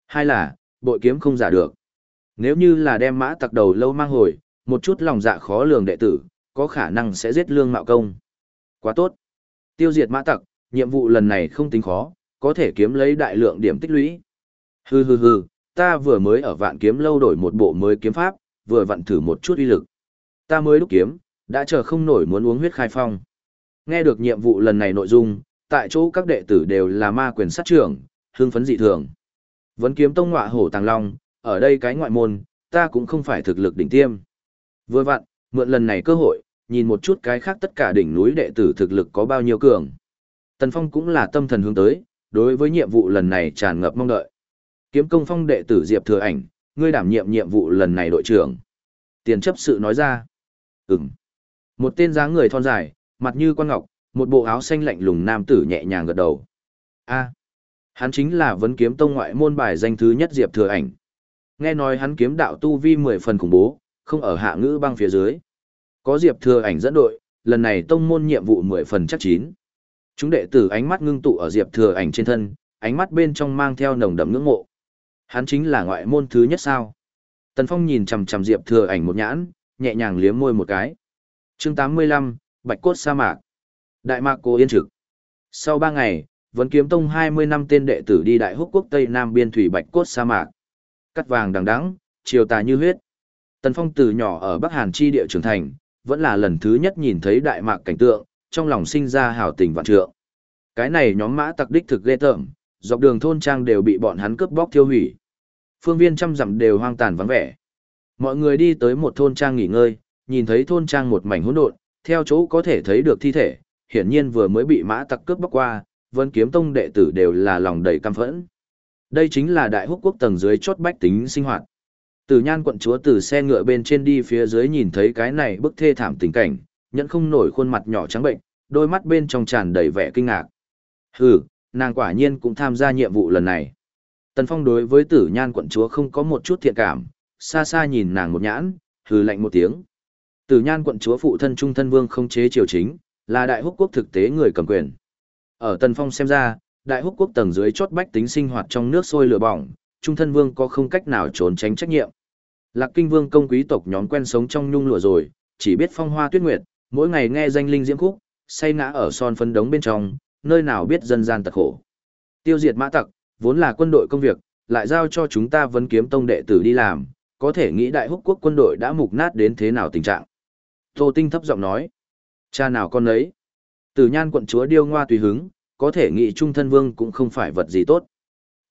hai là bội kiếm không giả được. Nếu như là đem mã tặc đầu lâu mang hồi, một chút lòng dạ khó lường đệ tử, có khả năng sẽ giết lương mạo công. Quá tốt. Tiêu diệt mã tặc, nhiệm vụ lần này không tính khó, có thể kiếm lấy đại lượng điểm tích lũy. Hừ hừ hừ, ta vừa mới ở vạn kiếm lâu đổi một bộ mới kiếm pháp, vừa vặn thử một chút uy lực. Ta mới đúc kiếm, đã chờ không nổi muốn uống huyết khai phong. Nghe được nhiệm vụ lần này nội dung, tại chỗ các đệ tử đều là ma quyền sát trưởng, hưng phấn dị thường. Vấn kiếm tông ngọa hổ tàng long, ở đây cái ngoại môn, ta cũng không phải thực lực đỉnh tiêm. Vừa vặn, mượn lần này cơ hội, nhìn một chút cái khác tất cả đỉnh núi đệ tử thực lực có bao nhiêu cường. Tần Phong cũng là tâm thần hướng tới, đối với nhiệm vụ lần này tràn ngập mong đợi. Kiếm công phong đệ tử Diệp Thừa Ảnh, ngươi đảm nhiệm nhiệm vụ lần này đội trưởng. Tiền chấp sự nói ra. Ừm. Một tên dáng người thon dài, mặt như quan ngọc, một bộ áo xanh lạnh lùng nam tử nhẹ nhàng gật đầu. A. hắn chính là vấn kiếm tông ngoại môn bài danh thứ nhất Diệp Thừa Ảnh. Nghe nói hắn kiếm đạo tu vi mười phần khủng bố, không ở hạ ngữ băng phía dưới. Có Diệp Thừa Ảnh dẫn đội, lần này tông môn nhiệm vụ mười phần chắc chín. Chúng đệ tử ánh mắt ngưng tụ ở Diệp Thừa Ảnh trên thân, ánh mắt bên trong mang theo nồng đậm ngưỡng mộ. Hắn chính là ngoại môn thứ nhất sao? Tần Phong nhìn chằm chằm Diệp Thừa Ảnh một nhãn, nhẹ nhàng liếm môi một cái. chương 85, Bạch Cốt Sa Mạc. Đại Mạc Cô Yên Trực. Sau 3 ngày, Vấn Kiếm Tông 20 năm tên đệ tử đi Đại Húc Quốc Tây Nam biên thủy Bạch Cốt Sa Mạc. Cắt vàng đằng đắng, chiều tà như huyết. Tần Phong từ nhỏ ở Bắc Hàn chi địa trưởng thành, vẫn là lần thứ nhất nhìn thấy Đại Mạc cảnh tượng, trong lòng sinh ra hào tình vạn trượng. Cái này nhóm mã tặc đích thực ghê tởm, dọc đường thôn trang đều bị bọn hắn cướp bóc tiêu hủy. Phương viên trăm dặm đều hoang tàn vắng vẻ. Mọi người đi tới một thôn trang nghỉ ngơi, nhìn thấy thôn trang một mảnh hỗn độn, theo chỗ có thể thấy được thi thể, hiển nhiên vừa mới bị mã tặc cướp bóc qua, Vân Kiếm Tông đệ tử đều là lòng đầy căm phẫn. Đây chính là đại húc quốc tầng dưới chốt bách tính sinh hoạt. Từ nhan quận chúa từ xe ngựa bên trên đi phía dưới nhìn thấy cái này bức thê thảm tình cảnh, nhẫn không nổi khuôn mặt nhỏ trắng bệnh, đôi mắt bên trong tràn đầy vẻ kinh ngạc. Hừ, nàng quả nhiên cũng tham gia nhiệm vụ lần này. Tần Phong đối với tử nhan quận chúa không có một chút thiện cảm, xa xa nhìn nàng một nhãn, hừ lạnh một tiếng. Tử nhan quận chúa phụ thân trung thân vương không chế triều chính, là đại húc quốc thực tế người cầm quyền. Ở Tần Phong xem ra, đại húc quốc tầng dưới chốt bách tính sinh hoạt trong nước sôi lửa bỏng, trung thân vương có không cách nào trốn tránh trách nhiệm. Lạc kinh vương công quý tộc nhóm quen sống trong nhung lụa rồi, chỉ biết phong hoa tuyết nguyệt, mỗi ngày nghe danh linh diễm khúc, say ngã ở son phấn đống bên trong, nơi nào biết dân gian tật khổ. Tiêu diệt mã tặc, vốn là quân đội công việc, lại giao cho chúng ta vấn kiếm tông đệ tử đi làm, có thể nghĩ đại húc quốc quân đội đã mục nát đến thế nào tình trạng. Tô Tinh thấp giọng nói, cha nào con ấy. Tử nhan quận chúa điêu ngoa tùy hứng, có thể nghĩ trung thân vương cũng không phải vật gì tốt.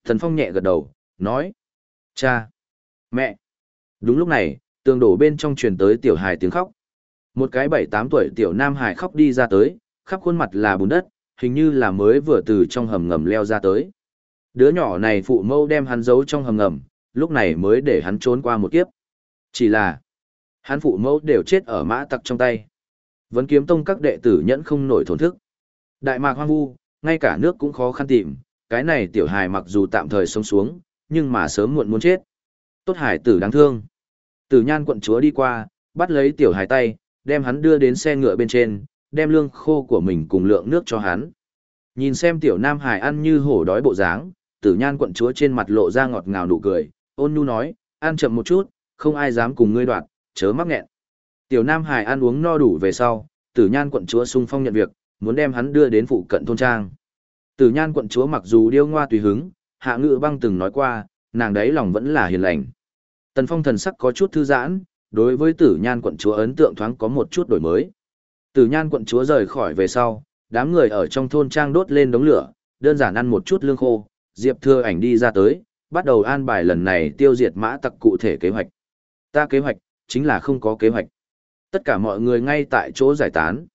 Thần Phong nhẹ gật đầu, nói, cha, mẹ. Đúng lúc này, tường đổ bên trong truyền tới tiểu hài tiếng khóc. Một cái bảy tám tuổi tiểu nam hài khóc đi ra tới, khắp khuôn mặt là bùn đất, hình như là mới vừa từ trong hầm ngầm leo ra tới. Đứa nhỏ này phụ mâu đem hắn giấu trong hầm ngầm, lúc này mới để hắn trốn qua một kiếp. Chỉ là, hắn phụ mẫu đều chết ở mã tặc trong tay. Vấn kiếm tông các đệ tử nhẫn không nổi thổn thức. Đại mạc hoang vu, ngay cả nước cũng khó khăn tìm, cái này tiểu hài mặc dù tạm thời sống xuống, nhưng mà sớm muộn muốn chết. Tốt hải tử đáng thương. Tử nhan quận chúa đi qua, bắt lấy tiểu hài tay, đem hắn đưa đến xe ngựa bên trên, đem lương khô của mình cùng lượng nước cho hắn. Nhìn xem tiểu nam hải ăn như hổ đói bộ dáng, tử nhan quận chúa trên mặt lộ ra ngọt ngào nụ cười, ôn nhu nói, ăn chậm một chút, không ai dám cùng ngươi đoạt, chớ mắc nghẹn. Tiểu nam hải ăn uống no đủ về sau, tử nhan quận chúa sung phong nhận việc, muốn đem hắn đưa đến phụ cận thôn trang. Tử nhan quận chúa mặc dù điêu ngoa tùy hứng, hạ ngự băng từng nói qua, nàng đấy lòng vẫn là hiền lành. Tần phong thần sắc có chút thư giãn, đối với tử nhan quận chúa ấn tượng thoáng có một chút đổi mới. Tử nhan quận chúa rời khỏi về sau, đám người ở trong thôn trang đốt lên đống lửa, đơn giản ăn một chút lương khô, Diệp thưa ảnh đi ra tới, bắt đầu an bài lần này tiêu diệt mã tặc cụ thể kế hoạch. Ta kế hoạch, chính là không có kế hoạch. Tất cả mọi người ngay tại chỗ giải tán.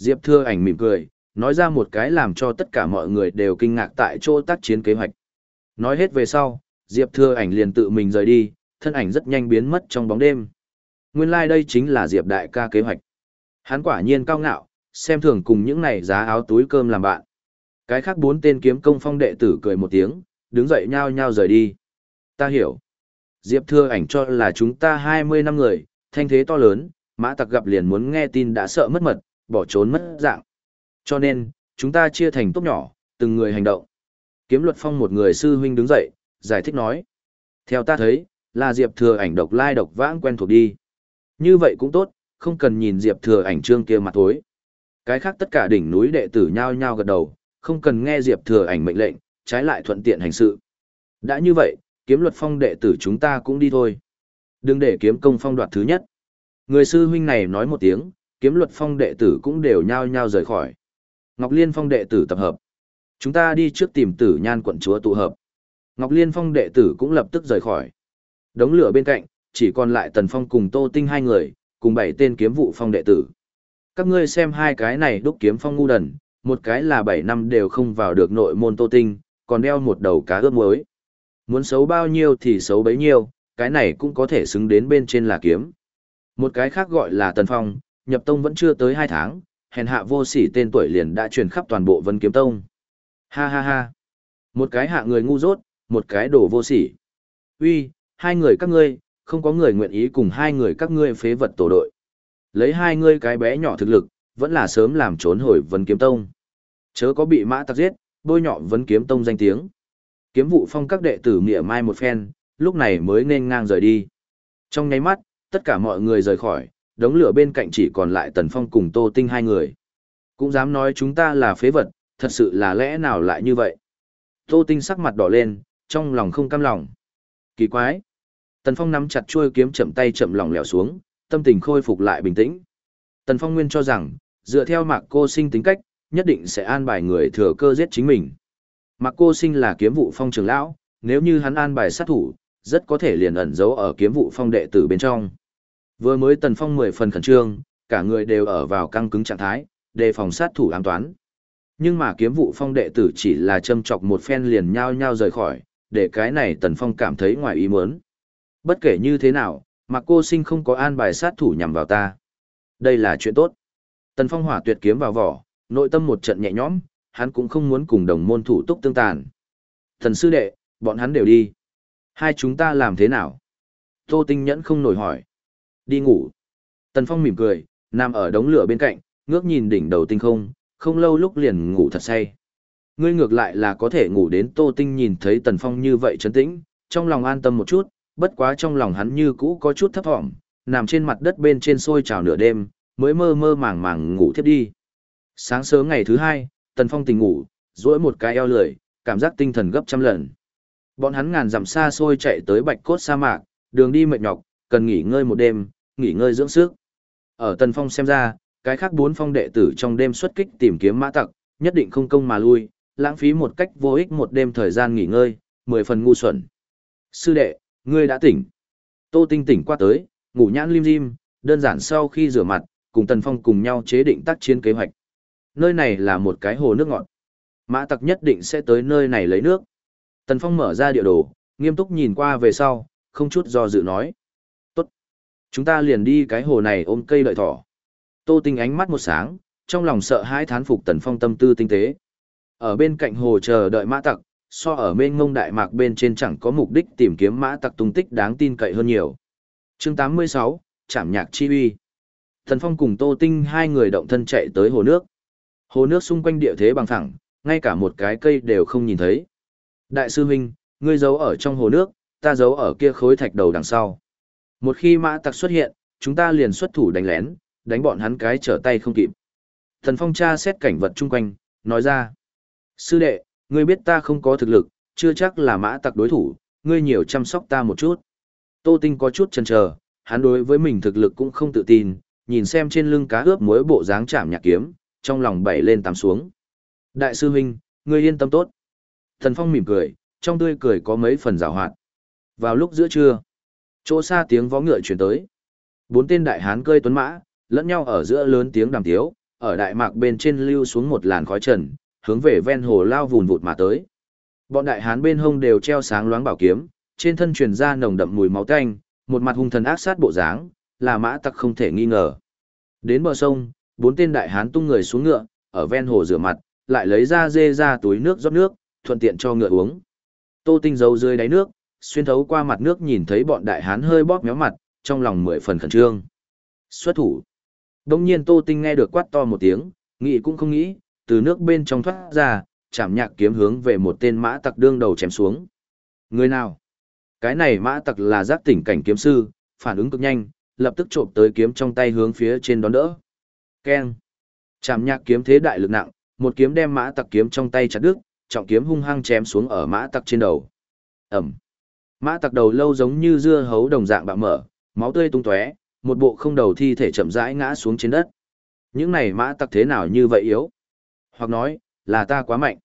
Diệp Thừa ảnh mỉm cười, nói ra một cái làm cho tất cả mọi người đều kinh ngạc tại chỗ tác chiến kế hoạch. Nói hết về sau, Diệp Thừa ảnh liền tự mình rời đi, thân ảnh rất nhanh biến mất trong bóng đêm. Nguyên lai like đây chính là Diệp đại ca kế hoạch. Hắn quả nhiên cao ngạo, xem thường cùng những này giá áo túi cơm làm bạn. Cái khác bốn tên kiếm công phong đệ tử cười một tiếng, đứng dậy nhao nhao rời đi. Ta hiểu. Diệp Thưa ảnh cho là chúng ta 20 năm người, thanh thế to lớn, mã tặc gặp liền muốn nghe tin đã sợ mất mật, bỏ trốn mất dạng. Cho nên, chúng ta chia thành tốt nhỏ, từng người hành động. Kiếm luật phong một người sư huynh đứng dậy, giải thích nói. Theo ta thấy, là Diệp Thừa ảnh độc lai độc vãng quen thuộc đi. Như vậy cũng tốt, không cần nhìn Diệp Thừa ảnh trương kia mặt tối. Cái khác tất cả đỉnh núi đệ tử nhao nhao gật đầu, không cần nghe Diệp Thừa ảnh mệnh lệnh, trái lại thuận tiện hành sự. Đã như vậy, kiếm luật phong đệ tử chúng ta cũng đi thôi. Đừng để kiếm công phong đoạt thứ nhất. Người sư huynh này nói một tiếng, kiếm luật phong đệ tử cũng đều nhao nhao rời khỏi. Ngọc Liên phong đệ tử tập hợp. Chúng ta đi trước tìm tử nhan quận chúa tụ hợp. Ngọc Liên phong đệ tử cũng lập tức rời khỏi. Đống lửa bên cạnh, chỉ còn lại Tần Phong cùng Tô Tinh hai người, cùng bảy tên kiếm vụ phong đệ tử. Các ngươi xem hai cái này đúc kiếm phong ngu đần, một cái là bảy năm đều không vào được nội môn Tô Tinh, còn đeo một đầu cá ướp muối. Muốn xấu bao nhiêu thì xấu bấy nhiêu, cái này cũng có thể xứng đến bên trên là kiếm. Một cái khác gọi là Tần Phong, nhập tông vẫn chưa tới hai tháng, hèn hạ vô sỉ tên tuổi liền đã truyền khắp toàn bộ Vân Kiếm Tông. Ha ha ha. Một cái hạ người ngu dốt, một cái đổ vô sỉ. Uy, hai người các ngươi, không có người nguyện ý cùng hai người các ngươi phế vật tổ đội. Lấy hai ngươi cái bé nhỏ thực lực, vẫn là sớm làm trốn hồi Vân Kiếm Tông. Chớ có bị mã tặc giết, bôi nhọ Vân Kiếm Tông danh tiếng. Kiếm vụ phong các đệ tử mỉa mai một phen, lúc này mới nên ngang rời đi. Trong nháy mắt, tất cả mọi người rời khỏi, đống lửa bên cạnh chỉ còn lại Tần Phong cùng Tô Tinh hai người. Cũng dám nói chúng ta là phế vật, thật sự là lẽ nào lại như vậy? Tô Tinh sắc mặt đỏ lên, trong lòng không cam lòng. Kỳ quái! Tần Phong nắm chặt chuôi kiếm chậm tay chậm lòng lẻo xuống, tâm tình khôi phục lại bình tĩnh. Tần Phong nguyên cho rằng, dựa theo mạc cô sinh tính cách, nhất định sẽ an bài người thừa cơ giết chính mình. Mạc cô sinh là kiếm vụ phong trường lão, nếu như hắn an bài sát thủ, rất có thể liền ẩn giấu ở kiếm vụ phong đệ tử bên trong. Vừa mới Tần Phong mười phần khẩn trương, cả người đều ở vào căng cứng trạng thái, đề phòng sát thủ ám toán. Nhưng mà kiếm vụ phong đệ tử chỉ là châm chọc một phen liền nhao nhao rời khỏi, để cái này Tần Phong cảm thấy ngoài ý muốn. Bất kể như thế nào, mà cô sinh không có an bài sát thủ nhằm vào ta. Đây là chuyện tốt. Tần Phong hỏa tuyệt kiếm vào vỏ, nội tâm một trận nhẹ nhõm, hắn cũng không muốn cùng đồng môn thủ túc tương tàn. Thần sư đệ, bọn hắn đều đi. Hai chúng ta làm thế nào? Tô Tinh Nhẫn không nổi hỏi. Đi ngủ. Tần Phong mỉm cười, nằm ở đống lửa bên cạnh, ngước nhìn đỉnh đầu tinh không, không lâu lúc liền ngủ thật say. Ngươi ngược lại là có thể ngủ đến Tô Tinh nhìn thấy Tần Phong như vậy trấn tĩnh, trong lòng an tâm một chút, bất quá trong lòng hắn như cũ có chút thấp thỏm, nằm trên mặt đất bên trên sôi trào nửa đêm, mới mơ mơ màng màng ngủ thiếp đi. Sáng sớm ngày thứ hai, Tần Phong tỉnh ngủ, duỗi một cái eo lười, cảm giác tinh thần gấp trăm lần. Bọn hắn ngàn dặm xa xôi chạy tới bạch cốt sa mạc, đường đi mệt nhọc, cần nghỉ ngơi một đêm, nghỉ ngơi dưỡng sức. Ở Tần Phong xem ra, cái khác bốn phong đệ tử trong đêm xuất kích tìm kiếm mã tặc, nhất định không công mà lui, lãng phí một cách vô ích một đêm thời gian nghỉ ngơi, mười phần ngu xuẩn. Sư đệ, ngươi đã tỉnh. Tô Tinh tỉnh qua tới, ngủ nhãn lim dim, đơn giản sau khi rửa mặt, cùng Tần Phong cùng nhau chế định tác chiến kế hoạch. Nơi này là một cái hồ nước ngọt. Mã tặc nhất định sẽ tới nơi này lấy nước. Tần Phong mở ra địa đồ, nghiêm túc nhìn qua về sau, không chút do dự nói. Chúng ta liền đi cái hồ này ôm cây đợi thỏ. Tô Tinh ánh mắt một sáng, trong lòng sợ hãi thán phục Tần Phong tâm tư tinh tế. Ở bên cạnh hồ chờ đợi mã tặc, so ở bên ngông đại mạc bên trên chẳng có mục đích tìm kiếm mã tặc tung tích đáng tin cậy hơn nhiều. chương 86, Trảm nhạc chi uy. Tần Phong cùng Tô Tinh hai người động thân chạy tới hồ nước. Hồ nước xung quanh địa thế bằng thẳng, ngay cả một cái cây đều không nhìn thấy. Đại sư huynh, ngươi giấu ở trong hồ nước, ta giấu ở kia khối thạch đầu đằng sau. Một khi mã tặc xuất hiện, chúng ta liền xuất thủ đánh lén, đánh bọn hắn cái trở tay không kịp. Thần phong tra xét cảnh vật chung quanh, nói ra. Sư đệ, ngươi biết ta không có thực lực, chưa chắc là mã tặc đối thủ, ngươi nhiều chăm sóc ta một chút. Tô Tinh có chút chần chờ, hắn đối với mình thực lực cũng không tự tin, nhìn xem trên lưng cá ướp muối bộ dáng chạm nhạc kiếm, trong lòng bảy lên tám xuống. Đại sư huynh, ngươi yên tâm tốt. Thần Phong mỉm cười, trong tươi cười có mấy phần rào hoạt. Vào lúc giữa trưa, chỗ xa tiếng vó ngựa chuyển tới. Bốn tên đại hán cơi tuấn mã, lẫn nhau ở giữa lớn tiếng đàm tiếu, ở đại mạc bên trên lưu xuống một làn khói trần, hướng về ven hồ lao vùn vụt mà tới. Bọn đại hán bên hông đều treo sáng loáng bảo kiếm, trên thân truyền ra nồng đậm mùi máu tanh, một mặt hung thần ác sát bộ dáng, là mã tặc không thể nghi ngờ. Đến bờ sông, bốn tên đại hán tung người xuống ngựa, ở ven hồ rửa mặt, lại lấy ra dê ra túi nước rót nước, thuận tiện cho ngựa uống. Tô Tinh giấu dưới đáy nước, xuyên thấu qua mặt nước nhìn thấy bọn đại hán hơi bóp méo mặt, trong lòng mười phần khẩn trương. Xuất thủ. Đông nhiên Tô Tinh nghe được quát to một tiếng, nghĩ cũng không nghĩ, từ nước bên trong thoát ra, chạm nhạc kiếm hướng về một tên mã tặc đương đầu chém xuống. Người nào? Cái này mã tặc là giác tỉnh cảnh kiếm sư, phản ứng cực nhanh, lập tức trộm tới kiếm trong tay hướng phía trên đón đỡ. Keng. Chạm nhạc kiếm thế đại lực nặng, một kiếm đem mã tặc kiếm trong tay chặt đứt, trọng kiếm hung hăng chém xuống ở mã tặc trên đầu. Ẩm. Mã tặc đầu lâu giống như dưa hấu đồng dạng bạo mở, máu tươi tung tóe, một bộ không đầu thi thể chậm rãi ngã xuống trên đất. Những này mã tặc thế nào như vậy yếu? Hoặc nói, là ta quá mạnh.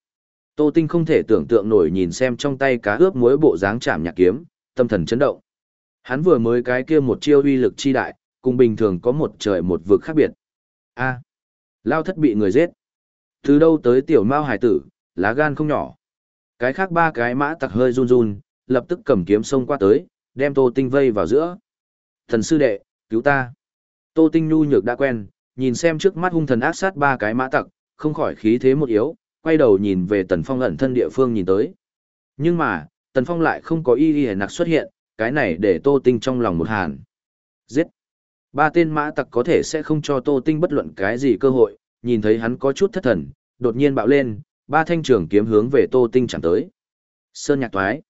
Tô Tinh không thể tưởng tượng nổi nhìn xem trong tay cá ướp muối bộ dáng chạm nhạc kiếm, tâm thần chấn động. Hắn vừa mới cái kia một chiêu uy lực chi đại, cùng bình thường có một trời một vực khác biệt. A, lao thất bị người giết. Từ đâu tới tiểu mao hải tử, lá gan không nhỏ. Cái khác ba cái mã tặc hơi run run, lập tức cầm kiếm xông qua tới, đem Tô Tinh vây vào giữa. Thần sư đệ, cứu ta. Tô Tinh nhu nhược đã quen, nhìn xem trước mắt hung thần ác sát ba cái mã tặc, không khỏi khí thế một yếu, quay đầu nhìn về Tần Phong ẩn thân địa phương nhìn tới. Nhưng mà, Tần Phong lại không có y y nặc xuất hiện, cái này để Tô Tinh trong lòng một hàn. Giết! Ba tên mã tặc có thể sẽ không cho Tô Tinh bất luận cái gì cơ hội, nhìn thấy hắn có chút thất thần, đột nhiên bạo lên, ba thanh trường kiếm hướng về Tô Tinh chẳng tới. Sơn nhạc toái.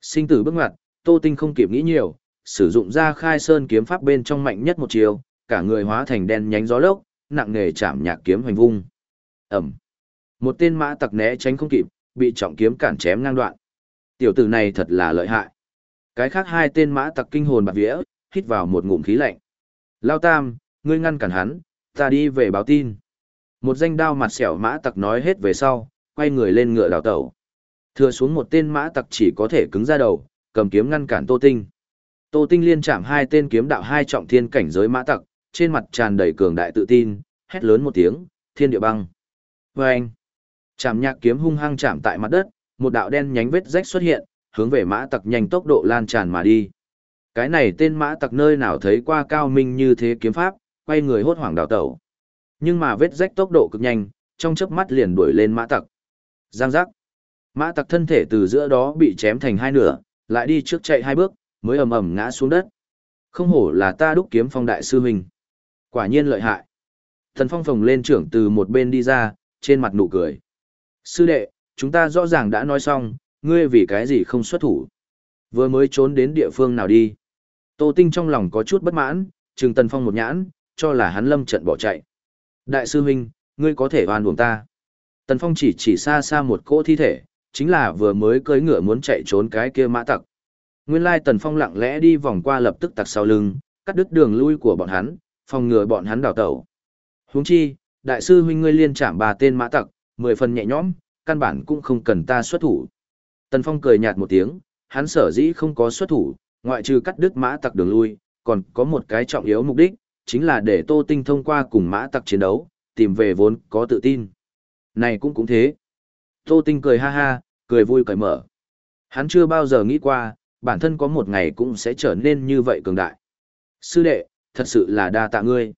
Sinh tử bước ngoặt, Tô Tinh không kịp nghĩ nhiều, sử dụng ra khai sơn kiếm pháp bên trong mạnh nhất một chiều, cả người hóa thành đen nhánh gió lốc, nặng nề chạm nhạc kiếm hoành vung. Ẩm. Một tên mã tặc né tránh không kịp, bị trọng kiếm cản chém ngang đoạn. Tiểu tử này thật là lợi hại. Cái khác hai tên mã tặc kinh hồn bạc vía, hít vào một ngụm khí lạnh. Lao Tam, ngươi ngăn cản hắn, ta đi về báo tin. Một danh đao mặt xẻo mã tặc nói hết về sau, quay người lên ngựa đào tẩu. Thừa xuống một tên mã tặc chỉ có thể cứng ra đầu, cầm kiếm ngăn cản Tô Tinh. Tô Tinh liên chạm hai tên kiếm đạo hai trọng thiên cảnh giới mã tặc, trên mặt tràn đầy cường đại tự tin, hét lớn một tiếng, thiên địa băng. Và anh, chạm nhạc kiếm hung hăng chạm tại mặt đất, một đạo đen nhánh vết rách xuất hiện, hướng về mã tặc nhanh tốc độ lan tràn mà đi. Cái này tên mã tặc nơi nào thấy qua cao minh như thế kiếm pháp, quay người hốt hoảng đào tẩu. Nhưng mà vết rách tốc độ cực nhanh, trong chớp mắt liền đuổi lên mã tặc. Giang giác. Mã tặc thân thể từ giữa đó bị chém thành hai nửa, lại đi trước chạy hai bước, mới ầm ầm ngã xuống đất. Không hổ là ta đúc kiếm phong đại sư huynh. Quả nhiên lợi hại. Thần phong phồng lên trưởng từ một bên đi ra, trên mặt nụ cười. Sư đệ, chúng ta rõ ràng đã nói xong, ngươi vì cái gì không xuất thủ. Vừa mới trốn đến địa phương nào đi. Tô Tinh trong lòng có chút bất mãn, trừng Tần Phong một nhãn, cho là hắn lâm trận bỏ chạy. Đại sư huynh, ngươi có thể oan uổng ta. Tần Phong chỉ chỉ xa xa một cỗ thi thể, chính là vừa mới cưỡi ngựa muốn chạy trốn cái kia mã tặc. Nguyên lai Tần Phong lặng lẽ đi vòng qua lập tức tặc sau lưng, cắt đứt đường lui của bọn hắn, phòng ngừa bọn hắn đào tẩu. Huống chi, đại sư huynh ngươi liên chạm bà tên mã tặc, mười phần nhẹ nhõm, căn bản cũng không cần ta xuất thủ. Tần Phong cười nhạt một tiếng, hắn sở dĩ không có xuất thủ, ngoại trừ cắt đứt mã tặc đường lui, còn có một cái trọng yếu mục đích, chính là để Tô Tinh thông qua cùng mã tặc chiến đấu, tìm về vốn có tự tin. Này cũng cũng thế. Tô Tinh cười ha ha, cười vui cởi mở. Hắn chưa bao giờ nghĩ qua, bản thân có một ngày cũng sẽ trở nên như vậy cường đại. Sư đệ, thật sự là đa tạ ngươi.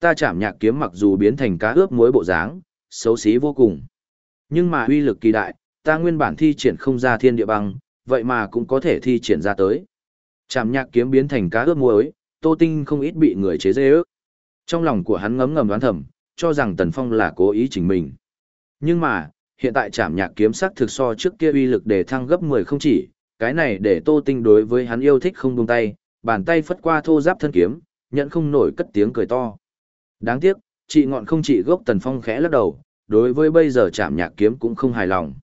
Ta chạm nhạc kiếm mặc dù biến thành cá ướp muối bộ dáng, xấu xí vô cùng. Nhưng mà uy lực kỳ đại, ta nguyên bản thi triển không ra thiên địa băng, vậy mà cũng có thể thi triển ra tới. Chạm nhạc kiếm biến thành cá ướp muối, Tô Tinh không ít bị người chế dê ước. Trong lòng của hắn ngấm ngầm đoán thầm, cho rằng Tần Phong là cố ý chỉnh mình. Nhưng mà, hiện tại chảm nhạc kiếm sắc thực so trước kia uy lực để thăng gấp 10 không chỉ, cái này để Tô Tinh đối với hắn yêu thích không buông tay, bàn tay phất qua thô giáp thân kiếm, nhận không nổi cất tiếng cười to. Đáng tiếc, chị ngọn không chỉ gốc Tần Phong khẽ lắc đầu, đối với bây giờ chảm nhạc kiếm cũng không hài lòng.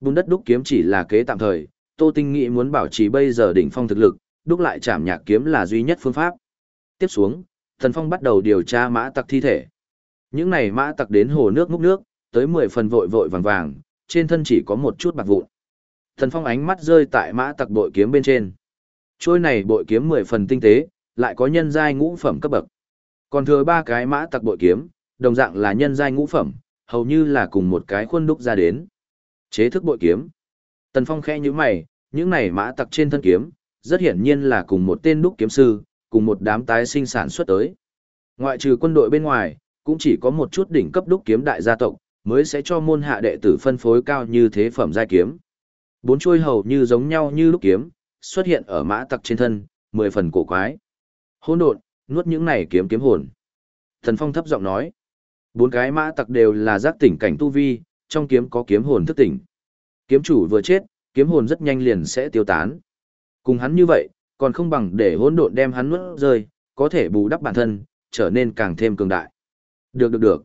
Bùn đất đúc kiếm chỉ là kế tạm thời, Tô Tinh nghĩ muốn bảo trì bây giờ đỉnh phong thực lực, đúc lại chảm nhạc kiếm là duy nhất phương pháp. Tiếp xuống, tần Phong bắt đầu điều tra mã tặc thi thể. Những này mã tặc đến hồ nước múc nước, tới 10 phần vội vội vàng vàng, trên thân chỉ có một chút bạc vụn. Thần Phong ánh mắt rơi tại mã tặc bội kiếm bên trên. Trôi này bội kiếm 10 phần tinh tế, lại có nhân giai ngũ phẩm cấp bậc. Còn thừa ba cái mã tặc bội kiếm, đồng dạng là nhân giai ngũ phẩm, hầu như là cùng một cái khuôn đúc ra đến. Chế thức bội kiếm. Tần Phong khẽ như mày, những này mã tặc trên thân kiếm, rất hiển nhiên là cùng một tên đúc kiếm sư, cùng một đám tái sinh sản xuất tới. Ngoại trừ quân đội bên ngoài, cũng chỉ có một chút đỉnh cấp đúc kiếm đại gia tộc, mới sẽ cho môn hạ đệ tử phân phối cao như thế phẩm giai kiếm. Bốn chuôi hầu như giống nhau như lúc kiếm, xuất hiện ở mã tặc trên thân, mười phần cổ quái. Hỗn độn, nuốt những này kiếm kiếm hồn. Thần Phong thấp giọng nói, bốn cái mã tặc đều là giác tỉnh cảnh tu vi, trong kiếm có kiếm hồn thức tỉnh. Kiếm chủ vừa chết, kiếm hồn rất nhanh liền sẽ tiêu tán. Cùng hắn như vậy, còn không bằng để hỗn độn đem hắn nuốt rơi, có thể bù đắp bản thân, trở nên càng thêm cường đại. Được được được.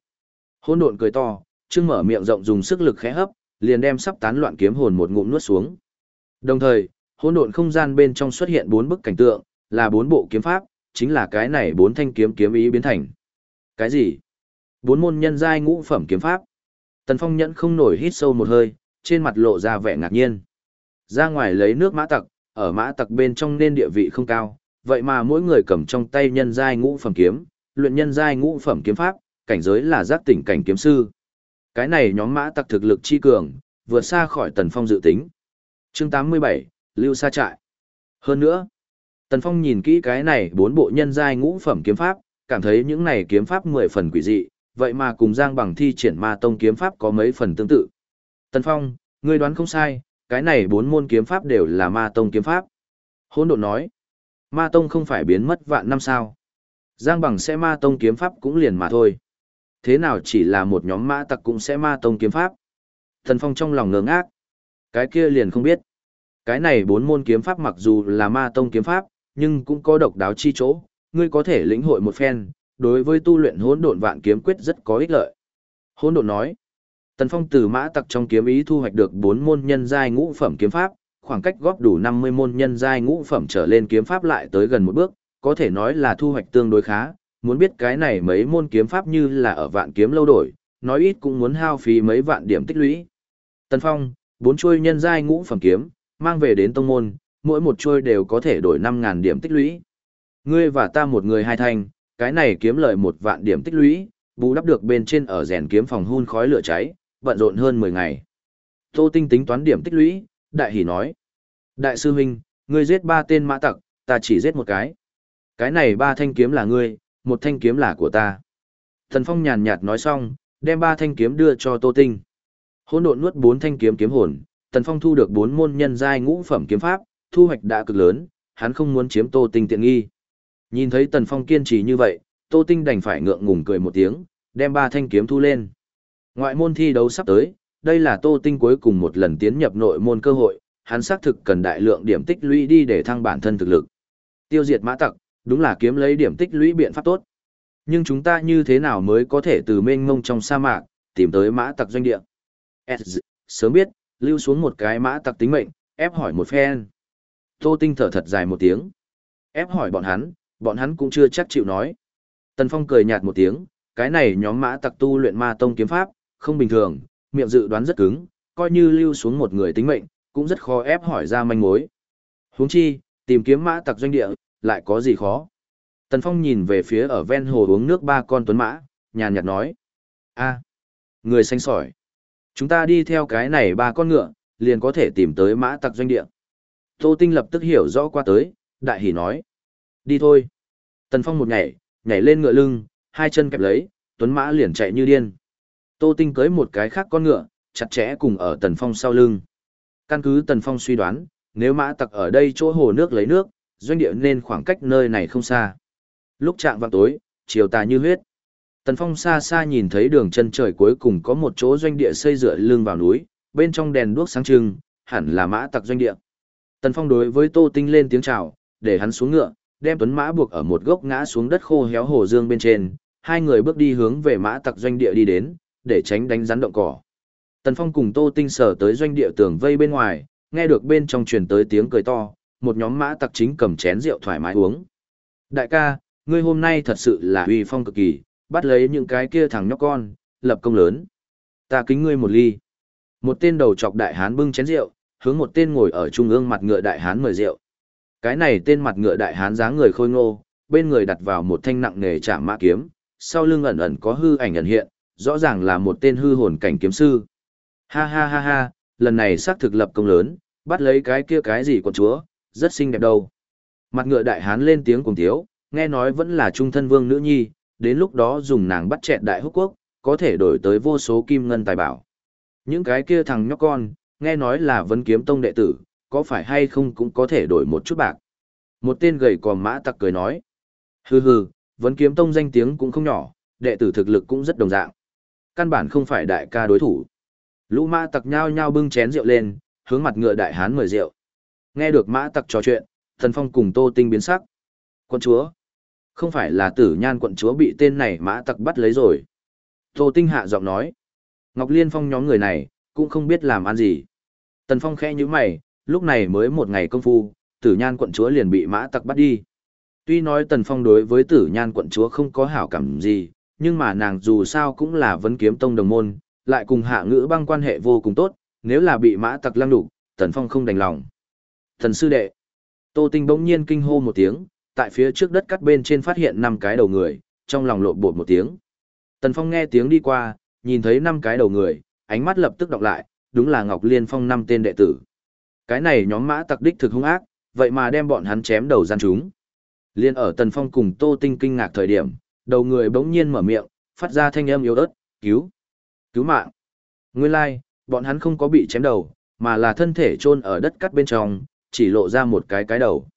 Hỗn độn cười to, trương mở miệng rộng dùng sức lực khẽ hấp, liền đem sắp tán loạn kiếm hồn một ngụm nuốt xuống. Đồng thời, hỗn độn không gian bên trong xuất hiện bốn bức cảnh tượng, là bốn bộ kiếm pháp, chính là cái này bốn thanh kiếm kiếm ý biến thành. Cái gì? Bốn môn nhân giai ngũ phẩm kiếm pháp. Tần Phong nhẫn không nổi hít sâu một hơi, trên mặt lộ ra vẻ ngạc nhiên. Ra ngoài lấy nước mã tặc, ở mã tặc bên trong nên địa vị không cao, vậy mà mỗi người cầm trong tay nhân giai ngũ phẩm kiếm, luyện nhân giai ngũ phẩm kiếm pháp, cảnh giới là giác tỉnh cảnh kiếm sư. Cái này nhóm mã tặc thực lực chi cường, vượt xa khỏi Tần Phong dự tính. Chương 87, Lưu Sa Trại. Hơn nữa, Tần Phong nhìn kỹ cái này bốn bộ nhân giai ngũ phẩm kiếm pháp, cảm thấy những này kiếm pháp mười phần quỷ dị, vậy mà cùng Giang Bằng thi triển ma tông kiếm pháp có mấy phần tương tự. Tần Phong, ngươi đoán không sai, cái này bốn môn kiếm pháp đều là ma tông kiếm pháp. Hôn độn nói, ma tông không phải biến mất vạn năm sao. Giang Bằng sẽ ma tông kiếm pháp cũng liền mà thôi. Thế nào chỉ là một nhóm mã tặc cũng sẽ ma tông kiếm pháp. thần Phong trong lòng ngớ ngác. Cái kia liền không biết. Cái này bốn môn kiếm pháp mặc dù là ma tông kiếm pháp, nhưng cũng có độc đáo chi chỗ, ngươi có thể lĩnh hội một phen, đối với tu luyện hỗn độn vạn kiếm quyết rất có ích lợi. Hỗn độn nói, Tần Phong từ mã tặc trong kiếm ý thu hoạch được bốn môn nhân giai ngũ phẩm kiếm pháp, khoảng cách góp đủ 50 môn nhân giai ngũ phẩm trở lên kiếm pháp lại tới gần một bước, có thể nói là thu hoạch tương đối khá, muốn biết cái này mấy môn kiếm pháp như là ở vạn kiếm lâu đổi, nói ít cũng muốn hao phí mấy vạn điểm tích lũy. Tần Phong, bốn chuôi nhân giai ngũ phẩm kiếm, mang về đến tông môn, mỗi một chuôi đều có thể đổi 5000 điểm tích lũy. Ngươi và ta một người hai thanh, cái này kiếm lợi một vạn điểm tích lũy, bù đắp được bên trên ở rèn kiếm phòng hun khói lửa cháy, bận rộn hơn 10 ngày. Tô Tinh tính toán điểm tích lũy, đại hỉ nói: "Đại sư huynh, ngươi giết ba tên mã tặc, ta chỉ giết một cái. Cái này ba thanh kiếm là ngươi, một thanh kiếm là của ta." Thần Phong nhàn nhạt nói xong, đem ba thanh kiếm đưa cho Tô Tinh. Hỗn độn nuốt bốn thanh kiếm kiếm hồn, Tần Phong thu được bốn môn nhân giai ngũ phẩm kiếm pháp, thu hoạch đã cực lớn, hắn không muốn chiếm Tô Tinh tiện nghi. Nhìn thấy Tần Phong kiên trì như vậy, Tô Tinh đành phải ngượng ngùng cười một tiếng, đem ba thanh kiếm thu lên. Ngoại môn thi đấu sắp tới, đây là Tô Tinh cuối cùng một lần tiến nhập nội môn cơ hội, hắn xác thực cần đại lượng điểm tích lũy đi để thăng bản thân thực lực. Tiêu diệt mã tặc, đúng là kiếm lấy điểm tích lũy biện pháp tốt. Nhưng chúng ta như thế nào mới có thể từ mênh mông trong sa mạc, tìm tới mã tặc doanh địa? S, sớm biết, lưu xuống một cái mã tặc tính mệnh, ép hỏi một phen. Tô Tinh thở thật dài một tiếng. Ép hỏi bọn hắn, bọn hắn cũng chưa chắc chịu nói. Tần Phong cười nhạt một tiếng, cái này nhóm mã tặc tu luyện ma tông kiếm pháp, không bình thường, miệng dự đoán rất cứng, coi như lưu xuống một người tính mệnh, cũng rất khó ép hỏi ra manh mối. Huống chi, tìm kiếm mã tặc doanh địa, lại có gì khó. Tần Phong nhìn về phía ở ven hồ uống nước ba con tuấn mã, nhàn nhạt nói. a người xanh sỏi. Chúng ta đi theo cái này ba con ngựa, liền có thể tìm tới mã tặc doanh địa. Tô Tinh lập tức hiểu rõ qua tới, đại hỉ nói. Đi thôi. Tần Phong một nhảy, nhảy lên ngựa lưng, hai chân kẹp lấy, tuấn mã liền chạy như điên. Tô Tinh cưới một cái khác con ngựa, chặt chẽ cùng ở Tần Phong sau lưng. Căn cứ Tần Phong suy đoán, nếu mã tặc ở đây chỗ hồ nước lấy nước, doanh địa nên khoảng cách nơi này không xa. Lúc chạm vào tối, chiều tà như huyết. Tần Phong xa xa nhìn thấy đường chân trời cuối cùng có một chỗ doanh địa xây dựa lưng vào núi, bên trong đèn đuốc sáng trưng, hẳn là mã tặc doanh địa. Tần Phong đối với Tô Tinh lên tiếng chào, để hắn xuống ngựa, đem tuấn mã buộc ở một gốc ngã xuống đất khô héo hồ dương bên trên, hai người bước đi hướng về mã tặc doanh địa đi đến, để tránh đánh rắn động cỏ. Tần Phong cùng Tô Tinh sở tới doanh địa tường vây bên ngoài, nghe được bên trong truyền tới tiếng cười to, một nhóm mã tặc chính cầm chén rượu thoải mái uống. Đại ca, ngươi hôm nay thật sự là uy phong cực kỳ, bắt lấy những cái kia thằng nhóc con, lập công lớn. Ta kính ngươi một ly. Một tên đầu chọc đại hán bưng chén rượu, hướng một tên ngồi ở trung ương mặt ngựa đại hán mời rượu. Cái này tên mặt ngựa đại hán dáng người khôi ngô, bên người đặt vào một thanh nặng nghề chạm mã kiếm, sau lưng ẩn ẩn có hư ảnh ẩn hiện, rõ ràng là một tên hư hồn cảnh kiếm sư. Ha ha ha ha, lần này xác thực lập công lớn, bắt lấy cái kia cái gì con chúa, rất xinh đẹp đâu. Mặt ngựa đại hán lên tiếng cùng thiếu, nghe nói vẫn là trung thân vương nữ nhi, đến lúc đó dùng nàng bắt chẹn đại húc quốc, có thể đổi tới vô số kim ngân tài bảo. Những cái kia thằng nhóc con, nghe nói là vấn kiếm tông đệ tử, có phải hay không cũng có thể đổi một chút bạc. Một tên gầy còm mã tặc cười nói. Hừ hừ, vấn kiếm tông danh tiếng cũng không nhỏ, đệ tử thực lực cũng rất đồng dạng. Căn bản không phải đại ca đối thủ. Lũ mã tặc nhao nhao bưng chén rượu lên, hướng mặt ngựa đại hán mời rượu. Nghe được mã tặc trò chuyện, thần phong cùng tô tinh biến sắc. Quân chúa, không phải là tử nhan quận chúa bị tên này mã tặc bắt lấy rồi. Tô tinh hạ giọng nói. Ngọc Liên Phong nhóm người này, cũng không biết làm ăn gì. Tần Phong khẽ như mày, lúc này mới một ngày công phu, tử nhan quận chúa liền bị mã tặc bắt đi. Tuy nói Tần Phong đối với tử nhan quận chúa không có hảo cảm gì, nhưng mà nàng dù sao cũng là vấn kiếm tông đồng môn, lại cùng hạ ngữ băng quan hệ vô cùng tốt, nếu là bị mã tặc lăng đục, Tần Phong không đành lòng. Thần sư đệ, Tô Tinh bỗng nhiên kinh hô một tiếng, tại phía trước đất cắt bên trên phát hiện năm cái đầu người, trong lòng lộn bột một tiếng. Tần Phong nghe tiếng đi qua, nhìn thấy năm cái đầu người, ánh mắt lập tức đọc lại, đúng là Ngọc Liên Phong năm tên đệ tử. Cái này nhóm mã tặc đích thực hung ác, vậy mà đem bọn hắn chém đầu gian chúng. Liên ở Tần Phong cùng Tô Tinh kinh ngạc thời điểm, đầu người bỗng nhiên mở miệng, phát ra thanh âm yếu ớt, cứu, cứu mạng. Nguyên lai, like, bọn hắn không có bị chém đầu, mà là thân thể chôn ở đất cắt bên trong, chỉ lộ ra một cái cái đầu.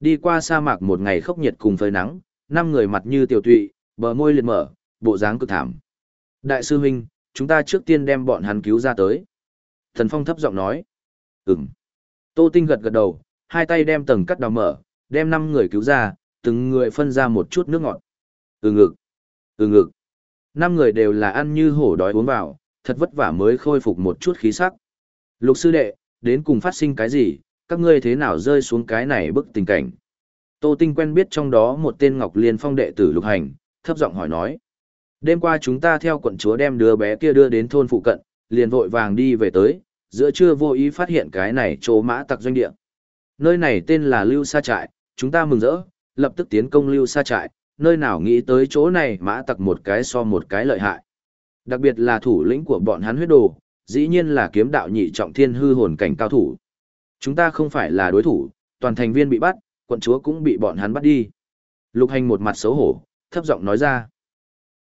Đi qua sa mạc một ngày khốc nhiệt cùng phơi nắng, năm người mặt như tiểu tụy, bờ môi liệt mở, bộ dáng cực thảm. Đại sư huynh, chúng ta trước tiên đem bọn hắn cứu ra tới. Thần Phong thấp giọng nói. Ừm. Tô Tinh gật gật đầu, hai tay đem tầng cắt đào mở, đem năm người cứu ra, từng người phân ra một chút nước ngọt. Ừ ngực, ừ ngực. Năm người đều là ăn như hổ đói uống vào, thật vất vả mới khôi phục một chút khí sắc. Lục sư đệ, đến cùng phát sinh cái gì, các ngươi thế nào rơi xuống cái này bức tình cảnh. Tô Tinh quen biết trong đó một tên Ngọc Liên Phong đệ tử Lục Hành, thấp giọng hỏi nói. Đêm qua chúng ta theo quận chúa đem đứa bé kia đưa đến thôn phụ cận, liền vội vàng đi về tới, giữa trưa vô ý phát hiện cái này chỗ mã tặc doanh địa. Nơi này tên là Lưu Sa Trại, chúng ta mừng rỡ, lập tức tiến công Lưu Sa Trại, nơi nào nghĩ tới chỗ này mã tặc một cái so một cái lợi hại. Đặc biệt là thủ lĩnh của bọn hắn huyết đồ, dĩ nhiên là kiếm đạo nhị trọng thiên hư hồn cảnh cao thủ. Chúng ta không phải là đối thủ, toàn thành viên bị bắt, quận chúa cũng bị bọn hắn bắt đi. Lục hành một mặt xấu hổ, thấp giọng nói ra.